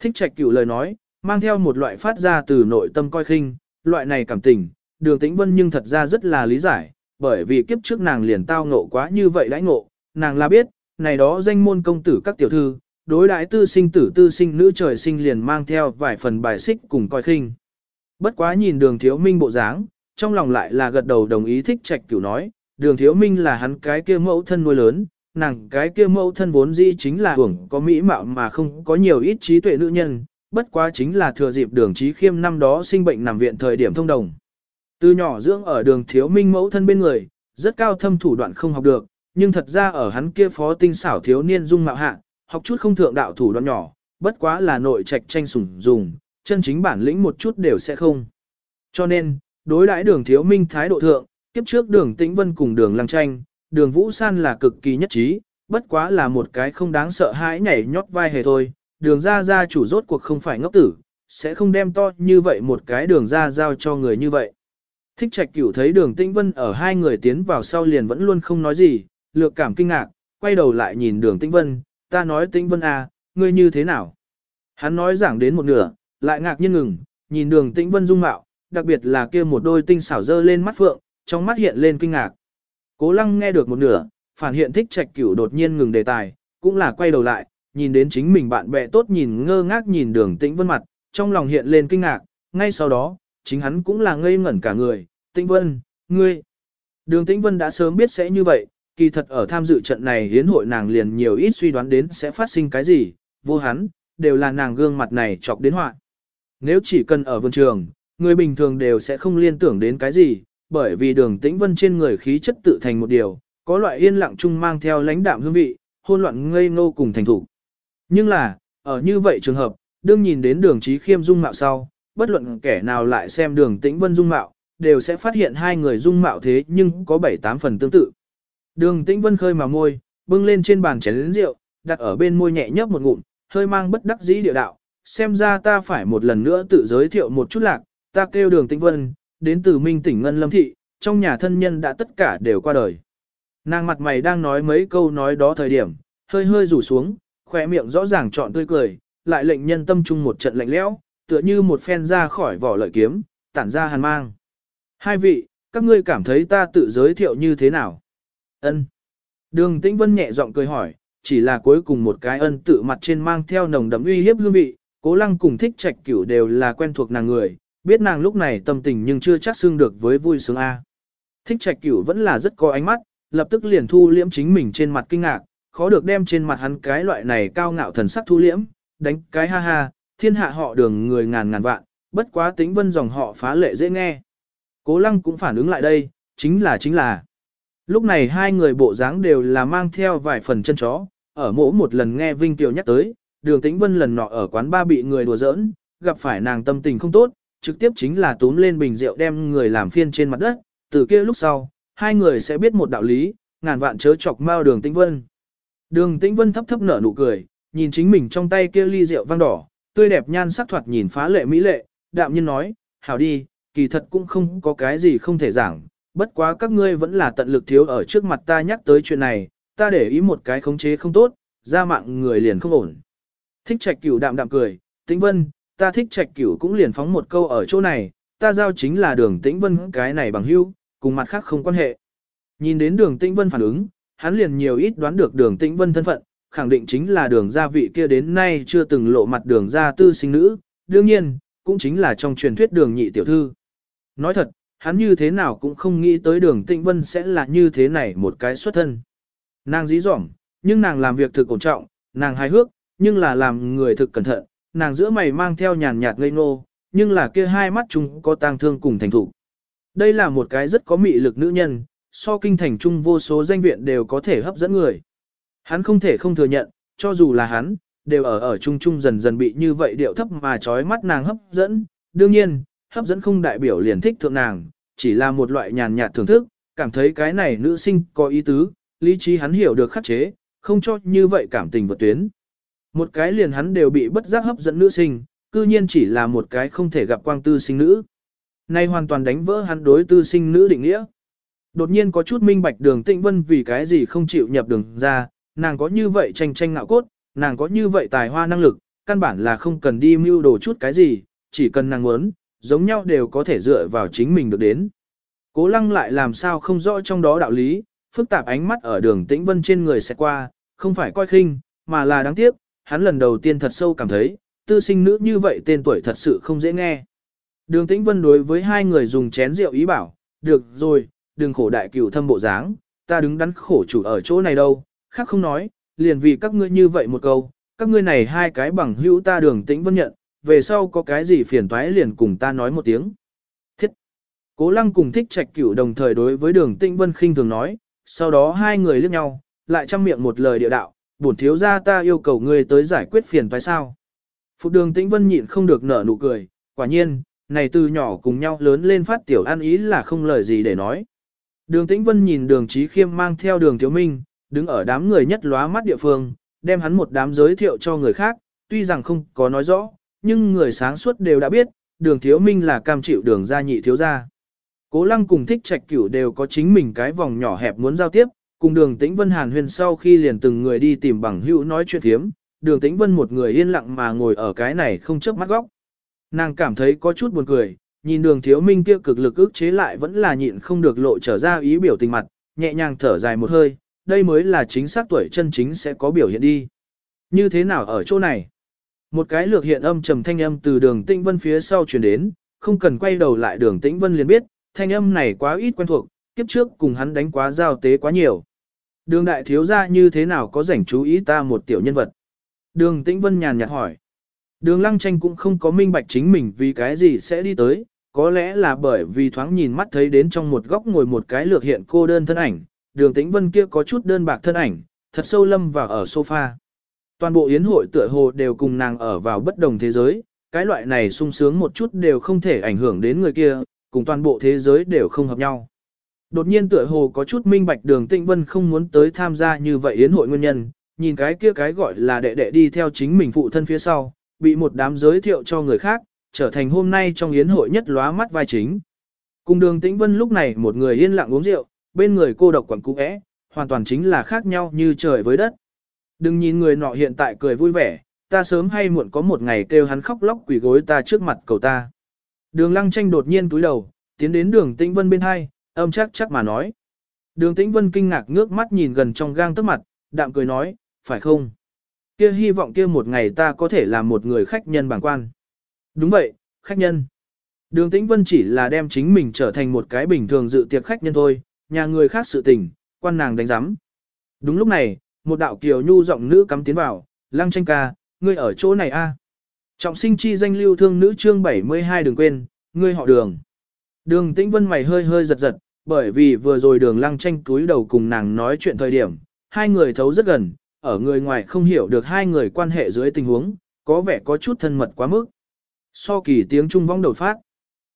Thích trạch cửu lời nói, mang theo một loại phát ra từ nội tâm coi khinh, loại này cảm tình, đường tĩnh vân nhưng thật ra rất là lý giải, bởi vì kiếp trước nàng liền tao ngộ quá như vậy đãi ngộ, nàng là biết, này đó danh môn công tử các tiểu thư, đối đãi tư sinh tử tư sinh nữ trời sinh liền mang theo vài phần bài xích cùng coi khinh. Bất quá nhìn đường thiếu minh bộ dáng, trong lòng lại là gật đầu đồng ý thích trạch cửu nói, đường thiếu minh là hắn cái kia mẫu thân nuôi lớn, nàng cái kia mẫu thân vốn dĩ chính là hưởng có mỹ mạo mà không có nhiều ít trí tuệ nữ nhân, bất quá chính là thừa dịp đường trí khiêm năm đó sinh bệnh nằm viện thời điểm thông đồng. Từ nhỏ dưỡng ở đường thiếu minh mẫu thân bên người, rất cao thâm thủ đoạn không học được, nhưng thật ra ở hắn kia phó tinh xảo thiếu niên dung mạo hạ, học chút không thượng đạo thủ đoạn nhỏ, bất quá là nội trạch tranh sủng dùng, chân chính bản lĩnh một chút đều sẽ không. Cho nên, đối đãi đường thiếu minh thái độ thượng, kiếp trước đường tĩnh vân cùng đường lăng tranh, đường vũ san là cực kỳ nhất trí, bất quá là một cái không đáng sợ hãi nhảy nhót vai hề thôi, đường ra ra chủ rốt cuộc không phải ngốc tử, sẽ không đem to như vậy một cái đường ra giao cho người như vậy. Thích trạch cửu thấy đường tĩnh vân ở hai người tiến vào sau liền vẫn luôn không nói gì, lược cảm kinh ngạc, quay đầu lại nhìn đường tĩnh vân, ta nói tĩnh vân à, ngươi như thế nào? Hắn nói giảng đến một nửa, lại ngạc nhiên ngừng, nhìn đường tĩnh vân dung mạo, đặc biệt là kia một đôi tinh xảo dơ lên mắt phượng, trong mắt hiện lên kinh ngạc. Cố lăng nghe được một nửa, phản hiện thích trạch cửu đột nhiên ngừng đề tài, cũng là quay đầu lại, nhìn đến chính mình bạn bè tốt nhìn ngơ ngác nhìn đường tĩnh vân mặt, trong lòng hiện lên kinh ngạc, ngay sau đó, chính hắn cũng là ngây ngẩn cả người, tĩnh vân, ngươi. Đường tĩnh vân đã sớm biết sẽ như vậy, kỳ thật ở tham dự trận này hiến hội nàng liền nhiều ít suy đoán đến sẽ phát sinh cái gì, vô hắn, đều là nàng gương mặt này chọc đến họa. Nếu chỉ cần ở vườn trường, người bình thường đều sẽ không liên tưởng đến cái gì, bởi vì đường tĩnh vân trên người khí chất tự thành một điều, có loại yên lặng chung mang theo lãnh đạm hương vị, hôn loạn ngây ngô cùng thành thủ. Nhưng là, ở như vậy trường hợp, đương nhìn đến đường trí khiêm dung mạo sau, bất luận kẻ nào lại xem đường tĩnh vân dung mạo, đều sẽ phát hiện hai người dung mạo thế nhưng có 7-8 phần tương tự. Đường tĩnh vân khơi mà môi, bưng lên trên bàn chén lĩnh rượu, đặt ở bên môi nhẹ nhấp một ngụm, hơi mang bất đắc dĩ địa đạo. Xem ra ta phải một lần nữa tự giới thiệu một chút lạc, ta kêu đường tĩnh vân, đến từ minh tỉnh Ngân Lâm Thị, trong nhà thân nhân đã tất cả đều qua đời. Nàng mặt mày đang nói mấy câu nói đó thời điểm, hơi hơi rủ xuống, khỏe miệng rõ ràng trọn tươi cười, lại lệnh nhân tâm trung một trận lạnh lẽo, tựa như một phen ra khỏi vỏ lợi kiếm, tản ra hàn mang. Hai vị, các ngươi cảm thấy ta tự giới thiệu như thế nào? Ân. Đường Tĩnh Vân nhẹ giọng cười hỏi, chỉ là cuối cùng một cái ân tự mặt trên mang theo nồng đậm uy hiếp hương vị, cố lăng cùng thích trạch cửu đều là quen thuộc nàng người, biết nàng lúc này tâm tình nhưng chưa chắc xưng được với vui sướng A. Thích trạch cửu vẫn là rất có ánh mắt, lập tức liền thu liễm chính mình trên mặt kinh ngạc, khó được đem trên mặt hắn cái loại này cao ngạo thần sắc thu liễm, đánh cái ha ha, thiên hạ họ đường người ngàn ngàn vạn, bất quá tính vân dòng họ phá lệ dễ nghe. Cố lăng cũng phản ứng lại đây, chính là chính là. Lúc này hai người bộ dáng đều là mang theo vài phần chân chó, ở mỗi một lần nghe Vinh Kiều nhắc tới, đường tĩnh vân lần nọ ở quán ba bị người đùa giỡn, gặp phải nàng tâm tình không tốt, trực tiếp chính là túm lên bình rượu đem người làm phiên trên mặt đất, từ kia lúc sau, hai người sẽ biết một đạo lý, ngàn vạn chớ chọc mau đường tĩnh vân. Đường tĩnh vân thấp thấp nở nụ cười, nhìn chính mình trong tay kia ly rượu vang đỏ, tươi đẹp nhan sắc thoạt nhìn phá lệ mỹ lệ, đạm nhiên nói, hảo đi, kỳ thật cũng không có cái gì không thể giảng, bất quá các ngươi vẫn là tận lực thiếu ở trước mặt ta nhắc tới chuyện này, ta để ý một cái khống chế không tốt, ra mạng người liền không ổn. Thích trạch cửu đạm đạm cười, tĩnh vân, ta thích trạch cửu cũng liền phóng một câu ở chỗ này, ta giao chính là đường tĩnh vân cái này bằng hữu, cùng mặt khác không quan hệ. Nhìn đến đường tĩnh vân phản ứng, hắn liền nhiều ít đoán được đường tĩnh vân thân phận, khẳng định chính là đường gia vị kia đến nay chưa từng lộ mặt đường gia tư sinh nữ, đương nhiên, cũng chính là trong truyền thuyết đường nhị tiểu thư. Nói thật, hắn như thế nào cũng không nghĩ tới đường tĩnh vân sẽ là như thế này một cái xuất thân. Nàng dí dỏm, nhưng nàng làm việc thực ổn trọng, nàng hài hước, nhưng là làm người thực cẩn thận, nàng giữa mày mang theo nhàn nhạt ngây ngô, nhưng là kia hai mắt chúng có tang thương cùng thành thủ. Đây là một cái rất có mị lực nữ nhân, so kinh thành trung vô số danh viện đều có thể hấp dẫn người. Hắn không thể không thừa nhận, cho dù là hắn, đều ở ở trung trung dần dần bị như vậy điệu thấp mà trói mắt nàng hấp dẫn. Đương nhiên, hấp dẫn không đại biểu liền thích thượng nàng, chỉ là một loại nhàn nhạt thưởng thức, cảm thấy cái này nữ sinh có ý tứ, lý trí hắn hiểu được khắc chế, không cho như vậy cảm tình vượt tuyến. Một cái liền hắn đều bị bất giác hấp dẫn nữ sinh, cư nhiên chỉ là một cái không thể gặp quang tư sinh nữ. Nay hoàn toàn đánh vỡ hắn đối tư sinh nữ định nghĩa. Đột nhiên có chút minh bạch đường tịnh vân vì cái gì không chịu nhập đường ra, nàng có như vậy tranh tranh ngạo cốt, nàng có như vậy tài hoa năng lực, căn bản là không cần đi mưu đồ chút cái gì, chỉ cần nàng muốn, giống nhau đều có thể dựa vào chính mình được đến. Cố lăng lại làm sao không rõ trong đó đạo lý, phức tạp ánh mắt ở đường tĩnh vân trên người sẽ qua, không phải coi khinh, mà là đáng tiếc, hắn lần đầu tiên thật sâu cảm thấy, tư sinh nữ như vậy tên tuổi thật sự không dễ nghe. Đường tĩnh vân đối với hai người dùng chén rượu ý bảo, được rồi, đừng khổ đại cửu thâm bộ dáng, ta đứng đắn khổ chủ ở chỗ này đâu, khác không nói, liền vì các ngươi như vậy một câu, các ngươi này hai cái bằng hữu ta đường tĩnh vân nhận, về sau có cái gì phiền toái liền cùng ta nói một tiếng. Thiết. Cố lăng cùng thích trạch cửu đồng thời đối với đường tĩnh vân khinh thường nói, sau đó hai người liếc nhau, lại chăm miệng một lời địa đạo, bổn thiếu gia ta yêu cầu ngươi tới giải quyết phiền phải sao. Phục đường tĩnh vân nhịn không được nở nụ cười, quả nhiên, này từ nhỏ cùng nhau lớn lên phát tiểu ăn ý là không lời gì để nói. Đường tĩnh vân nhìn đường trí khiêm mang theo đường thiếu minh, đứng ở đám người nhất lóa mắt địa phương, đem hắn một đám giới thiệu cho người khác, tuy rằng không có nói rõ, nhưng người sáng suốt đều đã biết, đường thiếu minh là cam chịu đường gia nhị thiếu gia. Cố lăng cùng thích trạch cửu đều có chính mình cái vòng nhỏ hẹp muốn giao tiếp, cùng đường tĩnh vân hàn huyền sau khi liền từng người đi tìm bằng hữu nói chuyện thiếm, đường tĩnh vân một người yên lặng mà ngồi ở cái này không chớp mắt góc. Nàng cảm thấy có chút buồn cười, nhìn đường thiếu minh kia cực lực ức chế lại vẫn là nhịn không được lộ trở ra ý biểu tình mặt, nhẹ nhàng thở dài một hơi, đây mới là chính xác tuổi chân chính sẽ có biểu hiện đi. Như thế nào ở chỗ này? Một cái lược hiện âm trầm thanh âm từ đường tĩnh vân phía sau truyền đến, không cần quay đầu lại đường tĩnh vân liền biết, thanh âm này quá ít quen thuộc, kiếp trước cùng hắn đánh quá giao tế quá nhiều. Đường đại thiếu gia như thế nào có rảnh chú ý ta một tiểu nhân vật? Đường tĩnh vân nhàn nhạt hỏi. Đường lăng tranh cũng không có minh bạch chính mình vì cái gì sẽ đi tới, có lẽ là bởi vì thoáng nhìn mắt thấy đến trong một góc ngồi một cái lược hiện cô đơn thân ảnh, đường tĩnh vân kia có chút đơn bạc thân ảnh, thật sâu lâm vào ở sofa. Toàn bộ yến hội tựa hồ đều cùng nàng ở vào bất đồng thế giới, cái loại này sung sướng một chút đều không thể ảnh hưởng đến người kia, cùng toàn bộ thế giới đều không hợp nhau. Đột nhiên tựa hồ có chút minh bạch đường tĩnh vân không muốn tới tham gia như vậy yến hội nguyên nhân, nhìn cái kia cái gọi là đệ đệ đi theo chính mình phụ thân phía sau, bị một đám giới thiệu cho người khác, trở thành hôm nay trong yến hội nhất lóa mắt vai chính. Cùng đường tĩnh vân lúc này một người yên lặng uống rượu, bên người cô độc quẩn cũ é, hoàn toàn chính là khác nhau như trời với đất. Đừng nhìn người nọ hiện tại cười vui vẻ, ta sớm hay muộn có một ngày kêu hắn khóc lóc quỷ gối ta trước mặt cầu ta. Đường lăng tranh đột nhiên túi đầu, tiến đến đường tĩnh vân bên hai, âm chắc chắc mà nói. Đường tĩnh vân kinh ngạc ngước mắt nhìn gần trong gang tức mặt, đạm cười nói, phải không? Kia hy vọng kia một ngày ta có thể làm một người khách nhân bảng quan. Đúng vậy, khách nhân. Đường tĩnh vân chỉ là đem chính mình trở thành một cái bình thường dự tiệc khách nhân thôi, nhà người khác sự tình, quan nàng đánh giám. Đúng lúc này, một đạo kiều nhu giọng nữ cắm tiến vào, lăng tranh ca, ngươi ở chỗ này a Trọng sinh chi danh lưu thương nữ chương 72 đừng quên, ngươi họ đường. Đường tĩnh vân mày hơi hơi giật giật, bởi vì vừa rồi đường lăng tranh túi đầu cùng nàng nói chuyện thời điểm, hai người thấu rất gần, ở người ngoài không hiểu được hai người quan hệ dưới tình huống, có vẻ có chút thân mật quá mức. So kỳ tiếng trung vong đầu phát.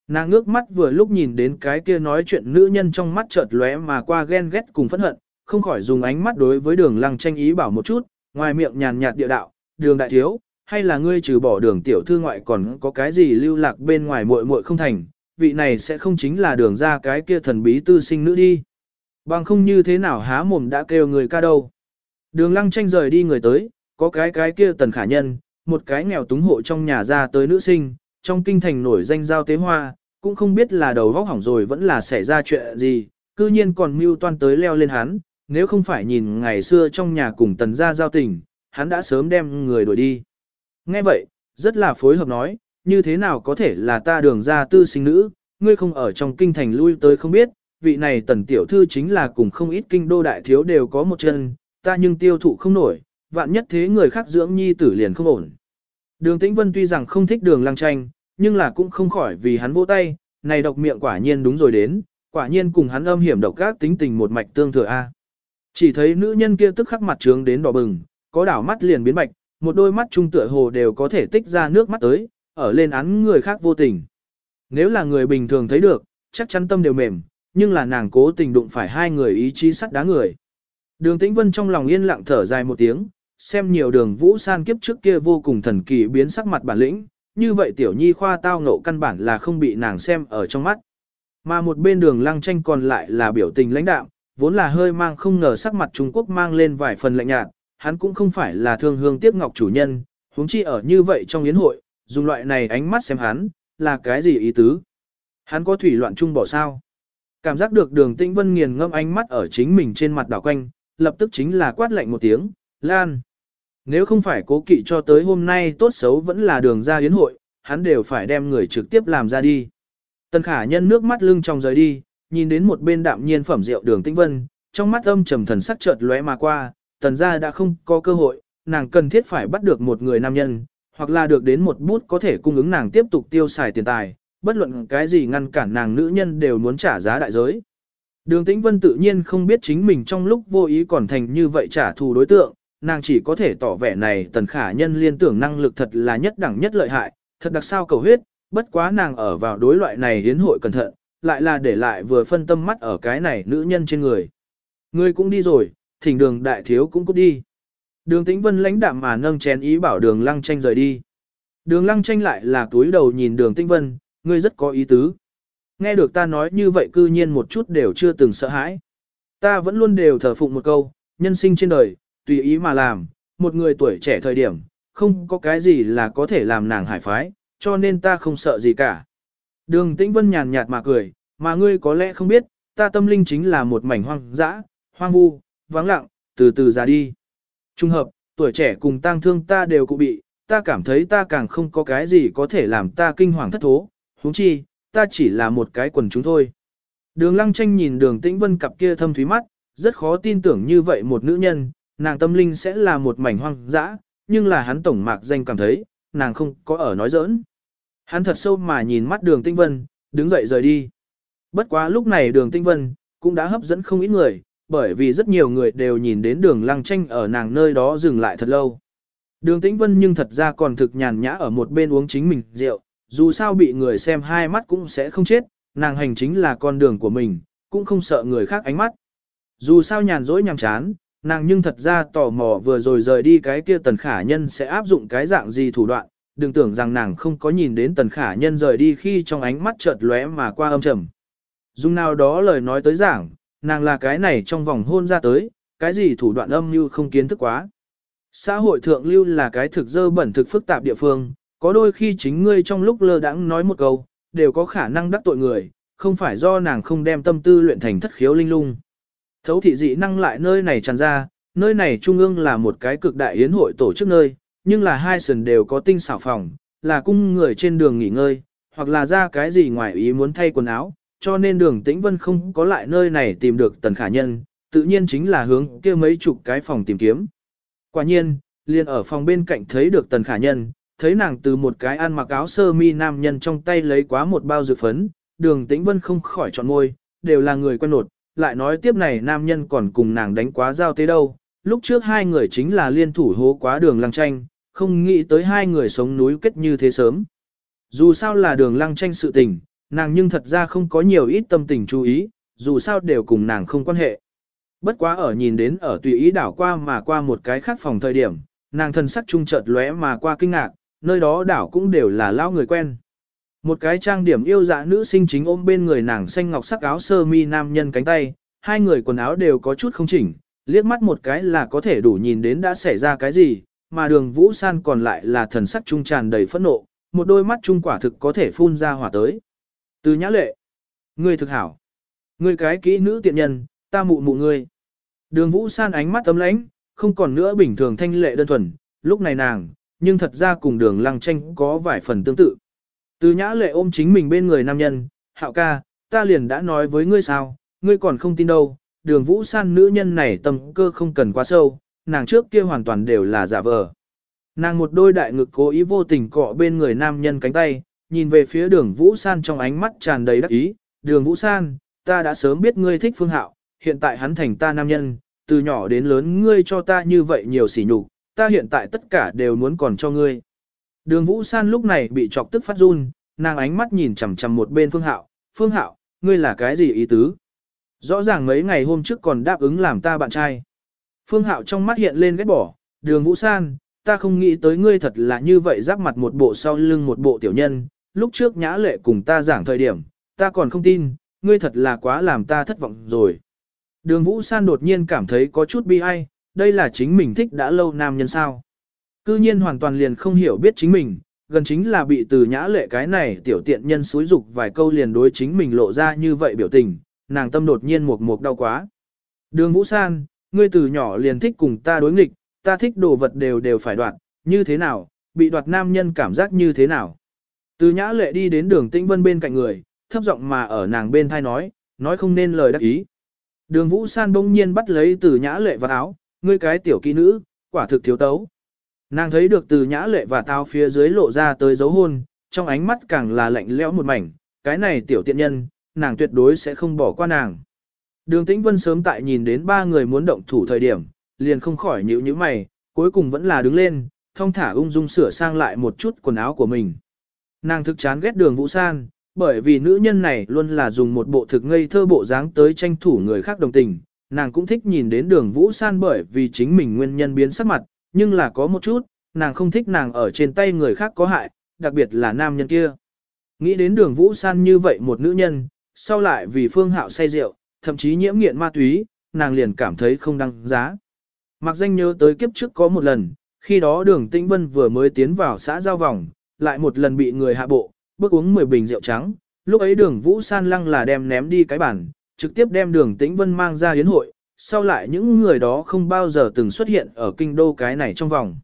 Nàng ngước mắt vừa lúc nhìn đến cái kia nói chuyện nữ nhân trong mắt chợt lóe mà qua ghen ghét cùng phẫn hận, không khỏi dùng ánh mắt đối với đường lăng tranh ý bảo một chút, ngoài miệng nhàn nhạt địa đạo, đường đại thiếu, hay là ngươi trừ bỏ đường tiểu thư ngoại còn có cái gì lưu lạc bên ngoài muội muội không thành, vị này sẽ không chính là đường ra cái kia thần bí tư sinh nữ đi. Bằng không như thế nào há mồm đã kêu người ca đâu. Đường lăng tranh rời đi người tới, có cái cái kia tần khả nhân, một cái nghèo túng hộ trong nhà ra tới nữ sinh, trong kinh thành nổi danh giao tế hoa, cũng không biết là đầu vóc hỏng rồi vẫn là xảy ra chuyện gì, cư nhiên còn mưu toan tới leo lên hắn, nếu không phải nhìn ngày xưa trong nhà cùng tần gia giao tình, hắn đã sớm đem người đuổi đi. Nghe vậy, rất là phối hợp nói, như thế nào có thể là ta đường ra tư sinh nữ, ngươi không ở trong kinh thành lui tới không biết, vị này tần tiểu thư chính là cùng không ít kinh đô đại thiếu đều có một chân, ta nhưng tiêu thụ không nổi, vạn nhất thế người khác dưỡng nhi tử liền không ổn. Đường Tĩnh Vân tuy rằng không thích đường lăng tranh, nhưng là cũng không khỏi vì hắn vỗ tay, này độc miệng quả nhiên đúng rồi đến, quả nhiên cùng hắn âm hiểm độc các tính tình một mạch tương thừa a. Chỉ thấy nữ nhân kia tức khắc mặt trướng đến đỏ bừng, có đảo mắt liền biến bạch, một đôi mắt trung tựa hồ đều có thể tích ra nước mắt tới, ở lên án người khác vô tình. Nếu là người bình thường thấy được, chắc chắn tâm đều mềm, nhưng là nàng cố tình đụng phải hai người ý chí sắt đá người. Đường Tĩnh Vân trong lòng yên lặng thở dài một tiếng, xem nhiều đường vũ san kiếp trước kia vô cùng thần kỳ biến sắc mặt bản lĩnh, như vậy tiểu nhi khoa tao ngộ căn bản là không bị nàng xem ở trong mắt. Mà một bên đường lăng tranh còn lại là biểu tình lãnh đạm, vốn là hơi mang không ngờ sắc mặt Trung Quốc mang lên vài phần lạnh nhạt, hắn cũng không phải là thương hương tiếc ngọc chủ nhân, huống chi ở như vậy trong yến hội, dùng loại này ánh mắt xem hắn, là cái gì ý tứ? Hắn có thủy loạn trung bỏ sao? Cảm giác được đường tĩnh vân nghiền ngâm ánh mắt ở chính mình trên mặt đảo quanh, lập tức chính là quát lạnh một tiếng, lan. Nếu không phải cố kỵ cho tới hôm nay tốt xấu vẫn là đường ra yến hội, hắn đều phải đem người trực tiếp làm ra đi. Tần khả nhân nước mắt lưng trong rời đi, nhìn đến một bên đạm nhiên phẩm rượu đường tĩnh vân, trong mắt âm trầm thần sắc chợt lóe mà qua, tần ra đã không có cơ hội, nàng cần thiết phải bắt được một người nam nhân, hoặc là được đến một bút có thể cung ứng nàng tiếp tục tiêu xài tiền tài, bất luận cái gì ngăn cản nàng nữ nhân đều muốn trả giá đại giới. Đường Tĩnh Vân tự nhiên không biết chính mình trong lúc vô ý còn thành như vậy trả thù đối tượng, nàng chỉ có thể tỏ vẻ này tần khả nhân liên tưởng năng lực thật là nhất đẳng nhất lợi hại, thật đặc sao cầu huyết, bất quá nàng ở vào đối loại này hiến hội cẩn thận, lại là để lại vừa phân tâm mắt ở cái này nữ nhân trên người. Người cũng đi rồi, thỉnh đường đại thiếu cũng cút đi. Đường tĩnh vân lãnh đạm mà nâng chén ý bảo đường lăng tranh rời đi. Đường lăng tranh lại là túi đầu nhìn đường tĩnh vân, ngươi rất có ý tứ. Nghe được ta nói như vậy cư nhiên một chút đều chưa từng sợ hãi. Ta vẫn luôn đều thờ phụng một câu, nhân sinh trên đời, tùy ý mà làm, một người tuổi trẻ thời điểm, không có cái gì là có thể làm nàng hải phái, cho nên ta không sợ gì cả. Đường Tĩnh Vân nhàn nhạt mà cười, mà ngươi có lẽ không biết, ta tâm linh chính là một mảnh hoang dã, hoang vu, vắng lặng, từ từ ra đi. Trung hợp, tuổi trẻ cùng tang thương ta đều cụ bị, ta cảm thấy ta càng không có cái gì có thể làm ta kinh hoàng thất thố, huống chi, ta chỉ là một cái quần chúng thôi. Đường lăng tranh nhìn đường tĩnh vân cặp kia thâm thúy mắt, rất khó tin tưởng như vậy một nữ nhân, nàng tâm linh sẽ là một mảnh hoang dã, nhưng là hắn tổng mạc danh cảm thấy, nàng không có ở nói giỡn. Hắn thật sâu mà nhìn mắt đường tĩnh vân, đứng dậy rời đi. Bất quá lúc này đường tĩnh vân, cũng đã hấp dẫn không ít người, bởi vì rất nhiều người đều nhìn đến đường lăng tranh ở nàng nơi đó dừng lại thật lâu. Đường tĩnh vân nhưng thật ra còn thực nhàn nhã ở một bên uống chính mình rượu, dù sao bị người xem hai mắt cũng sẽ không chết, nàng hành chính là con đường của mình, cũng không sợ người khác ánh mắt. Dù sao nhàn rỗi nhàm chán, nàng nhưng thật ra tò mò vừa rồi rời đi cái kia tần khả nhân sẽ áp dụng cái dạng gì thủ đoạn, đừng tưởng rằng nàng không có nhìn đến tần khả nhân rời đi khi trong ánh mắt chợt lóe mà qua âm trầm. Dung nào đó lời nói tới giảng, nàng là cái này trong vòng hôn ra tới, cái gì thủ đoạn âm như không kiến thức quá. Xã hội thượng lưu là cái thực dơ bẩn thực phức tạp địa phương, có đôi khi chính ngươi trong lúc lơ đãng nói một câu, đều có khả năng đắc tội người, không phải do nàng không đem tâm tư luyện thành thất khiếu linh lung. Thấu thị dị năng lại nơi này tràn ra, nơi này trung ương là một cái cực đại yến hội tổ chức nơi, nhưng là hai sườn đều có tinh xảo phòng, là cung người trên đường nghỉ ngơi, hoặc là ra cái gì ngoài ý muốn thay quần áo, cho nên đường tĩnh vân không có lại nơi này tìm được tần khả nhân, tự nhiên chính là hướng kia mấy chục cái phòng tìm kiếm. Quả nhiên, liền ở phòng bên cạnh thấy được tần khả nhân, thấy nàng từ một cái ăn mặc áo sơ mi nam nhân trong tay lấy quá một bao dược phấn, đường tĩnh vân không khỏi chọn ngôi, đều là người quen nột, lại nói tiếp này nam nhân còn cùng nàng đánh quá giao tế đâu, lúc trước hai người chính là liên thủ hố quá đường lăng tranh, không nghĩ tới hai người sống núi kết như thế sớm. Dù sao là đường lăng tranh sự tình, nàng nhưng thật ra không có nhiều ít tâm tình chú ý, dù sao đều cùng nàng không quan hệ. Bất quá ở nhìn đến ở tùy ý đảo qua mà qua một cái khác phòng thời điểm, nàng thân sắc trung chợt lóe mà qua kinh ngạc, nơi đó đảo cũng đều là lao người quen. Một cái trang điểm yêu dạ nữ sinh chính ôm bên người nàng xanh ngọc sắc áo sơ mi nam nhân cánh tay, hai người quần áo đều có chút không chỉnh, liếc mắt một cái là có thể đủ nhìn đến đã xảy ra cái gì, mà đường Vũ San còn lại là thần sắc trung tràn đầy phẫn nộ, một đôi mắt trung quả thực có thể phun ra hỏa tới. Từ nhã lệ, ngươi thực hảo, ngươi cái kỹ nữ tiện nhân, ta mụ mụ ngươi. Đường Vũ San ánh mắt tấm lãnh, không còn nữa bình thường thanh lệ đơn thuần, lúc này nàng, nhưng thật ra cùng đường lăng tranh có vài phần tương tự. Từ nhã lệ ôm chính mình bên người nam nhân, hạo ca, ta liền đã nói với ngươi sao, ngươi còn không tin đâu, đường vũ san nữ nhân này tâm cơ không cần quá sâu, nàng trước kia hoàn toàn đều là giả vờ. Nàng một đôi đại ngực cố ý vô tình cọ bên người nam nhân cánh tay, nhìn về phía đường vũ san trong ánh mắt tràn đầy đắc ý, đường vũ san, ta đã sớm biết ngươi thích phương hạo, hiện tại hắn thành ta nam nhân, từ nhỏ đến lớn ngươi cho ta như vậy nhiều sỉ nhục, ta hiện tại tất cả đều muốn còn cho ngươi. Đường Vũ San lúc này bị chọc tức phát run, nàng ánh mắt nhìn chằm chằm một bên Phương Hạo, Phương Hạo, ngươi là cái gì ý tứ? Rõ ràng mấy ngày hôm trước còn đáp ứng làm ta bạn trai. Phương Hạo trong mắt hiện lên ghét bỏ, đường Vũ San, ta không nghĩ tới ngươi thật là như vậy rắc mặt một bộ sau lưng một bộ tiểu nhân, lúc trước nhã lệ cùng ta giảng thời điểm, ta còn không tin, ngươi thật là quá làm ta thất vọng rồi. Đường Vũ San đột nhiên cảm thấy có chút bi ai, đây là chính mình thích đã lâu nam nhân sao. Cư nhiên hoàn toàn liền không hiểu biết chính mình, gần chính là bị từ nhã lệ cái này tiểu tiện nhân xúi dục vài câu liền đối chính mình lộ ra như vậy biểu tình, nàng tâm đột nhiên một một đau quá. Đường Vũ San, ngươi từ nhỏ liền thích cùng ta đối nghịch, ta thích đồ vật đều đều phải đoạt, như thế nào, bị đoạt nam nhân cảm giác như thế nào. Từ nhã lệ đi đến đường tĩnh vân bên cạnh người, thấp giọng mà ở nàng bên thai nói, nói không nên lời đắc ý. Đường Vũ San bỗng nhiên bắt lấy từ nhã lệ vào áo, ngươi cái tiểu kỹ nữ, quả thực thiếu tấu. Nàng thấy được từ nhã lệ và tao phía dưới lộ ra tới dấu hôn, trong ánh mắt càng là lạnh lẽo một mảnh, cái này tiểu tiện nhân, nàng tuyệt đối sẽ không bỏ qua nàng. Đường Tĩnh Vân sớm tại nhìn đến ba người muốn động thủ thời điểm, liền không khỏi nhíu nhíu mày, cuối cùng vẫn là đứng lên, thong thả ung dung sửa sang lại một chút quần áo của mình. Nàng thực chán ghét đường Vũ San, bởi vì nữ nhân này luôn là dùng một bộ thực ngây thơ bộ dáng tới tranh thủ người khác đồng tình. Nàng cũng thích nhìn đến đường Vũ San bởi vì chính mình nguyên nhân biến sắc mặt, nhưng là có một chút, nàng không thích nàng ở trên tay người khác có hại, đặc biệt là nam nhân kia. Nghĩ đến đường Vũ San như vậy một nữ nhân, sau lại vì phương hạo say rượu, thậm chí nhiễm nghiện ma túy, nàng liền cảm thấy không đăng giá. Mặc danh nhớ tới kiếp trước có một lần, khi đó đường Tĩnh Vân vừa mới tiến vào xã giao vòng, lại một lần bị người hạ bộ, bước uống 10 bình rượu trắng, lúc ấy đường Vũ San lăng là đem ném đi cái bản, trực tiếp đem đường Tĩnh Vân mang ra yến hội, sau lại những người đó không bao giờ từng xuất hiện ở kinh đô cái này trong vòng.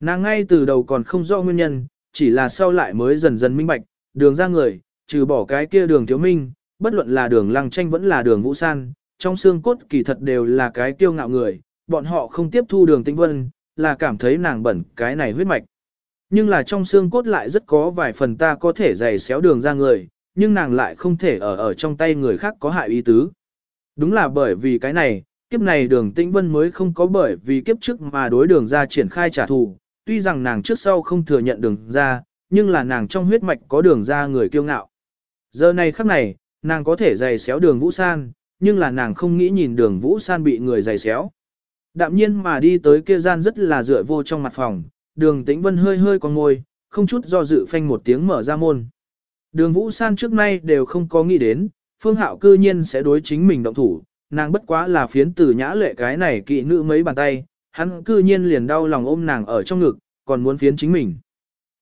Nàng ngay từ đầu còn không rõ nguyên nhân, chỉ là sau lại mới dần dần minh bạch, đường ra người, trừ bỏ cái kia đường thiếu minh, bất luận là đường lăng tranh vẫn là đường vũ san, trong xương cốt kỳ thật đều là cái kiêu ngạo người, bọn họ không tiếp thu đường tĩnh vân, là cảm thấy nàng bẩn cái này huyết mạch. Nhưng là trong xương cốt lại rất có vài phần ta có thể giày xéo đường ra người, nhưng nàng lại không thể ở ở trong tay người khác có hại ý tứ. Đúng là bởi vì cái này, kiếp này đường tĩnh vân mới không có bởi vì kiếp trước mà đối đường ra triển khai trả thù, tuy rằng nàng trước sau không thừa nhận đường ra, nhưng là nàng trong huyết mạch có đường ra người kiêu ngạo. Giờ này khắc này, nàng có thể giày xéo đường Vũ San, nhưng là nàng không nghĩ nhìn đường Vũ San bị người giày xéo. Đạm nhiên mà đi tới kia gian rất là dựa vô trong mặt phòng, đường tĩnh vân hơi hơi con ngồi, không chút do dự phanh một tiếng mở ra môn. Đường Vũ San trước nay đều không có nghĩ đến, Phương Hạo cư nhiên sẽ đối chính mình động thủ, nàng bất quá là phiến tử nhã lệ cái này kỵ nữ mấy bàn tay, hắn cư nhiên liền đau lòng ôm nàng ở trong ngực, còn muốn phiến chính mình.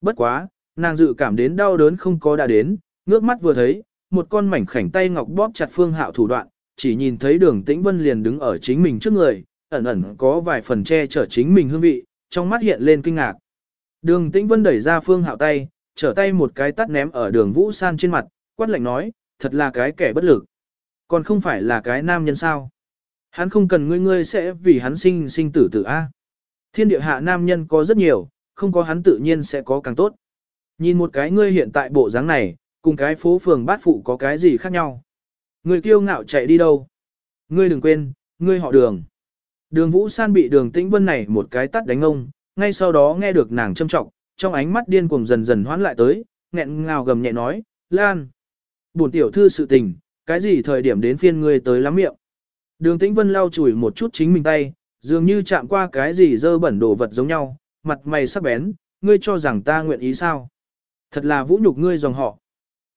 Bất quá, nàng dự cảm đến đau đớn không có đã đến, ngước mắt vừa thấy, một con mảnh khảnh tay ngọc bóp chặt Phương Hạo thủ đoạn, chỉ nhìn thấy đường tĩnh vân liền đứng ở chính mình trước người, ẩn ẩn có vài phần che chở chính mình hương vị, trong mắt hiện lên kinh ngạc. Đường tĩnh vân đẩy ra Phương Hạo tay, trở tay một cái tắt ném ở đường Vũ San trên mặt, quát lạnh nói, thật là cái kẻ bất lực. Còn không phải là cái nam nhân sao. Hắn không cần ngươi ngươi sẽ vì hắn sinh sinh tử tử A. Thiên địa hạ nam nhân có rất nhiều, không có hắn tự nhiên sẽ có càng tốt. Nhìn một cái ngươi hiện tại bộ dáng này, cùng cái phố phường bát phụ có cái gì khác nhau. Ngươi kiêu ngạo chạy đi đâu? Ngươi đừng quên, ngươi họ đường. Đường Vũ San bị đường tĩnh vân này một cái tắt đánh ông, ngay sau đó nghe được nàng châm trọng, trong ánh mắt điên cuồng dần dần hoán lại tới, nghẹn ngào gầm nhẹ nói, Lan. Bổn tiểu thư sự tình, cái gì thời điểm đến phiên ngươi tới lắm miệng. Đường tĩnh vân lau chùi một chút chính mình tay, dường như chạm qua cái gì dơ bẩn đồ vật giống nhau, mặt mày sắc bén, ngươi cho rằng ta nguyện ý sao. Thật là vũ nhục ngươi dòng họ.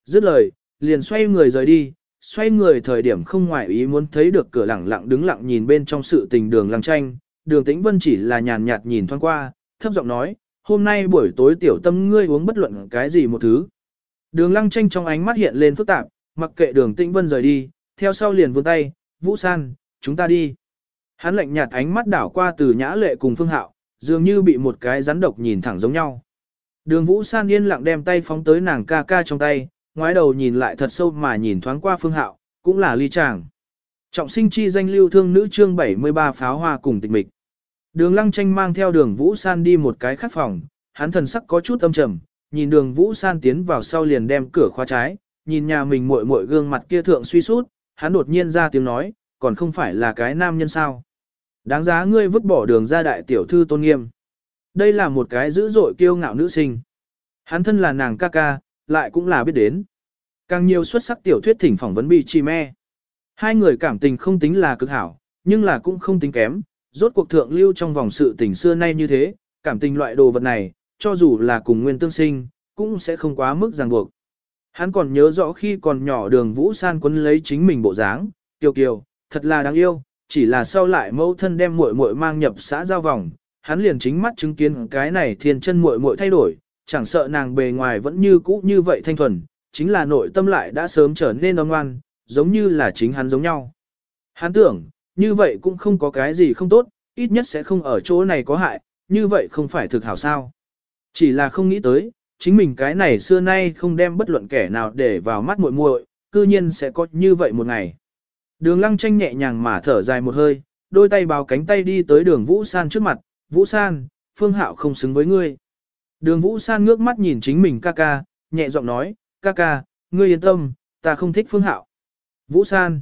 Dứt lời, liền xoay người rời đi, xoay người thời điểm không ngoại ý muốn thấy được cửa lẳng lặng đứng lặng nhìn bên trong sự tình đường lăng tranh, đường tĩnh vân chỉ là nhàn nhạt nhìn thoáng qua, thấp giọng nói, hôm nay buổi tối tiểu tâm ngươi uống bất luận cái gì một thứ. Đường lăng tranh trong ánh mắt hiện lên phức tạp, mặc kệ đường tĩnh vân rời đi, theo sau liền vươn tay, vũ san, chúng ta đi. Hắn lạnh nhạt ánh mắt đảo qua từ nhã lệ cùng phương hạo, dường như bị một cái rắn độc nhìn thẳng giống nhau. Đường vũ san yên lặng đem tay phóng tới nàng ca ca trong tay, ngoái đầu nhìn lại thật sâu mà nhìn thoáng qua phương hạo, cũng là ly chàng. Trọng sinh chi danh lưu thương nữ chương 73 pháo hoa cùng tịch mịch. Đường lăng tranh mang theo đường Vũ San đi một cái khắc phòng, hắn thần sắc có chút âm trầm, nhìn đường Vũ San tiến vào sau liền đem cửa khóa trái, nhìn nhà mình muội muội gương mặt kia thượng suy sút, hắn đột nhiên ra tiếng nói, còn không phải là cái nam nhân sao. Đáng giá ngươi vứt bỏ đường ra đại tiểu thư tôn nghiêm. Đây là một cái dữ dội kiêu ngạo nữ sinh. Hắn thân là nàng ca ca, lại cũng là biết đến. Càng nhiều xuất sắc tiểu thuyết thỉnh phỏng vấn bị chi me. Hai người cảm tình không tính là cực hảo, nhưng là cũng không tính kém, rốt cuộc thượng lưu trong vòng sự tình xưa nay như thế, cảm tình loại đồ vật này, cho dù là cùng nguyên tương sinh, cũng sẽ không quá mức ràng buộc. Hắn còn nhớ rõ khi còn nhỏ đường Vũ San quấn lấy chính mình bộ dáng, kiều kiều, thật là đáng yêu, chỉ là sau lại mẫu thân đem muội muội mang nhập xã giao vòng, hắn liền chính mắt chứng kiến cái này thiên chân muội muội thay đổi, chẳng sợ nàng bề ngoài vẫn như cũ như vậy thanh thuần, chính là nội tâm lại đã sớm trở nên non ngoan, giống như là chính hắn giống nhau. Hắn tưởng, như vậy cũng không có cái gì không tốt, ít nhất sẽ không ở chỗ này có hại, như vậy không phải thực hảo sao. Chỉ là không nghĩ tới, chính mình cái này xưa nay không đem bất luận kẻ nào để vào mắt muội muội, cư nhiên sẽ có như vậy một ngày. Đường lăng tranh nhẹ nhàng mà thở dài một hơi, đôi tay bào cánh tay đi tới đường Vũ San trước mặt, Vũ San, phương hạo không xứng với ngươi. Đường Vũ San ngước mắt nhìn chính mình ca ca, nhẹ giọng nói, ca ca, ngươi yên tâm, ta không thích phương hạo. Vũ San,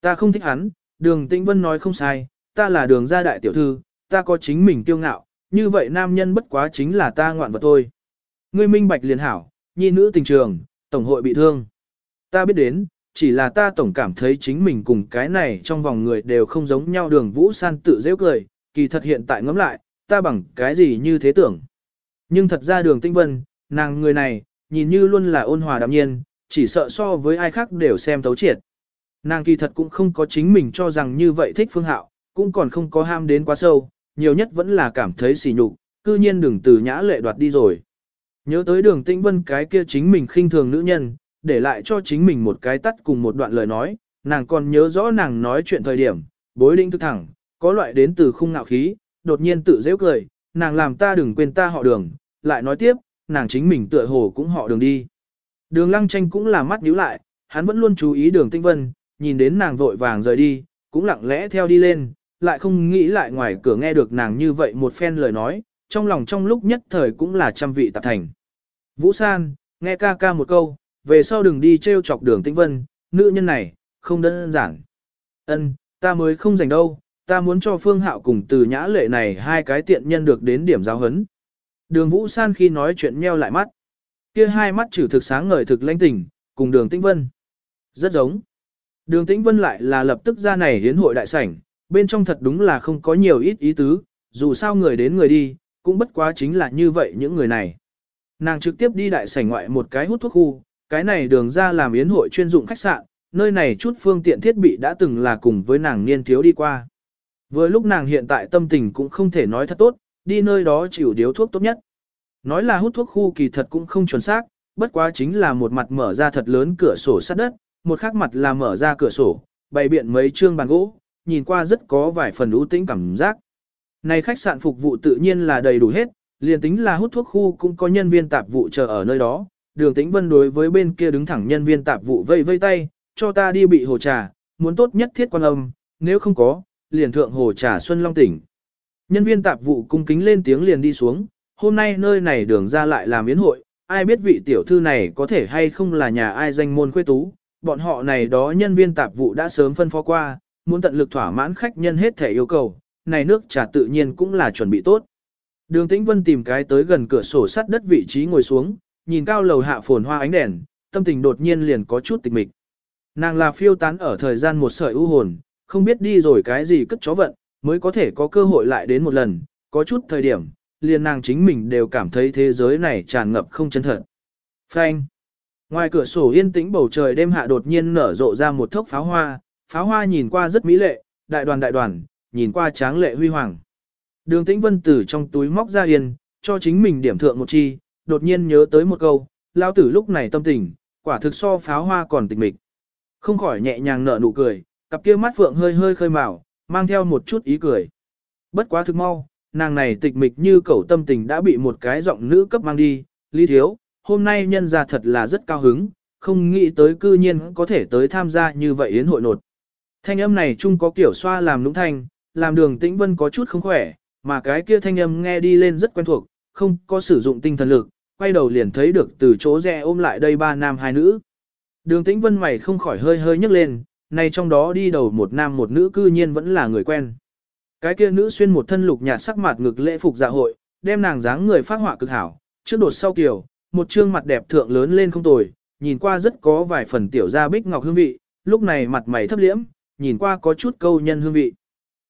ta không thích hắn, đường Tĩnh Vân nói không sai, ta là đường gia đại tiểu thư, ta có chính mình kiêu ngạo, như vậy nam nhân bất quá chính là ta ngoạn vật thôi. Ngươi minh bạch liền hảo, nhi nữ tình trường, tổng hội bị thương. Ta biết đến, chỉ là ta tổng cảm thấy chính mình cùng cái này trong vòng người đều không giống nhau đường Vũ San tự dễ cười, kỳ thật hiện tại ngẫm lại, ta bằng cái gì như thế tưởng. Nhưng thật ra đường tinh vân, nàng người này, nhìn như luôn là ôn hòa đạm nhiên, chỉ sợ so với ai khác đều xem thấu triệt. Nàng kỳ thật cũng không có chính mình cho rằng như vậy thích phương hạo, cũng còn không có ham đến quá sâu, nhiều nhất vẫn là cảm thấy sỉ nhục, cư nhiên đừng từ nhã lệ đoạt đi rồi. Nhớ tới đường tĩnh vân cái kia chính mình khinh thường nữ nhân, để lại cho chính mình một cái tắt cùng một đoạn lời nói, nàng còn nhớ rõ nàng nói chuyện thời điểm, bối đinh thức thẳng, có loại đến từ khung ngạo khí, đột nhiên tự dễ cười, nàng làm ta đừng quên ta họ đường, lại nói tiếp, nàng chính mình tựa hồ cũng họ đường đi. Đường lăng tranh cũng là mắt nhíu lại, hắn vẫn luôn chú ý đường tinh vân, nhìn đến nàng vội vàng rời đi, cũng lặng lẽ theo đi lên, lại không nghĩ lại ngoài cửa nghe được nàng như vậy một phen lời nói, trong lòng trong lúc nhất thời cũng là trăm vị tạp thành. Vũ San, nghe ca ca một câu, về sau đừng đi trêu chọc đường tinh vân, nữ nhân này, không đơn giản. Ân, ta mới không rảnh đâu, ta muốn cho Phương Hạo cùng từ nhã lệ này hai cái tiện nhân được đến điểm giáo hấn. Đường Vũ San khi nói chuyện nheo lại mắt. Kia hai mắt trừ thực sáng ngời thực lãnh tỉnh, cùng đường Tĩnh Vân. Rất giống. Đường Tĩnh Vân lại là lập tức ra này hiến hội đại sảnh, bên trong thật đúng là không có nhiều ít ý tứ, dù sao người đến người đi, cũng bất quá chính là như vậy những người này. Nàng trực tiếp đi đại sảnh ngoại một cái hút thuốc khu, cái này đường ra làm yến hội chuyên dụng khách sạn, nơi này chút phương tiện thiết bị đã từng là cùng với nàng niên thiếu đi qua. Với lúc nàng hiện tại tâm tình cũng không thể nói thật tốt, đi nơi đó chịu điếu thuốc tốt nhất. Nói là hút thuốc khu kỳ thật cũng không chuẩn xác, bất quá chính là một mặt mở ra thật lớn cửa sổ sát đất, một khác mặt là mở ra cửa sổ, bày biện mấy trương bàn gỗ, nhìn qua rất có vài phần ưu tĩnh cảm giác. Này khách sạn phục vụ tự nhiên là đầy đủ hết, liền tính là hút thuốc khu cũng có nhân viên tạp vụ chờ ở nơi đó. Đường Tĩnh Vân đối với bên kia đứng thẳng nhân viên tạp vụ vây vây tay, cho ta đi bị hồ trà, muốn tốt nhất thiết quan âm, nếu không có, liền thượng hồ trà Xuân Long tỉnh. Nhân viên tạp vụ cung kính lên tiếng liền đi xuống, hôm nay nơi này đường ra lại làm yến hội, ai biết vị tiểu thư này có thể hay không là nhà ai danh môn khuê tú, bọn họ này đó nhân viên tạp vụ đã sớm phân phó qua, muốn tận lực thỏa mãn khách nhân hết thể yêu cầu, này nước trà tự nhiên cũng là chuẩn bị tốt. Đường Tĩnh Vân tìm cái tới gần cửa sổ sắt đất vị trí ngồi xuống, nhìn cao lầu hạ phồn hoa ánh đèn, tâm tình đột nhiên liền có chút tịch mịch. Nàng là phiêu tán ở thời gian một sợi u hồn, không biết đi rồi cái gì cất chó vận, mới có thể có cơ hội lại đến một lần, có chút thời điểm, liền nàng chính mình đều cảm thấy thế giới này tràn ngập không chân thật. Phanh. Ngoài cửa sổ yên tĩnh bầu trời đêm hạ đột nhiên nở rộ ra một thốc pháo hoa, pháo hoa nhìn qua rất mỹ lệ, đại đoàn đại đoàn, nhìn qua tráng lệ huy hoàng. Đường tĩnh vân tử trong túi móc ra yên, cho chính mình điểm thượng một chi, đột nhiên nhớ tới một câu, lao tử lúc này tâm tình, quả thực so pháo hoa còn tịch mịch. Không khỏi nhẹ nhàng nở nụ cười, cặp kia mắt phượng hơi hơi khơi màu, mang theo một chút ý cười. Bất quá thực mau, nàng này tịch mịch như cẩu tâm tình đã bị một cái giọng nữ cấp mang đi, lý thiếu, hôm nay nhân ra thật là rất cao hứng, không nghĩ tới cư nhiên có thể tới tham gia như vậy yến hội nột. Thanh âm này chung có kiểu xoa làm nũng thanh, làm đường tĩnh vân có chút không khỏe, mà cái kia thanh âm nghe đi lên rất quen thuộc, không có sử dụng tinh thần lực, quay đầu liền thấy được từ chỗ rẽ ôm lại đây ba nam hai nữ. Đường tĩnh vân mày không khỏi hơi hơi nhấc lên, này trong đó đi đầu một nam một nữ cư nhiên vẫn là người quen. Cái kia nữ xuyên một thân lục nhạt sắc mặt ngực lễ phục dạ hội, đem nàng dáng người phát họa cực hảo, trước đột sau kiều, một trương mặt đẹp thượng lớn lên không tồi, nhìn qua rất có vài phần tiểu gia bích ngọc hương vị, lúc này mặt mày thấp liễm, nhìn qua có chút câu nhân hương vị.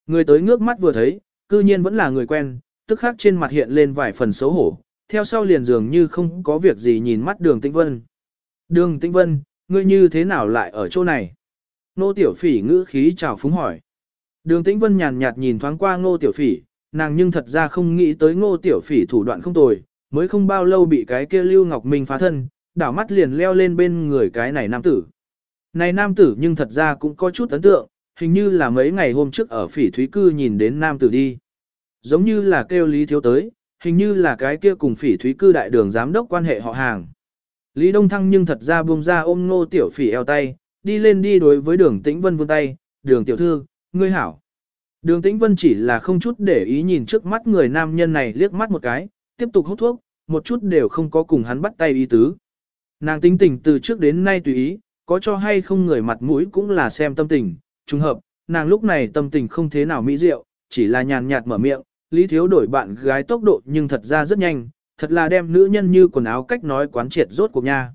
Người tới ngước mắt vừa thấy, cư nhiên vẫn là người quen, tức khắc trên mặt hiện lên vài phần xấu hổ, theo sau liền dường như không có việc gì nhìn mắt đường tĩnh vân. Đường tĩnh vân, ngươi như thế nào lại ở chỗ này? Nô tiểu phỉ ngữ khí chào phúng hỏi. Đường tĩnh vân nhàn nhạt nhìn thoáng qua ngô tiểu phỉ, nàng nhưng thật ra không nghĩ tới ngô tiểu phỉ thủ đoạn không tồi, mới không bao lâu bị cái kia lưu ngọc minh phá thân, đảo mắt liền leo lên bên người cái này nam tử. Này nam tử nhưng thật ra cũng có chút ấn tượng, hình như là mấy ngày hôm trước ở phỉ thúy cư nhìn đến nam tử đi. Giống như là kêu lý thiếu tới, hình như là cái kia cùng phỉ thúy cư đại đường giám đốc quan hệ họ hàng. Lý Đông Thăng nhưng thật ra buông ra ôm ngô tiểu phỉ eo tay, đi lên đi đối với đường tĩnh vân vươn tay, đường tiểu thư, ngươi hảo. Đường Tĩnh Vân chỉ là không chút để ý nhìn trước mắt người nam nhân này liếc mắt một cái, tiếp tục hút thuốc, một chút đều không có cùng hắn bắt tay ý tứ. Nàng tính tình từ trước đến nay tùy ý, có cho hay không người mặt mũi cũng là xem tâm tình, trùng hợp, nàng lúc này tâm tình không thế nào mỹ diệu, chỉ là nhàn nhạt mở miệng, Lý Thiếu đổi bạn gái tốc độ nhưng thật ra rất nhanh, thật là đem nữ nhân như quần áo cách nói quán triệt rốt cuộc nha.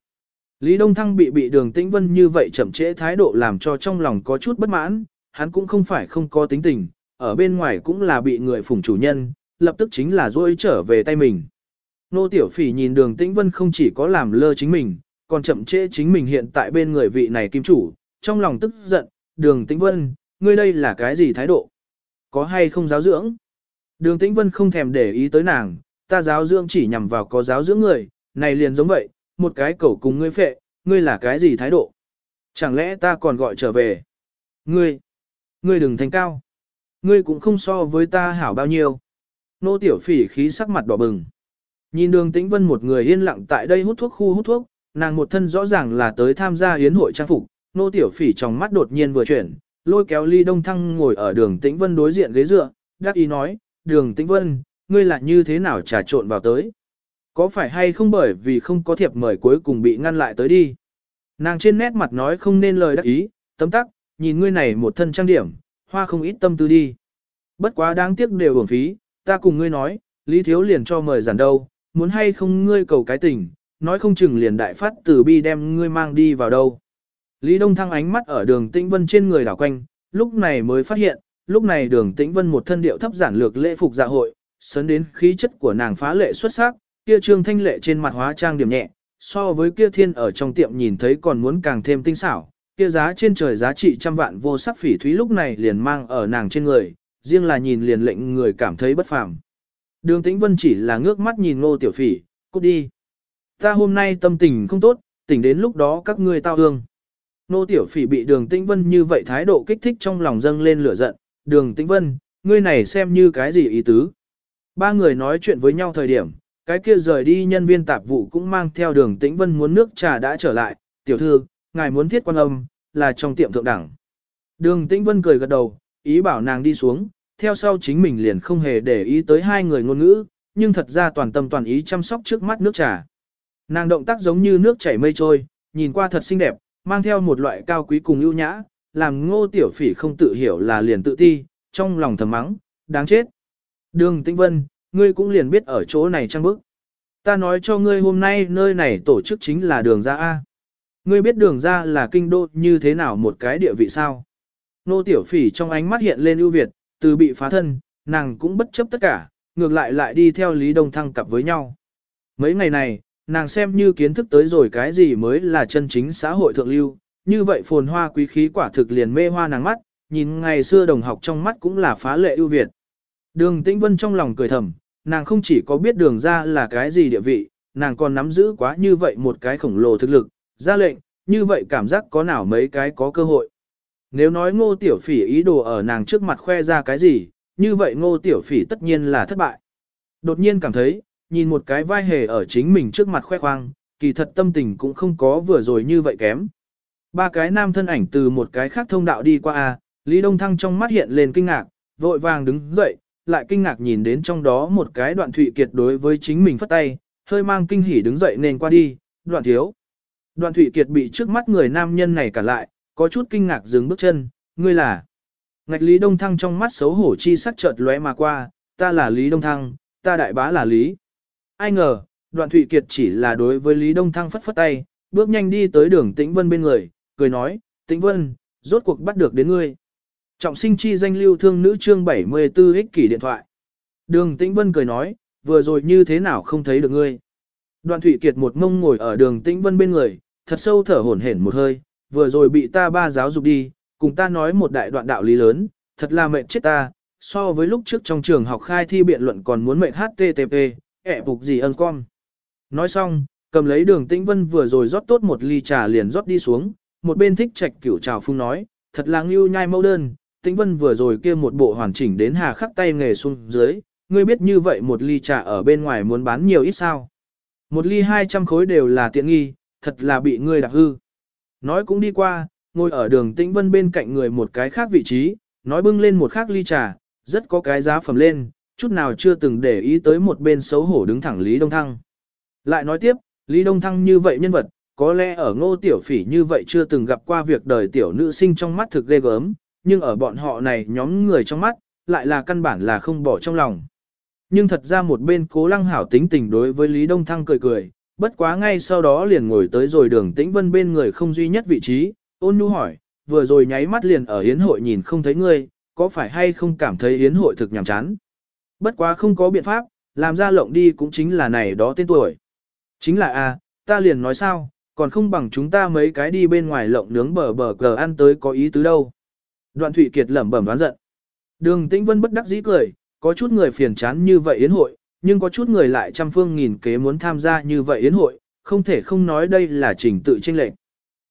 Lý Đông Thăng bị bị đường tĩnh vân như vậy chậm trễ thái độ làm cho trong lòng có chút bất mãn, hắn cũng không phải không có tính tình, ở bên ngoài cũng là bị người phủng chủ nhân, lập tức chính là dôi trở về tay mình. Nô Tiểu Phỉ nhìn đường tĩnh vân không chỉ có làm lơ chính mình, còn chậm trễ chính mình hiện tại bên người vị này kim chủ, trong lòng tức giận, đường tĩnh vân, ngươi đây là cái gì thái độ? Có hay không giáo dưỡng? Đường tĩnh vân không thèm để ý tới nàng, ta giáo dưỡng chỉ nhằm vào có giáo dưỡng người, này liền giống vậy, một cái cẩu cùng ngươi phệ, ngươi là cái gì thái độ? Chẳng lẽ ta còn gọi trở về? Ngươi, ngươi đừng thành cao. Ngươi cũng không so với ta hảo bao nhiêu. Nô tiểu phỉ khí sắc mặt đỏ bừng. Nhìn đường tĩnh vân một người yên lặng tại đây hút thuốc khu hút thuốc, nàng một thân rõ ràng là tới tham gia yến hội trang phục. Nô tiểu phỉ trong mắt đột nhiên vừa chuyển, lôi kéo ly đông thăng ngồi ở đường tĩnh vân đối diện ghế dựa, đắc ý nói, đường tĩnh vân, ngươi là như thế nào trà trộn vào tới. Có phải hay không bởi vì không có thiệp mời cuối cùng bị ngăn lại tới đi. Nàng trên nét mặt nói không nên lời đắc ý, tấm tắc, nhìn ngươi này một thân trang điểm, hoa không ít tâm tư đi. Bất quá đáng tiếc đều uổng phí, ta cùng ngươi nói, Lý Thiếu liền cho mời giản đâu, muốn hay không ngươi cầu cái tình, nói không chừng liền đại phát tử bi đem ngươi mang đi vào đâu. Lý Đông Thăng ánh mắt ở đường Tĩnh Vân trên người đảo quanh, lúc này mới phát hiện, lúc này đường Tĩnh Vân một thân điệu thấp giản lược lễ phục dạ hội, sớn đến khí chất của nàng phá lệ xuất sắc, kia trương thanh lệ trên mặt hóa trang điểm nhẹ, so với kia thiên ở trong tiệm nhìn thấy còn muốn càng thêm tinh xảo, kia giá trên trời giá trị trăm vạn vô sắc phỉ thúy lúc này liền mang ở nàng trên người, riêng là nhìn liền lệnh người cảm thấy bất phàm. Đường Tĩnh Vân chỉ là ngước mắt nhìn Ngô Tiểu Phỉ, cút đi. Ta hôm nay tâm tình không tốt, tỉnh đến lúc đó các ngươi tao hương. nô Tiểu Phỉ bị Đường Tĩnh Vân như vậy thái độ kích thích trong lòng dâng lên lửa giận. Đường Tĩnh Vân, ngươi này xem như cái gì ý tứ? Ba người nói chuyện với nhau thời điểm, cái kia rời đi nhân viên tạp vụ cũng mang theo đường tĩnh vân muốn nước trà đã trở lại, tiểu thư, ngài muốn thiết quan âm, là trong tiệm thượng đẳng. Đường tĩnh vân cười gật đầu, ý bảo nàng đi xuống, theo sau chính mình liền không hề để ý tới hai người ngôn ngữ, nhưng thật ra toàn tâm toàn ý chăm sóc trước mắt nước trà. Nàng động tác giống như nước chảy mây trôi, nhìn qua thật xinh đẹp, mang theo một loại cao quý cùng ưu nhã, làm ngô tiểu phỉ không tự hiểu là liền tự ti, trong lòng thầm mắng, đáng chết. Đường Tĩnh Vân, ngươi cũng liền biết ở chỗ này trăng bức. Ta nói cho ngươi hôm nay nơi này tổ chức chính là đường ra A. Ngươi biết đường ra là kinh đô như thế nào một cái địa vị sao? Nô tiểu phỉ trong ánh mắt hiện lên ưu việt, từ bị phá thân, nàng cũng bất chấp tất cả, ngược lại lại đi theo Lý Đông Thăng cặp với nhau. Mấy ngày này, nàng xem như kiến thức tới rồi cái gì mới là chân chính xã hội thượng lưu, như vậy phồn hoa quý khí quả thực liền mê hoa nàng mắt, nhìn ngày xưa đồng học trong mắt cũng là phá lệ ưu việt. Đường Tĩnh Vân trong lòng cười thầm, nàng không chỉ có biết đường ra là cái gì địa vị, nàng còn nắm giữ quá như vậy một cái khổng lồ thực lực, ra lệnh, như vậy cảm giác có nào mấy cái có cơ hội. Nếu nói ngô tiểu phỉ ý đồ ở nàng trước mặt khoe ra cái gì, như vậy ngô tiểu phỉ tất nhiên là thất bại. Đột nhiên cảm thấy, nhìn một cái vai hề ở chính mình trước mặt khoe khoang, kỳ thật tâm tình cũng không có vừa rồi như vậy kém. Ba cái nam thân ảnh từ một cái khác thông đạo đi qua a, Lý Đông Thăng trong mắt hiện lên kinh ngạc, vội vàng đứng dậy, lại kinh ngạc nhìn đến trong đó một cái đoạn thụy kiệt đối với chính mình phất tay, hơi mang kinh hỉ đứng dậy nên qua đi, đoạn thiếu. Đoạn thụy kiệt bị trước mắt người nam nhân này cả lại, có chút kinh ngạc dừng bước chân, ngươi là. Ngạch Lý Đông Thăng trong mắt xấu hổ chi sắc chợt lóe mà qua, ta là Lý Đông Thăng, ta đại bá là Lý. Ai ngờ, đoạn thụy kiệt chỉ là đối với Lý Đông Thăng phất phất tay, bước nhanh đi tới đường Tĩnh Vân bên người, cười nói, Tĩnh Vân, rốt cuộc bắt được đến ngươi. Trọng sinh chi danh lưu thương nữ chương 74 ích kỷ điện thoại. Đường Tĩnh Vân cười nói, vừa rồi như thế nào không thấy được ngươi. Đoạn Thụy Kiệt một mông ngồi ở đường Tĩnh Vân bên người, thật sâu thở hổn hển một hơi, vừa rồi bị ta ba giáo dục đi, cùng ta nói một đại đoạn đạo lý lớn, thật là mệt chết ta, so với lúc trước trong trường học khai thi biện luận còn muốn mệt HTTP, ẹ phục gì ân con. Nói xong, cầm lấy đường Tĩnh Vân vừa rồi rót tốt một ly trà liền rót đi xuống, một bên thích trạch cửu trào phung nói, thật là ngưu nhai mẫu đơn, Tĩnh Vân vừa rồi kia một bộ hoàn chỉnh đến hà khắc tay nghề xuống dưới, ngươi biết như vậy một ly trà ở bên ngoài muốn bán nhiều ít sao. Một ly 200 khối đều là tiện nghi, thật là bị ngươi đạp hư. Nói cũng đi qua, ngồi ở đường Tĩnh Vân bên cạnh người một cái khác vị trí, nói bưng lên một khác ly trà, rất có cái giá phẩm lên, chút nào chưa từng để ý tới một bên xấu hổ đứng thẳng Lý Đông Thăng. Lại nói tiếp, Lý Đông Thăng như vậy nhân vật, có lẽ ở ngô tiểu phỉ như vậy chưa từng gặp qua việc đời tiểu nữ sinh trong mắt thực ghê gớm, nhưng ở bọn họ này nhóm người trong mắt, lại là căn bản là không bỏ trong lòng. Nhưng thật ra một bên cố lăng hảo tính tình đối với Lý Đông Thăng cười cười, bất quá ngay sau đó liền ngồi tới rồi đường tĩnh vân bên người không duy nhất vị trí, ôn nhu hỏi, vừa rồi nháy mắt liền ở hiến hội nhìn không thấy ngươi, có phải hay không cảm thấy hiến hội thực nhàm chán. Bất quá không có biện pháp, làm ra lộng đi cũng chính là này đó tên tuổi. Chính là a, ta liền nói sao, còn không bằng chúng ta mấy cái đi bên ngoài lộng nướng bờ bờ cờ ăn tới có ý tứ đâu. Đoạn Thụy Kiệt lẩm bẩm đoán giận. Đường Tĩnh Vân bất đắc dĩ cười, có chút người phiền chán như vậy yến hội, nhưng có chút người lại trăm phương nghìn kế muốn tham gia như vậy yến hội, không thể không nói đây là trình tự tranh lệch.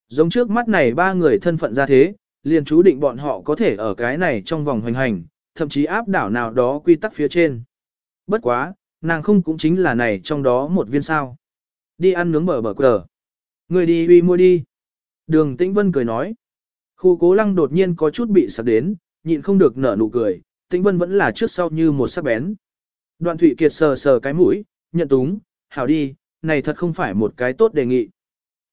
Giống trước mắt này ba người thân phận ra thế, liền chú định bọn họ có thể ở cái này trong vòng hoành hành, thậm chí áp đảo nào đó quy tắc phía trên. Bất quá, nàng không cũng chính là này trong đó một viên sao. Đi ăn nướng bờ bờ cờ. Người đi uy mua đi. Đường Tĩnh Vân cười nói. Khu cố lăng đột nhiên có chút bị sặc đến, nhịn không được nở nụ cười, Tĩnh Vân vẫn là trước sau như một sắc bén. Đoạn Thụy Kiệt sờ sờ cái mũi, nhận túng, hảo đi, này thật không phải một cái tốt đề nghị.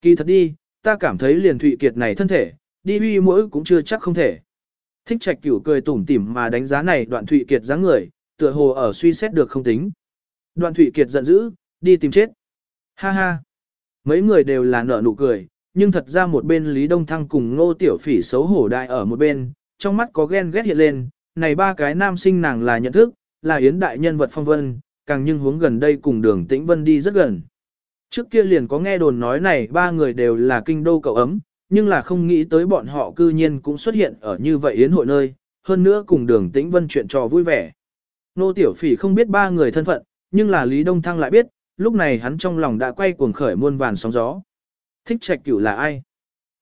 Kỳ thật đi, ta cảm thấy liền Thụy Kiệt này thân thể, đi uy mỗi cũng chưa chắc không thể. Thích trạch cửu cười tủm tỉm mà đánh giá này đoạn Thụy Kiệt dáng người, tựa hồ ở suy xét được không tính. Đoạn Thụy Kiệt giận dữ, đi tìm chết. Ha ha. Mấy người đều là nở nụ cười, nhưng thật ra một bên Lý Đông Thăng cùng Ngô Tiểu Phỉ xấu hổ đại ở một bên, trong mắt có ghen ghét hiện lên, này ba cái nam sinh nàng là nhận thức, là yến đại nhân vật phong vân, càng nhưng hướng gần đây cùng đường tĩnh vân đi rất gần. Trước kia liền có nghe đồn nói này ba người đều là kinh đô cậu ấm, nhưng là không nghĩ tới bọn họ cư nhiên cũng xuất hiện ở như vậy yến hội nơi, hơn nữa cùng đường tĩnh vân chuyện trò vui vẻ. Nô Tiểu Phỉ không biết ba người thân phận, nhưng là Lý Đông Thăng lại biết, lúc này hắn trong lòng đã quay cuồng khởi muôn vàn sóng gió. Thích trạch cửu là ai?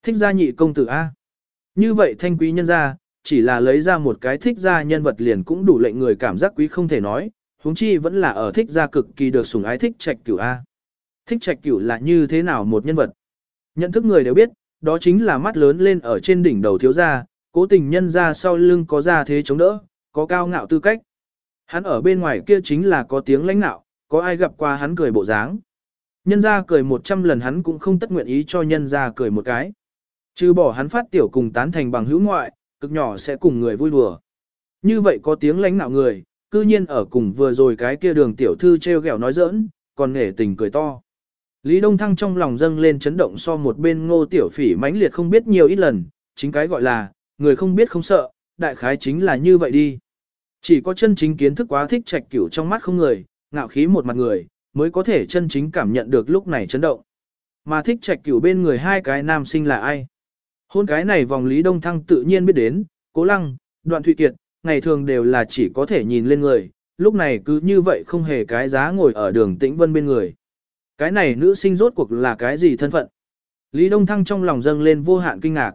Thích gia nhị công tử A. Như vậy thanh quý nhân gia, chỉ là lấy ra một cái thích gia nhân vật liền cũng đủ lệnh người cảm giác quý không thể nói, huống chi vẫn là ở thích gia cực kỳ được sủng ái thích trạch cửu A. Thích trạch cửu là như thế nào một nhân vật? Nhận thức người đều biết, đó chính là mắt lớn lên ở trên đỉnh đầu thiếu gia, cố tình nhân ra sau lưng có ra thế chống đỡ, có cao ngạo tư cách. Hắn ở bên ngoài kia chính là có tiếng lãnh nạo, có ai gặp qua hắn cười bộ dáng. Nhân ra cười một trăm lần hắn cũng không tất nguyện ý cho nhân ra cười một cái. Trừ bỏ hắn phát tiểu cùng tán thành bằng hữu ngoại, cực nhỏ sẽ cùng người vui đùa. Như vậy có tiếng lánh nạo người, cư nhiên ở cùng vừa rồi cái kia đường tiểu thư treo gẹo nói giỡn, còn nghề tình cười to. Lý Đông Thăng trong lòng dâng lên chấn động so một bên ngô tiểu phỉ mãnh liệt không biết nhiều ít lần, chính cái gọi là, người không biết không sợ, đại khái chính là như vậy đi. Chỉ có chân chính kiến thức quá thích trạch cửu trong mắt không người, ngạo khí một mặt người, mới có thể chân chính cảm nhận được lúc này chấn động. Mà thích trạch cửu bên người hai cái nam sinh là ai? Hôn cái này vòng Lý Đông Thăng tự nhiên biết đến, cố lăng, đoạn thụy kiệt, ngày thường đều là chỉ có thể nhìn lên người, lúc này cứ như vậy không hề cái giá ngồi ở đường tĩnh vân bên người. Cái này nữ sinh rốt cuộc là cái gì thân phận? Lý Đông Thăng trong lòng dâng lên vô hạn kinh ngạc.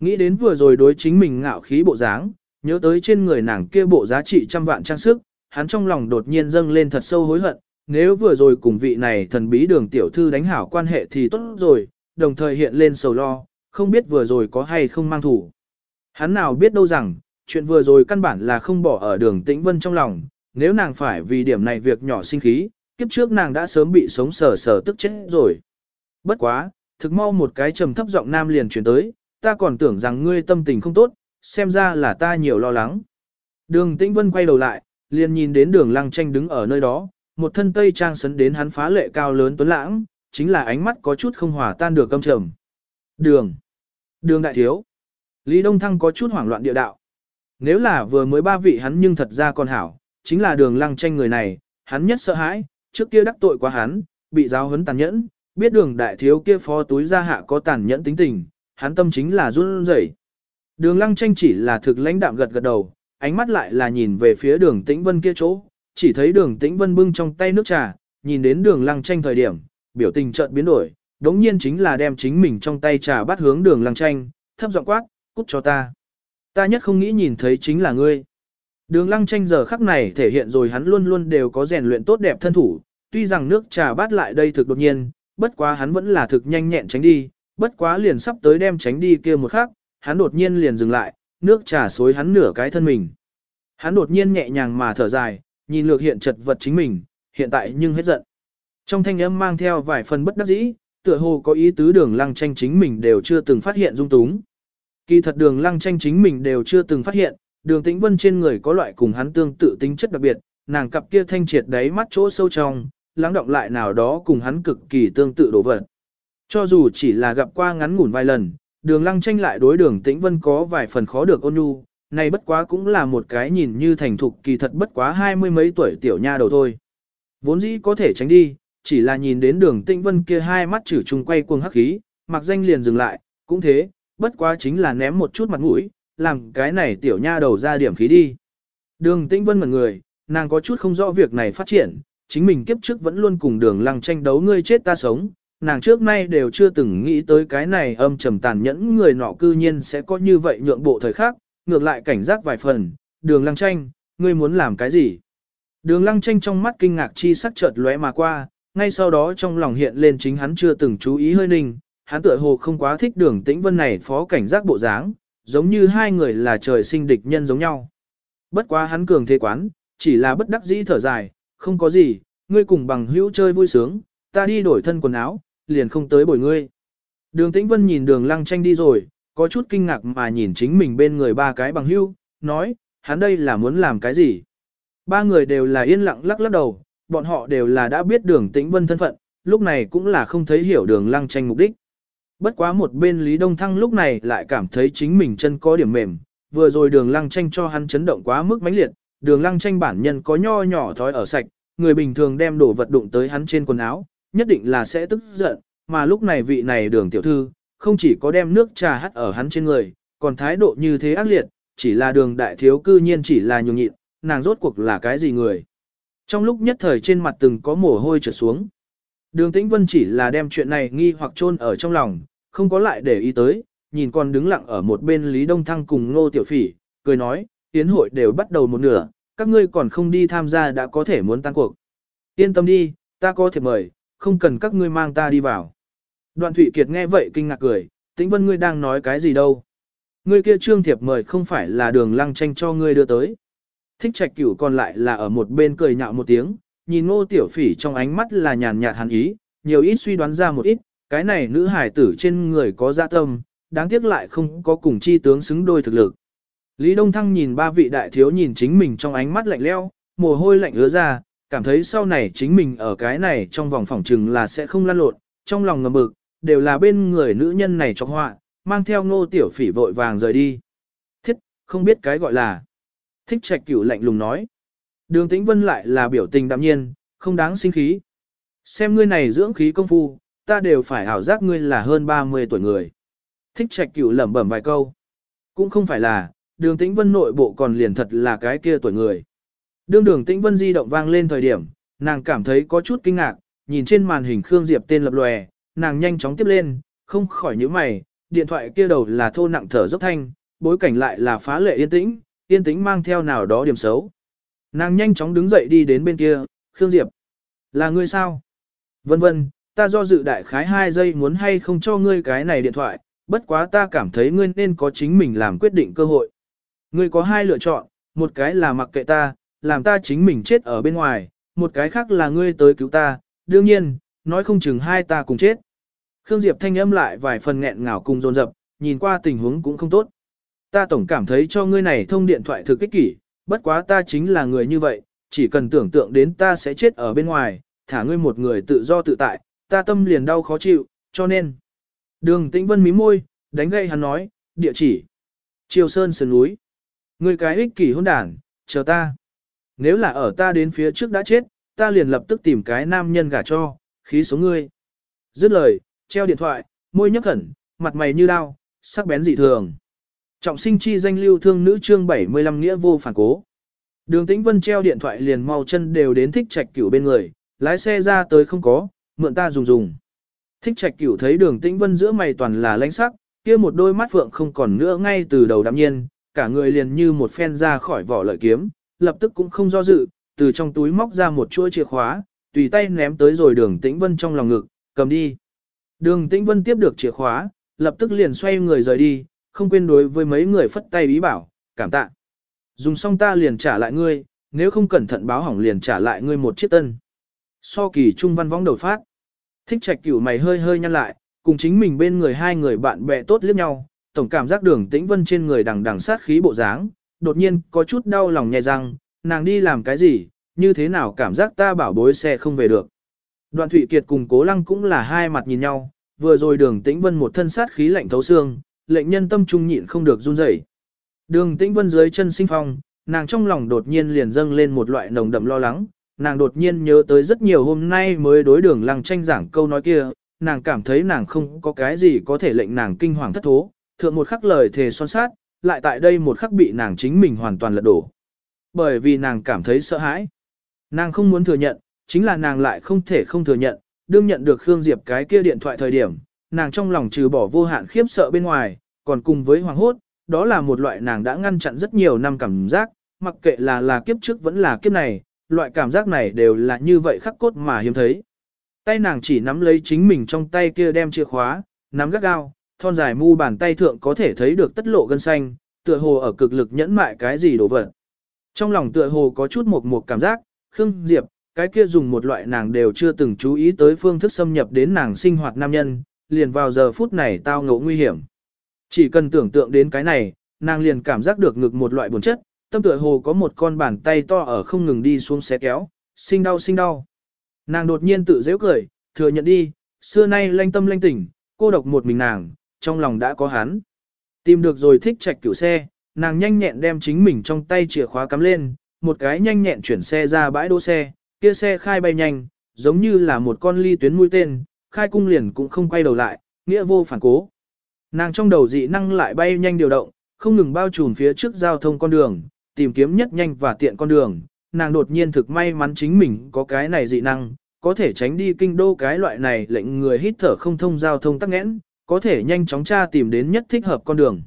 Nghĩ đến vừa rồi đối chính mình ngạo khí bộ dáng, nhớ tới trên người nàng kia bộ giá trị trăm vạn trang sức, hắn trong lòng đột nhiên dâng lên thật sâu hối hận, nếu vừa rồi cùng vị này thần bí đường tiểu thư đánh hảo quan hệ thì tốt rồi, đồng thời hiện lên sầu lo, không biết vừa rồi có hay không mang thủ. Hắn nào biết đâu rằng, chuyện vừa rồi căn bản là không bỏ ở đường tĩnh vân trong lòng, nếu nàng phải vì điểm này việc nhỏ sinh khí, kiếp trước nàng đã sớm bị sống sờ sờ tức chết rồi. Bất quá, thực mau một cái trầm thấp giọng nam liền chuyển tới, ta còn tưởng rằng ngươi tâm tình không tốt, xem ra là ta nhiều lo lắng. Đường Tĩnh Vân quay đầu lại, liền nhìn đến đường lăng tranh đứng ở nơi đó, một thân tây trang sấn đến hắn phá lệ cao lớn tuấn lãng, chính là ánh mắt có chút không hòa tan được căm trầm. Đường. Đường đại thiếu. Lý Đông Thăng có chút hoảng loạn địa đạo. Nếu là vừa mới ba vị hắn nhưng thật ra còn hảo, chính là đường lăng tranh người này, hắn nhất sợ hãi, trước kia đắc tội quá hắn, bị giáo huấn tàn nhẫn, biết đường đại thiếu kia phó túi ra hạ có tàn nhẫn tính tình, hắn tâm chính là run rẩy. Đường lăng tranh chỉ là thực lãnh đạm gật gật đầu, ánh mắt lại là nhìn về phía đường tĩnh vân kia chỗ, chỉ thấy đường tĩnh vân bưng trong tay nước trà, nhìn đến đường lăng tranh thời điểm, biểu tình chợt biến đổi, đống nhiên chính là đem chính mình trong tay trà bắt hướng đường lăng tranh, thấp giọng quát, cút cho ta. Ta nhất không nghĩ nhìn thấy chính là ngươi. Đường lăng tranh giờ khắc này thể hiện rồi hắn luôn luôn đều có rèn luyện tốt đẹp thân thủ, tuy rằng nước trà bát lại đây thực đột nhiên, bất quá hắn vẫn là thực nhanh nhẹn tránh đi, bất quá liền sắp tới đem tránh đi kia một khắc, hắn đột nhiên liền dừng lại, nước trà xối hắn nửa cái thân mình. Hắn đột nhiên nhẹ nhàng mà thở dài, nhìn lược hiện chật vật chính mình, hiện tại nhưng hết giận. Trong thanh âm mang theo vài phần bất đắc dĩ, tựa hồ có ý tứ đường lăng tranh chính mình đều chưa từng phát hiện dung túng. Kỳ thật đường lăng tranh chính mình đều chưa từng phát hiện, đường tĩnh vân trên người có loại cùng hắn tương tự tính chất đặc biệt, nàng cặp kia thanh triệt đáy mắt chỗ sâu trong, lắng động lại nào đó cùng hắn cực kỳ tương tự đổ vật. Cho dù chỉ là gặp qua ngắn ngủn vài lần, đường lăng tranh lại đối đường tĩnh vân có vài phần khó được ôn nhu, này bất quá cũng là một cái nhìn như thành thục kỳ thật bất quá hai mươi mấy tuổi tiểu nha đầu thôi. Vốn dĩ có thể tránh đi, chỉ là nhìn đến đường tĩnh vân kia hai mắt chử chung quay cuồng hắc khí, mặc danh liền dừng lại, cũng thế, bất quá chính là ném một chút mặt mũi, làm cái này tiểu nha đầu ra điểm khí đi. Đường tĩnh vân mật người, nàng có chút không rõ việc này phát triển, chính mình kiếp trước vẫn luôn cùng đường lăng tranh đấu ngươi chết ta sống, nàng trước nay đều chưa từng nghĩ tới cái này âm trầm tàn nhẫn người nọ cư nhiên sẽ có như vậy nhượng bộ thời khác, ngược lại cảnh giác vài phần, đường lăng tranh, ngươi muốn làm cái gì? Đường lăng tranh trong mắt kinh ngạc chi sắc chợt lóe mà qua, ngay sau đó trong lòng hiện lên chính hắn chưa từng chú ý hơi ninh, hắn tựa hồ không quá thích đường tĩnh vân này phó cảnh giác bộ dáng, giống như hai người là trời sinh địch nhân giống nhau. Bất quá hắn cường thế quán, chỉ là bất đắc dĩ thở dài, không có gì, ngươi cùng bằng hữu chơi vui sướng, ta đi đổi thân quần áo, liền không tới bồi ngươi. Đường tĩnh vân nhìn đường lăng tranh đi rồi, có chút kinh ngạc mà nhìn chính mình bên người ba cái bằng hữu, nói, hắn đây là muốn làm cái gì? Ba người đều là yên lặng lắc lắc đầu, bọn họ đều là đã biết đường tĩnh vân thân phận, lúc này cũng là không thấy hiểu đường lăng tranh mục đích. Bất quá một bên Lý Đông Thăng lúc này lại cảm thấy chính mình chân có điểm mềm, vừa rồi đường lăng tranh cho hắn chấn động quá mức mãnh liệt, đường lăng tranh bản nhân có nho nhỏ thói ở sạch, người bình thường đem đổ vật đụng tới hắn trên quần áo, nhất định là sẽ tức giận, mà lúc này vị này đường tiểu thư, không chỉ có đem nước trà hắt ở hắn trên người, còn thái độ như thế ác liệt, chỉ là đường đại thiếu cư nhiên chỉ là nhường nhịn, nàng rốt cuộc là cái gì người. Trong lúc nhất thời trên mặt từng có mồ hôi trượt xuống. Đường Tĩnh Vân chỉ là đem chuyện này nghi hoặc chôn ở trong lòng, không có lại để ý tới, nhìn con đứng lặng ở một bên Lý Đông Thăng cùng Ngô Tiểu Phỉ, cười nói, tiến hội đều bắt đầu một nửa, các ngươi còn không đi tham gia đã có thể muốn tan cuộc. Yên tâm đi, ta có thể mời, không cần các ngươi mang ta đi vào. Đoạn Thụy Kiệt nghe vậy kinh ngạc cười, Tĩnh Vân ngươi đang nói cái gì đâu. Ngươi kia trương thiệp mời không phải là đường lăng tranh cho ngươi đưa tới. Thích trạch cửu còn lại là ở một bên cười nhạo một tiếng, nhìn ngô tiểu phỉ trong ánh mắt là nhàn nhạt hàn ý, nhiều ít suy đoán ra một ít, cái này nữ hải tử trên người có dạ tâm, đáng tiếc lại không có cùng chi tướng xứng đôi thực lực. Lý Đông Thăng nhìn ba vị đại thiếu nhìn chính mình trong ánh mắt lạnh leo, mồ hôi lạnh ứa ra, cảm thấy sau này chính mình ở cái này trong vòng phòng trừng là sẽ không lăn lộn, trong lòng ngầm bực, đều là bên người nữ nhân này cho họa, mang theo ngô tiểu phỉ vội vàng rời đi. Thiết, không biết cái gọi là. Thích trạch cửu lạnh lùng nói. Đường tĩnh vân lại là biểu tình đạm nhiên, không đáng sinh khí. Xem ngươi này dưỡng khí công phu, ta đều phải ảo giác ngươi là hơn 30 tuổi người. Thích trạch cửu lẩm bẩm vài câu. Cũng không phải là, đường tĩnh vân nội bộ còn liền thật là cái kia tuổi người. Đường đường tĩnh vân di động vang lên thời điểm, nàng cảm thấy có chút kinh ngạc, nhìn trên màn hình Khương Diệp tên lập lòe, nàng nhanh chóng tiếp lên, không khỏi nhíu mày, điện thoại kia đầu là thô nặng thở dốc thanh, bối cảnh lại là phá lệ yên tĩnh, yên tĩnh mang theo nào đó điểm xấu. Nàng nhanh chóng đứng dậy đi đến bên kia, Khương Diệp. Là ngươi sao? Vân vân, ta do dự đại khái 2 giây muốn hay không cho ngươi cái này điện thoại, bất quá ta cảm thấy ngươi nên có chính mình làm quyết định cơ hội. Ngươi có hai lựa chọn, một cái là mặc kệ ta, làm ta chính mình chết ở bên ngoài, một cái khác là ngươi tới cứu ta, đương nhiên, nói không chừng hai ta cùng chết. Khương Diệp thanh âm lại vài phần nghẹn ngào cùng dồn dập, nhìn qua tình huống cũng không tốt. Ta tổng cảm thấy cho ngươi này thông điện thoại thực kích kỷ, bất quá ta chính là người như vậy, chỉ cần tưởng tượng đến ta sẽ chết ở bên ngoài, thả ngươi một người tự do tự tại, ta tâm liền đau khó chịu, cho nên. Đường Tĩnh Vân mí môi, đánh gây hắn nói, địa chỉ. Triều Sơn Sơn núi. Ngươi cái ích kỷ hôn đản, chờ ta. Nếu là ở ta đến phía trước đã chết, ta liền lập tức tìm cái nam nhân gả cho, khí số ngươi. Dứt lời, treo điện thoại, môi nhấp khẩn, mặt mày như đao, sắc bén dị thường. Trọng sinh chi danh lưu thương nữ chương 75 nghĩa vô phản cố. Đường Tĩnh Vân treo điện thoại liền mau chân đều đến thích trạch cửu bên người, lái xe ra tới không có, mượn ta dùng dùng. Thích trạch cửu thấy đường Tĩnh Vân giữa mày toàn là lãnh sắc, kia một đôi mắt phượng không còn nữa ngay từ đầu đạm nhiên, cả người liền như một phen ra khỏi vỏ lợi kiếm, lập tức cũng không do dự, từ trong túi móc ra một chuỗi chìa khóa, tùy tay ném tới rồi đường Tĩnh Vân trong lòng ngực, cầm đi. Đường Tĩnh Vân tiếp được chìa khóa, lập tức liền xoay người rời đi, không quên đối với mấy người phất tay ý bảo, cảm tạ. Dùng xong ta liền trả lại ngươi, nếu không cẩn thận báo hỏng liền trả lại ngươi một chiếc tân. So kỳ trung văn võng đầu phát. Thích trạch cửu mày hơi hơi nhăn lại, cùng chính mình bên người hai người bạn bè tốt liếc nhau, tổng cảm giác đường tĩnh vân trên người đằng đằng sát khí bộ dáng, đột nhiên có chút đau lòng nhẹ răng, nàng đi làm cái gì, như thế nào cảm giác ta bảo bối xe không về được. Đoạn Thụy Kiệt cùng Cố Lăng cũng là hai mặt nhìn nhau, vừa rồi đường tĩnh vân một thân sát khí lạnh thấu xương, lệnh nhân tâm trung nhịn không được run rẩy. Đường tĩnh vân dưới chân sinh phong, nàng trong lòng đột nhiên liền dâng lên một loại nồng đậm lo lắng, nàng đột nhiên nhớ tới rất nhiều hôm nay mới đối đường lăng tranh giảng câu nói kia, nàng cảm thấy nàng không có cái gì có thể lệnh nàng kinh hoàng thất thố, thượng một khắc lời thề son sát, lại tại đây một khắc bị nàng chính mình hoàn toàn lật đổ. Bởi vì nàng cảm thấy sợ hãi. Nàng không muốn thừa nhận, chính là nàng lại không thể không thừa nhận, đương nhận được Khương Diệp cái kia điện thoại thời điểm, nàng trong lòng trừ bỏ vô hạn khiếp sợ bên ngoài, còn cùng với hoàng hốt, đó là một loại nàng đã ngăn chặn rất nhiều năm cảm giác, mặc kệ là là kiếp trước vẫn là kiếp này, loại cảm giác này đều là như vậy khắc cốt mà hiếm thấy. Tay nàng chỉ nắm lấy chính mình trong tay kia đem chìa khóa, nắm gắt gao, thon dài mu bàn tay thượng có thể thấy được tất lộ gân xanh, tựa hồ ở cực lực nhẫn mại cái gì đổ vật. Trong lòng tựa hồ có chút một một cảm giác, Khương Diệp, cái kia dùng một loại nàng đều chưa từng chú ý tới phương thức xâm nhập đến nàng sinh hoạt nam nhân, liền vào giờ phút này tao ngộ nguy hiểm. Chỉ cần tưởng tượng đến cái này, nàng liền cảm giác được ngực một loại buồn chất, tâm tựa hồ có một con bàn tay to ở không ngừng đi xuống xé kéo, sinh đau sinh đau. Nàng đột nhiên tự dễ cười, thừa nhận đi, xưa nay lanh tâm lanh tỉnh, cô độc một mình nàng, trong lòng đã có hắn. Tìm được rồi thích trạch cửu xe, nàng nhanh nhẹn đem chính mình trong tay chìa khóa cắm lên, một cái nhanh nhẹn chuyển xe ra bãi đỗ xe, kia xe khai bay nhanh, giống như là một con ly tuyến mũi tên, khai cung liền cũng không quay đầu lại, nghĩa vô phản cố. Nàng trong đầu dị năng lại bay nhanh điều động, không ngừng bao trùm phía trước giao thông con đường, tìm kiếm nhất nhanh và tiện con đường. Nàng đột nhiên thực may mắn chính mình có cái này dị năng, có thể tránh đi kinh đô cái loại này lệnh người hít thở không thông giao thông tắc nghẽn, có thể nhanh chóng tra tìm đến nhất thích hợp con đường.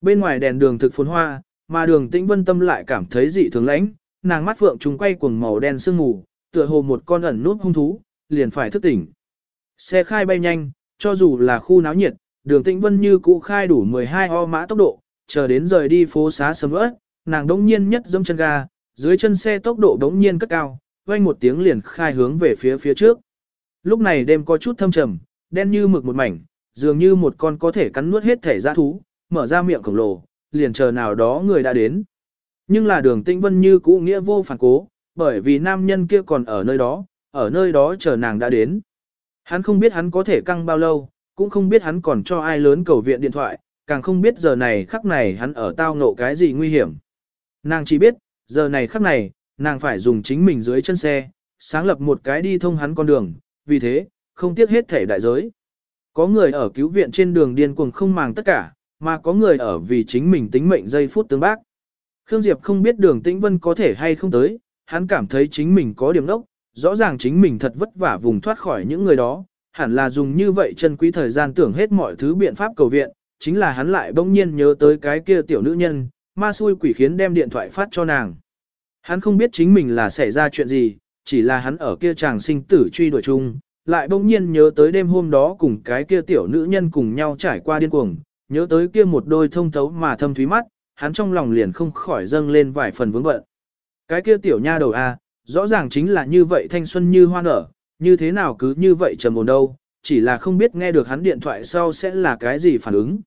Bên ngoài đèn đường thực phồn hoa, mà đường tĩnh vân tâm lại cảm thấy dị thường lãnh, nàng mắt phượng trùng quay cuồng màu đen sương mù, tựa hồ một con ẩn nút hung thú, liền phải thức tỉnh. Xe khai bay nhanh, cho dù là khu náo nhiệt, đường tĩnh vân như cũ khai đủ 12 o mã tốc độ, chờ đến rời đi phố xá sầm ớt, nàng đống nhiên nhất dâm chân ga, dưới chân xe tốc độ đống nhiên cất cao, vang một tiếng liền khai hướng về phía phía trước. Lúc này đêm có chút thâm trầm, đen như mực một mảnh, dường như một con có thể cắn nuốt hết thể dã thú, mở ra miệng khổng lồ, liền chờ nào đó người đã đến. Nhưng là đường tĩnh vân như cũ nghĩa vô phản cố, bởi vì nam nhân kia còn ở nơi đó, ở nơi đó chờ nàng đã đến. Hắn không biết hắn có thể căng bao lâu, cũng không biết hắn còn cho ai lớn cầu viện điện thoại, càng không biết giờ này khắc này hắn ở tao ngộ cái gì nguy hiểm. Nàng chỉ biết, giờ này khắc này, nàng phải dùng chính mình dưới chân xe, sáng lập một cái đi thông hắn con đường, vì thế, không tiếc hết thể đại giới. Có người ở cứu viện trên đường điên cuồng không màng tất cả, mà có người ở vì chính mình tính mệnh giây phút tương bác. Khương Diệp không biết đường tĩnh vân có thể hay không tới, hắn cảm thấy chính mình có điểm đốc, rõ ràng chính mình thật vất vả vùng thoát khỏi những người đó, hẳn là dùng như vậy chân quý thời gian tưởng hết mọi thứ biện pháp cầu viện, chính là hắn lại bỗng nhiên nhớ tới cái kia tiểu nữ nhân, ma xui quỷ khiến đem điện thoại phát cho nàng. Hắn không biết chính mình là xảy ra chuyện gì, chỉ là hắn ở kia chàng sinh tử truy đuổi chung, lại bỗng nhiên nhớ tới đêm hôm đó cùng cái kia tiểu nữ nhân cùng nhau trải qua điên cuồng, nhớ tới kia một đôi thông thấu mà thâm thúy mắt, hắn trong lòng liền không khỏi dâng lên vài phần vướng bận. Cái kia tiểu nha đầu a, rõ ràng chính là như vậy thanh xuân như hoa nở, như thế nào cứ như vậy trầm ổn đâu, chỉ là không biết nghe được hắn điện thoại sau sẽ là cái gì phản ứng.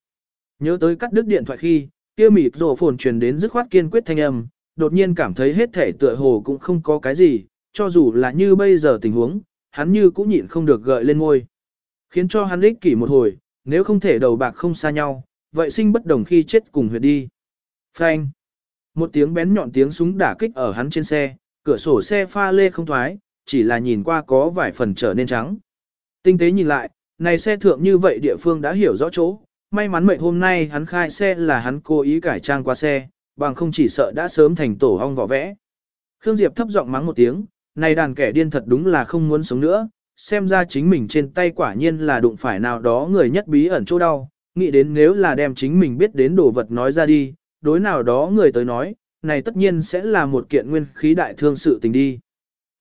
Nhớ tới cắt đứt điện thoại khi, kia mịt rổ phồn truyền đến dứt khoát kiên quyết thanh âm, đột nhiên cảm thấy hết thể tựa hồ cũng không có cái gì, cho dù là như bây giờ tình huống, hắn như cũng nhịn không được gợi lên ngôi. Khiến cho hắn ích kỷ một hồi, nếu không thể đầu bạc không xa nhau, vậy sinh bất đồng khi chết cùng huyệt đi. Phanh. Một tiếng bén nhọn tiếng súng đả kích ở hắn trên xe, cửa sổ xe pha lê không thoái, chỉ là nhìn qua có vài phần trở nên trắng. Tinh tế nhìn lại, này xe thượng như vậy địa phương đã hiểu rõ chỗ, may mắn mệnh hôm nay hắn khai xe là hắn cố ý cải trang qua xe, bằng không chỉ sợ đã sớm thành tổ hong vỏ vẽ. Khương Diệp thấp giọng mắng một tiếng, này đàn kẻ điên thật đúng là không muốn sống nữa, xem ra chính mình trên tay quả nhiên là đụng phải nào đó người nhất bí ẩn chỗ đau, nghĩ đến nếu là đem chính mình biết đến đồ vật nói ra đi, đối nào đó người tới nói, này tất nhiên sẽ là một kiện nguyên khí đại thương sự tình đi.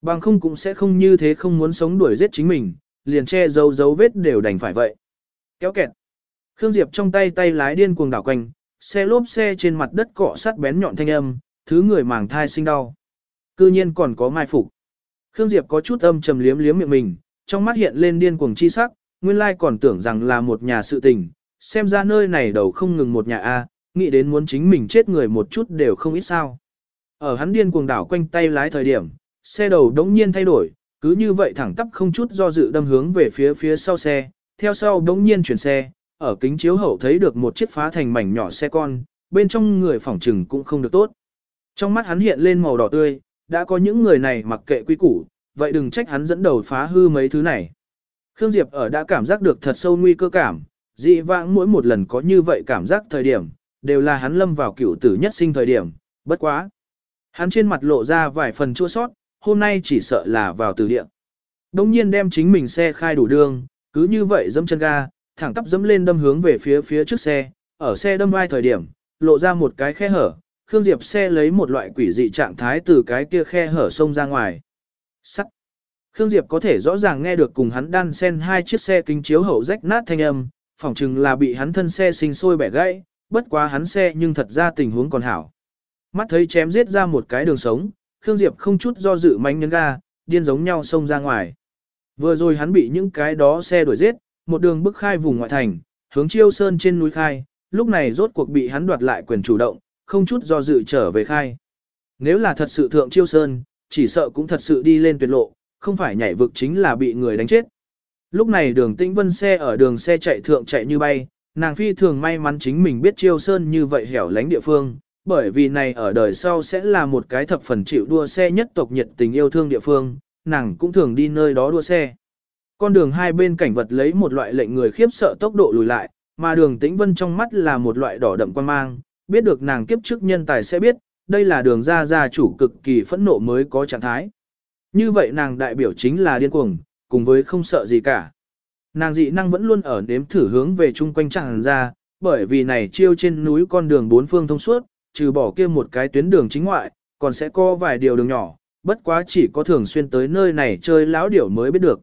Bằng không cũng sẽ không như thế không muốn sống đuổi giết chính mình, liền che dấu dấu vết đều đành phải vậy. Kéo kẹt. Khương Diệp trong tay tay lái điên cuồng đảo quanh, xe lốp xe trên mặt đất cọ sắt bén nhọn thanh âm, thứ người màng thai sinh đau. Cư nhiên còn có mai phục. Khương Diệp có chút âm trầm liếm liếm miệng mình, trong mắt hiện lên điên cuồng chi sắc, nguyên lai còn tưởng rằng là một nhà sự tình, xem ra nơi này đầu không ngừng một nhà A, nghĩ đến muốn chính mình chết người một chút đều không ít sao. Ở hắn điên cuồng đảo quanh tay lái thời điểm, xe đầu đống nhiên thay đổi, cứ như vậy thẳng tắp không chút do dự đâm hướng về phía phía sau xe, theo sau đống nhiên chuyển xe, ở kính chiếu hậu thấy được một chiếc phá thành mảnh nhỏ xe con, bên trong người phỏng trừng cũng không được tốt. Trong mắt hắn hiện lên màu đỏ tươi, đã có những người này mặc kệ quy củ, vậy đừng trách hắn dẫn đầu phá hư mấy thứ này. Khương Diệp ở đã cảm giác được thật sâu nguy cơ cảm, dị vãng mỗi một lần có như vậy cảm giác thời điểm, đều là hắn lâm vào cựu tử nhất sinh thời điểm, bất quá. Hắn trên mặt lộ ra vài phần chua sót, hôm nay chỉ sợ là vào từ địa. Đông nhiên đem chính mình xe khai đủ đường, cứ như vậy dẫm chân ga, thẳng tắp dẫm lên đâm hướng về phía phía trước xe, ở xe đâm vai thời điểm, lộ ra một cái khe hở, Khương Diệp xe lấy một loại quỷ dị trạng thái từ cái kia khe hở xông ra ngoài. Sắt. Khương Diệp có thể rõ ràng nghe được cùng hắn đan sen hai chiếc xe kính chiếu hậu rách nát thanh âm, phỏng chừng là bị hắn thân xe sinh sôi bẻ gãy, bất quá hắn xe nhưng thật ra tình huống còn hảo. Mắt thấy chém giết ra một cái đường sống, Khương Diệp không chút do dự mánh nhấn ga, điên giống nhau xông ra ngoài. Vừa rồi hắn bị những cái đó xe đuổi giết, một đường bức khai vùng ngoại thành, hướng chiêu sơn trên núi khai, lúc này rốt cuộc bị hắn đoạt lại quyền chủ động, không chút do dự trở về khai. Nếu là thật sự thượng chiêu sơn, chỉ sợ cũng thật sự đi lên tuyệt lộ, không phải nhảy vực chính là bị người đánh chết. Lúc này đường tĩnh vân xe ở đường xe chạy thượng chạy như bay, nàng phi thường may mắn chính mình biết chiêu sơn như vậy hẻo lánh địa phương, bởi vì này ở đời sau sẽ là một cái thập phần chịu đua xe nhất tộc nhiệt tình yêu thương địa phương, nàng cũng thường đi nơi đó đua xe. Con đường hai bên cảnh vật lấy một loại lệnh người khiếp sợ tốc độ lùi lại, mà đường tĩnh vân trong mắt là một loại đỏ đậm quan mang, biết được nàng kiếp trước nhân tài sẽ biết, đây là đường ra gia chủ cực kỳ phẫn nộ mới có trạng thái. Như vậy nàng đại biểu chính là điên cuồng, cùng với không sợ gì cả. Nàng dị năng vẫn luôn ở nếm thử hướng về chung quanh chẳng ra, bởi vì này chiêu trên núi con đường bốn phương thông suốt, trừ bỏ kia một cái tuyến đường chính ngoại, còn sẽ có vài điều đường nhỏ, bất quá chỉ có thường xuyên tới nơi này chơi lão điểu mới biết được.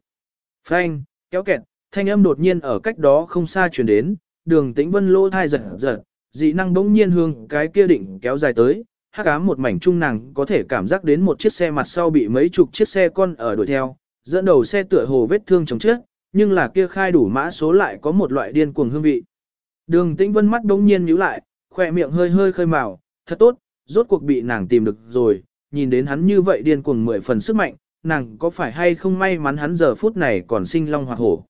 Phanh, kéo kẹt, thanh âm đột nhiên ở cách đó không xa truyền đến, đường tĩnh vân lô thai giật giật, dị năng bỗng nhiên hương cái kia định kéo dài tới, hắc ám một mảnh trung nàng có thể cảm giác đến một chiếc xe mặt sau bị mấy chục chiếc xe con ở đuổi theo, dẫn đầu xe tựa hồ vết thương chồng chết, nhưng là kia khai đủ mã số lại có một loại điên cuồng hương vị. Đường tĩnh vân mắt đống nhiên nhíu lại, khỏe miệng hơi hơi khơi màu, thật tốt, rốt cuộc bị nàng tìm được rồi, nhìn đến hắn như vậy điên cuồng mười phần sức mạnh, nàng có phải hay không may mắn hắn giờ phút này còn sinh long hoặc hổ.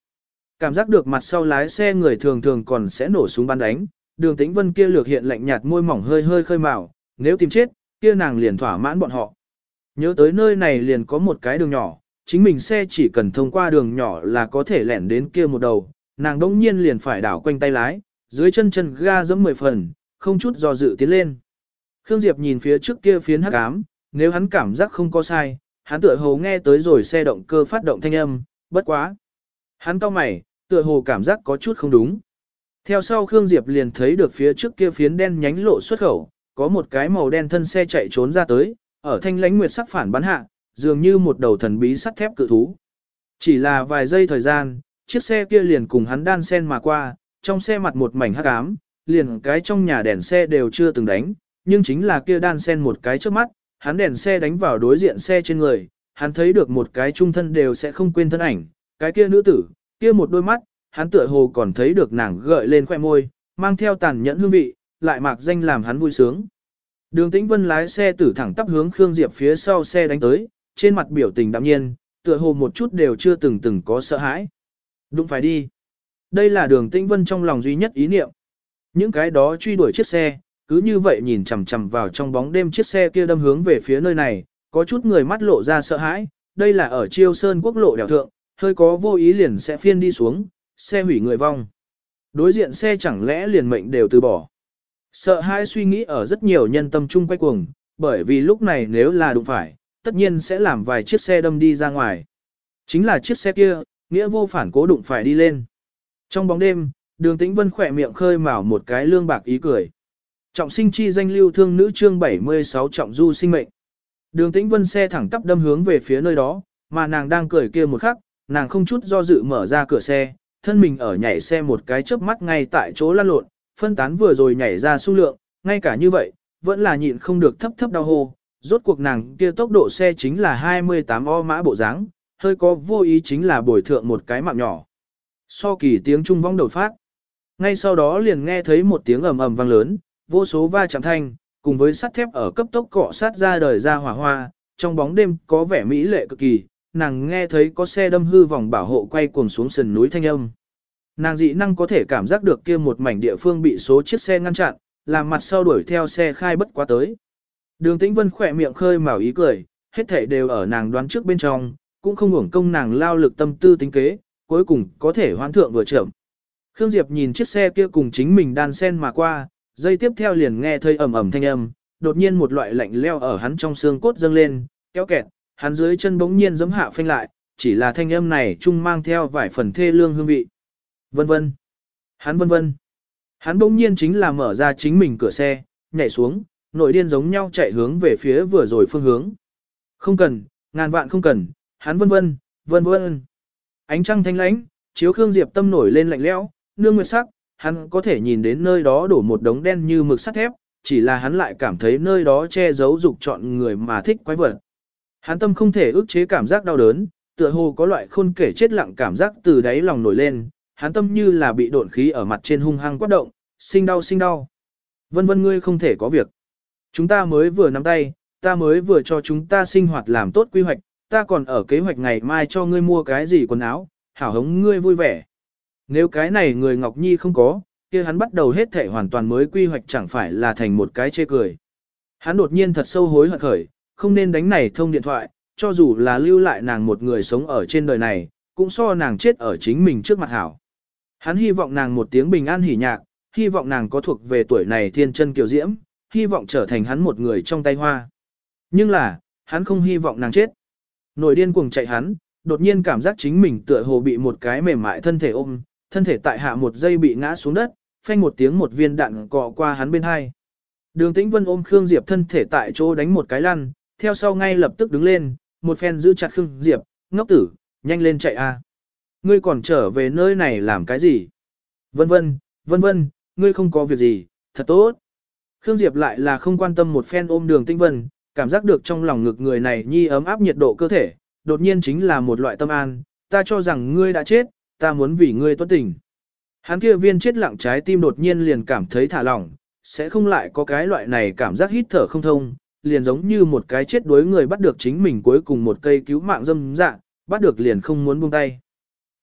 Cảm giác được mặt sau lái xe người thường thường còn sẽ nổ súng bắn đánh, đường tĩnh vân kia lược hiện lạnh nhạt môi mỏng hơi hơi khơi màu, nếu tìm chết, kia nàng liền thỏa mãn bọn họ. Nhớ tới nơi này liền có một cái đường nhỏ, chính mình xe chỉ cần thông qua đường nhỏ là có thể lẻn đến kia một đầu, nàng đông nhiên liền phải đảo quanh tay lái, dưới chân chân ga giẫm mười phần, không chút do dự tiến lên. Khương Diệp nhìn phía trước kia phiến hắc ám, nếu hắn cảm giác không có sai, hắn tựa hồ nghe tới rồi xe động cơ phát động thanh âm, bất quá. Hắn cau mày, tựa hồ cảm giác có chút không đúng. Theo sau Khương Diệp liền thấy được phía trước kia phiến đen nhánh lộ xuất khẩu, có một cái màu đen thân xe chạy trốn ra tới, ở thanh lãnh nguyệt sắc phản bắn hạ, dường như một đầu thần bí sắt thép cự thú. Chỉ là vài giây thời gian, chiếc xe kia liền cùng hắn đan sen mà qua, trong xe mặt một mảnh hắc ám, liền cái trong nhà đèn xe đều chưa từng đánh, nhưng chính là kia đan sen một cái trước mắt, hắn đèn xe đánh vào đối diện xe trên người, hắn thấy được một cái trung thân đều sẽ không quên thân ảnh, cái kia nữ tử, kia một đôi mắt, hắn tựa hồ còn thấy được nàng gợi lên khoe môi, mang theo tàn nhẫn hương vị, lại mạc danh làm hắn vui sướng. Đường Tĩnh Vân lái xe tử thẳng tắp hướng Khương Diệp phía sau xe đánh tới, trên mặt biểu tình đạm nhiên, tựa hồ một chút đều chưa từng từng có sợ hãi. Đúng phải đi. Đây là đường Tĩnh Vân trong lòng duy nhất ý niệm. Những cái đó truy đuổi chiếc xe, cứ như vậy nhìn chằm chằm vào trong bóng đêm chiếc xe kia đâm hướng về phía nơi này, có chút người mắt lộ ra sợ hãi, đây là ở Chiêu Sơn quốc lộ đèo thượng, hơi có vô ý liền sẽ phiên đi xuống, xe hủy người vong. Đối diện xe chẳng lẽ liền mệnh đều từ bỏ. Sợ hai suy nghĩ ở rất nhiều nhân tâm chung quay cuồng, bởi vì lúc này nếu là đụng phải, tất nhiên sẽ làm vài chiếc xe đâm đi ra ngoài. Chính là chiếc xe kia, nghĩa vô phản cố đụng phải đi lên. Trong bóng đêm, đường tĩnh vân khỏe miệng khơi mào một cái lương bạc ý cười. Trọng sinh chi danh lưu thương nữ chương 76 trọng du sinh mệnh. Đường tĩnh vân xe thẳng tắp đâm hướng về phía nơi đó, mà nàng đang cười kia một khắc, nàng không chút do dự mở ra cửa xe, thân mình ở nhảy xe một cái chớp mắt ngay tại chỗ lăn lộn, phân tán vừa rồi nhảy ra số lượng, ngay cả như vậy, vẫn là nhịn không được thấp thấp đau hô. Rốt cuộc nàng kia tốc độ xe chính là 28 o mã bộ dáng, hơi có vô ý chính là bồi thượng một cái mạng nhỏ. So kỳ tiếng trung vong đầu phát. Ngay sau đó liền nghe thấy một tiếng ầm ầm vang lớn, vô số va chạm thanh, cùng với sắt thép ở cấp tốc cọ sát ra đời ra hỏa hoa, trong bóng đêm có vẻ mỹ lệ cực kỳ, nàng nghe thấy có xe đâm hư vòng bảo hộ quay cuồng xuống sườn núi thanh âm. Nàng dị năng có thể cảm giác được kia một mảnh địa phương bị số chiếc xe ngăn chặn, làm mặt sau đuổi theo xe khai bất quá tới. Đường Tĩnh Vân khỏe miệng khơi mào ý cười, hết thảy đều ở nàng đoán trước bên trong, cũng không hưởng công nàng lao lực tâm tư tính kế, cuối cùng có thể hoán thượng vừa chậm. Khương Diệp nhìn chiếc xe kia cùng chính mình đan sen mà qua, dây tiếp theo liền nghe thấy ầm ầm thanh âm, đột nhiên một loại lạnh leo ở hắn trong xương cốt dâng lên, kéo kẹt, hắn dưới chân bỗng nhiên giẫm hạ phanh lại, chỉ là thanh âm này chung mang theo vài phần thê lương hương vị. Vân vân. Hắn vân vân. Hắn bỗng nhiên chính là mở ra chính mình cửa xe, nhảy xuống, nội điên giống nhau chạy hướng về phía vừa rồi phương hướng. Không cần, ngàn vạn không cần, hắn vân vân, vân vân. Ánh trăng thanh lãnh, chiếu Khương Diệp tâm nổi lên lạnh lẽo, nương nguyệt sắc, hắn có thể nhìn đến nơi đó đổ một đống đen như mực sắt thép, chỉ là hắn lại cảm thấy nơi đó che giấu dục chọn người mà thích quái vật. Hắn tâm không thể ức chế cảm giác đau đớn, tựa hồ có loại khôn kể chết lặng cảm giác từ đáy lòng nổi lên, hắn tâm như là bị độn khí ở mặt trên hung hăng quát động, sinh đau sinh đau. Vân vân ngươi không thể có việc. Chúng ta mới vừa nắm tay, ta mới vừa cho chúng ta sinh hoạt làm tốt quy hoạch, ta còn ở kế hoạch ngày mai cho ngươi mua cái gì quần áo, hảo hống ngươi vui vẻ. Nếu cái này người Ngọc Nhi không có, kia hắn bắt đầu hết thể hoàn toàn mới quy hoạch chẳng phải là thành một cái chê cười. Hắn đột nhiên thật sâu hối hận khởi, không nên đánh này thông điện thoại, cho dù là lưu lại nàng một người sống ở trên đời này, cũng so nàng chết ở chính mình trước mặt hảo. Hắn hy vọng nàng một tiếng bình an hỉ nhạc, hy vọng nàng có thuộc về tuổi này thiên chân kiều diễm, hy vọng trở thành hắn một người trong tay hoa. Nhưng là, hắn không hy vọng nàng chết. Nổi điên cuồng chạy hắn, đột nhiên cảm giác chính mình tựa hồ bị một cái mềm mại thân thể ôm, thân thể tại hạ một giây bị ngã xuống đất, phanh một tiếng một viên đạn cọ qua hắn bên hai. Đường Tĩnh Vân ôm Khương Diệp thân thể tại chỗ đánh một cái lăn, theo sau ngay lập tức đứng lên, một phen giữ chặt Khương Diệp, ngốc tử, nhanh lên chạy a. Ngươi còn trở về nơi này làm cái gì? Vân vân, vân vân, ngươi không có việc gì, thật tốt. Khương Diệp lại là không quan tâm một phen ôm đường tinh Vân, cảm giác được trong lòng ngực người này nhi ấm áp nhiệt độ cơ thể, đột nhiên chính là một loại tâm an, ta cho rằng ngươi đã chết, ta muốn vì ngươi tuất tình. Hắn kia viên chết lặng trái tim đột nhiên liền cảm thấy thả lỏng, sẽ không lại có cái loại này cảm giác hít thở không thông, liền giống như một cái chết đuối người bắt được chính mình cuối cùng một cây cứu mạng dâm dạ, bắt được liền không muốn buông tay.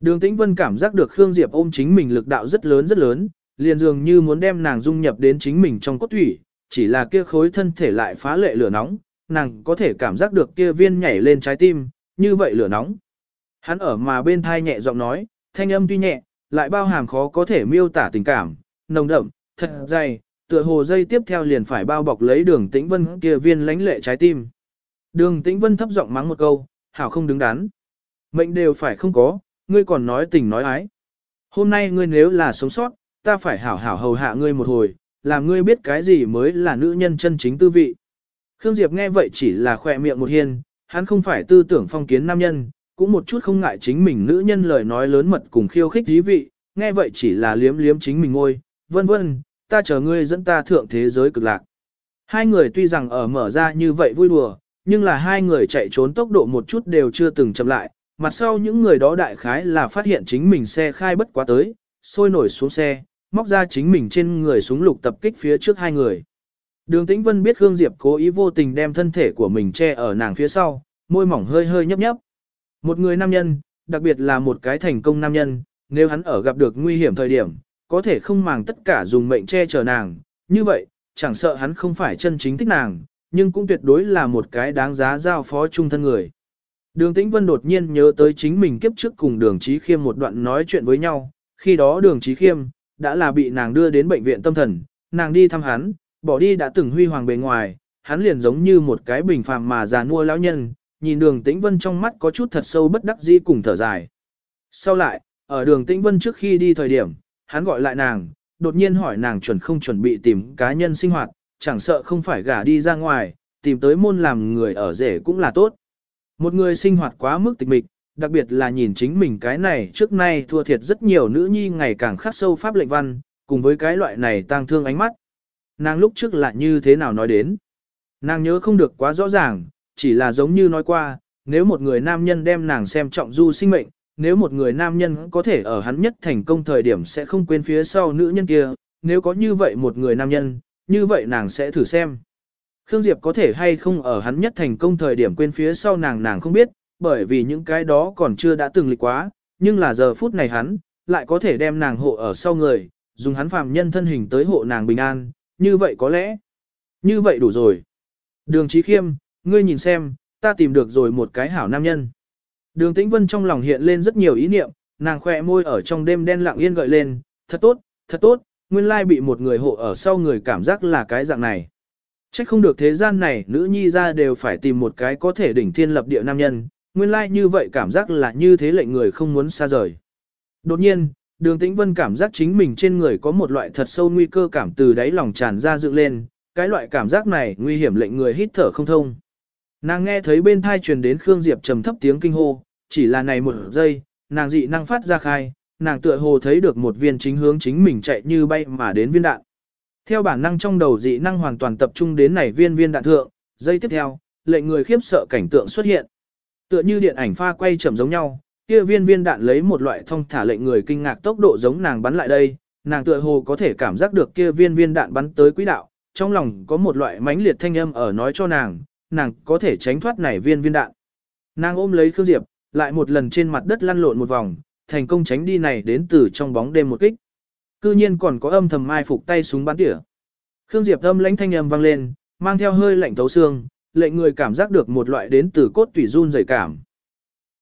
Đường Tĩnh Vân cảm giác được Khương Diệp ôm chính mình lực đạo rất lớn rất lớn, liền dường như muốn đem nàng dung nhập đến chính mình trong cốt thủy, chỉ là kia khối thân thể lại phá lệ lửa nóng, nàng có thể cảm giác được kia viên nhảy lên trái tim, như vậy lửa nóng. Hắn ở mà bên thai nhẹ giọng nói, thanh âm tuy nhẹ, lại bao hàm khó có thể miêu tả tình cảm, nồng đậm, thật dày, tựa hồ dây tiếp theo liền phải bao bọc lấy đường tĩnh vân kia viên lánh lệ trái tim. Đường tĩnh vân thấp giọng mắng một câu, hảo không đứng đắn. Mệnh đều phải không có, ngươi còn nói tình nói ái. Hôm nay ngươi nếu là sống sót, ta phải hảo hảo hầu hạ ngươi một hồi, làm ngươi biết cái gì mới là nữ nhân chân chính tư vị. Khương Diệp nghe vậy chỉ là khỏe miệng một hiên, hắn không phải tư tưởng phong kiến nam nhân, cũng một chút không ngại chính mình nữ nhân lời nói lớn mật cùng khiêu khích dí vị, nghe vậy chỉ là liếm liếm chính mình ngôi, vân vân, ta chờ ngươi dẫn ta thượng thế giới cực lạc. Hai người tuy rằng ở mở ra như vậy vui đùa, nhưng là hai người chạy trốn tốc độ một chút đều chưa từng chậm lại, mặt sau những người đó đại khái là phát hiện chính mình xe khai bất quá tới, sôi nổi xuống xe, móc ra chính mình trên người súng lục tập kích phía trước hai người. Đường Tĩnh Vân biết Khương Diệp cố ý vô tình đem thân thể của mình che ở nàng phía sau, môi mỏng hơi hơi nhấp nhấp. Một người nam nhân, đặc biệt là một cái thành công nam nhân, nếu hắn ở gặp được nguy hiểm thời điểm, có thể không màng tất cả dùng mệnh che chở nàng, như vậy, chẳng sợ hắn không phải chân chính thích nàng, nhưng cũng tuyệt đối là một cái đáng giá giao phó chung thân người. Đường Tĩnh Vân đột nhiên nhớ tới chính mình kiếp trước cùng đường Trí Khiêm một đoạn nói chuyện với nhau, khi đó đường Trí Khiêm, đã là bị nàng đưa đến bệnh viện tâm thần, nàng đi thăm hắn, bỏ đi đã từng huy hoàng bề ngoài, hắn liền giống như một cái bình phàm mà già nua lão nhân, nhìn đường tĩnh vân trong mắt có chút thật sâu bất đắc dĩ cùng thở dài. Sau lại, ở đường tĩnh vân trước khi đi thời điểm, hắn gọi lại nàng, đột nhiên hỏi nàng chuẩn không chuẩn bị tìm cá nhân sinh hoạt, chẳng sợ không phải gả đi ra ngoài, tìm tới môn làm người ở rể cũng là tốt. Một người sinh hoạt quá mức tịch mịch, đặc biệt là nhìn chính mình cái này trước nay thua thiệt rất nhiều nữ nhi ngày càng khắc sâu pháp lệnh văn, cùng với cái loại này tang thương ánh mắt. Nàng lúc trước là như thế nào nói đến. Nàng nhớ không được quá rõ ràng, chỉ là giống như nói qua, nếu một người nam nhân đem nàng xem trọng du sinh mệnh, nếu một người nam nhân có thể ở hắn nhất thành công thời điểm sẽ không quên phía sau nữ nhân kia, nếu có như vậy một người nam nhân, như vậy nàng sẽ thử xem. Khương Diệp có thể hay không ở hắn nhất thành công thời điểm quên phía sau nàng nàng không biết, bởi vì những cái đó còn chưa đã từng lịch quá, nhưng là giờ phút này hắn, lại có thể đem nàng hộ ở sau người, dùng hắn phàm nhân thân hình tới hộ nàng bình an, như vậy có lẽ, như vậy đủ rồi. Đường Chí Khiêm, ngươi nhìn xem, ta tìm được rồi một cái hảo nam nhân. Đường Tĩnh Vân trong lòng hiện lên rất nhiều ý niệm, nàng khỏe môi ở trong đêm đen lặng yên gợi lên, thật tốt, thật tốt, nguyên lai bị một người hộ ở sau người cảm giác là cái dạng này. Trách không được thế gian này nữ nhi ra đều phải tìm một cái có thể đỉnh thiên lập địa nam nhân, nguyên lai như vậy cảm giác là như thế lệnh người không muốn xa rời. Đột nhiên, đường tĩnh vân cảm giác chính mình trên người có một loại thật sâu nguy cơ cảm từ đáy lòng tràn ra dựng lên, cái loại cảm giác này nguy hiểm lệnh người hít thở không thông. Nàng nghe thấy bên thai truyền đến Khương Diệp trầm thấp tiếng kinh hô, chỉ là này một giây, nàng dị năng phát ra khai, nàng tựa hồ thấy được một viên chính hướng chính mình chạy như bay mà đến viên đạn. Theo bản năng trong đầu dị năng hoàn toàn tập trung đến này viên viên đạn thượng, giây tiếp theo, lệnh người khiếp sợ cảnh tượng xuất hiện. Tựa như điện ảnh pha quay chậm giống nhau, kia viên viên đạn lấy một loại thông thả lệnh người kinh ngạc tốc độ giống nàng bắn lại đây, nàng tựa hồ có thể cảm giác được kia viên viên đạn bắn tới quỹ đạo, trong lòng có một loại mãnh liệt thanh âm ở nói cho nàng, nàng có thể tránh thoát này viên viên đạn. Nàng ôm lấy Khương Diệp, lại một lần trên mặt đất lăn lộn một vòng, thành công tránh đi này đến từ trong bóng đêm một kích. Cư nhiên còn có âm thầm mai phục tay súng bắn tỉa. Khương Diệp âm lãnh thanh âm vang lên, mang theo hơi lạnh thấu xương, lệnh người cảm giác được một loại đến từ cốt tủy run rẩy cảm.